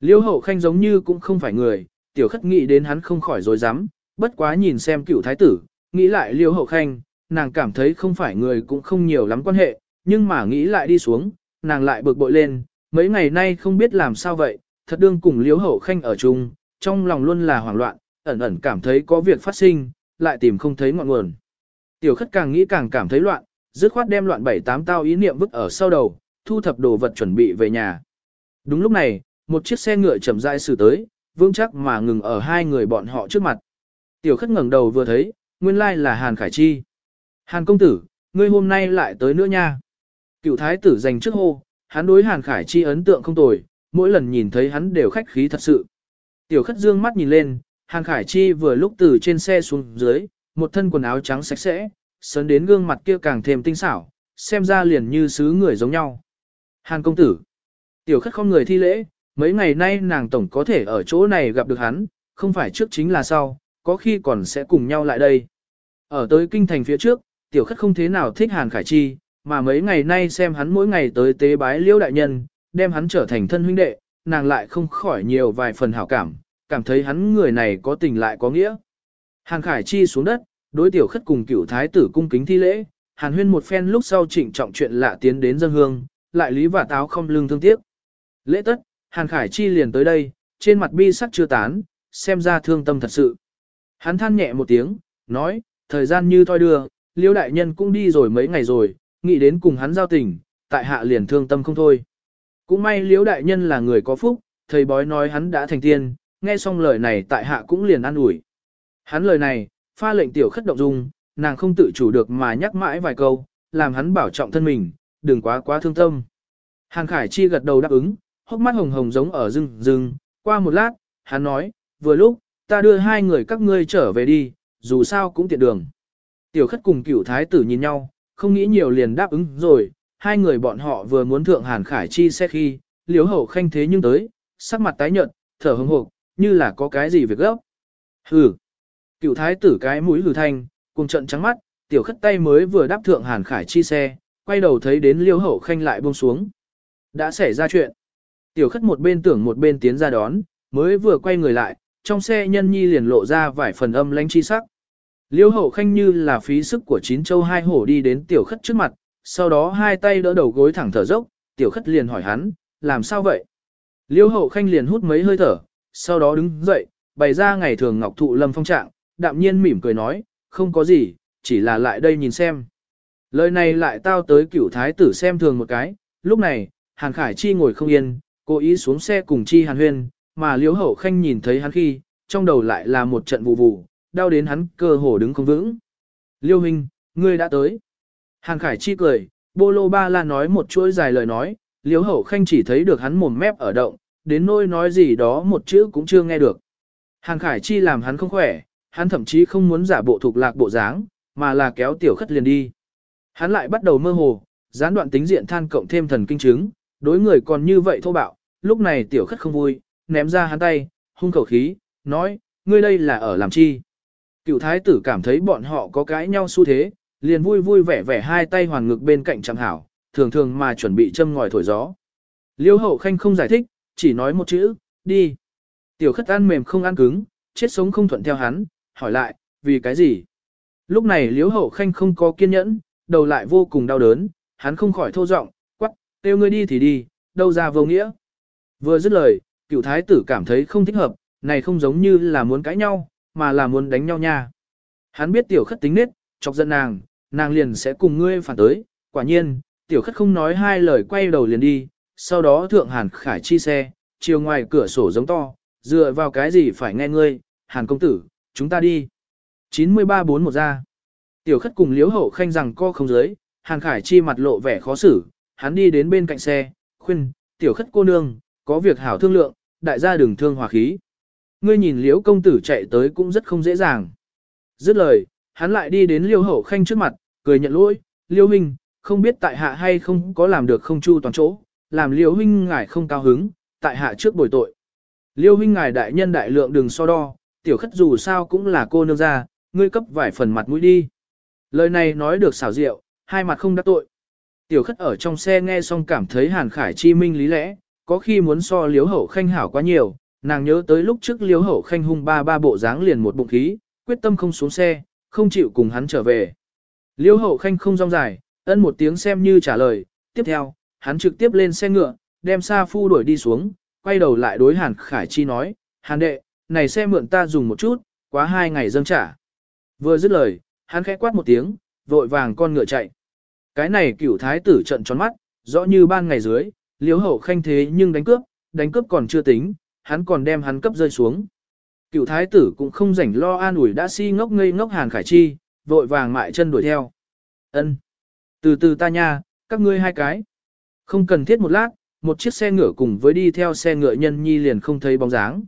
Liêu hậu khanh giống như cũng không phải người, tiểu khất nghĩ đến hắn không khỏi dối rắm bất quá nhìn xem cựu thái tử, nghĩ lại liêu hậu khanh, nàng cảm thấy không phải người cũng không nhiều lắm quan hệ, nhưng mà nghĩ lại đi xuống, nàng lại bực bội lên, mấy ngày nay không biết làm sao vậy, thật đương cùng liêu hậu khanh ở chung, trong lòng luôn là hoảng loạn, ẩn ẩn cảm thấy có việc phát sinh, lại tìm không thấy ngọn nguồn. Tiểu khất càng nghĩ càng cảm thấy loạn, dứt khoát đem loạn bảy tám tao ý niệm vứt ở sau đầu, thu thập đồ vật chuẩn bị về nhà. Đúng lúc này, một chiếc xe ngựa chậm rãi xử tới, vững chắc mà ngừng ở hai người bọn họ trước mặt. Tiểu khất ngẩng đầu vừa thấy, nguyên lai là Hàn Khải Chi. Hàn công tử, ngươi hôm nay lại tới nữa nha. Cựu thái tử dành trước hô, hắn đối Hàn Khải Chi ấn tượng không tồi, mỗi lần nhìn thấy hắn đều khách khí thật sự. Tiểu khất dương mắt nhìn lên, Hàn Khải Chi vừa lúc từ trên xe xuống dưới, một thân quần áo trắng sạch sẽ, sấn đến gương mặt kia càng thêm tinh xảo, xem ra liền như sứ người giống nhau. Hàn công tử. Tiểu khất không người thi lễ, mấy ngày nay nàng tổng có thể ở chỗ này gặp được hắn, không phải trước chính là sau, có khi còn sẽ cùng nhau lại đây. Ở tới kinh thành phía trước, tiểu khất không thế nào thích Hàn Khải Chi, mà mấy ngày nay xem hắn mỗi ngày tới tế bái liễu đại nhân, đem hắn trở thành thân huynh đệ, nàng lại không khỏi nhiều vài phần hảo cảm, cảm thấy hắn người này có tình lại có nghĩa. Hàn Khải Chi xuống đất, đối tiểu khất cùng cửu thái tử cung kính thi lễ, hàn huyên một phen lúc sau trịnh trọng chuyện lạ tiến đến dân hương, lại lý và táo không lưng thương tiếc. Lễ tất, hàn khải chi liền tới đây, trên mặt bi sắc chưa tán, xem ra thương tâm thật sự. Hắn than nhẹ một tiếng, nói, thời gian như thoi đưa, liêu đại nhân cũng đi rồi mấy ngày rồi, nghĩ đến cùng hắn giao tình, tại hạ liền thương tâm không thôi. Cũng may liêu đại nhân là người có phúc, thầy bói nói hắn đã thành tiên, nghe xong lời này tại hạ cũng liền an ủi. Hắn lời này, Pha lệnh tiểu khất động dung, nàng không tự chủ được mà nhắc mãi vài câu, làm hắn bảo trọng thân mình, đừng quá quá thương tâm. Hàng Khải Chi gật đầu đáp ứng, hốc mắt hồng hồng giống ở rừng rừng, qua một lát, hắn nói, vừa lúc, ta đưa hai người các ngươi trở về đi, dù sao cũng tiện đường. Tiểu khất cùng cửu thái tử nhìn nhau, không nghĩ nhiều liền đáp ứng rồi, hai người bọn họ vừa muốn thượng Hàn Khải Chi xe khi, liếu hậu khanh thế nhưng tới, sắc mặt tái nhợt, thở hồng hộc, như là có cái gì việc gấp. Hừ, Cựu thái tử cái mũi lừ thanh, cùng trận trắng mắt, tiểu khất tay mới vừa đáp thượng hàn khải chi xe, quay đầu thấy đến liêu hậu khanh lại buông xuống. Đã xảy ra chuyện. Tiểu khất một bên tưởng một bên tiến ra đón, mới vừa quay người lại, trong xe nhân nhi liền lộ ra vài phần âm lánh chi sắc. Liêu hậu khanh như là phí sức của chín châu hai hổ đi đến tiểu khất trước mặt, sau đó hai tay đỡ đầu gối thẳng thở dốc, tiểu khất liền hỏi hắn, làm sao vậy? Liêu hậu khanh liền hút mấy hơi thở, sau đó đứng dậy, bày ra ngày thường ngọc thụ lâm phong trạng, đạm nhiên mỉm cười nói, không có gì, chỉ là lại đây nhìn xem. Lời này lại tao tới cửu thái tử xem thường một cái, lúc này, Hàn Khải Chi ngồi không yên, cố ý xuống xe cùng Chi Hàn Huyên, mà Liễu Hậu Khanh nhìn thấy hắn khi, trong đầu lại là một trận vụ vụ, đau đến hắn cơ hồ đứng không vững. Liêu Hình, ngươi đã tới. Hàn Khải Chi cười, bô lô ba la nói một chuỗi dài lời nói, Liễu Hậu Khanh chỉ thấy được hắn mồm mép ở động, đến nôi nói gì đó một chữ cũng chưa nghe được. Hàn Khải Chi làm hắn không khỏe, hắn thậm chí không muốn giả bộ thuộc lạc bộ dáng, mà là kéo tiểu khất liền đi. Hắn lại bắt đầu mơ hồ, gián đoạn tính diện than cộng thêm thần kinh chứng, đối người còn như vậy thô bạo, lúc này tiểu khất không vui, ném ra hắn tay, hung khẩu khí, nói, ngươi đây là ở làm chi. Cựu thái tử cảm thấy bọn họ có cãi nhau xu thế, liền vui vui vẻ vẻ hai tay hoàn ngực bên cạnh chẳng hảo, thường thường mà chuẩn bị châm ngòi thổi gió. Liêu hậu khanh không giải thích, chỉ nói một chữ, đi. Tiểu khất ăn mềm không ăn cứng, chết sống không thuận theo hắn, hỏi lại, vì cái gì? Lúc này Liễu hậu khanh không có kiên nhẫn, đầu lại vô cùng đau đớn, hắn không khỏi thô giọng, quắc, kêu ngươi đi thì đi, đâu ra vô nghĩa. Vừa dứt lời, cựu thái tử cảm thấy không thích hợp, này không giống như là muốn cãi nhau, mà là muốn đánh nhau nha. Hắn biết tiểu khất tính nết, chọc giận nàng, nàng liền sẽ cùng ngươi phản tới, quả nhiên, tiểu khất không nói hai lời quay đầu liền đi, sau đó thượng hàn khải chi xe, chiều ngoài cửa sổ giống to, dựa vào cái gì phải nghe ngươi, hàn công tử, chúng ta đi. 93 bốn một ra. Tiểu khất cùng liếu hậu khanh rằng co không dưới, hàn khải chi mặt lộ vẻ khó xử, hắn đi đến bên cạnh xe, khuyên, tiểu khất cô nương, có việc hảo thương lượng, đại gia đừng thương hòa khí. Ngươi nhìn liếu công tử chạy tới cũng rất không dễ dàng. Dứt lời, hắn lại đi đến liêu hậu khanh trước mặt, cười nhận lỗi, liêu huynh, không biết tại hạ hay không có làm được không chu toàn chỗ, làm liêu huynh ngài không cao hứng, tại hạ trước bồi tội. Liêu huynh ngài đại nhân đại lượng đừng so đo, tiểu khất dù sao cũng là cô nương ra, ngươi cấp vài phần mặt mũi đi. Lời này nói được xảo diệu, hai mặt không đắc tội. Tiểu khất ở trong xe nghe xong cảm thấy hàn khải chi minh lý lẽ, có khi muốn so liếu hậu khanh hảo quá nhiều, nàng nhớ tới lúc trước liếu hậu khanh hung ba ba bộ dáng liền một bụng khí, quyết tâm không xuống xe, không chịu cùng hắn trở về. Liêu hậu khanh không rong dài, ân một tiếng xem như trả lời, tiếp theo, hắn trực tiếp lên xe ngựa, đem Sa Phu đuổi đi xuống, quay đầu lại đối Hàn Khải Chi nói, Hàn đệ, này xe mượn ta dùng một chút, quá hai ngày dâng trả. Vừa dứt lời, hắn khẽ quát một tiếng, vội vàng con ngựa chạy. Cái này cửu thái tử trận tròn mắt, rõ như ban ngày dưới, liếu hậu khanh thế nhưng đánh cướp, đánh cướp còn chưa tính, hắn còn đem hắn cấp rơi xuống. Cựu thái tử cũng không rảnh lo an ủi đã si ngốc ngây ngốc hàn khải chi, vội vàng mại chân đuổi theo. Ân, Từ từ ta nha, các ngươi hai cái. Không cần thiết một lát, một chiếc xe ngựa cùng với đi theo xe ngựa nhân nhi liền không thấy bóng dáng.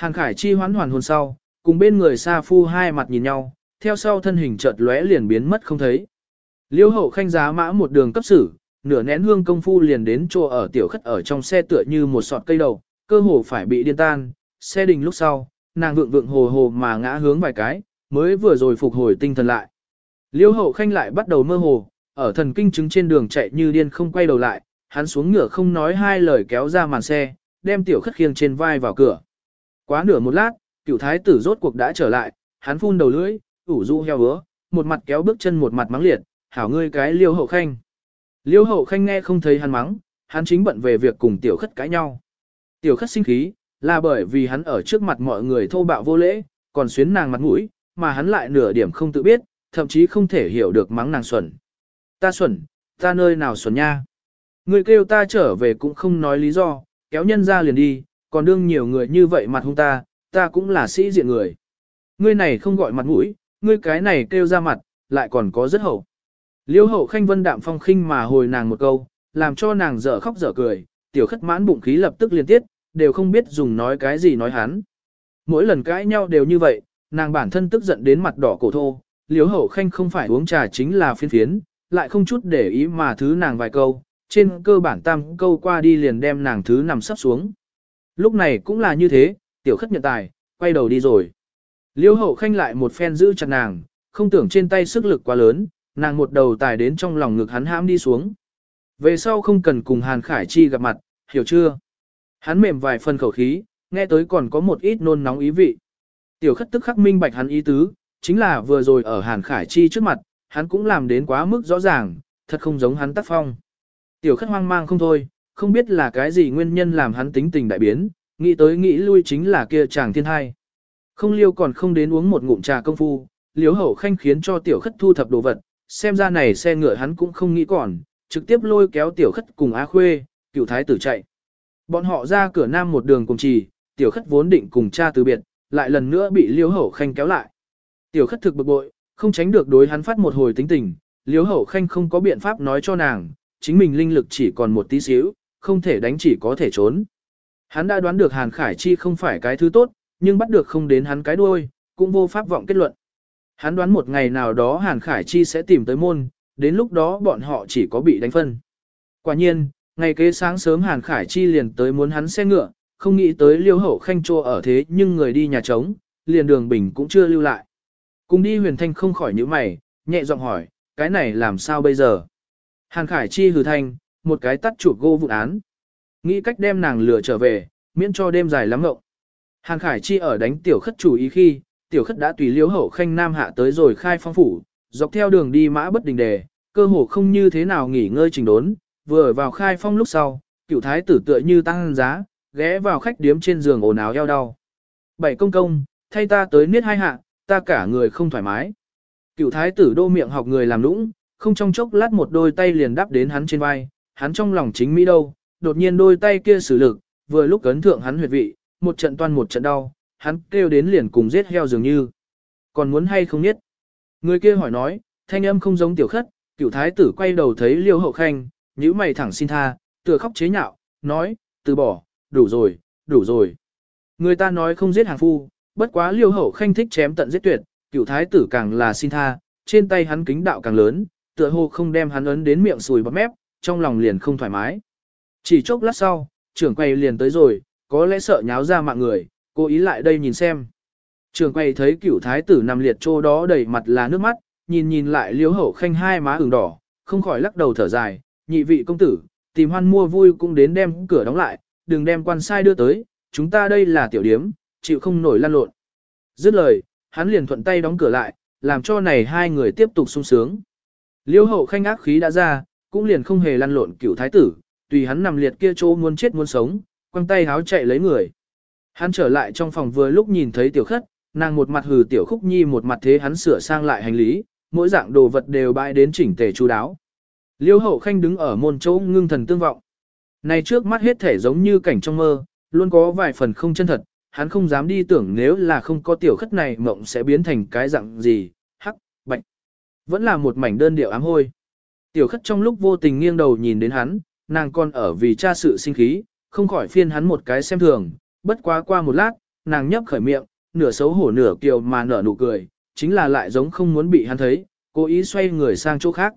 Hàn khải chi hoán hoàn hồn sau, cùng bên người xa phu hai mặt nhìn nhau, theo sau thân hình chợt lóe liền biến mất không thấy. Liêu hậu khanh giá mã một đường cấp xử, nửa nén hương công phu liền đến chỗ ở tiểu khất ở trong xe tựa như một sọt cây đầu, cơ hồ phải bị điên tan, xe đình lúc sau, nàng vượng vượng hồ hồ mà ngã hướng vài cái, mới vừa rồi phục hồi tinh thần lại. Liêu hậu khanh lại bắt đầu mơ hồ, ở thần kinh chứng trên đường chạy như điên không quay đầu lại, hắn xuống ngựa không nói hai lời kéo ra màn xe, đem tiểu khất khiêng trên vai vào cửa. Quá nửa một lát, cựu thái tử rốt cuộc đã trở lại, hắn phun đầu lưỡi, ủ rũ heo hứa, một mặt kéo bước chân một mặt mắng liệt, hảo ngươi cái liêu hậu khanh. Liêu hậu khanh nghe không thấy hắn mắng, hắn chính bận về việc cùng tiểu khất cãi nhau. Tiểu khất sinh khí, là bởi vì hắn ở trước mặt mọi người thô bạo vô lễ, còn xuyến nàng mặt mũi, mà hắn lại nửa điểm không tự biết, thậm chí không thể hiểu được mắng nàng xuẩn. Ta xuẩn, ta nơi nào xuẩn nha. Người kêu ta trở về cũng không nói lý do, kéo nhân ra liền đi, còn đương nhiều người như vậy mặt hung ta, ta cũng là sĩ diện người. Ngươi này không gọi mặt mũi, ngươi cái này kêu ra mặt, lại còn có rất hậu. Liêu hậu khanh vân đạm phong khinh mà hồi nàng một câu, làm cho nàng dở khóc dở cười, tiểu khất mãn bụng khí lập tức liên tiết, đều không biết dùng nói cái gì nói hắn. Mỗi lần cãi nhau đều như vậy, nàng bản thân tức giận đến mặt đỏ cổ thô, liếu hậu khanh không phải uống trà chính là phiên phiến, lại không chút để ý mà thứ nàng vài câu, trên cơ bản tam câu qua đi liền đem nàng thứ nằm sắp xuống. Lúc này cũng là như thế, tiểu khất nhận tài, quay đầu đi rồi. Liêu hậu khanh lại một phen giữ chặt nàng, không tưởng trên tay sức lực quá lớn, nàng một đầu tài đến trong lòng ngực hắn hãm đi xuống. Về sau không cần cùng Hàn Khải Chi gặp mặt, hiểu chưa? Hắn mềm vài phần khẩu khí, nghe tới còn có một ít nôn nóng ý vị. Tiểu khất tức khắc minh bạch hắn ý tứ, chính là vừa rồi ở Hàn Khải Chi trước mặt, hắn cũng làm đến quá mức rõ ràng, thật không giống hắn tác phong. Tiểu khất hoang mang không thôi, không biết là cái gì nguyên nhân làm hắn tính tình đại biến, nghĩ tới nghĩ lui chính là kia chàng thiên hai. Không liêu còn không đến uống một ngụm trà công phu, liếu hậu khanh khiến cho tiểu khất thu thập đồ vật, xem ra này xe ngựa hắn cũng không nghĩ còn, trực tiếp lôi kéo tiểu khất cùng á khuê, cựu thái tử chạy. Bọn họ ra cửa nam một đường cùng trì, tiểu khất vốn định cùng cha từ biệt, lại lần nữa bị liếu hậu khanh kéo lại. Tiểu khất thực bực bội, không tránh được đối hắn phát một hồi tính tình, liếu hậu khanh không có biện pháp nói cho nàng, chính mình linh lực chỉ còn một tí xíu, không thể đánh chỉ có thể trốn. Hắn đã đoán được Hàn Khải Chi không phải cái thứ tốt, nhưng bắt được không đến hắn cái đuôi, cũng vô pháp vọng kết luận. Hắn đoán một ngày nào đó Hàn Khải Chi sẽ tìm tới môn, đến lúc đó bọn họ chỉ có bị đánh phân. Quả nhiên, ngày kế sáng sớm Hàn Khải Chi liền tới muốn hắn xe ngựa, không nghĩ tới liêu hậu khanh trô ở thế nhưng người đi nhà trống, liền đường bình cũng chưa lưu lại. Cùng đi huyền thanh không khỏi những mày, nhẹ giọng hỏi, cái này làm sao bây giờ? Hàn Khải Chi hừ thanh, một cái tắt chuột gô vụ án. Nghĩ cách đem nàng lừa trở về, miễn cho đêm dài lắm ngộng. Hàng Khải Chi ở đánh tiểu khất chủ ý khi, tiểu khất đã tùy liếu hậu khanh nam hạ tới rồi khai phong phủ, dọc theo đường đi mã bất đình đề, cơ hồ không như thế nào nghỉ ngơi trình đốn, vừa vào khai phong lúc sau, cựu thái tử tựa như tăng giá, ghé vào khách điếm trên giường ồn ào eo đau. Bảy công công, thay ta tới niết hai hạ, ta cả người không thoải mái. Cựu thái tử đô miệng học người làm lũng, không trong chốc lát một đôi tay liền đắp đến hắn trên vai, hắn trong lòng chính mỹ đâu, đột nhiên đôi tay kia sử lực, vừa lúc cấn thượng hắn huyệt vị, một trận toan một trận đau, hắn kêu đến liền cùng giết heo dường như. Còn muốn hay không biết? Người kia hỏi nói, thanh âm không giống tiểu khất, cựu thái tử quay đầu thấy liêu hậu khanh, nhíu mày thẳng xin tha, tựa khóc chế nhạo, nói, từ bỏ, đủ rồi, đủ rồi. Người ta nói không giết hàng phu, bất quá liêu hậu khanh thích chém tận giết tuyệt, cựu thái tử càng là xin tha, trên tay hắn kính đạo càng lớn, tựa hồ không đem hắn ấn đến miệng sùi bắp mép, trong lòng liền không thoải mái. Chỉ chốc lát sau, trưởng quầy liền tới rồi, có lẽ sợ nháo ra mạng người, cố ý lại đây nhìn xem. Trưởng quầy thấy cửu thái tử nằm liệt chỗ đó đầy mặt là nước mắt, nhìn nhìn lại liếu hậu khanh hai má ửng đỏ, không khỏi lắc đầu thở dài, nhị vị công tử, tìm hoan mua vui cũng đến đem cửa đóng lại, đừng đem quan sai đưa tới, chúng ta đây là tiểu điếm, chịu không nổi lan lộn. Dứt lời, hắn liền thuận tay đóng cửa lại, làm cho này hai người tiếp tục sung sướng. Liêu hậu khanh ác khí đã ra, cũng liền không hề lăn lộn cửu thái tử, tùy hắn nằm liệt kia chỗ muốn chết muốn sống, quăng tay háo chạy lấy người. Hắn trở lại trong phòng vừa lúc nhìn thấy tiểu khất, nàng một mặt hừ tiểu khúc nhi một mặt thế hắn sửa sang lại hành lý, mỗi dạng đồ vật đều bãi đến chỉnh tề chu đáo. Liêu hậu khanh đứng ở môn chỗ ngưng thần tương vọng. Này trước mắt hết thể giống như cảnh trong mơ, luôn có vài phần không chân thật, hắn không dám đi tưởng nếu là không có tiểu khất này mộng sẽ biến thành cái dạng gì, hắc, bạch. Vẫn là một mảnh đơn điệu ám hôi. Tiểu khất trong lúc vô tình nghiêng đầu nhìn đến hắn, nàng còn ở vì cha sự sinh khí, không khỏi phiên hắn một cái xem thường, bất quá qua một lát, nàng nhấp khởi miệng, nửa xấu hổ nửa kiều mà nở nụ cười, chính là lại giống không muốn bị hắn thấy, cố ý xoay người sang chỗ khác.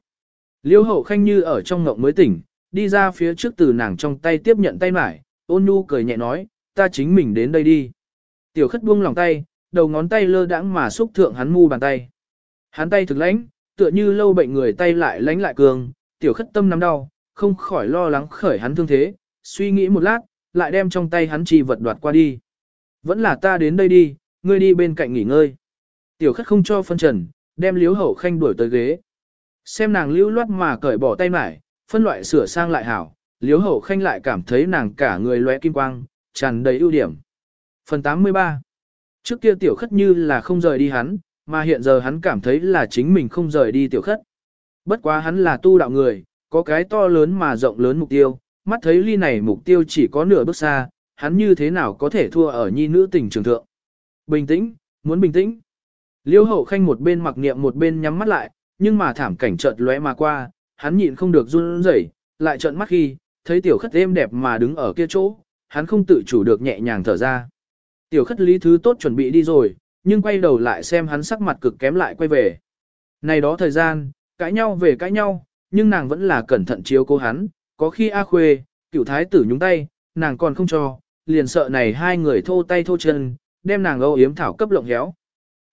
Liêu hậu khanh như ở trong ngộng mới tỉnh, đi ra phía trước từ nàng trong tay tiếp nhận tay mải, ôn nhu cười nhẹ nói, ta chính mình đến đây đi. Tiểu khất buông lòng tay, đầu ngón tay lơ đãng mà xúc thượng hắn mu bàn tay. Hắn tay thực lãnh, tựa như lâu bệnh người tay lại lánh lại cường, tiểu khất tâm nắm đau, không khỏi lo lắng khởi hắn thương thế, suy nghĩ một lát, lại đem trong tay hắn trì vật đoạt qua đi. Vẫn là ta đến đây đi, ngươi đi bên cạnh nghỉ ngơi. Tiểu khất không cho phân trần, đem liếu hậu khanh đuổi tới ghế. Xem nàng lưu loát mà cởi bỏ tay mải, phân loại sửa sang lại hảo, liếu hậu khanh lại cảm thấy nàng cả người lóe kim quang, tràn đầy ưu điểm. Phần 83 Trước kia tiểu khất như là không rời đi hắn, mà hiện giờ hắn cảm thấy là chính mình không rời đi tiểu khất. Bất quá hắn là tu đạo người, có cái to lớn mà rộng lớn mục tiêu, mắt thấy ly này mục tiêu chỉ có nửa bước xa, hắn như thế nào có thể thua ở nhi nữ tình trường thượng. Bình tĩnh, muốn bình tĩnh. Liêu hậu khanh một bên mặc niệm một bên nhắm mắt lại, nhưng mà thảm cảnh chợt lóe mà qua, hắn nhịn không được run rẩy, lại trợn mắt khi, thấy tiểu khất êm đẹp mà đứng ở kia chỗ, hắn không tự chủ được nhẹ nhàng thở ra. Tiểu khất lý thứ tốt chuẩn bị đi rồi, nhưng quay đầu lại xem hắn sắc mặt cực kém lại quay về. Này đó thời gian, cãi nhau về cãi nhau, nhưng nàng vẫn là cẩn thận chiếu cố hắn, có khi A Khuê, cựu thái tử nhúng tay, nàng còn không cho, liền sợ này hai người thô tay thô chân, đem nàng âu yếm thảo cấp lộng héo.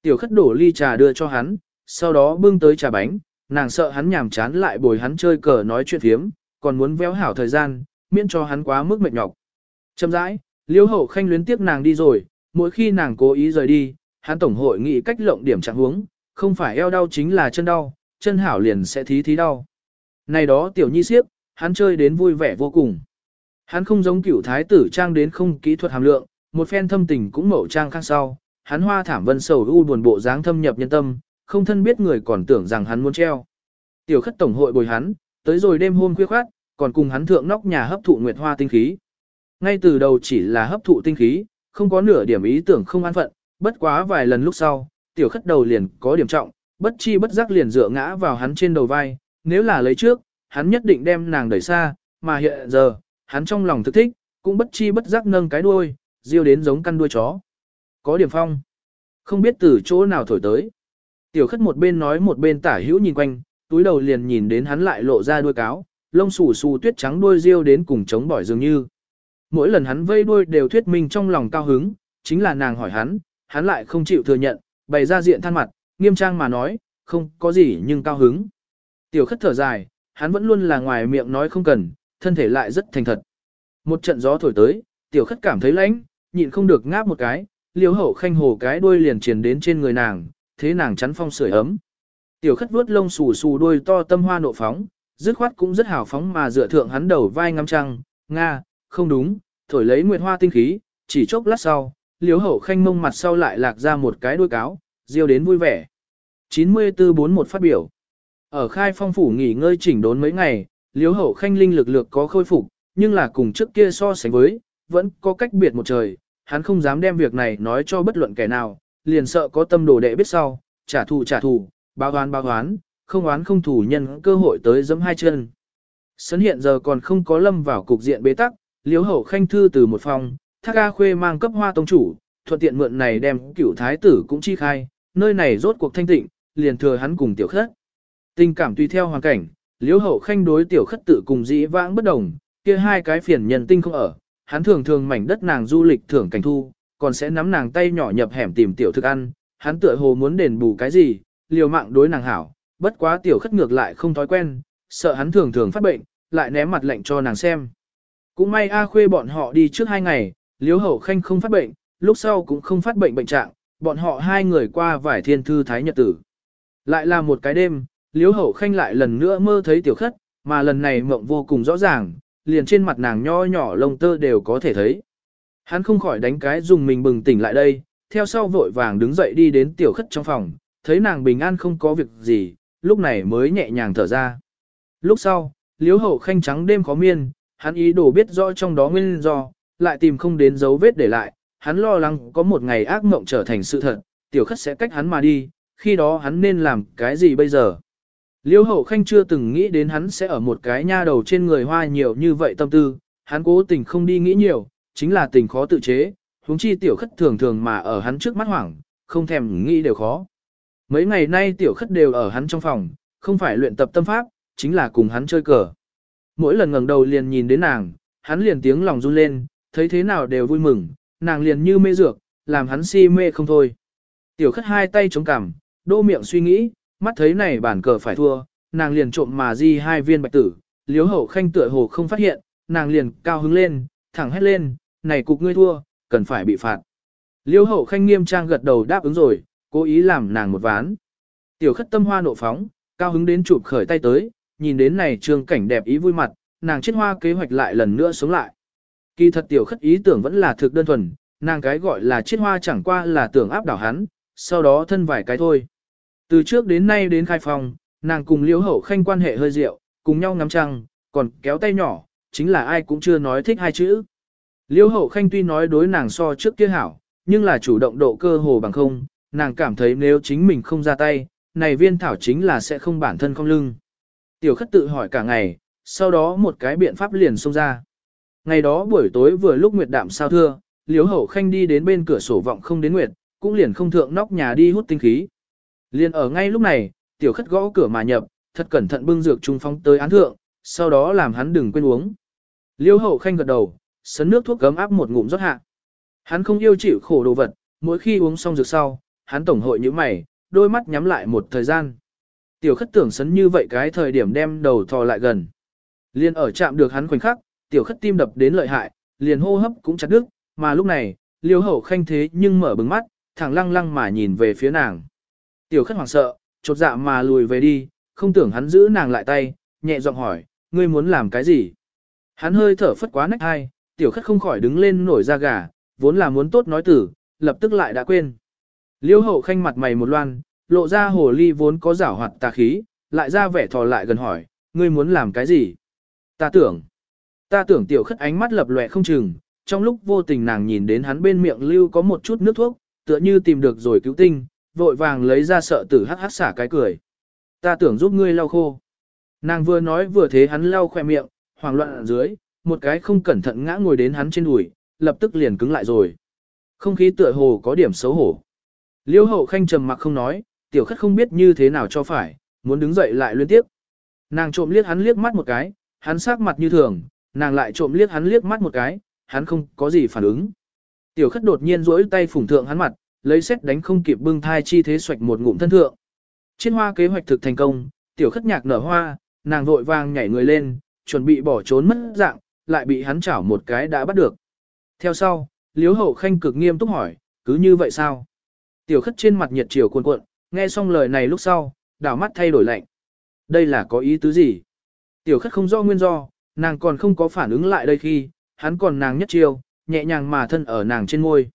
Tiểu khất đổ ly trà đưa cho hắn, sau đó bưng tới trà bánh, nàng sợ hắn nhàm chán lại bồi hắn chơi cờ nói chuyện thiếm, còn muốn véo hảo thời gian, miễn cho hắn quá mức mệt nhọc. Chậm rãi, liêu hậu khanh luyến tiếc nàng đi rồi, mỗi khi nàng cố ý rời đi, hắn tổng hội nghị cách lộng điểm trạng huống, không phải eo đau chính là chân đau, chân hảo liền sẽ thí thí đau. Này đó tiểu nhi siếp, hắn chơi đến vui vẻ vô cùng. Hắn không giống cửu thái tử trang đến không kỹ thuật hàm lượng, một phen thâm tình cũng mậu trang khác sau, hắn hoa thảm vân sầu u buồn bộ dáng thâm nhập nhân tâm, không thân biết người còn tưởng rằng hắn muốn treo. Tiểu khất tổng hội bồi hắn, tới rồi đêm hôm khuya khoát, còn cùng hắn thượng nóc nhà hấp thụ nguyệt hoa tinh khí. Ngay từ đầu chỉ là hấp thụ tinh khí, không có nửa điểm ý tưởng không an phận, bất quá vài lần lúc sau, tiểu khất đầu liền có điểm trọng, bất chi bất giác liền dựa ngã vào hắn trên đầu vai, nếu là lấy trước, hắn nhất định đem nàng đẩy xa, mà hiện giờ, hắn trong lòng thực thích, cũng bất chi bất giác nâng cái đuôi, diêu đến giống căn đuôi chó. Có điểm phong, không biết từ chỗ nào thổi tới. Tiểu khất một bên nói một bên tả hữu nhìn quanh, túi đầu liền nhìn đến hắn lại lộ ra đuôi cáo, lông xù xù tuyết trắng đuôi diêu đến cùng chống bỏi dường như. mỗi lần hắn vây đuôi đều thuyết minh trong lòng cao hứng, chính là nàng hỏi hắn, hắn lại không chịu thừa nhận, bày ra diện than mặt, nghiêm trang mà nói, không có gì nhưng cao hứng. Tiểu khất thở dài, hắn vẫn luôn là ngoài miệng nói không cần, thân thể lại rất thành thật. Một trận gió thổi tới, tiểu khất cảm thấy lạnh, nhịn không được ngáp một cái, liếu hậu khanh hồ cái đuôi liền truyền đến trên người nàng, thế nàng chắn phong sưởi ấm. Tiểu khất vuốt lông xù xù đuôi to tâm hoa nộ phóng, dứt khoát cũng rất hào phóng mà dựa thượng hắn đầu vai ngắm trăng, nga, không đúng, thổi lấy nguyệt hoa tinh khí, chỉ chốc lát sau, liếu hậu khanh mông mặt sau lại lạc ra một cái đuôi cáo, riêu đến vui vẻ. 94-41 phát biểu. Ở khai phong phủ nghỉ ngơi chỉnh đốn mấy ngày, liếu hậu khanh linh lực lược có khôi phục, nhưng là cùng trước kia so sánh với, vẫn có cách biệt một trời, hắn không dám đem việc này nói cho bất luận kẻ nào, liền sợ có tâm đồ đệ biết sau, trả thù trả thù, báo oán báo oán, không oán không thủ nhân cơ hội tới giẫm hai chân. Sấn hiện giờ còn không có lâm vào cục diện bế tắc, liếu hậu khanh thư từ một phòng, thác A khuê mang cấp hoa tông chủ, thuận tiện mượn này đem cửu thái tử cũng chi khai, nơi này rốt cuộc thanh tịnh, liền thừa hắn cùng tiểu khất. Tình cảm tùy theo hoàn cảnh, Liễu hậu khanh đối tiểu khất tự cùng dĩ vãng bất đồng, kia hai cái phiền nhân tinh không ở, hắn thường thường mảnh đất nàng du lịch thưởng cảnh thu, còn sẽ nắm nàng tay nhỏ nhập hẻm tìm tiểu thức ăn, hắn tựa hồ muốn đền bù cái gì, liều mạng đối nàng hảo, bất quá tiểu khất ngược lại không thói quen, sợ hắn thường thường phát bệnh, lại ném mặt lệnh cho nàng xem. Cũng may A khuê bọn họ đi trước hai ngày, Liễu hậu khanh không phát bệnh, lúc sau cũng không phát bệnh bệnh trạng, bọn họ hai người qua vải thiên thư thái nhật tử. Lại là một cái đêm, Liễu hậu khanh lại lần nữa mơ thấy tiểu khất, mà lần này mộng vô cùng rõ ràng, liền trên mặt nàng nho nhỏ lông tơ đều có thể thấy. Hắn không khỏi đánh cái dùng mình bừng tỉnh lại đây, theo sau vội vàng đứng dậy đi đến tiểu khất trong phòng, thấy nàng bình an không có việc gì, lúc này mới nhẹ nhàng thở ra. Lúc sau, Liễu hậu khanh trắng đêm khó miên, hắn ý đồ biết rõ trong đó nguyên do, lại tìm không đến dấu vết để lại, hắn lo lắng có một ngày ác mộng trở thành sự thật, tiểu khất sẽ cách hắn mà đi, khi đó hắn nên làm cái gì bây giờ. Liêu hậu khanh chưa từng nghĩ đến hắn sẽ ở một cái nha đầu trên người hoa nhiều như vậy tâm tư, hắn cố tình không đi nghĩ nhiều, chính là tình khó tự chế, huống chi tiểu khất thường thường mà ở hắn trước mắt hoảng, không thèm nghĩ đều khó. Mấy ngày nay tiểu khất đều ở hắn trong phòng, không phải luyện tập tâm pháp, chính là cùng hắn chơi cờ. Mỗi lần ngẩng đầu liền nhìn đến nàng, hắn liền tiếng lòng run lên, thấy thế nào đều vui mừng, nàng liền như mê dược, làm hắn si mê không thôi. Tiểu khất hai tay chống cằm, đô miệng suy nghĩ, mắt thấy này bản cờ phải thua, nàng liền trộm mà di hai viên bạch tử, liếu hậu khanh tựa hồ không phát hiện, nàng liền cao hứng lên, thẳng hét lên, này cục ngươi thua, cần phải bị phạt. Liêu hậu khanh nghiêm trang gật đầu đáp ứng rồi, cố ý làm nàng một ván. Tiểu khất tâm hoa nộ phóng, cao hứng đến chụp khởi tay tới, nhìn đến này trường cảnh đẹp ý vui mặt, nàng chết hoa kế hoạch lại lần nữa sống lại. Kỳ thật tiểu khất ý tưởng vẫn là thực đơn thuần, nàng cái gọi là chết hoa chẳng qua là tưởng áp đảo hắn, sau đó thân vài cái thôi. Từ trước đến nay đến khai phòng, nàng cùng liễu hậu khanh quan hệ hơi rượu, cùng nhau ngắm trăng, còn kéo tay nhỏ, chính là ai cũng chưa nói thích hai chữ. Liễu hậu khanh tuy nói đối nàng so trước kia hảo, nhưng là chủ động độ cơ hồ bằng không, nàng cảm thấy nếu chính mình không ra tay, này viên thảo chính là sẽ không bản thân không lưng. Tiểu khất tự hỏi cả ngày, sau đó một cái biện pháp liền xông ra. Ngày đó buổi tối vừa lúc nguyệt đạm sao thưa, liếu hậu khanh đi đến bên cửa sổ vọng không đến nguyệt, cũng liền không thượng nóc nhà đi hút tinh khí. Liền ở ngay lúc này, tiểu khất gõ cửa mà nhập, thật cẩn thận bưng dược trung phong tới án thượng, sau đó làm hắn đừng quên uống. Liêu hậu khanh gật đầu, sấn nước thuốc cấm áp một ngụm rót hạ. Hắn không yêu chịu khổ đồ vật, mỗi khi uống xong dược sau, hắn tổng hội như mày, đôi mắt nhắm lại một thời gian. Tiểu khất tưởng sấn như vậy cái thời điểm đem đầu thò lại gần. Liên ở chạm được hắn khoảnh khắc, tiểu khất tim đập đến lợi hại, liền hô hấp cũng chặt đứt, mà lúc này, liêu hậu khanh thế nhưng mở bừng mắt, thẳng lăng lăng mà nhìn về phía nàng. Tiểu khất hoảng sợ, chột dạ mà lùi về đi, không tưởng hắn giữ nàng lại tay, nhẹ giọng hỏi, ngươi muốn làm cái gì? Hắn hơi thở phất quá nách hai, tiểu khất không khỏi đứng lên nổi da gà, vốn là muốn tốt nói tử, lập tức lại đã quên. Liêu hậu khanh mặt mày một loan, lộ ra hồ ly vốn có giảo hoạt tà khí, lại ra vẻ thò lại gần hỏi, ngươi muốn làm cái gì? Ta tưởng, ta tưởng tiểu khất ánh mắt lập lòe không chừng, trong lúc vô tình nàng nhìn đến hắn bên miệng lưu có một chút nước thuốc, tựa như tìm được rồi cứu tinh, vội vàng lấy ra sợ tử hắc hắc xả cái cười. Ta tưởng giúp ngươi lau khô. Nàng vừa nói vừa thế hắn lau khoe miệng, hoảng loạn ở dưới, một cái không cẩn thận ngã ngồi đến hắn trên đùi, lập tức liền cứng lại rồi. Không khí tựa hồ có điểm xấu hổ. Liêu hậu khanh trầm mặc không nói, tiểu khất không biết như thế nào cho phải, muốn đứng dậy lại liên tiếp. Nàng trộm liếc hắn liếc mắt một cái, hắn sắc mặt như thường, nàng lại trộm liếc hắn liếc mắt một cái, hắn không có gì phản ứng. Tiểu khất đột nhiên rỗi tay phủng thượng hắn mặt, lấy xét đánh không kịp bưng thai chi thế xoạch một ngụm thân thượng. Trên hoa kế hoạch thực thành công, tiểu khất nhạc nở hoa, nàng vội vàng nhảy người lên, chuẩn bị bỏ trốn mất dạng, lại bị hắn chảo một cái đã bắt được. Theo sau, liếu hậu khanh cực nghiêm túc hỏi, cứ như vậy sao? Tiểu khất trên mặt nhiệt chiều cuồn cuộn, nghe xong lời này lúc sau, đảo mắt thay đổi lạnh. Đây là có ý tứ gì? Tiểu khất không do nguyên do, nàng còn không có phản ứng lại đây khi, hắn còn nàng nhất chiêu, nhẹ nhàng mà thân ở nàng trên môi.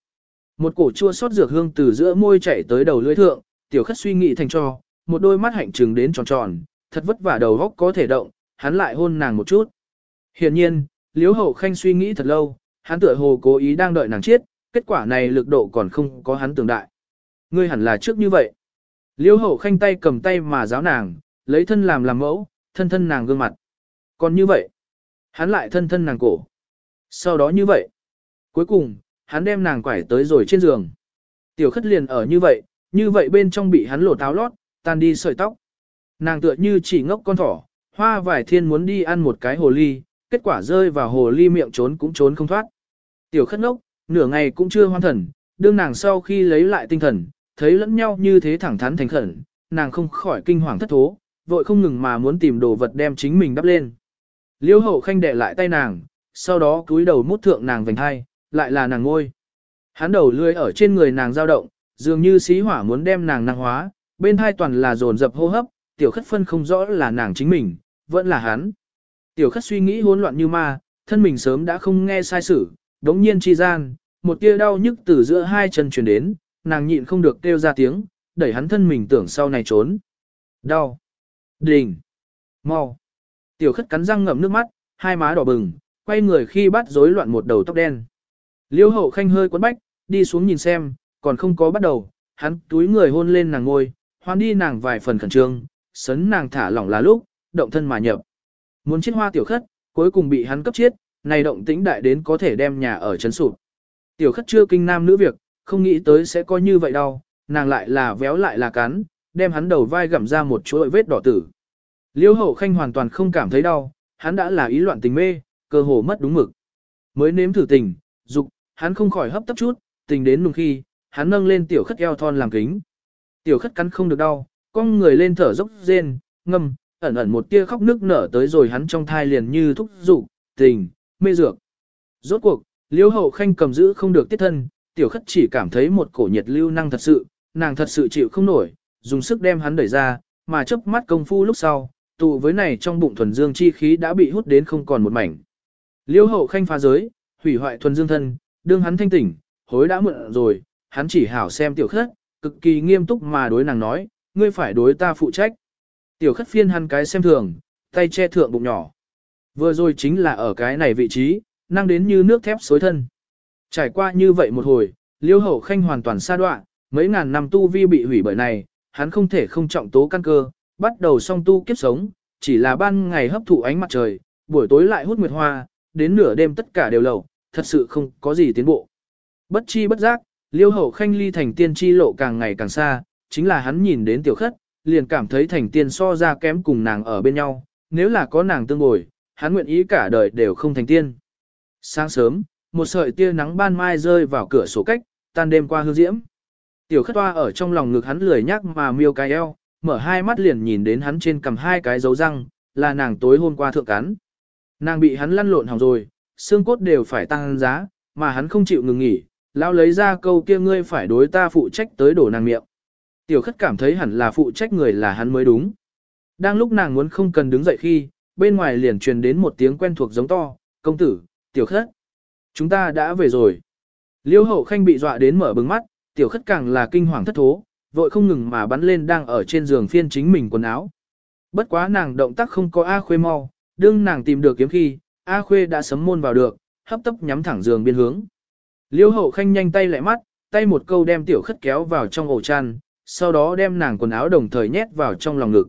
Một cổ chua xót dược hương từ giữa môi chảy tới đầu lưỡi thượng, tiểu khất suy nghĩ thành cho, một đôi mắt hạnh trừng đến tròn tròn, thật vất vả đầu góc có thể động, hắn lại hôn nàng một chút. Hiển nhiên, liếu hậu khanh suy nghĩ thật lâu, hắn tựa hồ cố ý đang đợi nàng chết, kết quả này lực độ còn không có hắn tưởng đại. Ngươi hẳn là trước như vậy. Liêu hậu khanh tay cầm tay mà giáo nàng, lấy thân làm làm mẫu, thân thân nàng gương mặt. Còn như vậy, hắn lại thân thân nàng cổ. Sau đó như vậy, cuối cùng, hắn đem nàng quải tới rồi trên giường. Tiểu khất liền ở như vậy, như vậy bên trong bị hắn lột táo lót, tan đi sợi tóc. Nàng tựa như chỉ ngốc con thỏ, hoa vải thiên muốn đi ăn một cái hồ ly, kết quả rơi vào hồ ly miệng trốn cũng trốn không thoát. Tiểu khất ngốc, nửa ngày cũng chưa hoan thần, đương nàng sau khi lấy lại tinh thần, thấy lẫn nhau như thế thẳng thắn thành khẩn, nàng không khỏi kinh hoàng thất thố, vội không ngừng mà muốn tìm đồ vật đem chính mình đắp lên. Liêu hậu khanh đệ lại tay nàng, sau đó cúi đầu mút thượng nàng vành hai, lại là nàng ngôi. Hắn đầu lươi ở trên người nàng dao động, dường như xí hỏa muốn đem nàng năng hóa, bên hai toàn là dồn dập hô hấp, tiểu khất phân không rõ là nàng chính mình, vẫn là hắn. Tiểu khất suy nghĩ hỗn loạn như ma, thân mình sớm đã không nghe sai sử, đống nhiên chi gian, một tia đau nhức từ giữa hai chân truyền đến, nàng nhịn không được kêu ra tiếng, đẩy hắn thân mình tưởng sau này trốn. Đau. Đình. Mau. Tiểu khất cắn răng ngậm nước mắt, hai má đỏ bừng, quay người khi bắt rối loạn một đầu tóc đen. Liêu hậu khanh hơi quấn bách, đi xuống nhìn xem, còn không có bắt đầu, hắn túi người hôn lên nàng ngôi, hoan đi nàng vài phần khẩn trương, sấn nàng thả lỏng là lúc, động thân mà nhập. Muốn chết hoa tiểu khất, cuối cùng bị hắn cấp chết, này động tĩnh đại đến có thể đem nhà ở chấn sụp. Tiểu khất chưa kinh nam nữ việc, không nghĩ tới sẽ có như vậy đâu, nàng lại là véo lại là cắn, đem hắn đầu vai gặm ra một chuỗi vết đỏ tử. Liêu hậu khanh hoàn toàn không cảm thấy đau, hắn đã là ý loạn tình mê, cơ hồ mất đúng mực. Mới nếm thử tình, dục, hắn không khỏi hấp tấp chút, tình đến nùng khi, hắn nâng lên tiểu khất eo thon làm kính. Tiểu khất cắn không được đau, con người lên thở dốc rên, ngâm, ẩn ẩn một tia khóc nước nở tới rồi hắn trong thai liền như thúc dục, tình, mê dược. Rốt cuộc, liêu hậu khanh cầm giữ không được tiết thân, tiểu khất chỉ cảm thấy một cổ nhiệt lưu năng thật sự, nàng thật sự chịu không nổi, dùng sức đem hắn đẩy ra, mà chớp mắt công phu lúc sau, tụ với này trong bụng thuần dương chi khí đã bị hút đến không còn một mảnh. Liêu hậu khanh phá giới, hủy hoại thuần dương thân, đương hắn thanh tỉnh, hối đã mượn rồi, hắn chỉ hảo xem tiểu khất, cực kỳ nghiêm túc mà đối nàng nói, ngươi phải đối ta phụ trách. Tiểu khất phiên hắn cái xem thường, tay che thượng bụng nhỏ. Vừa rồi chính là ở cái này vị trí, năng đến như nước thép xối thân. Trải qua như vậy một hồi, liêu hậu khanh hoàn toàn xa đoạn, mấy ngàn năm tu vi bị hủy bởi này, hắn không thể không trọng tố căn cơ, bắt đầu song tu kiếp sống, chỉ là ban ngày hấp thụ ánh mặt trời, buổi tối lại hút nguyệt hoa, đến nửa đêm tất cả đều lầu, thật sự không có gì tiến bộ. Bất chi bất giác, liêu hậu khanh ly thành tiên chi lộ càng ngày càng xa, chính là hắn nhìn đến tiểu khất, liền cảm thấy thành tiên so ra kém cùng nàng ở bên nhau, nếu là có nàng tương bồi, hắn nguyện ý cả đời đều không thành tiên. Sáng sớm, một sợi tia nắng ban mai rơi vào cửa sổ cách, tan đêm qua hương diễm. Tiểu khất toa ở trong lòng ngực hắn lười nhắc mà miêu cái eo, mở hai mắt liền nhìn đến hắn trên cầm hai cái dấu răng, là nàng tối hôm qua thượng cắn. Nàng bị hắn lăn lộn hỏng rồi, xương cốt đều phải tăng giá, mà hắn không chịu ngừng nghỉ, lão lấy ra câu kia ngươi phải đối ta phụ trách tới đổ nàng miệng. Tiểu khất cảm thấy hẳn là phụ trách người là hắn mới đúng. Đang lúc nàng muốn không cần đứng dậy khi, bên ngoài liền truyền đến một tiếng quen thuộc giống to, công tử, tiểu khất. Chúng ta đã về rồi. Liêu hậu khanh bị dọa đến mở bừng mắt, tiểu khất càng là kinh hoàng thất thố, vội không ngừng mà bắn lên đang ở trên giường phiên chính mình quần áo. Bất quá nàng động tác không có A Khuê mau, đương nàng tìm được kiếm khi, A Khuê đã sấm môn vào được, hấp tấp nhắm thẳng giường biên hướng. Liêu hậu khanh nhanh tay lại mắt, tay một câu đem tiểu khất kéo vào trong ổ chăn, sau đó đem nàng quần áo đồng thời nhét vào trong lòng ngực.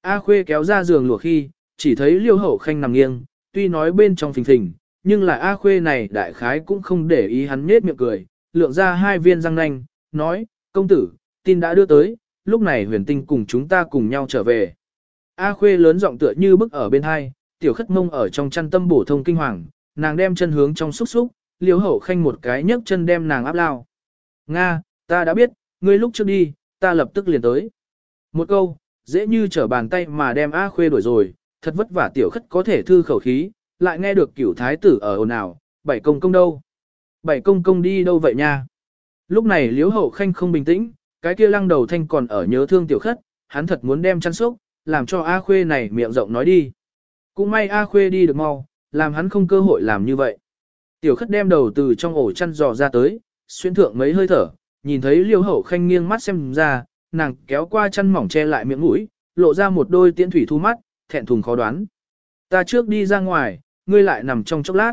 A Khuê kéo ra giường lùa khi, chỉ thấy liêu hậu khanh nằm nghiêng, tuy nói bên trong phình phình, nhưng là A Khuê này đại khái cũng không để ý hắn nhết miệng cười, lượng ra hai viên răng nanh, nói, công tử, tin đã đưa tới, lúc này huyền tinh cùng chúng ta cùng nhau trở về. A Khuê lớn giọng tựa như bức ở bên hai, tiểu khất mông ở trong chăn tâm bổ thông kinh hoàng, nàng đem chân hướng trong xúc xúc, liêu hậu khanh một cái nhấc chân đem nàng áp lao. Nga, ta đã biết, ngươi lúc trước đi, ta lập tức liền tới. Một câu, dễ như trở bàn tay mà đem A Khuê đuổi rồi, thật vất vả tiểu khất có thể thư khẩu khí, lại nghe được cửu thái tử ở ồn ào, bảy công công đâu? Bảy công công đi đâu vậy nha? Lúc này liếu hậu khanh không bình tĩnh, cái kia lăng đầu thanh còn ở nhớ thương tiểu khất, hắn thật muốn đem chăn sốc, làm cho A Khuê này miệng rộng nói đi. Cũng may A Khuê đi được mau, làm hắn không cơ hội làm như vậy. Tiểu khất đem đầu từ trong ổ chăn dò ra tới, xuyên thượng mấy hơi thở, nhìn thấy liêu hậu khanh nghiêng mắt xem ra, nàng kéo qua chăn mỏng che lại miệng mũi, lộ ra một đôi tiễn thủy thu mắt, thẹn thùng khó đoán. Ta trước đi ra ngoài, ngươi lại nằm trong chốc lát.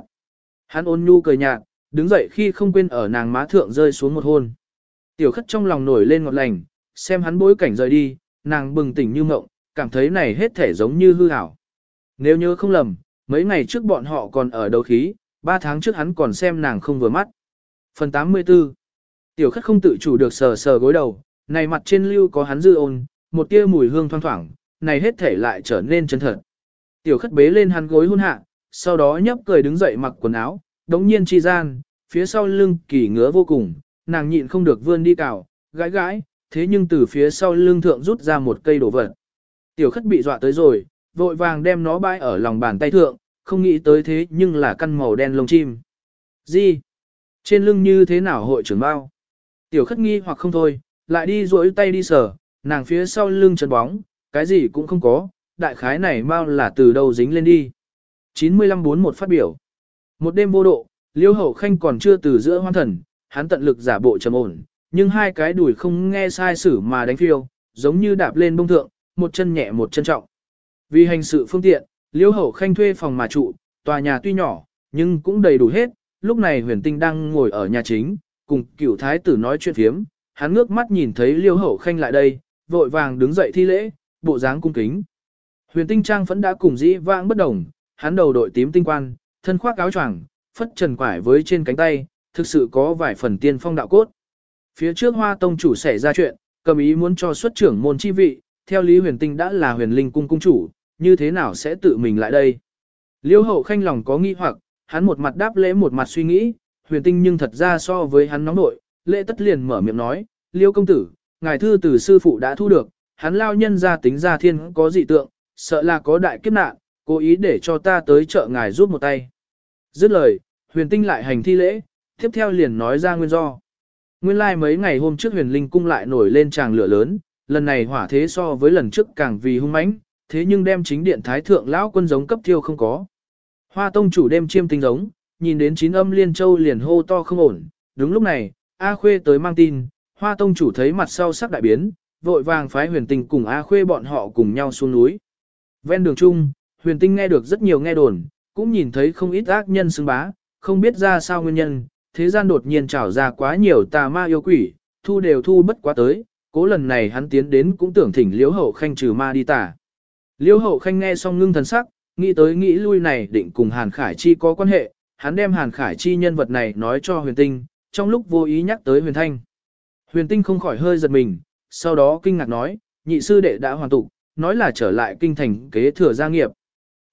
Hắn ôn nhu cười nhạt, đứng dậy khi không quên ở nàng má thượng rơi xuống một hôn. Tiểu khất trong lòng nổi lên ngọt lành, xem hắn bối cảnh rời đi, nàng bừng tỉnh như mộng, cảm thấy này hết thể giống như hư ảo. Nếu nhớ không lầm, mấy ngày trước bọn họ còn ở đấu khí, ba tháng trước hắn còn xem nàng không vừa mắt. Phần 84 Tiểu khất không tự chủ được sờ sờ gối đầu, này mặt trên lưu có hắn dư ôn, một tia mùi hương thoang thoảng, này hết thể lại trở nên chân thật. Tiểu khất bế lên hắn gối hôn hạ, sau đó nhấp cười đứng dậy mặc quần áo, đống nhiên chi gian, phía sau lưng kỳ ngứa vô cùng, nàng nhịn không được vươn đi cào, gãi gãi, thế nhưng từ phía sau lưng thượng rút ra một cây đổ vật. Tiểu khất bị dọa tới rồi, vội vàng đem nó bãi ở lòng bàn tay thượng, không nghĩ tới thế nhưng là căn màu đen lông chim. Gì? Trên lưng như thế nào hội trưởng bao? Tiểu khất nghi hoặc không thôi, lại đi duỗi tay đi sờ, nàng phía sau lưng trần bóng, cái gì cũng không có, đại khái này mau là từ đâu dính lên đi. 95-41 phát biểu. Một đêm vô độ, liêu hậu khanh còn chưa từ giữa hoan thần, hắn tận lực giả bộ trầm ổn, nhưng hai cái đùi không nghe sai sử mà đánh phiêu, giống như đạp lên bông thượng, một chân nhẹ một chân trọng. Vì hành sự phương tiện, liêu hậu khanh thuê phòng mà trụ, tòa nhà tuy nhỏ, nhưng cũng đầy đủ hết, lúc này huyền tinh đang ngồi ở nhà chính, cùng cựu thái tử nói chuyện phiếm, hắn ngước mắt nhìn thấy liêu hậu khanh lại đây, vội vàng đứng dậy thi lễ, bộ dáng cung kính. Huyền tinh trang vẫn đã cùng dĩ vãng bất đồng, hắn đầu đội tím tinh quan, thân khoác áo choàng, phất trần quải với trên cánh tay, thực sự có vài phần tiên phong đạo cốt. Phía trước hoa tông chủ xảy ra chuyện, cầm ý muốn cho xuất trưởng môn chi vị, theo lý huyền tinh đã là huyền linh cung cung chủ, như thế nào sẽ tự mình lại đây? Liêu hậu khanh lòng có nghi hoặc, hắn một mặt đáp lễ một mặt suy nghĩ, huyền tinh nhưng thật ra so với hắn nóng nội, lễ tất liền mở miệng nói, liêu công tử, ngài thư từ sư phụ đã thu được, hắn lao nhân ra tính ra thiên có dị tượng, sợ là có đại kiếp nạn, cố ý để cho ta tới chợ ngài giúp một tay. Dứt lời, huyền tinh lại hành thi lễ, tiếp theo liền nói ra nguyên do. Nguyên lai like mấy ngày hôm trước huyền linh cung lại nổi lên tràng lửa lớn, lần này hỏa thế so với lần trước càng vì hung mãnh, thế nhưng đem chính điện thái thượng lão quân giống cấp thiêu không có. Hoa tông chủ đem chiêm tinh giống, nhìn đến chín âm liên châu liền hô to không ổn, đúng lúc này, A Khuê tới mang tin, hoa tông chủ thấy mặt sau sắc đại biến, vội vàng phái huyền tinh cùng A Khuê bọn họ cùng nhau xuống núi. Ven đường chung, huyền tinh nghe được rất nhiều nghe đồn, cũng nhìn thấy không ít ác nhân xứng bá, không biết ra sao nguyên nhân, thế gian đột nhiên trào ra quá nhiều tà ma yêu quỷ, thu đều thu bất quá tới, cố lần này hắn tiến đến cũng tưởng thỉnh liễu hậu khanh trừ ma đi tà. Liễu hậu khanh nghe xong ngưng thần sắc, nghĩ tới nghĩ lui này định cùng Hàn Khải Chi có quan hệ, hắn đem Hàn Khải Chi nhân vật này nói cho huyền tinh, trong lúc vô ý nhắc tới huyền thanh. Huyền tinh không khỏi hơi giật mình, sau đó kinh ngạc nói, nhị sư đệ đã hoàn tụ, nói là trở lại kinh thành kế thừa gia nghiệp.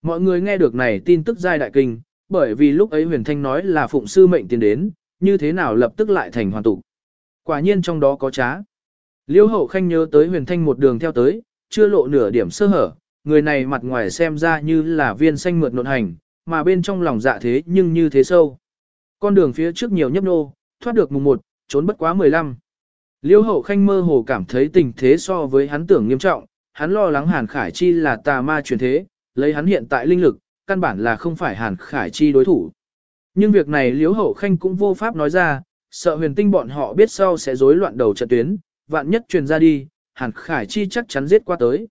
Mọi người nghe được này tin tức giai đại kinh, bởi vì lúc ấy huyền thanh nói là phụng sư mệnh tiến đến, như thế nào lập tức lại thành hoàn tụ. Quả nhiên trong đó có trá. Liêu hậu khanh nhớ tới huyền thanh một đường theo tới, chưa lộ nửa điểm sơ hở, người này mặt ngoài xem ra như là viên xanh mượt nộn hành, mà bên trong lòng dạ thế nhưng như thế sâu. Con đường phía trước nhiều nhấp nô, thoát được mùng 1, trốn bất quá 15. Liêu hậu khanh mơ hồ cảm thấy tình thế so với hắn tưởng nghiêm trọng, hắn lo lắng Hàn Khải Chi là tà ma truyền thế, lấy hắn hiện tại linh lực, căn bản là không phải Hàn Khải Chi đối thủ. Nhưng việc này Liễu Hậu Khanh cũng vô pháp nói ra, sợ huyền tinh bọn họ biết sau sẽ rối loạn đầu trận tuyến, vạn nhất truyền ra đi, Hàn Khải Chi chắc chắn giết qua tới.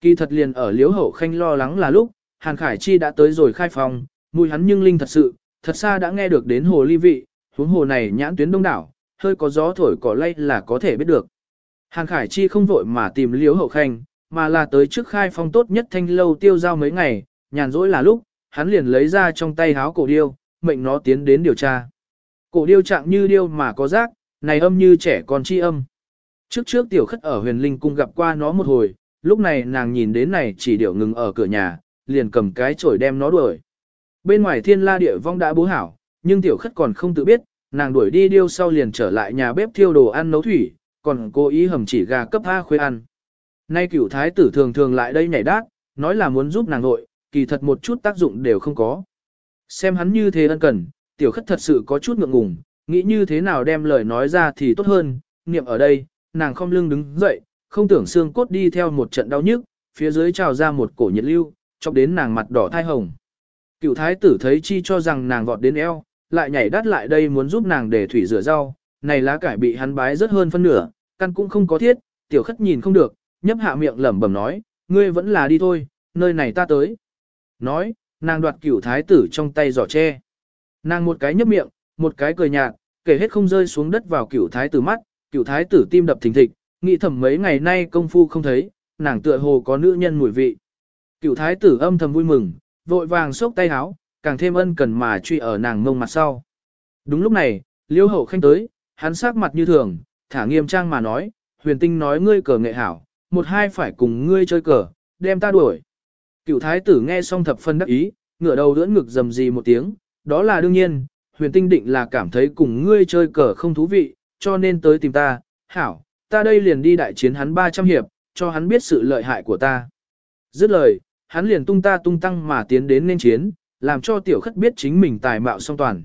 Kỳ thật liền ở Liễu Hậu Khanh lo lắng là lúc, Hàn Khải Chi đã tới rồi khai phòng, mùi hắn nhưng linh thật sự, thật xa đã nghe được đến hồ ly vị, huống hồ này nhãn tuyến đông đảo, hơi có gió thổi cỏ lay là có thể biết được. Hàn Khải Chi không vội mà tìm Liễu Hậu Khanh, mà là tới trước khai phong tốt nhất thanh lâu tiêu giao mấy ngày, nhàn rỗi là lúc, hắn liền lấy ra trong tay háo cổ điêu, mệnh nó tiến đến điều tra. Cổ điêu trạng như điêu mà có giác, này âm như trẻ con chi âm. Trước trước tiểu khất ở huyền linh cung gặp qua nó một hồi, lúc này nàng nhìn đến này chỉ điệu ngừng ở cửa nhà, liền cầm cái chổi đem nó đuổi. Bên ngoài thiên la địa vong đã bố hảo, nhưng tiểu khất còn không tự biết, nàng đuổi đi điêu sau liền trở lại nhà bếp thiêu đồ ăn nấu thủy, còn cố ý hầm chỉ gà cấp A khuê ăn. Nay cửu thái tử thường thường lại đây nhảy đát, nói là muốn giúp nàng nội, kỳ thật một chút tác dụng đều không có. Xem hắn như thế ân cần, tiểu khất thật sự có chút ngượng ngùng, nghĩ như thế nào đem lời nói ra thì tốt hơn, niệm ở đây, nàng không lưng đứng dậy, không tưởng xương cốt đi theo một trận đau nhức, phía dưới trào ra một cổ nhiệt lưu, chọc đến nàng mặt đỏ thai hồng. Cựu thái tử thấy chi cho rằng nàng vọt đến eo, lại nhảy đắt lại đây muốn giúp nàng để thủy rửa rau, này lá cải bị hắn bái rất hơn phân nửa, căn cũng không có thiết, tiểu khất nhìn không được, nhấp hạ miệng lẩm bẩm nói, ngươi vẫn là đi thôi, nơi này ta tới. Nói, nàng đoạt cửu thái tử trong tay giỏ tre. Nàng một cái nhấp miệng, một cái cười nhạt, kể hết không rơi xuống đất vào cửu thái tử mắt, cửu thái tử tim đập thình thịch, nghĩ thầm mấy ngày nay công phu không thấy, nàng tựa hồ có nữ nhân mùi vị. Cửu thái tử âm thầm vui mừng, vội vàng xốc tay háo, càng thêm ân cần mà truy ở nàng mông mặt sau. Đúng lúc này, liêu hậu khanh tới, hắn sắc mặt như thường, thả nghiêm trang mà nói, huyền tinh nói ngươi cờ nghệ hảo, một hai phải cùng ngươi chơi cờ, đem ta đuổi. Cựu thái tử nghe xong thập phân đắc ý, ngửa đầu đưỡn ngực dầm gì một tiếng, đó là đương nhiên, huyền tinh định là cảm thấy cùng ngươi chơi cờ không thú vị, cho nên tới tìm ta, hảo, ta đây liền đi đại chiến hắn 300 hiệp, cho hắn biết sự lợi hại của ta. Dứt lời, hắn liền tung ta tung tăng mà tiến đến nên chiến, làm cho tiểu khất biết chính mình tài mạo song toàn.